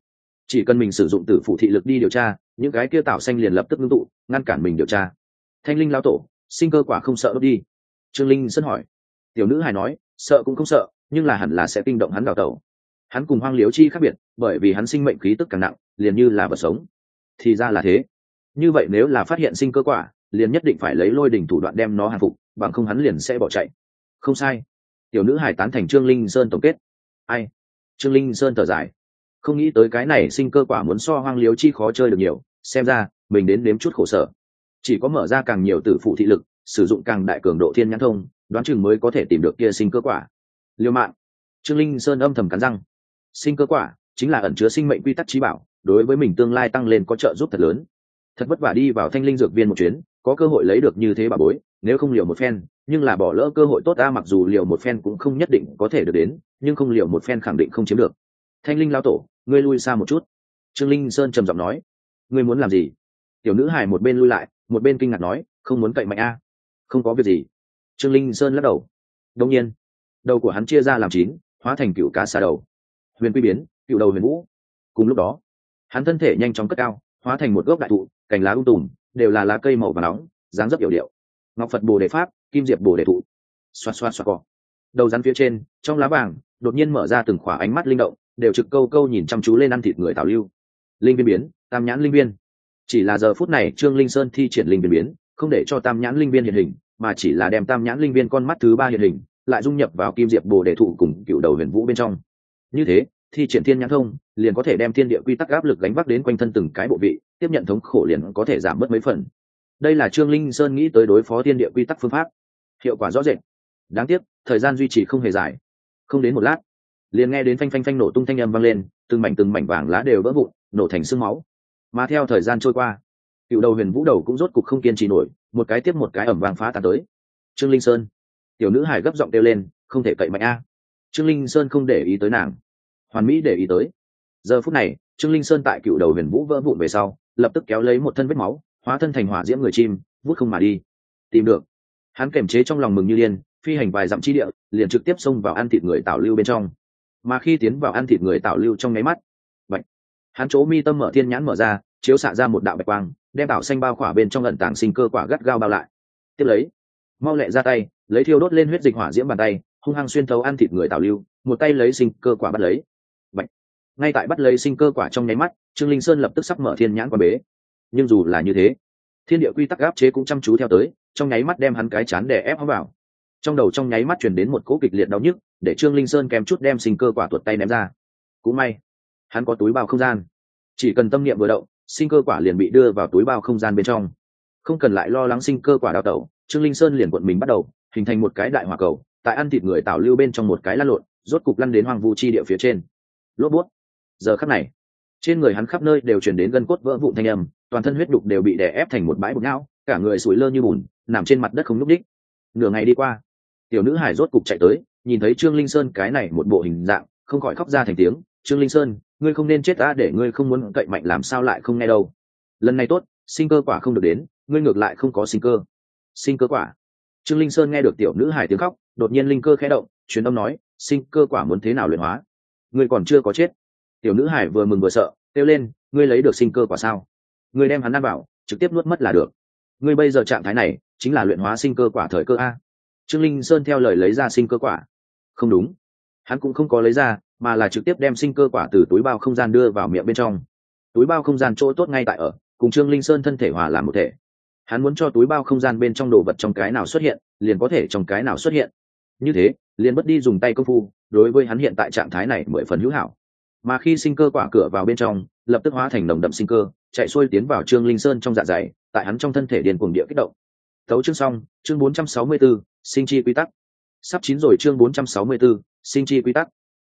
Chỉ cần mình sử dụng tử phụ thị lực đi điều tra, những cái kia tạo xanh liền lập tức ngưng tụ, ngăn cản mình điều tra. Thanh linh lao tổ, sinh cơ quả không sợ đốt đi. Trương linh sân hỏi. Tiểu nữ hài nói, sợ cũng không sợ, nhưng là hẳn là sẽ kinh động hắn đào tẩu. Hắn cùng hoang liếu chi khác biệt, bởi vì hắn sinh mệnh khí tức càng nặng, liền như là vật sống. Thì ra là thế. Như vậy nếu là phát hiện sinh cơ quả, liền nhất định phải lấy lôi đỉnh thủ đoạn đem nó hàng phục, bằng không hắn liền sẽ bỏ chạy. Không sai tiểu nữ hải tán thành trương linh sơn tổng kết. Ai? Trương linh sơn thở dài. Không nghĩ tới cái này sinh cơ quả muốn so hoang liếu chi khó chơi được nhiều, xem ra, mình đến nếm chút khổ sở. Chỉ có mở ra càng nhiều tử phụ thị lực, sử dụng càng đại cường độ thiên nhãn thông, đoán chừng mới có thể tìm được kia sinh cơ quả. Liêu mạng trương linh sơn âm thầm cắn răng. Sinh cơ quả chính là ẩn chứa sinh mệnh quy tắc trí bảo, đối với mình tương lai tăng lên có trợ giúp thật lớn. Thật vất vả đi vào thanh linh dược viên một chuyến có cơ hội lấy được như thế bà bối, nếu không liều một phen, nhưng là bỏ lỡ cơ hội tốt ta, mặc dù liều một phen cũng không nhất định có thể được đến, nhưng không liều một phen khẳng định không chiếm được. Thanh linh lao tổ, ngươi lui xa một chút. Trương linh sơn trầm giọng nói. Ngươi muốn làm gì? Tiểu nữ hải một bên lui lại, một bên kinh ngạc nói, không muốn cậy mạnh a. Không có việc gì. Trương linh sơn lắc đầu. Đông nhiên. Đầu của hắn chia ra làm chín, hóa thành cựu cá xà đầu. Huyền quy biến, cựu đầu huyền vũ. Cùng lúc đó, hắn thân thể nhanh chóng cất cao, hóa thành một gốc đại thụ, cành lá ung tùm đều là lá cây màu và nóng, dáng dấp hiểu điệu. Ngọc phật bồ đề pháp, kim diệp bồ đề thụ. Xoa xoa xoa cỏ đầu rắn phía trên, trong lá vàng, đột nhiên mở ra từng khỏa ánh mắt linh động, đều trực câu câu nhìn chăm chú lên ăn thịt người tào lưu. Linh viên biến, tam nhãn linh viên. Chỉ là giờ phút này, trương linh sơn thi triển linh viên biến, không để cho tam nhãn linh viên hiện hình, mà chỉ là đem tam nhãn linh viên con mắt thứ ba hiện hình, lại dung nhập vào kim diệp bồ đề thụ cùng cựu đầu huyền vũ bên trong. Như thế thi triển thiên nhãn thông, liền có thể đem thiên địa quy tắc áp lực gánh vác đến quanh thân từng cái bộ vị, tiếp nhận thống khổ liền có thể giảm bớt mấy phần. Đây là trương linh sơn nghĩ tới đối phó thiên địa quy tắc phương pháp. Hiệu quả rõ rệt. Đáng tiếc, thời gian duy trì không hề dài. Không đến một lát, liền nghe đến phanh phanh phanh nổ tung thanh âm vang lên, từng mảnh từng mảnh vàng lá đều vỡ vụn, nổ thành sương máu. Mà theo thời gian trôi qua, cựu đầu huyền vũ đầu cũng rốt cục không kiên trì nổi, một cái tiếp một cái ẩm vàng phá tàn tới. Trương linh sơn, tiểu nữ hải gấp giọng kêu lên, không thể cậy mạnh a. Trương linh sơn không để ý tới nàng hoàn mỹ để ý tới. Giờ phút này, trương linh sơn tại cựu đầu huyền vũ vỡ vụn về sau, lập tức kéo lấy một thân vết máu, hóa thân thành hỏa diễm người chim, vút không mà đi. Tìm được. Hắn kềm chế trong lòng mừng như liên phi hành vài dặm chi địa, liền trực tiếp xông vào ăn thịt người tạo lưu bên trong. Mà khi tiến vào ăn thịt người tạo lưu trong nháy mắt vậy hắn chỗ mi tâm mở thiên nhãn mở ra, chiếu xạ ra một đạo bạch quang, đem tạo xanh bao khỏa bên trong lận tảng sinh cơ quả gắt gao bao lại. Tiếp lấy, mau lẹ ra tay, lấy thiêu đốt lên huyết dịch hỏa diễm bàn tay, hung hăng xuyên thấu ăn thịt người tạo lưu, một tay lấy sinh cơ quả bắt lấy ngay tại bắt lấy sinh cơ quả trong nháy mắt, trương linh sơn lập tức sắp mở thiên nhãn quan bế. Nhưng dù là như thế, thiên địa quy tắc áp chế cũng chăm chú theo tới, trong nháy mắt đem hắn cái chán đè ép hắn vào. Trong đầu trong nháy mắt truyền đến một cỗ kịch liệt đau nhức, để trương linh sơn kèm chút đem sinh cơ quả tuột tay ném ra. Cũng may, hắn có túi bao không gian. Chỉ cần tâm niệm vừa động, sinh cơ quả liền bị đưa vào túi bao không gian bên trong. Không cần lại lo lắng sinh cơ quả đào tẩu trương linh sơn liền cuộn mình bắt đầu, hình thành một cái đại hỏa cầu, tại ăn thịt người tạo lưu bên trong một cái lăn lộn, rốt cục lăn đến hoàng vu chi địa phía trên. Lốp bút giờ khắc này, trên người hắn khắp nơi đều chuyển đến gân cốt vỡ vụn thanh âm, toàn thân huyết đục đều bị đè ép thành một bãi bột não cả người sủi lơ như bùn, nằm trên mặt đất không n ú c đích nửa ngày đi qua, tiểu nữ hải rốt cục chạy tới, nhìn thấy trương linh sơn cái này một bộ hình dạng, không khỏi khóc ra thành tiếng. Trương linh sơn, ngươi không nên chết ta, để ngươi không muốn cậy mạnh làm sao lại không nghe đâu. Lần này tốt, sinh cơ quả không được đến, ngươi ngược lại không có sinh cơ. Sinh cơ quả. Trương linh sơn nghe được tiểu nữ hải tiếng khóc, đột nhiên linh cơ khẽ động, truyền âm nói, sinh cơ quả muốn thế nào luyện hóa? Ngươi còn chưa có chết tiểu nữ hải vừa mừng vừa sợ, kêu lên, ngươi lấy được sinh cơ quả sao? Ngươi đem hắn ăn bảo trực tiếp nuốt mất là được. Ngươi bây giờ trạng thái này, chính là luyện hóa sinh cơ quả thời cơ a. Trương linh sơn theo lời lấy ra sinh cơ quả. Không đúng. Hắn cũng không có lấy ra, mà là trực tiếp đem sinh cơ quả từ túi bao không gian đưa vào miệng bên trong. Túi bao không gian chỗ tốt ngay tại ở, cùng trương linh sơn thân thể hòa làm một thể. Hắn muốn cho túi bao không gian bên trong đồ vật trong cái nào xuất hiện, liền có thể trong cái nào xuất hiện. Như thế, liền mất đi dùng tay công phu, đối với hắn hiện tại trạng thái này mười phần hữu hảo mà khi sinh cơ quả cửa vào bên trong lập tức hóa thành nồng đậm sinh cơ chạy xuôi tiến vào trương linh sơn trong dạ dày tại hắn trong thân thể điền cuồng địa kích động. Thấu chương xong chương 464, sinh chi quy tắc. Sắp chín rồi chương 464, sinh chi quy tắc.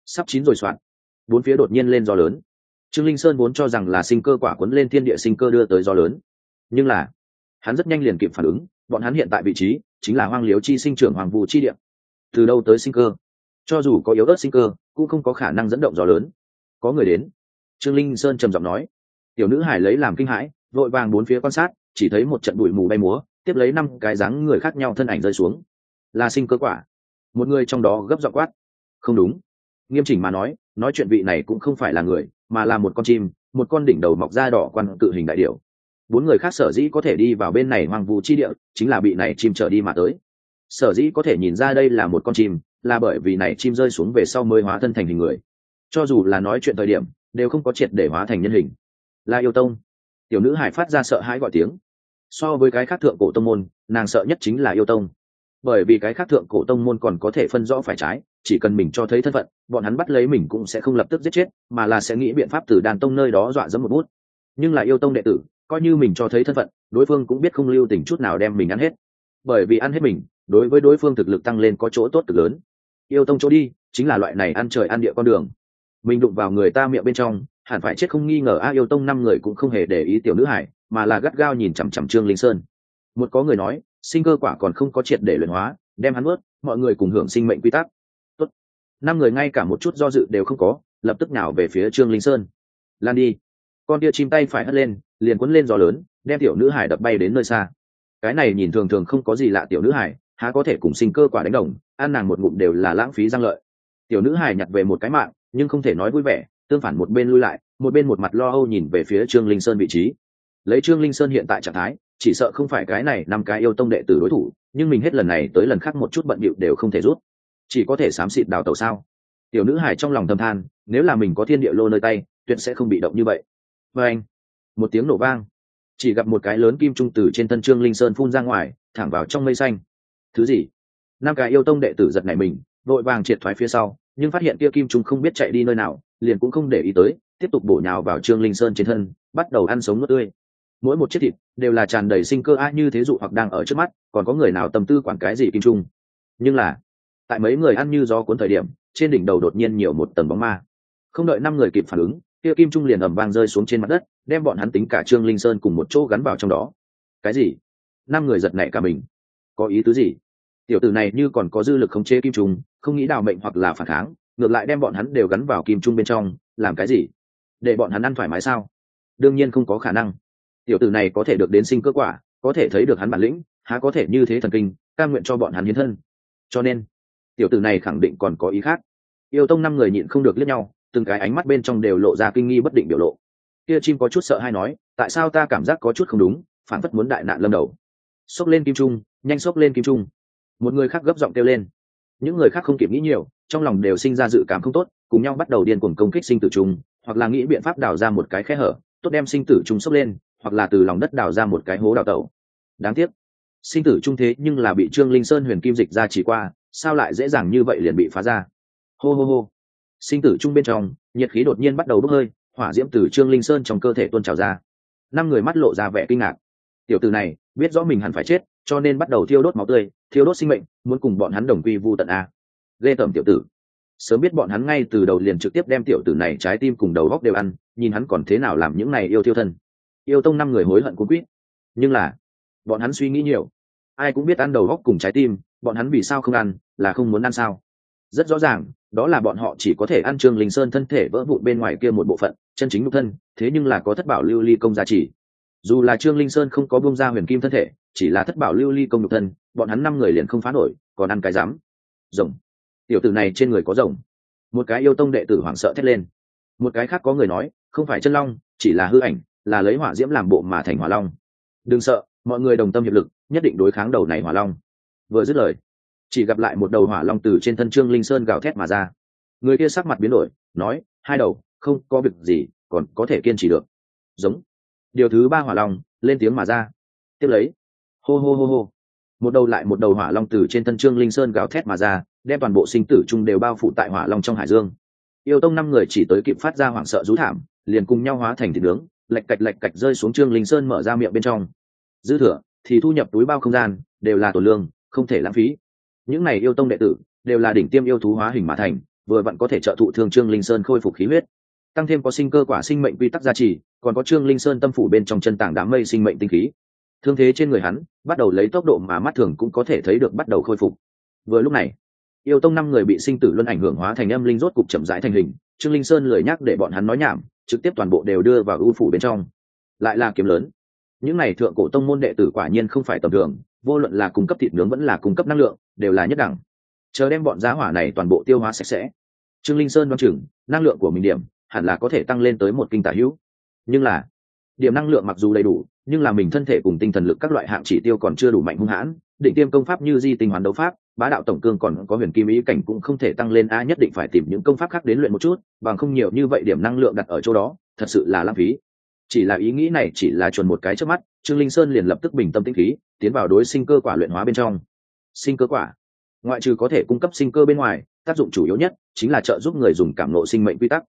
Sắp chín rồi soạn. Bốn phía đột nhiên lên gió lớn. Trương linh sơn vốn cho rằng là sinh cơ quả cuốn lên thiên địa sinh cơ đưa tới gió lớn. Nhưng là hắn rất nhanh liền kịp phản ứng bọn hắn hiện tại vị trí chính là hoang liếu chi sinh trưởng hoàng vũ chi địa. Từ đâu tới sinh cơ? Cho dù có yếu ớt sinh cơ cũng không có khả năng dẫn động gió lớn có người đến. Trương linh sơn trầm giọng nói. Tiểu nữ hải lấy làm kinh hãi, vội vàng bốn phía quan sát, chỉ thấy một trận bụi mù bay múa, tiếp lấy năm cái dáng người khác nhau thân ảnh rơi xuống. Là sinh cơ quả. Một người trong đó gấp dọ quát. Không đúng. Nghiêm chỉnh mà nói nói chuyện vị này cũng không phải là người, mà là một con chim, một con đỉnh đầu mọc da đỏ quan tự hình đại điệu bốn người khác sở dĩ có thể đi vào bên này hoang vu chi địa, chính là bị này chim trở đi mà tới. Sở dĩ có thể nhìn ra đây là một con chim, là bởi vì này chim rơi xuống về sau mới hóa thân thành hình người cho dù là nói chuyện thời điểm, đều không có triệt để hóa thành nhân hình. Là yêu tông, tiểu nữ hải phát ra sợ hãi gọi tiếng. So với cái khác thượng cổ tông môn, nàng sợ nhất chính là yêu tông. Bởi vì cái khác thượng cổ tông môn còn có thể phân rõ phải trái, chỉ cần mình cho thấy thân phận, bọn hắn bắt lấy mình cũng sẽ không lập tức giết chết, mà là sẽ nghĩ biện pháp từ đàn tông nơi đó dọa dẫm một bút. Nhưng là yêu tông đệ tử, coi như mình cho thấy thân phận, đối phương cũng biết không lưu tình chút nào đem mình ăn hết. Bởi vì ăn hết mình, đối với đối phương thực lực tăng lên có chỗ tốt cực lớn. Yêu tông chỗ đi, chính là loại này ăn trời ăn địa con đường mình đụng vào người ta miệng bên trong, hẳn phải chết không nghi ngờ a yêu tông năm người cũng không hề để ý tiểu nữ hải, mà là gắt gao nhìn chằm chằm trương linh sơn. Một có người nói, sinh cơ quả còn không có triệt để luyện hóa, đem hắn ướt mọi người cùng hưởng sinh mệnh quy tắc. Tốt. năm người ngay cả một chút do dự đều không có, lập tức nào về phía trương linh sơn. Lan đi. Con tia chim tay phải hất lên, liền quấn lên gió lớn, đem tiểu nữ hải đập bay đến nơi xa. Cái này nhìn thường thường không có gì lạ tiểu nữ hải, há có thể cùng sinh cơ quả đánh đồng, ăn nàng một ngụm đều là lãng phí răng lợi. Tiểu nữ hải nhặt về một cái mạng nhưng không thể nói vui vẻ, tương phản một bên lui lại, một bên một mặt lo âu nhìn về phía trương linh sơn vị trí. Lấy trương linh sơn hiện tại trạng thái, chỉ sợ không phải cái này năm cái yêu tông đệ tử đối thủ, nhưng mình hết lần này tới lần khác một chút bận bịu đều không thể rút. Chỉ có thể xám xịt đào tàu sao? Tiểu nữ hải trong lòng thâm than, nếu là mình có thiên địa lô nơi tay, tuyệt sẽ không bị động như vậy. Và anh, một tiếng nổ vang. Chỉ gặp một cái lớn kim trung từ trên thân trương linh sơn phun ra ngoài, thẳng vào trong mây xanh. Thứ gì? Năm cái yêu tông đệ tử giật này mình, vội vàng triệt thoái phía sau nhưng phát hiện kia kim trung không biết chạy đi nơi nào, liền cũng không để ý tới, tiếp tục bổ nhào vào trương linh sơn trên thân, bắt đầu ăn sống nước tươi. Mỗi một chiếc thịt đều là tràn đầy sinh cơ a như thế dụ hoặc đang ở trước mắt, còn có người nào tâm tư quản cái gì kim trung? Nhưng là, tại mấy người ăn như gió cuốn thời điểm, trên đỉnh đầu đột nhiên nhiều một tầng bóng ma. Không đợi năm người kịp phản ứng, kia kim trung liền ầm vang rơi xuống trên mặt đất, đem bọn hắn tính cả trương linh sơn cùng một chỗ gắn vào trong đó. Cái gì? Năm người giật nảy cả mình. Có ý tứ gì? Tiểu tử này như còn có dư lực khống chế kim trung, không nghĩ đào mệnh hoặc là phản kháng, ngược lại đem bọn hắn đều gắn vào kim trung bên trong, làm cái gì? Để bọn hắn ăn thoải mái sao? Đương nhiên không có khả năng. Tiểu tử này có thể được đến sinh cơ quả, có thể thấy được hắn bản lĩnh, há có thể như thế thần kinh, ca nguyện cho bọn hắn hiến thân. Cho nên, tiểu tử này khẳng định còn có ý khác. Yêu tông năm người nhịn không được liếc nhau, từng cái ánh mắt bên trong đều lộ ra kinh nghi bất định biểu lộ. Kia chim có chút sợ hay nói, tại sao ta cảm giác có chút không đúng, phản phất muốn đại nạn lâm đầu. Xốc lên kim trung, nhanh xốc lên kim trung một người khác gấp giọng kêu lên. Những người khác không kịp nghĩ nhiều, trong lòng đều sinh ra dự cảm không tốt, cùng nhau bắt đầu điên cuồng công kích sinh tử trung hoặc là nghĩ biện pháp đào ra một cái khe hở, tốt đem sinh tử trung xốc lên, hoặc là từ lòng đất đào ra một cái hố đào tẩu. Đáng tiếc, sinh tử trung thế nhưng là bị trương linh sơn huyền kim dịch ra chỉ qua, sao lại dễ dàng như vậy liền bị phá ra? Hô hô hô. Sinh tử trung bên trong, nhiệt khí đột nhiên bắt đầu bốc hơi, hỏa diễm từ trương linh sơn trong cơ thể tuôn trào ra. Năm người mắt lộ ra vẻ kinh ngạc. Tiểu tử này, biết rõ mình hẳn phải chết cho nên bắt đầu thiêu đốt máu tươi, thiêu đốt sinh mệnh, muốn cùng bọn hắn đồng quy vu tận a. Ghê tởm tiểu tử. Sớm biết bọn hắn ngay từ đầu liền trực tiếp đem tiểu tử này trái tim cùng đầu góc đều ăn, nhìn hắn còn thế nào làm những này yêu thiêu thân. Yêu tông năm người hối hận cuốn quýt. Nhưng là, bọn hắn suy nghĩ nhiều. Ai cũng biết ăn đầu góc cùng trái tim, bọn hắn vì sao không ăn, là không muốn ăn sao? Rất rõ ràng, đó là bọn họ chỉ có thể ăn trương linh sơn thân thể vỡ vụn bên ngoài kia một bộ phận, chân chính nhục thân, thế nhưng là có thất bảo lưu ly công giá trị dù là trương linh sơn không có bông ra huyền kim thân thể, chỉ là thất bảo lưu ly công nhục thân, bọn hắn năm người liền không phá nổi, còn ăn cái dám rồng. Tiểu tử này trên người có rồng. Một cái yêu tông đệ tử hoảng sợ thét lên. Một cái khác có người nói, không phải chân long, chỉ là hư ảnh, là lấy hỏa diễm làm bộ mà thành hỏa long. Đừng sợ, mọi người đồng tâm hiệp lực, nhất định đối kháng đầu này hỏa long. Vừa dứt lời, chỉ gặp lại một đầu hỏa long từ trên thân trương linh sơn gào thét mà ra. Người kia sắc mặt biến đổi, nói, hai đầu, không có việc gì, còn có thể kiên trì được. Giống điều thứ ba hỏa long, lên tiếng mà ra. Tiếp lấy, hô hô hô hô. Một đầu lại một đầu hỏa long từ trên thân trương linh sơn gào thét mà ra, đem toàn bộ sinh tử chung đều bao phủ tại hỏa long trong hải dương. Yêu tông năm người chỉ tới kịp phát ra hoảng sợ rú thảm, liền cùng nhau hóa thành thịt nướng lạch cạch lạch cạch rơi xuống trương linh sơn mở ra miệng bên trong. Dư thừa, thì thu nhập túi bao không gian, đều là tổ lương, không thể lãng phí. Những này yêu tông đệ tử, đều là đỉnh tiêm yêu thú hóa hình mà thành, vừa vặn có thể trợ thụ thương trương linh sơn khôi phục khí huyết tăng thêm có sinh cơ quả sinh mệnh quy tắc gia trì, còn có trương linh sơn tâm phủ bên trong chân tảng đám mây sinh mệnh tinh khí. Thương thế trên người hắn, bắt đầu lấy tốc độ mà mắt thường cũng có thể thấy được bắt đầu khôi phục. Vừa lúc này, yêu tông năm người bị sinh tử luân ảnh hưởng hóa thành âm linh rốt cục chậm rãi thành hình, trương linh sơn lười nhắc để bọn hắn nói nhảm, trực tiếp toàn bộ đều đưa vào ưu phủ bên trong. Lại là kiếm lớn. Những này thượng cổ tông môn đệ tử quả nhiên không phải tầm thường, vô luận là cung cấp thịt nướng vẫn là cung cấp năng lượng, đều là nhất đẳng. Chờ đem bọn giá hỏa này toàn bộ tiêu hóa sạch sẽ. Trương linh sơn đoán chừng, năng lượng của mình điểm hẳn là có thể tăng lên tới một kinh tả hữu. Nhưng là, điểm năng lượng mặc dù đầy đủ, nhưng là mình thân thể cùng tinh thần lực các loại hạng chỉ tiêu còn chưa đủ mạnh hung hãn, định tiêm công pháp như di tinh hoàn đấu pháp, bá đạo tổng cương còn có huyền kim ý cảnh cũng không thể tăng lên, a nhất định phải tìm những công pháp khác đến luyện một chút, bằng không nhiều như vậy điểm năng lượng đặt ở chỗ đó, thật sự là lãng phí. Chỉ là ý nghĩ này chỉ là chuẩn một cái trước mắt, trương linh sơn liền lập tức bình tâm tĩnh khí, tiến vào đối sinh cơ quả luyện hóa bên trong. Sinh cơ quả. Ngoại trừ có thể cung cấp sinh cơ bên ngoài, tác dụng chủ yếu nhất chính là trợ giúp người dùng cảm nộ sinh mệnh quy tắc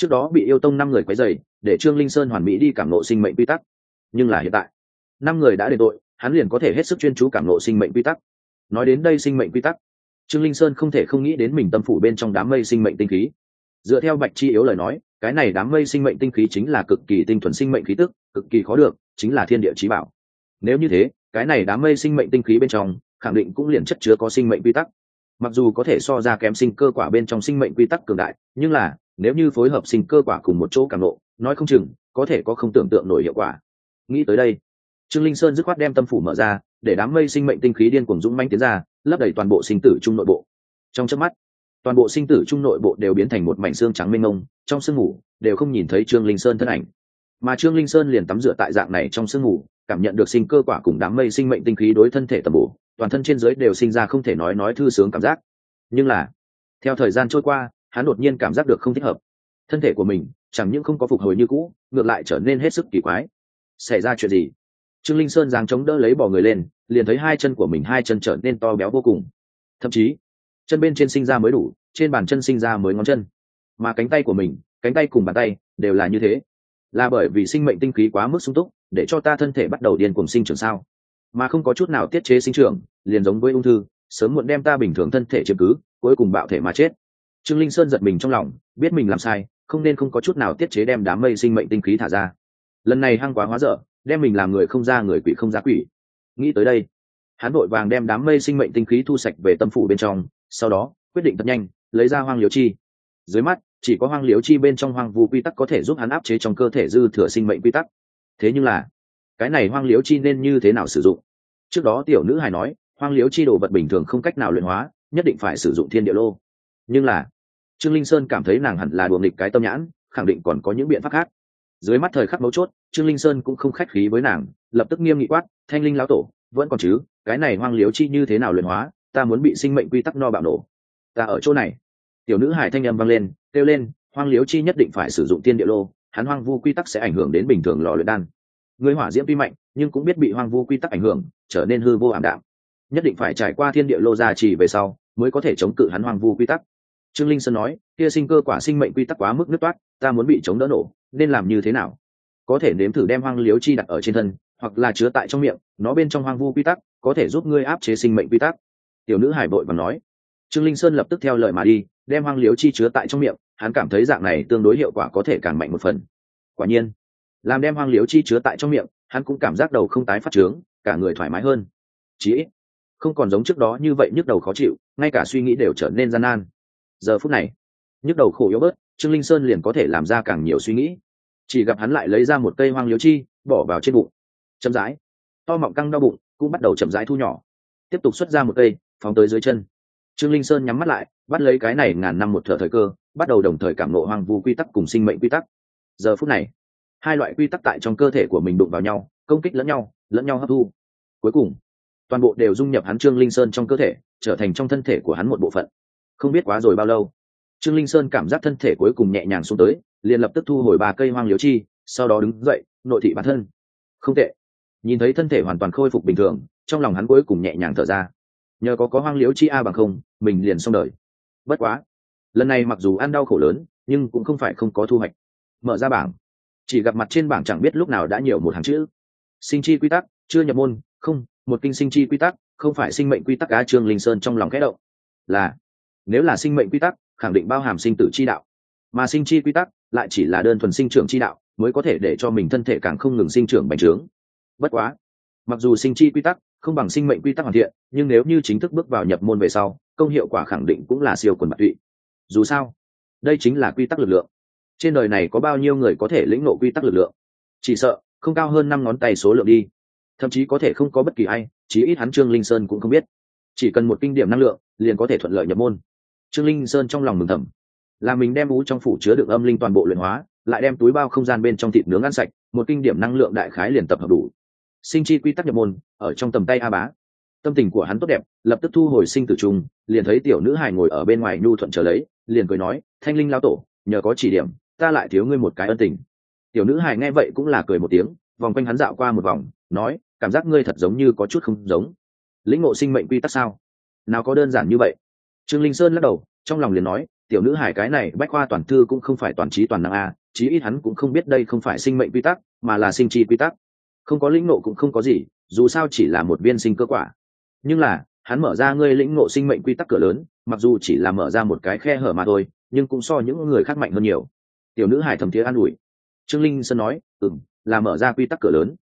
trước đó bị yêu tông năm người quấy dày để trương linh sơn hoàn mỹ đi cảm nộ sinh mệnh quy tắc. Nhưng là hiện tại, năm người đã đền tội, hắn liền có thể hết sức chuyên chú cảm nộ sinh mệnh quy tắc. Nói đến đây sinh mệnh quy tắc, trương linh sơn không thể không nghĩ đến mình tâm phủ bên trong đám mây sinh mệnh tinh khí. Dựa theo bạch chi yếu lời nói, cái này đám mây sinh mệnh tinh khí chính là cực kỳ tinh thuần sinh mệnh khí tức, cực kỳ khó được, chính là thiên địa trí bảo. Nếu như thế, cái này đám mây sinh mệnh tinh khí bên trong, khẳng định cũng liền chất chứa có sinh mệnh quy tắc. Mặc dù có thể so ra kém sinh cơ quả bên trong sinh mệnh quy tắc cường đại, nhưng là nếu như phối hợp sinh cơ quả cùng một chỗ càng lộ nói không chừng có thể có không tưởng tượng nổi hiệu quả. Nghĩ tới đây trương linh sơn dứt khoát đem tâm phủ mở ra để đám mây sinh mệnh tinh khí điên cuồng dũng manh tiến ra lấp đầy toàn bộ sinh tử trung nội bộ. Trong chớp mắt toàn bộ sinh tử trung nội bộ đều biến thành một mảnh xương trắng mênh mông trong sương ngủ đều không nhìn thấy trương linh sơn thân ảnh. Mà trương linh sơn liền tắm rửa tại dạng này trong sương ngủ, cảm nhận được sinh cơ quả cùng đám mây sinh mệnh tinh khí đối thân thể tầm bổ toàn thân trên giới đều sinh ra không thể nói nói thư sướng cảm giác. Nhưng là theo thời gian trôi qua hắn đột nhiên cảm giác được không thích hợp. Thân thể của mình chẳng những không có phục hồi như cũ, ngược lại trở nên hết sức kỳ quái. Xảy ra chuyện gì? Trương linh sơn giáng chống đỡ lấy bỏ người lên, liền thấy hai chân của mình hai chân trở nên to béo vô cùng. Thậm chí, chân bên trên sinh ra mới đủ, trên bàn chân sinh ra mới ngón chân. Mà cánh tay của mình, cánh tay cùng bàn tay đều là như thế. Là bởi vì sinh mệnh tinh khí quá mức sung túc, để cho ta thân thể bắt đầu điên cùng sinh trưởng sao? Mà không có chút nào tiết chế sinh trưởng, liền giống với ung thư, sớm muộn đem ta bình thường thân thể chiếm cứ, cuối cùng bạo thể mà chết trương linh sơn giật mình trong lòng, biết mình làm sai, không nên không có chút nào tiết chế đem đám mây sinh mệnh tinh khí thả ra. Lần này hăng quá hóa dở, đem mình làm người không ra người quỷ không giá quỷ. Nghĩ tới đây, hắn vội vàng đem đám mây sinh mệnh tinh khí thu sạch về tâm phủ bên trong, sau đó, quyết định thật nhanh, lấy ra hoang liếu chi. Dưới mắt, chỉ có hoang liếu chi bên trong hoang vu quy tắc có thể giúp hắn áp chế trong cơ thể dư thừa sinh mệnh quy tắc. Thế nhưng là, cái này hoang liếu chi nên như thế nào sử dụng? Trước đó tiểu nữ hài nói, hoang liếu chi đồ vật bình thường không cách nào luyện hóa, nhất định phải sử dụng thiên địa lô nhưng là, trương linh sơn cảm thấy nàng hẳn là đùa nghịch cái tâm nhãn, khẳng định còn có những biện pháp khác. Dưới mắt thời khắc mấu chốt, trương linh sơn cũng không khách khí với nàng, lập tức nghiêm nghị quát, thanh linh lão tổ, vẫn còn chứ? Cái này hoang liếu chi như thế nào luyện hóa? Ta muốn bị sinh mệnh quy tắc no bạo nổ. Ta ở chỗ này. Tiểu nữ hải thanh âm vang lên, kêu lên, hoang liếu chi nhất định phải sử dụng tiên địa lô, hắn hoang vu quy tắc sẽ ảnh hưởng đến bình thường lò luyện đan. Người hỏa diễm tuy mạnh, nhưng cũng biết bị hoang vu quy tắc ảnh hưởng, trở nên hư vô ảm đạm. Nhất định phải trải qua thiên địa lô gia trì về sau, mới có thể chống cự hắn hoang vu quy tắc trương linh sơn nói, kia sinh cơ quả sinh mệnh quy tắc quá mức nứt toát, ta muốn bị chống đỡ nổ, nên làm như thế nào? Có thể nếm thử đem hoang liếu chi đặt ở trên thân, hoặc là chứa tại trong miệng, nó bên trong hoang vu quy tắc, có thể giúp ngươi áp chế sinh mệnh quy tắc. Tiểu nữ hải bội và nói. Trương linh sơn lập tức theo lời mà đi, đem hoang liếu chi chứa tại trong miệng, hắn cảm thấy dạng này tương đối hiệu quả có thể càng mạnh một phần. Quả nhiên, làm đem hoang liếu chi chứa tại trong miệng, hắn cũng cảm giác đầu không tái phát trướng, cả người thoải mái hơn. Chí ít, không còn giống trước đó như vậy nhức đầu khó chịu, ngay cả suy nghĩ đều trở nên gian nan giờ phút này. Nhức đầu khổ yếu bớt, trương linh sơn liền có thể làm ra càng nhiều suy nghĩ. Chỉ gặp hắn lại lấy ra một cây hoang liếu chi, bỏ vào trên bụng. Chậm rãi. To mọng căng đau bụng, cũng bắt đầu chậm rãi thu nhỏ. Tiếp tục xuất ra một cây, phóng tới dưới chân. Trương linh sơn nhắm mắt lại, bắt lấy cái này ngàn năm một thở thời cơ, bắt đầu đồng thời cảm nộ hoang vu quy tắc cùng sinh mệnh quy tắc. Giờ phút này, hai loại quy tắc tại trong cơ thể của mình đụng vào nhau, công kích lẫn nhau lẫn nhau hấp thu. Cuối cùng, toàn bộ đều dung nhập hắn trương linh sơn trong cơ thể, trở thành trong thân thể của hắn một bộ phận không biết quá rồi bao lâu. Trương linh sơn cảm giác thân thể cuối cùng nhẹ nhàng xuống tới, liền lập tức thu hồi ba cây hoang liếu chi, sau đó đứng dậy, nội thị bản thân. Không tệ. Nhìn thấy thân thể hoàn toàn khôi phục bình thường, trong lòng hắn cuối cùng nhẹ nhàng thở ra. Nhờ có có hoang liếu chi a bằng không, mình liền xong đời. Bất quá. Lần này mặc dù ăn đau khổ lớn, nhưng cũng không phải không có thu hoạch. Mở ra bảng. Chỉ gặp mặt trên bảng chẳng biết lúc nào đã nhiều một hàng chữ. Sinh chi quy tắc, chưa nhập môn, không, một kinh sinh chi quy tắc, không phải sinh mệnh quy tắc á trương linh sơn trong lòng kẽ động. Là nếu là sinh mệnh quy tắc, khẳng định bao hàm sinh tử chi đạo. Mà sinh chi quy tắc lại chỉ là đơn thuần sinh trưởng chi đạo, mới có thể để cho mình thân thể càng không ngừng sinh trưởng bành trướng. Bất quá, mặc dù sinh chi quy tắc không bằng sinh mệnh quy tắc hoàn thiện, nhưng nếu như chính thức bước vào nhập môn về sau, công hiệu quả khẳng định cũng là siêu quần bạc tụy. Dù sao, đây chính là quy tắc lực lượng. Trên đời này có bao nhiêu người có thể lĩnh ngộ quy tắc lực lượng? Chỉ sợ, không cao hơn năm ngón tay số lượng đi. Thậm chí có thể không có bất kỳ ai, chí ít hắn trương linh sơn cũng không biết. Chỉ cần một kinh điểm năng lượng, liền có thể thuận lợi nhập môn trương linh sơn trong lòng mừng thầm. Là mình đem ú trong phủ chứa được âm linh toàn bộ luyện hóa, lại đem túi bao không gian bên trong thịt nướng ăn sạch, một kinh điểm năng lượng đại khái liền tập hợp đủ. Sinh chi quy tắc nhập môn, ở trong tầm tay a bá. Tâm tình của hắn tốt đẹp, lập tức thu hồi sinh tử trung liền thấy tiểu nữ hài ngồi ở bên ngoài nhu thuận trở lấy, liền cười nói, thanh linh lao tổ, nhờ có chỉ điểm, ta lại thiếu ngươi một cái ân tình. Tiểu nữ hài nghe vậy cũng là cười một tiếng, vòng quanh hắn dạo qua một vòng, nói, cảm giác ngươi thật giống như có chút không giống. Lĩnh ngộ sinh mệnh quy tắc sao? Nào có đơn giản như vậy trương linh sơn lắc đầu, trong lòng liền nói, tiểu nữ hải cái này, bách khoa toàn thư cũng không phải toàn trí toàn năng a chí ít hắn cũng không biết đây không phải sinh mệnh quy tắc, mà là sinh chi quy tắc. Không có lĩnh ngộ cũng không có gì, dù sao chỉ là một viên sinh cơ quả. Nhưng là, hắn mở ra ngươi lĩnh ngộ sinh mệnh quy tắc cửa lớn, mặc dù chỉ là mở ra một cái khe hở mà thôi, nhưng cũng so những người khác mạnh hơn nhiều. Tiểu nữ hải thầm thiế an ủi. Trương linh sơn nói ừng là mở ra quy tắc cửa lớn.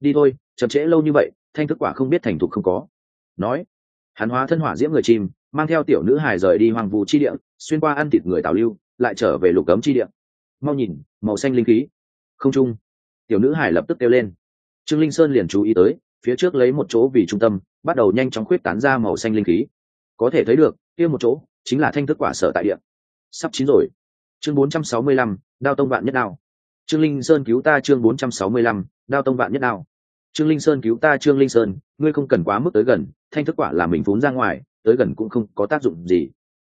Đi thôi, chậm trễ lâu như vậy, thanh thức quả không biết thành thục không có. Nói, hắn hóa thân hỏa diễm người chim mang theo tiểu nữ hải rời đi hoàng vũ chi địa xuyên qua ăn thịt người tào lưu lại trở về lục cấm chi địa. Mau nhìn màu xanh linh khí. Không trung tiểu nữ hải lập tức kêu lên. Trương linh sơn liền chú ý tới phía trước lấy một chỗ vì trung tâm bắt đầu nhanh chóng khuyết tán ra màu xanh linh khí. Có thể thấy được kia một chỗ chính là thanh thức quả sở tại địa. Sắp chín rồi. Chương 465, đao tông vạn nhất đao. Trương linh sơn cứu ta chương 465, đao tông vạn nhất đao. Trương linh sơn cứu ta trương linh sơn ngươi không cần quá mức tới gần thanh thức quả là mình phún ra ngoài tới gần cũng không có tác dụng gì.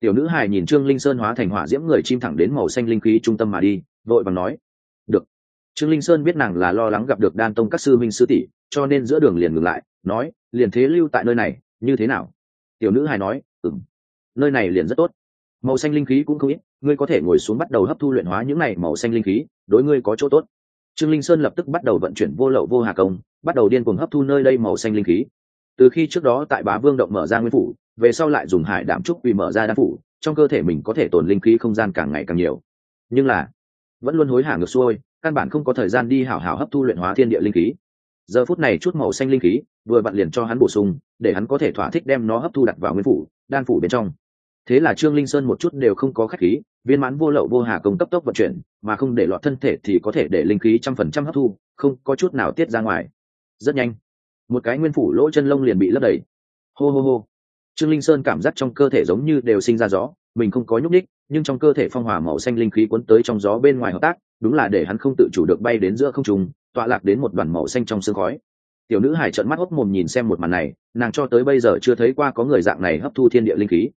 Tiểu nữ hài nhìn trương linh sơn hóa thành hỏa diễm người chim thẳng đến màu xanh linh khí trung tâm mà đi, vội vàng nói, được. Trương linh sơn biết nàng là lo lắng gặp được đan tông các sư minh sư tỷ, cho nên giữa đường liền ngừng lại, nói, liền thế lưu tại nơi này, như thế nào? Tiểu nữ hài nói ừng nơi này liền rất tốt. Màu xanh linh khí cũng không ít, ngươi có thể ngồi xuống bắt đầu hấp thu luyện hóa những này màu xanh linh khí, đối ngươi có chỗ tốt. Trương linh sơn lập tức bắt đầu vận chuyển vô lậu vô hà công, bắt đầu điên cuồng hấp thu nơi đây màu xanh linh khí từ khi trước đó tại bá vương động mở ra nguyên phủ, về sau lại dùng hải đảm trúc vì mở ra đan phủ, trong cơ thể mình có thể tồn linh khí không gian càng ngày càng nhiều. Nhưng là, vẫn luôn hối hả ngược xuôi, căn bản không có thời gian đi hảo hảo hấp thu luyện hóa thiên địa linh khí. Giờ phút này chút màu xanh linh khí, vừa vặn liền cho hắn bổ sung, để hắn có thể thỏa thích đem nó hấp thu đặt vào nguyên phủ, đan phủ bên trong. Thế là trương linh sơn một chút đều không có khách khí, viên mãn vô lậu vô hà công cấp tốc vận chuyển, mà không để lọt thân thể thì có thể để linh khí trăm phần trăm hấp thu, không có chút nào tiết ra ngoài. Rất nhanh một cái nguyên phủ lỗ chân lông liền bị lấp đầy. Hô hô hô. Trương linh sơn cảm giác trong cơ thể giống như đều sinh ra gió, mình không có nhúc ních nhưng trong cơ thể phong hỏa màu xanh linh khí cuốn tới trong gió bên ngoài hợp tác, đúng là để hắn không tự chủ được bay đến giữa không trung, tọa lạc đến một đoàn màu xanh trong sương khói. Tiểu nữ hải trợn mắt hốc mồm nhìn xem một màn này, nàng cho tới bây giờ chưa thấy qua có người dạng này hấp thu thiên địa linh khí.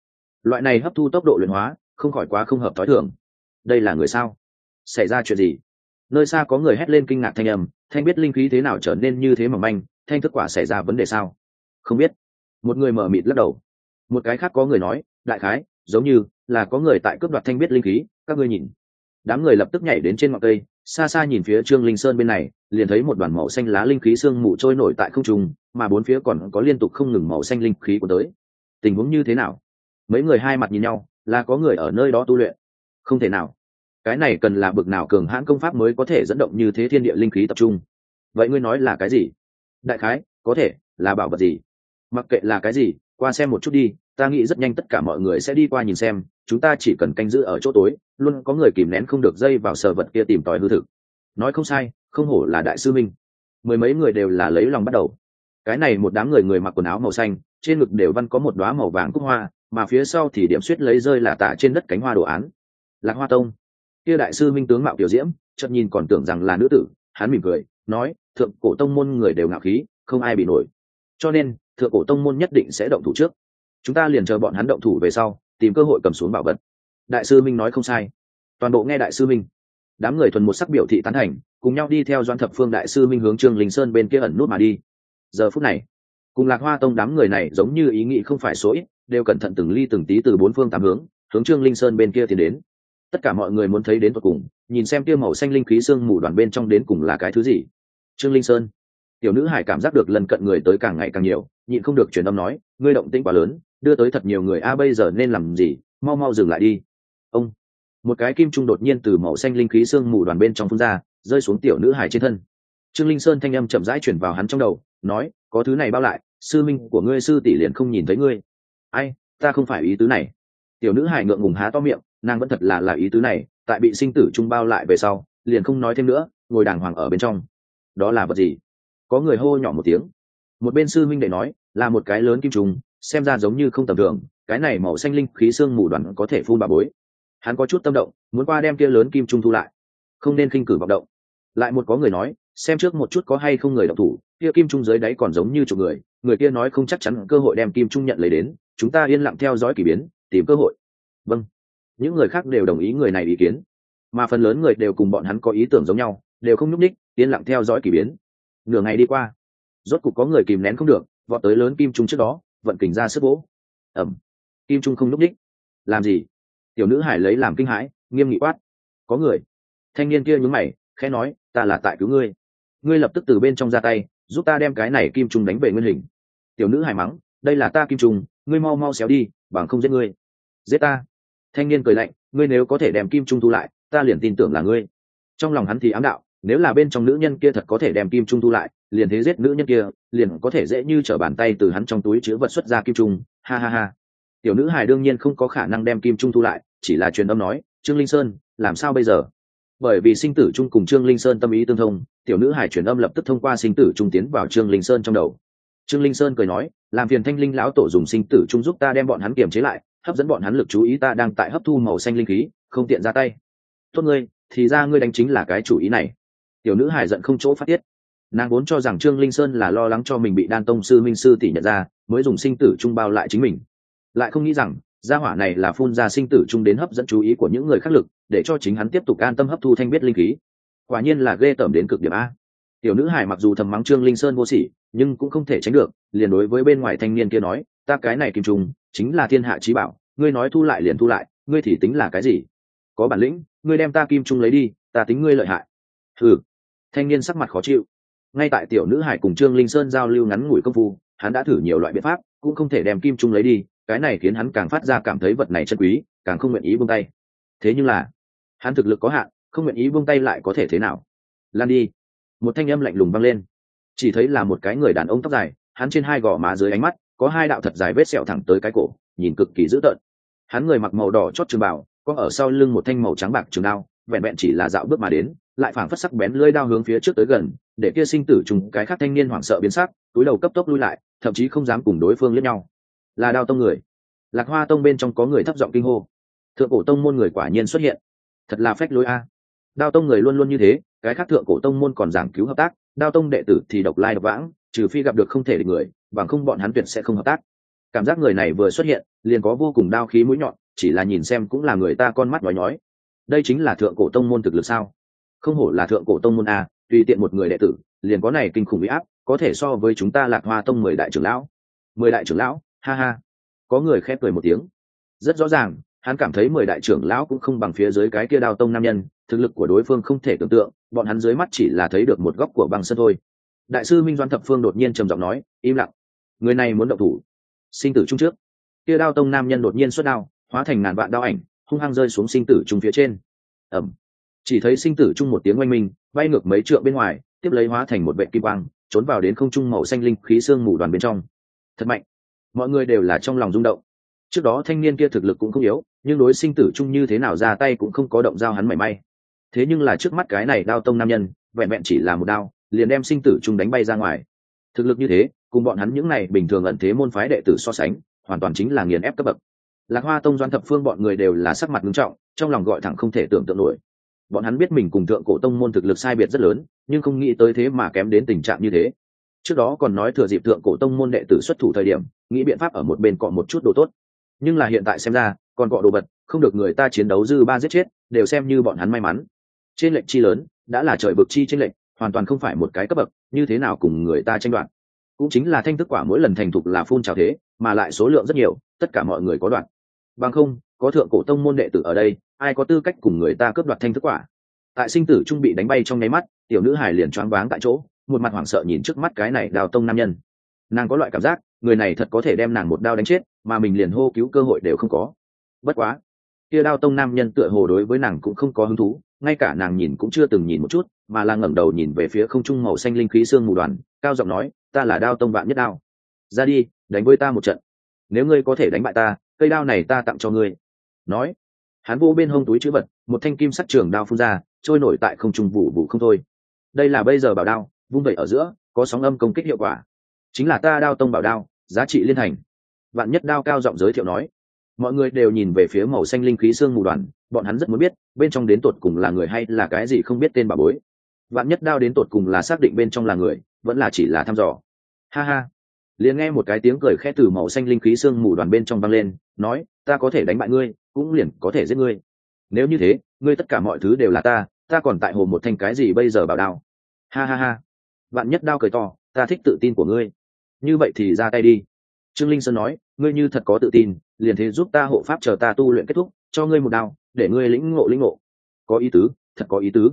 Loại này hấp thu tốc độ luyện hóa, không khỏi quá không hợp t h ó i thường. Đây là người sao? Xảy ra chuyện gì? Nơi xa có người hét lên kinh ngạc thanh âm, thanh biết linh khí thế nào trở nên như thế mà manh thanh thức quả xảy ra vấn đề sao? Không biết. Một người mở mịt lắc đầu. Một cái khác có người nói, đại khái, giống như là có người tại cướp đoạt thanh biết linh khí, các ngươi nhìn. Đám người lập tức nhảy đến trên ngọn cây, xa xa nhìn phía trương linh sơn bên này, liền thấy một đoàn màu xanh lá linh khí sương mù trôi nổi tại không trung, mà bốn phía còn có liên tục không ngừng màu xanh linh khí của tới. Tình huống như thế nào? Mấy người hai mặt nhìn nhau, là có người ở nơi đó tu luyện. Không thể nào. Cái này cần là bực nào cường hãn công pháp mới có thể dẫn động như thế thiên địa linh khí tập trung? Vậy ngươi nói là cái gì? Đại khái, có thể là bảo vật gì? Mặc kệ là cái gì, qua xem một chút đi, ta nghĩ rất nhanh tất cả mọi người sẽ đi qua nhìn xem, chúng ta chỉ cần canh giữ ở chỗ tối, luôn có người kìm nén không được dây vào sờ vật kia tìm tòi hư thực. Nói không sai, không hổ là đại sư minh. Mười mấy người đều là lấy lòng bắt đầu. Cái này một đám người người mặc quần áo màu xanh, trên ngực đều văn có một đoá màu vàng cúc hoa, mà phía sau thì điểm suýt lấy rơi là tả trên đất cánh hoa đồ án. Lạc hoa tông. Kia đại sư minh tướng mạo tiểu diễm, chợt nhìn còn tưởng rằng là nữ tử, hắn mỉm cười, nói thượng cổ tông môn người đều ngạo khí, không ai bị nổi. Cho nên, thượng cổ tông môn nhất định sẽ động thủ trước. Chúng ta liền chờ bọn hắn động thủ về sau, tìm cơ hội cầm xuống bảo vật. Đại sư minh nói không sai. Toàn bộ nghe đại sư minh. Đám người thuần một sắc biểu thị tán thành, cùng nhau đi theo doan thập phương đại sư minh hướng trương linh sơn bên kia ẩn nút mà đi. Giờ phút này, cùng lạc hoa tông đám người này giống như ý nghĩ không phải số ít, đều cẩn thận từng ly từng tí từ bốn phương tám hướng hướng trương linh sơn bên kia tiến đến. Tất cả mọi người muốn thấy đến tột cùng, nhìn xem kia màu xanh linh khí sương mù đoàn bên trong đến cùng là cái thứ gì trương linh sơn. Tiểu nữ hải cảm giác được lần cận người tới càng ngày càng nhiều, nhịn không được truyền âm nói, ngươi động tĩnh quá lớn, đưa tới thật nhiều người, a, bây giờ nên làm gì? Mau mau dừng lại đi. Ông. Một cái kim trung đột nhiên từ màu xanh linh khí xương mù đoàn bên trong phun ra, rơi xuống tiểu nữ hải trên thân. Trương linh sơn thanh âm chậm rãi chuyển vào hắn trong đầu, nói, có thứ này bao lại, sư minh của ngươi sư tỷ liền không nhìn thấy ngươi. Ai, ta không phải ý tứ này. Tiểu nữ hải ngượng ngùng há to miệng, nàng vẫn thật là là ý tứ này, tại bị sinh tử trung bao lại về sau, liền không nói thêm nữa, ngồi đàng hoàng ở bên trong đó là vật gì? Có người hô nhỏ một tiếng. Một bên sư minh đệ nói, là một cái lớn kim trùng, xem ra giống như không tầm thường, cái này màu xanh linh khí xương mù đoàn có thể phun bà bối. Hắn có chút tâm động, muốn qua đem kia lớn kim trung thu lại. Không nên khinh cử vọng động. Lại một có người nói, xem trước một chút có hay không người đọc thủ, kia kim trung dưới đáy còn giống như chục người người kia nói không chắc chắn cơ hội đem kim trung nhận lấy đến, chúng ta yên lặng theo dõi k ỳ biến, tìm cơ hội. Vâng. Những người khác đều đồng ý người này ý kiến. Mà phần lớn người đều cùng bọn hắn có ý tưởng giống nhau, đều không nhúc ních yên lặng theo dõi k ỳ biến. Nửa ngày đi qua, rốt cục có người kìm nén không được, vọt tới lớn kim trung trước đó, vận kình ra sức vỗ. Ẩm kim trung không nhúc ních làm gì? Tiểu nữ hải lấy làm kinh hãi, nghiêm nghị quát. Có người. Thanh niên kia nhúng mày, khẽ nói, ta là tại cứu ngươi. Ngươi lập tức từ bên trong ra tay, giúp ta đem cái này kim trung đánh về nguyên hình. Tiểu nữ hải mắng, đây là ta kim trung, ngươi mau mau xéo đi, bằng không giết ngươi. Giết ta? Thanh niên cười lạnh, ngươi nếu có thể đem kim trung thu lại, ta liền tin tưởng là ngươi. Trong lòng hắn thì ám đạo nếu là bên trong nữ nhân kia thật có thể đem kim trung thu lại, liền thế giết nữ nhân kia, liền có thể dễ như t r ở bàn tay từ hắn trong túi chứa vật xuất ra kim trung. Ha ha ha. Tiểu nữ hài đương nhiên không có khả năng đem kim trung thu lại, chỉ là truyền âm nói, trương linh sơn, làm sao bây giờ? Bởi vì sinh tử trung cùng trương linh sơn tâm ý tương thông, tiểu nữ hải truyền âm lập tức thông qua sinh tử trung tiến vào trương linh sơn trong đầu. Trương linh sơn cười nói, làm phiền thanh linh lão tổ dùng sinh tử trung giúp ta đem bọn hắn kiềm chế lại, hấp dẫn bọn hắn lực chú ý ta đang tại hấp thu màu xanh linh khí, không tiện ra tay. Tốt ngươi, thì ra ngươi đánh chính là cái chủ ý này tiểu nữ hải giận không chỗ phát tiết. Nàng vốn cho rằng trương linh sơn là lo lắng cho mình bị đan tông sư minh sư tỷ nhận ra, mới dùng sinh tử trung bao lại chính mình. Lại không nghĩ rằng, gia hỏa này là phun ra sinh tử trung đến hấp dẫn chú ý của những người khác lực, để cho chính hắn tiếp tục an tâm hấp thu thanh biết linh khí. Quả nhiên là ghê tởm đến cực điểm a. Tiểu nữ hải mặc dù thầm mắng trương linh sơn vô sỉ, nhưng cũng không thể tránh được, liền đối với bên ngoài thanh niên kia nói, ta cái này kim trung, chính là thiên hạ trí bảo, ngươi nói thu lại liền thu lại, ngươi thì tính là cái gì? Có bản lĩnh, ngươi đem ta kim trung lấy đi, ta tính ngươi lợi hại. Ừ thanh niên sắc mặt khó chịu. Ngay tại tiểu nữ hải cùng trương linh sơn giao lưu ngắn ngủi công phu, hắn đã thử nhiều loại biện pháp, cũng không thể đem kim trung lấy đi, cái này khiến hắn càng phát ra cảm thấy vật này chân quý, càng không nguyện ý buông tay. Thế nhưng là, hắn thực lực có hạn, không nguyện ý buông tay lại có thể thế nào? Lan đi. Một thanh âm lạnh lùng vang lên. Chỉ thấy là một cái người đàn ông tóc dài, hắn trên hai gò má dưới ánh mắt, có hai đạo thật dài vết sẹo thẳng tới cái cổ, nhìn cực kỳ dữ tợn. Hắn người mặc màu đỏ chót trường bảo có ở sau lưng một thanh màu trắng bạc trường đao, vẹn vẹn chỉ là dạo bước mà đến lại phảng phất sắc bén lưỡi đao hướng phía trước tới gần, để kia sinh tử trùng cái khác thanh niên hoảng sợ biến sắc, túi đầu cấp tốc lui lại, thậm chí không dám cùng đối phương liếc nhau. Là đao tông người. Lạc hoa tông bên trong có người thấp giọng kinh hô. Thượng cổ tông môn người quả nhiên xuất hiện. Thật là phách lối a. Đao tông người luôn luôn như thế, cái khác thượng cổ tông môn còn giảng cứu hợp tác, đao tông đệ tử thì độc lai độc vãng, trừ phi gặp được không thể địch người, bằng không bọn hắn tuyệt sẽ không hợp tác. Cảm giác người này vừa xuất hiện, liền có vô cùng đao khí mũi nhọn, chỉ là nhìn xem cũng là người ta con mắt nói nhói. Đây chính là thượng cổ tông môn thực lực sao? Không hổ là thượng cổ tông môn a, tùy tiện một người đệ tử, liền có này kinh khủng bị áp, có thể so với chúng ta lạc hoa tông mười đại trưởng lão. Mười đại trưởng lão? Ha ha. Có người khép cười một tiếng. Rất rõ ràng, hắn cảm thấy mười đại trưởng lão cũng không bằng phía dưới cái kia đao tông nam nhân, thực lực của đối phương không thể tưởng tượng, bọn hắn dưới mắt chỉ là thấy được một góc của băng sân thôi. Đại sư minh doan thập phương đột nhiên trầm giọng nói, im lặng. Người này muốn động thủ. Sinh tử trung trước. Kia đao tông nam nhân đột nhiên xuất đao, hóa thành ngàn vạn đao ảnh, hung hăng rơi xuống sinh tử trung phía trên. Ẩm chỉ thấy sinh tử trung một tiếng oanh minh, bay ngược mấy trượng bên ngoài, tiếp lấy hóa thành một vệ kim quang, trốn vào đến không trung màu xanh linh khí xương mù đoàn bên trong. Thật mạnh. Mọi người đều là trong lòng rung động. Trước đó thanh niên kia thực lực cũng không yếu, nhưng đối sinh tử chung như thế nào ra tay cũng không có động dao hắn mảy may. Thế nhưng là trước mắt cái này đao tông nam nhân, vẹn vẹn chỉ là một đao, liền đem sinh tử chung đánh bay ra ngoài. Thực lực như thế, cùng bọn hắn những này bình thường ẩn thế môn phái đệ tử so sánh, hoàn toàn chính là nghiền ép cấp bậc. Lạc hoa tông doan thập phương bọn người đều là sắc mặt nghiêm trọng, trong lòng gọi thẳng không thể tưởng tượng nổi bọn hắn biết mình cùng thượng cổ tông môn thực lực sai biệt rất lớn, nhưng không nghĩ tới thế mà kém đến tình trạng như thế. Trước đó còn nói thừa dịp thượng cổ tông môn đệ tử xuất thủ thời điểm, nghĩ biện pháp ở một bên cọ một chút đồ tốt. Nhưng là hiện tại xem ra, còn cọ đồ vật, không được người ta chiến đấu dư ba giết chết, đều xem như bọn hắn may mắn. Trên lệnh chi lớn, đã là trời vực chi trên lệnh, hoàn toàn không phải một cái cấp bậc, như thế nào cùng người ta tranh đoạt. Cũng chính là thanh thức quả mỗi lần thành thục là phun trào thế, mà lại số lượng rất nhiều, tất cả mọi người có đoạn bằng không có thượng cổ tông môn đệ tử ở đây, ai có tư cách cùng người ta cướp đoạt thanh thức quả? Tại sinh tử trung bị đánh bay trong nháy mắt, tiểu nữ hải liền choáng váng tại chỗ, một mặt hoảng sợ nhìn trước mắt cái này đào tông nam nhân. Nàng có loại cảm giác, người này thật có thể đem nàng một đao đánh chết, mà mình liền hô cứu cơ hội đều không có. Bất quá, kia đao tông nam nhân tựa hồ đối với nàng cũng không có hứng thú, ngay cả nàng nhìn cũng chưa từng nhìn một chút, mà là ngẩng đầu nhìn về phía không trung màu xanh linh khí xương mù đoàn, cao giọng nói, ta là đao tông vạn nhất đao. Ra đi, đánh với ta một trận. Nếu ngươi có thể đánh bại ta, cây đao này ta tặng cho ngươi nói hắn vô bên hông túi chữ vật, một thanh kim sắt trường đao phun ra, trôi nổi tại không trung vụ vụ không thôi. Đây là bây giờ bảo đao, vung vẩy ở giữa, có sóng âm công kích hiệu quả. Chính là ta đao tông bảo đao, giá trị liên hành. Vạn nhất đao cao giọng giới thiệu nói. Mọi người đều nhìn về phía màu xanh linh khí xương mù đoàn, bọn hắn rất muốn biết, bên trong đến tột cùng là người hay là cái gì không biết tên bà bối. Vạn nhất đao đến tột cùng là xác định bên trong là người, vẫn là chỉ là thăm dò. Ha ha. Liền nghe một cái tiếng cười khẽ từ màu xanh linh khí xương mù đoàn bên trong vang lên, nói, ta có thể đánh bại ngươi cũng liền có thể giết ngươi. Nếu như thế, ngươi tất cả mọi thứ đều là ta ta còn tại hồ một thanh cái gì bây giờ bảo đao? Ha ha ha. Vạn nhất đao cười to, ta thích tự tin của ngươi. Như vậy thì ra tay đi. Trương linh sơn nói, ngươi như thật có tự tin, liền thế giúp ta hộ pháp chờ ta tu luyện kết thúc, cho ngươi một đao, để ngươi lĩnh ngộ lĩnh ngộ. Có ý tứ, thật có ý tứ.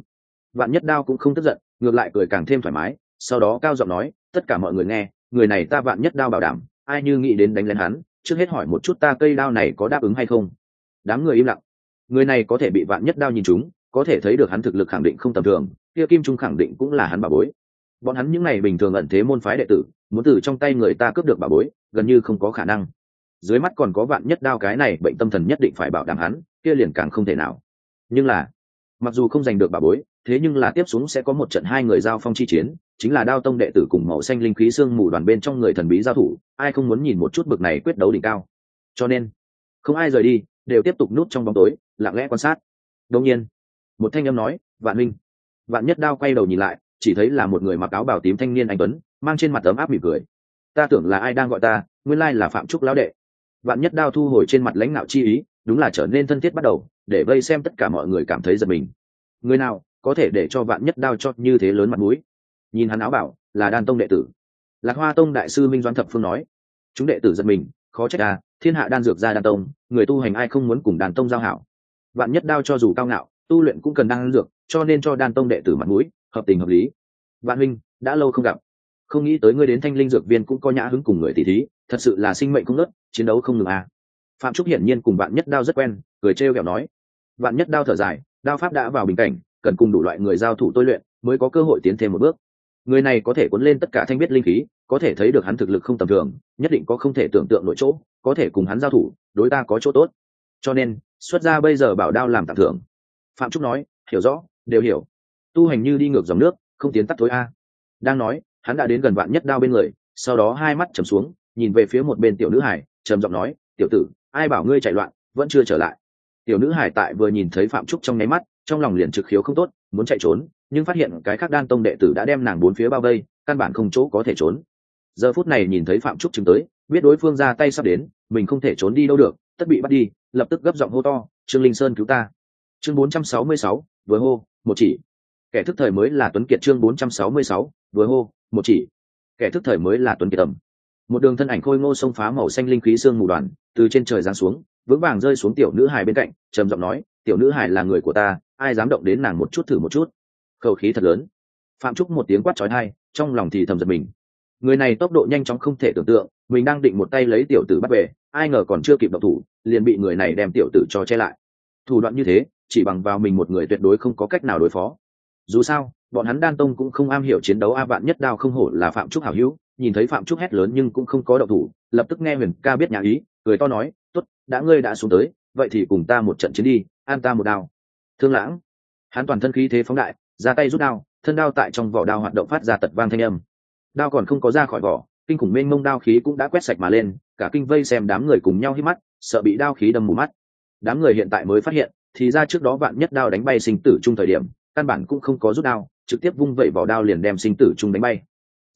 Vạn nhất đao cũng không tức giận, ngược lại cười càng thêm thoải mái, sau đó cao giọng nói, tất cả mọi người nghe, người này ta vạn nhất đao bảo đảm, ai như nghĩ đến đánh lên hắn, trước hết hỏi một chút ta cây đao này có đáp ứng hay không đám người im lặng. Người này có thể bị vạn nhất đao nhìn chúng, có thể thấy được hắn thực lực khẳng định không tầm thường, kia kim trung khẳng định cũng là hắn bà bối. Bọn hắn những n à y bình thường ẩn thế môn phái đệ tử, muốn từ trong tay người ta cướp được bà bối, gần như không có khả năng. Dưới mắt còn có vạn nhất đao cái này, bệnh tâm thần nhất định phải bảo đảm hắn, kia liền càng không thể nào. Nhưng là, mặc dù không giành được bà bối, thế nhưng là tiếp xuống sẽ có một trận hai người giao phong chi chiến, chính là đao tông đệ tử cùng màu xanh linh khí sương mù đoàn bên trong người thần bí giao thủ, ai không muốn nhìn một chút bực này quyết đấu đỉnh cao. Cho nên, không ai rời đi đều tiếp tục nút trong bóng tối, lặng lẽ quan sát. Đông nhiên, một thanh âm nói, vạn minh. Vạn nhất đao quay đầu nhìn lại, chỉ thấy là một người mặc áo bào tím thanh niên anh tuấn, mang trên mặt ấm áp mỉm cười. Ta tưởng là ai đang gọi ta, nguyên lai là phạm trúc lão đệ. Vạn nhất đao thu hồi trên mặt lãnh đạo chi ý, đúng là trở nên thân thiết bắt đầu, để vây xem tất cả mọi người cảm thấy giật mình. Người nào có thể để cho vạn nhất đao chót như thế lớn mặt mũi? Nhìn hắn áo bảo là đan tông đệ tử. Lạc hoa tông đại sư minh Doan thập phương nói, chúng đệ tử giật mình, khó trách à thiên hạ đan dược ra đan tông, người tu hành ai không muốn cùng đàn tông giao hảo. Vạn nhất đao cho dù cao ngạo, tu luyện cũng cần đan dược, cho nên cho đan tông đệ tử mặt mũi, hợp tình hợp lý. Vạn huynh, đã lâu không gặp. Không nghĩ tới ngươi đến thanh linh dược viên cũng có nhã hứng cùng người tỷ thí, thật sự là sinh mệnh không nớt chiến đấu không ngừng à. phạm trúc hiển nhiên cùng vạn nhất đao rất quen, cười trêu kẹo nói. Vạn nhất đao thở dài, đao pháp đã vào bình cảnh, cần cùng đủ loại người giao thủ tôi luyện, mới có cơ hội tiến thêm một bước. Người này có thể cuốn lên tất cả thanh biết linh khí, có thể thấy được hắn thực lực không tầm thường, nhất định có không thể tưởng tượng nội chỗ có thể cùng hắn giao thủ, đối ta có chỗ tốt. Cho nên, xuất ra bây giờ bảo đao làm tặng thưởng. Phạm trúc nói, hiểu rõ, đều hiểu. Tu hành như đi ngược dòng nước, không tiến tắt thối a. Đang nói, hắn đã đến gần vạn nhất đao bên người, sau đó hai mắt trầm xuống, nhìn về phía một bên tiểu nữ hải, trầm giọng nói, tiểu tử, ai bảo ngươi chạy loạn, vẫn chưa trở lại. Tiểu nữ hải tại vừa nhìn thấy phạm trúc trong nháy mắt, trong lòng liền trực khiếu không tốt, muốn chạy trốn, nhưng phát hiện cái khác đan tông đệ tử đã đem nàng bốn phía bao vây, căn bản không chỗ có thể trốn. Giờ phút này nhìn thấy phạm trúc chứng tới biết đối phương ra tay sắp đến mình không thể trốn đi đâu được tất bị bắt đi lập tức gấp giọng hô to trương linh sơn cứu ta. Chương 466, vừa hô một chỉ. Kẻ thức thời mới là tuấn kiệt chương bốn trăm sáu mươi sáu vừa hô một chỉ. Kẻ thức thời mới là tuấn kiệt tầm một đường thân ảnh khôi ngô xông phá màu xanh linh khí xương mù đoàn từ trên trời giáng xuống vững vàng rơi xuống tiểu nữ hài bên cạnh trầm giọng nói tiểu nữ hài là người của ta ai dám động đến nàng một chút thử một chút. Khẩu khí thật lớn. Phạm trúc một tiếng quát trói thai trong lòng thì thầm giật mình người này tốc độ nhanh chóng không thể tưởng tượng, mình đang định một tay lấy tiểu tử bắt về, ai ngờ còn chưa kịp động thủ, liền bị người này đem tiểu tử cho che lại. Thủ đoạn như thế, chỉ bằng vào mình một người tuyệt đối không có cách nào đối phó. Dù sao, bọn hắn đan tông cũng không am hiểu chiến đấu a vạn nhất đao không hổ là phạm trúc hảo hữu, nhìn thấy phạm trúc hét lớn nhưng cũng không có động thủ, lập tức nghe huyền ca biết nhà ý, cười to nói t ố t đã ngươi đã xuống tới, vậy thì cùng ta một trận chiến đi, an ta một đao. Thương lãng, hắn toàn thân khí thế phóng đại, ra tay rút đao, thân đao tại trong vỏ đao hoạt động phát ra tật vang thanh âm đao còn không có ra khỏi vỏ, kinh khủng mênh mông đao khí cũng đã quét sạch mà lên, cả kinh vây xem đám người cùng nhau hít mắt, sợ bị đao khí đâm mù mắt. Đám người hiện tại mới phát hiện, thì ra trước đó vạn nhất đao đánh bay sinh tử chung thời điểm, căn bản cũng không có rút đao, trực tiếp vung vẩy vỏ đao liền đem sinh tử chung đánh bay.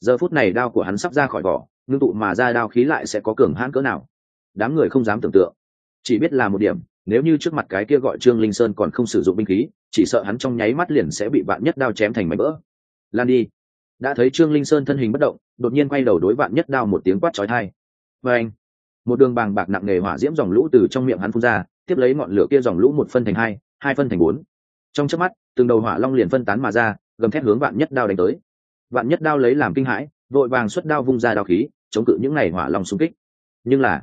Giờ phút này đao của hắn sắp ra khỏi vỏ, ngưng tụ mà ra đao khí lại sẽ có cường hãn cỡ nào? Đám người không dám tưởng tượng. Chỉ biết là một điểm, nếu như trước mặt cái kia gọi trương linh sơn còn không sử dụng binh khí, chỉ sợ hắn trong nháy mắt liền sẽ bị vạn nhất đao chém thành mảnh vỡ. Lan đi đã thấy trương linh sơn thân hình bất động, đột nhiên quay đầu đối vạn nhất đao một tiếng quát trói thai và anh, một đường bàng bạc nặng nề hỏa diễm dòng lũ từ trong miệng hắn phun ra, tiếp lấy ngọn lửa kia dòng lũ một phân thành hai hai phân thành bốn. Trong chớp mắt, từng đầu hỏa long liền phân tán mà ra, gầm thét hướng vạn nhất đao đánh tới. Vạn nhất đao lấy làm kinh hãi, vội vàng xuất đao vung ra đao khí, chống cự những ngày hỏa long xung kích. Nhưng là,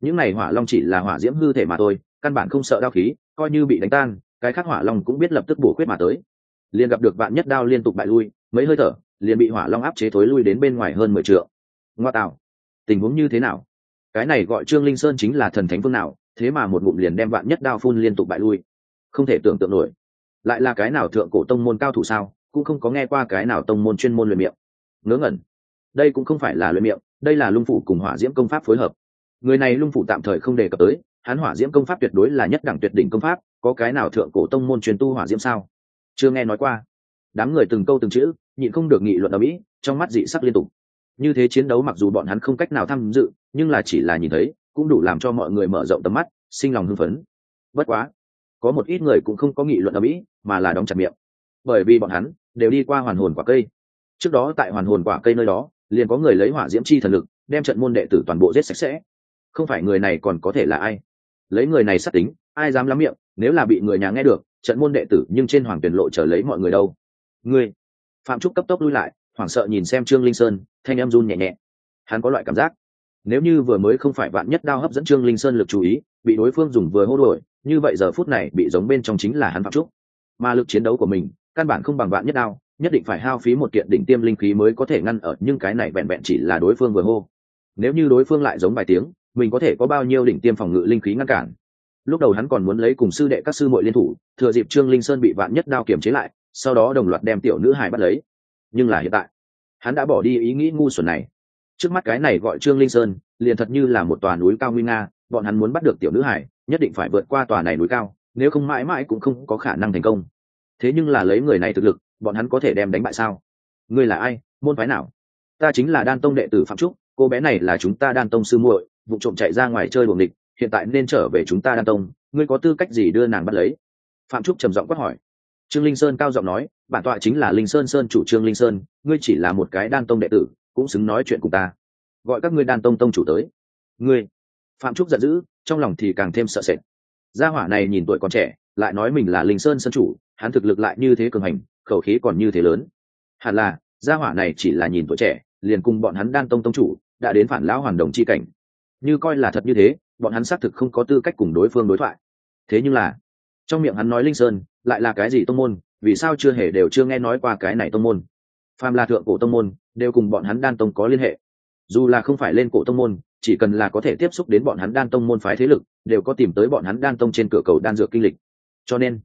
những ngày hỏa long chỉ là hỏa diễm hư thể mà thôi, căn bản không sợ đao khí, coi như bị đánh tan, cái khác hỏa long cũng biết lập tức bổ quyết mà tới. Liền gặp được vạn nhất đao liên tục bại lui, mấy hơi thở liền bị hỏa long áp chế thối lui đến bên ngoài hơn mười triệu ngoa tạo, tình huống như thế nào? Cái này gọi trương linh sơn chính là thần thánh phương nào, thế mà một ngụm liền đem vạn nhất đao phun liên tục bại lui. Không thể tưởng tượng nổi. Lại là cái nào thượng cổ tông môn cao thủ sao, cũng không có nghe qua cái nào tông môn chuyên môn luyện miệng. Ngớ ngẩn. Đây cũng không phải là luyện miệng, đây là lung phủ cùng hỏa diễm công pháp phối hợp. Người này lung phủ tạm thời không đề cập tới, hắn hỏa diễm công pháp tuyệt đối là nhất đẳng tuyệt đỉnh công pháp, có cái nào thượng cổ tông môn truyền tu hỏa diễm sao? Chưa nghe nói qua. Đám người từng câu từng chữ nhịn không được nghị luận ở mỹ, trong mắt dị sắc liên tục. Như thế chiến đấu mặc dù bọn hắn không cách nào tham dự, nhưng là chỉ là nhìn thấy, cũng đủ làm cho mọi người mở rộng tầm mắt, sinh lòng hưng phấn. Bất quá, có một ít người cũng không có nghị luận ở mỹ, mà là đóng chặt miệng. Bởi vì bọn hắn đều đi qua hoàn hồn quả cây. Trước đó tại hoàn hồn quả cây nơi đó, liền có người lấy hỏa diễm chi thần lực, đem trận môn đệ tử toàn bộ giết sạch sẽ. Không phải người này còn có thể là ai? Lấy người này sát tính, ai dám lắm miệng, nếu là bị người nhà nghe được, trận môn đệ tử nhưng trên hoàng tuyển lộ trở lấy mọi người đâu? Ngươi phạm trúc cấp tốc lui lại, hoảng sợ nhìn xem trương linh sơn, thanh em run nhẹ nhẹ. Hắn có loại cảm giác, nếu như vừa mới không phải vạn nhất đao hấp dẫn trương linh sơn lực chú ý, bị đối phương dùng vừa hô đổi như vậy giờ phút này bị giống bên trong chính là hắn phạm trúc. Mà lực chiến đấu của mình, căn bản không bằng vạn nhất đao, nhất định phải hao phí một kiện đỉnh tiêm linh khí mới có thể ngăn ở, nhưng cái này vẹn vẹn chỉ là đối phương vừa hô. Nếu như đối phương lại giống vài tiếng, mình có thể có bao nhiêu đỉnh tiêm phòng ngự linh khí ngăn cản? Lúc đầu hắn còn muốn lấy cùng sư đệ các sư muội liên thủ, thừa dịp trương linh sơn bị vạn nhất đao kiểm chế lại sau đó đồng loạt đem tiểu nữ hải bắt lấy. Nhưng là hiện tại, hắn đã bỏ đi ý nghĩ ngu xuẩn này. Trước mắt cái này gọi trương linh sơn, liền thật như là một tòa núi cao nguy nga, bọn hắn muốn bắt được tiểu nữ hải nhất định phải vượt qua tòa này núi cao, nếu không mãi mãi cũng không có khả năng thành công. Thế nhưng là lấy người này thực lực, bọn hắn có thể đem đánh bại sao? Ngươi là ai? Môn phái nào? Ta chính là đan tông đệ tử phạm trúc, cô bé này là chúng ta đan tông sư muội, vụ trộm chạy ra ngoài chơi buồng địch hiện tại nên trở về chúng ta đan tông, ngươi có tư cách gì đưa nàng bắt lấy? Phạm trúc trầm giọng quát hỏi trương linh sơn cao giọng nói, bản tọa chính là linh sơn sơn chủ trương linh sơn, ngươi chỉ là một cái đan tông đệ tử, cũng xứng nói chuyện cùng ta. Gọi các ngươi đan tông tông chủ tới. Ngươi? Phạm trúc giận dữ, trong lòng thì càng thêm sợ sệt. Gia hỏa này nhìn tuổi còn trẻ, lại nói mình là linh sơn sơn chủ, hắn thực lực lại như thế cường hành, khẩu khí còn như thế lớn. Hẳn là, gia hỏa này chỉ là nhìn tuổi trẻ, liền cùng bọn hắn đan tông tông chủ, đã đến phản lão hoàn đồng chi cảnh. Như coi là thật như thế, bọn hắn xác thực không có tư cách cùng đối phương đối thoại. Thế nhưng là trong miệng hắn nói linh sơn, lại là cái gì tông môn, vì sao chưa hề đều chưa nghe nói qua cái này tông môn? Phàm là thượng cổ tông môn, đều cùng bọn hắn đan tông có liên hệ. Dù là không phải lên cổ tông môn, chỉ cần là có thể tiếp xúc đến bọn hắn đan tông môn phái thế lực, đều có tìm tới bọn hắn đan tông trên cửa cầu đan dược kinh lịch. Cho nên,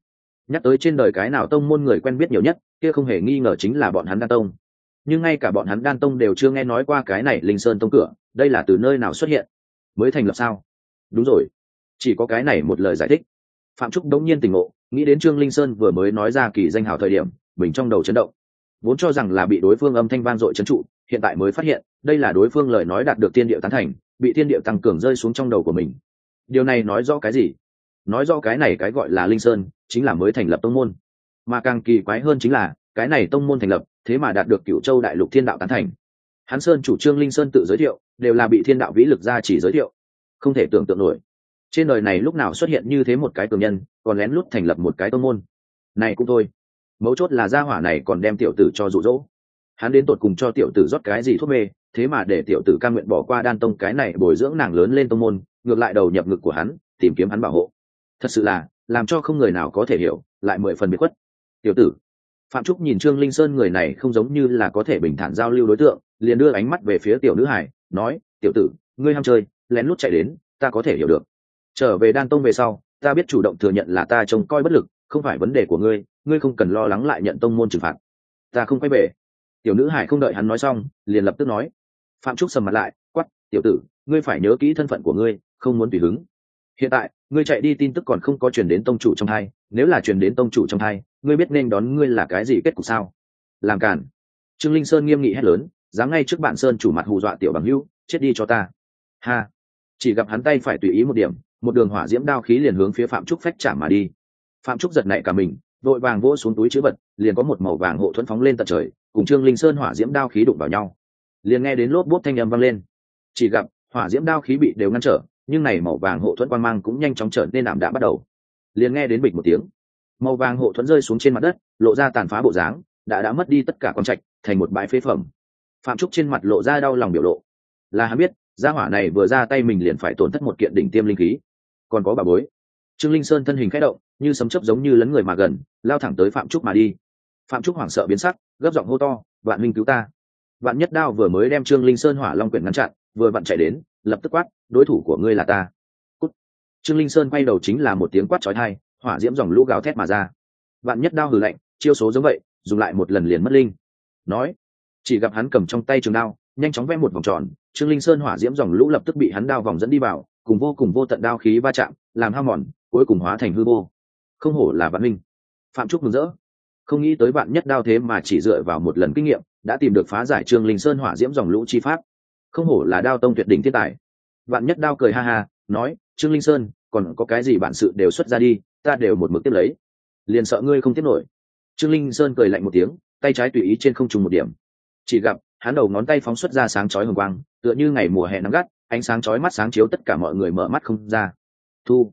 nhắc tới trên đời cái nào tông môn người quen biết nhiều nhất, kia không hề nghi ngờ chính là bọn hắn đan tông. Nhưng ngay cả bọn hắn đan tông đều chưa nghe nói qua cái này linh sơn tông cửa, đây là từ nơi nào xuất hiện? Mới thành lập sao? Đúng rồi, chỉ có cái này một lời giải thích phạm trúc đống nhiên tỉnh ngộ, nghĩ đến trương linh sơn vừa mới nói ra kỳ danh hào thời điểm, mình trong đầu chấn động. Vốn cho rằng là bị đối phương âm thanh vang dội chấn trụ, hiện tại mới phát hiện, đây là đối phương lời nói đạt được tiên điệu tán thành, bị tiên điệu tăng cường rơi xuống trong đầu của mình. Điều này nói rõ cái gì? Nói rõ cái này cái gọi là linh sơn, chính là mới thành lập tông môn. Mà càng kỳ quái hơn chính là, cái này tông môn thành lập, thế mà đạt được cựu châu đại lục thiên đạo tán thành. Hắn sơn chủ trương linh sơn tự giới thiệu, đều là bị thiên đạo vĩ lực ra chỉ giới thiệu. Không thể tưởng tượng nổi trên đời này lúc nào xuất hiện như thế một cái cường nhân, còn lén lút thành lập một cái tông môn? Này cũng thôi. Mấu chốt là gia hỏa này còn đem tiểu tử cho rụ rỗ hắn đến tột cùng cho tiểu tử rót cái gì thuốc mê, thế mà để tiểu tử ca nguyện bỏ qua đan tông cái này bồi dưỡng nàng lớn lên tông môn, ngược lại đầu nhập ngực của hắn, tìm kiếm hắn bảo hộ. Thật sự là, làm cho không người nào có thể hiểu, lại mười phần biệt khuất. Tiểu tử. Phạm trúc nhìn trương linh sơn người này không giống như là có thể bình thản giao lưu đối tượng, liền đưa ánh mắt về phía tiểu nữ hải, nói, tiểu tử, ngươi ham chơi, lén lút chạy đến, ta có thể hiểu được trở về đan tông về sau, ta biết chủ động thừa nhận là ta trông coi bất lực, không phải vấn đề của ngươi ngươi không cần lo lắng lại nhận tông môn trừng phạt. Ta không quay về. Tiểu nữ hải không đợi hắn nói xong, liền lập tức nói. Phạm trúc sầm mặt lại quắp tiểu tử, ngươi phải nhớ kỹ thân phận của ngươi, không muốn tùy hứng. Hiện tại, ngươi chạy đi tin tức còn không có truyền đến tông chủ trong hai, nếu là truyền đến tông chủ trong hai, ngươi biết nên đón ngươi là cái gì kết cục sao? Làm cản trương linh sơn nghiêm nghị hét lớn, dám ngay trước bạn sơn chủ mặt hù dọa tiểu bằng hữu, chết đi cho ta. Ha. Chỉ gặp hắn tay phải tùy ý một điểm một đường hỏa diễm đao khí liền hướng phía phạm trúc phách trả mà đi. Phạm trúc giật nảy cả mình vội vàng vỗ xuống túi chữ vật, liền có một màu vàng hộ thuẫn phóng lên tận trời, cùng trương linh sơn hỏa diễm đao khí đụng vào nhau. Liền nghe đến lốp bốt thanh âm vang lên. Chỉ gặp, hỏa diễm đao khí bị đều ngăn trở, nhưng này màu vàng hộ thuẫn quan mang cũng nhanh chóng trở nên ảm đạm bắt đầu. Liền nghe đến bịch một tiếng, màu vàng hộ thuẫn rơi xuống trên mặt đất, lộ ra tàn phá bộ dáng, đã đã mất đi tất cả con trạch, thành một bãi phế phẩm. Phạm trúc trên mặt lộ ra đau lòng biểu lộ. Là hắn biết, gia hỏa này vừa ra tay mình liền phải tổn thất một kiện đỉnh tiêm linh khí còn có bà bối. Trương linh sơn thân hình khẽ động, như sấm chấp giống như lấn người mà gần, lao thẳng tới phạm trúc mà đi. Phạm trúc hoảng sợ biến sắc, gấp giọng hô to, vạn minh cứu ta. Vạn nhất đao vừa mới đem trương linh sơn hỏa long quyển ngăn chặn, vừa vặn chạy đến, lập tức quát, đối thủ của ngươi là ta. Cút. trương linh sơn quay đầu chính là một tiếng quát trói thai hỏa diễm dòng lũ gào thét mà ra. Vạn nhất đao hừ lạnh, chiêu số giống vậy, dùng lại một lần liền mất linh. Nói, chỉ gặp hắn cầm trong tay trường đao, nhanh chóng vẽ một vòng tròn, trương linh sơn hỏa diễm dòng lũ lập tức bị hắn đao vòng dẫn đi vào cùng vô cùng vô tận đao khí va chạm, làm hao mòn, cuối cùng hóa thành hư vô. Không hổ là văn minh. Phạm trúc mừng rỡ. Không nghĩ tới bạn nhất đao thế mà chỉ dựa vào một lần kinh nghiệm, đã tìm được phá giải trương linh sơn hỏa diễm dòng lũ chi pháp. Không hổ là đao tông tuyệt đỉnh thiên tài. Bạn nhất đao cười ha ha, nói, trương linh sơn, còn có cái gì bạn sự đều xuất ra đi, ta đều một mực tiếp lấy. Liền sợ ngươi không tiếp nổi. Trương linh sơn cười lạnh một tiếng, tay trái tùy ý trên không trùng một điểm. Chỉ gặp, hắn đầu ngón tay phóng xuất ra sáng chói hồng quang, tựa như ngày mùa hè nắng gắt ánh sáng chói mắt sáng chiếu tất cả mọi người mở mắt không ra. Thu,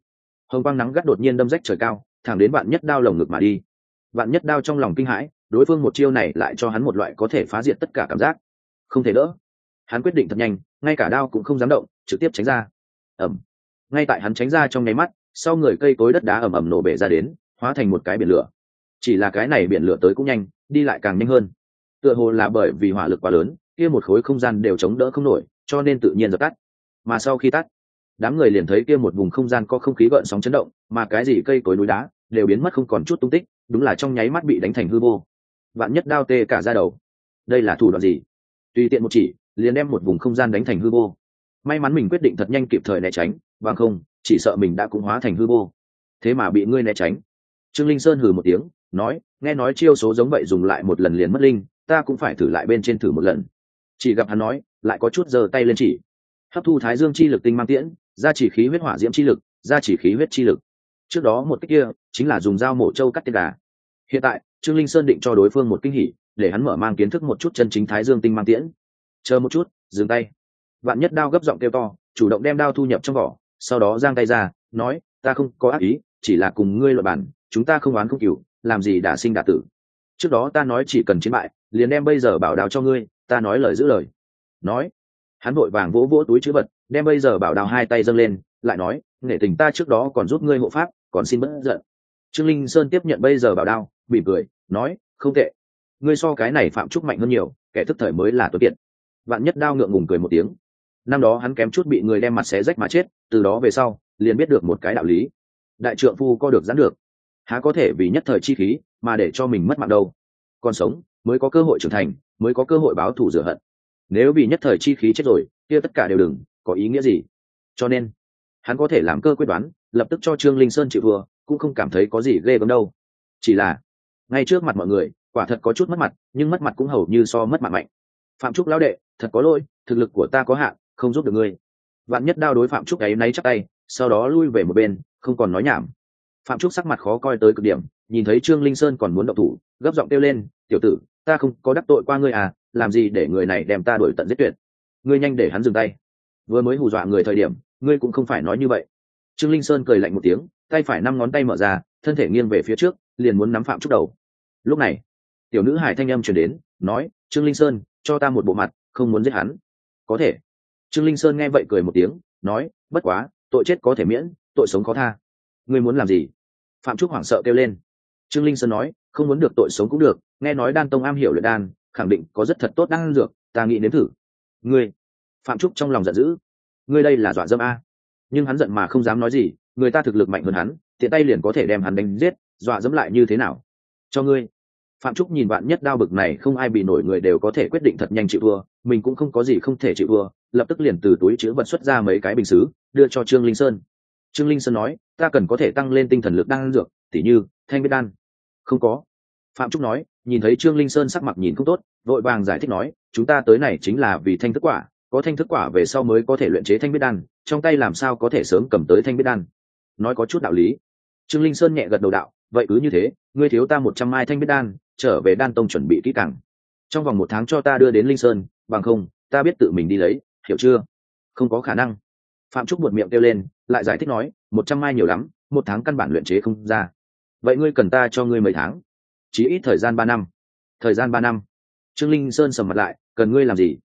hồng quang nắng gắt đột nhiên đâm rách trời cao, thẳng đến bạn nhất đao lồng ngực mà đi. Bạn nhất đao trong lòng kinh hãi, đối phương một chiêu này lại cho hắn một loại có thể phá diệt tất cả cảm giác. Không thể đỡ. Hắn quyết định thật nhanh, ngay cả đao cũng không dám động, trực tiếp tránh ra. Ẩm ngay tại hắn tránh ra trong nháy mắt, sau người cây cối đất đá ẩm ẩm nổ bể ra đến, hóa thành một cái biển lửa. Chỉ là cái này biển lửa tới cũng nhanh, đi lại càng nhanh hơn. Tựa hồ là bởi vì hỏa lực quá lớn, kia một khối không gian đều chống đỡ không nổi, cho nên tự nhiên dập tắt mà sau khi tắt, đám người liền thấy kia một vùng không gian có không khí gợn sóng chấn động, mà cái gì cây cối núi đá đều biến mất không còn chút tung tích, đúng là trong nháy mắt bị đánh thành hư vô. Vạn nhất đao tê cả ra đầu. Đây là thủ đoạn gì? Tùy tiện một chỉ, liền đem một vùng không gian đánh thành hư vô. May mắn mình quyết định thật nhanh kịp thời né tránh, bằng không, chỉ sợ mình đã cũng hóa thành hư vô. Thế mà bị ngươi né tránh. Trương linh sơn hừ một tiếng, nói, nghe nói chiêu số giống vậy dùng lại một lần liền mất linh, ta cũng phải thử lại bên trên thử một lần. Chỉ gặp hắn nói, lại có chút giơ tay lên chỉ hấp thu thái dương chi lực tinh mang tiễn ra chỉ khí huyết hỏa diễm chi lực ra chỉ khí huyết chi lực. Trước đó một cách kia, chính là dùng dao mổ trâu cắt tiết gà. Hiện tại, trương linh sơn định cho đối phương một kinh hỉ, để hắn mở mang kiến thức một chút chân chính thái dương tinh mang tiễn. Chờ một chút, dừng tay. Vạn nhất đao gấp giọng kêu to, chủ động đem đao thu nhập trong vỏ, sau đó giang tay ra, nói, ta không có ác ý, chỉ là cùng ngươi luật bản chúng ta không oán không cừu làm gì đã sinh đả tử. Trước đó ta nói chỉ cần chiến bại, liền đem bây giờ bảo đào cho ngươi, ta nói lời giữ lời. Nói hắn vội vàng vỗ vỗ túi chữ vật, đem bây giờ bảo đào hai tay dâng lên, lại nói, nghệ tình ta trước đó còn giúp ngươi hộ pháp, còn xin bất giận. Trương linh sơn tiếp nhận bây giờ bảo đao, mỉm cười, nói, không tệ. Ngươi so cái này phạm trúc mạnh hơn nhiều, kẻ thức thời mới là tối tiện vạn nhất đao ngượng ngùng cười một tiếng. Năm đó hắn kém chút bị người đem mặt xé rách mà chết, từ đó về sau, liền biết được một cái đạo lý. Đại trượng phu co được giãn được. Há có thể vì nhất thời chi khí, mà để cho mình mất mạng đâu. Còn sống, mới có cơ hội trưởng thành, mới có cơ hội báo thù rửa hận nếu vì nhất thời chi khí chết rồi, kia tất cả đều đừng, có ý nghĩa gì? Cho nên, hắn có thể làm cơ quyết đoán, lập tức cho trương linh sơn chịu vừa cũng không cảm thấy có gì ghê gớm đâu. Chỉ là, ngay trước mặt mọi người, quả thật có chút mất mặt, nhưng mất mặt cũng hầu như so mất mặt mạnh. Phạm trúc lão đệ, thật có lỗi, thực lực của ta có hạn, không giúp được ngươi. Vạn nhất đao đối phạm trúc ấy náy chắc tay, sau đó lui về một bên, không còn nói nhảm. Phạm trúc sắc mặt khó coi tới cực điểm, nhìn thấy trương linh sơn còn muốn động thủ, gấp giọng kêu lên, tiểu tử, ta không có đắc tội qua ngươi à làm gì để người này đem ta đuổi tận giết tuyệt? Ngươi nhanh để hắn dừng tay. Vừa mới hù dọa người thời điểm, ngươi cũng không phải nói như vậy. Trương linh sơn cười lạnh một tiếng, tay phải năm ngón tay mở ra, thân thể nghiêng về phía trước, liền muốn nắm phạm trúc đầu. Lúc này, tiểu nữ hải thanh âm chuyển đến, nói, trương linh sơn, cho ta một bộ mặt, không muốn giết hắn. Có thể. Trương linh sơn nghe vậy cười một tiếng, nói, bất quá, tội chết có thể miễn, tội sống khó tha. Ngươi muốn làm gì? Phạm trúc hoảng sợ kêu lên. Trương linh sơn nói, không muốn được, tội sống cũng được. Nghe nói đan tông am hiểu luyện đan khẳng định có rất thật tốt đan dược, ta nghĩ đến thử. Ngươi, phạm trúc trong lòng giận dữ. Ngươi đây là dọa dâm a. Nhưng hắn giận mà không dám nói gì, người ta thực lực mạnh hơn hắn, tiện tay liền có thể đem hắn đánh giết, dọa dẫm lại như thế nào? Cho ngươi. Phạm trúc nhìn bạn nhất đao bực này, không ai bị nổi người đều có thể quyết định thật nhanh chịu thua, mình cũng không có gì không thể chịu thua, lập tức liền từ túi chữ vật xuất ra mấy cái bình xứ, đưa cho trương linh sơn. Trương linh sơn nói, ta cần có thể tăng lên tinh thần lực đan dược, tỉ như, thanh biết đan. Không có. Phạm trúc nói nhìn thấy trương linh sơn sắc mặt nhìn không tốt, vội vàng giải thích nói, chúng ta tới này chính là vì thanh thức quả, có thanh thức quả về sau mới có thể luyện chế thanh biết đan, trong tay làm sao có thể sớm cầm tới thanh biết đan? Nói có chút đạo lý. Trương linh sơn nhẹ gật đầu đạo, vậy cứ như thế, ngươi thiếu ta một trăm mai thanh biết đan, trở về đan tông chuẩn bị kỹ càng. Trong vòng một tháng cho ta đưa đến linh sơn, bằng không, ta biết tự mình đi lấy, hiểu chưa? Không có khả năng. Phạm trúc buột miệng kêu lên, lại giải thích nói, một trăm mai nhiều lắm, một tháng căn bản luyện chế không ra. Vậy ngươi cần ta cho ngươi mấy tháng? Chỉ ít thời gian ba năm. Thời gian ba năm. Trương linh sơn sầm mặt lại, cần ngươi làm gì?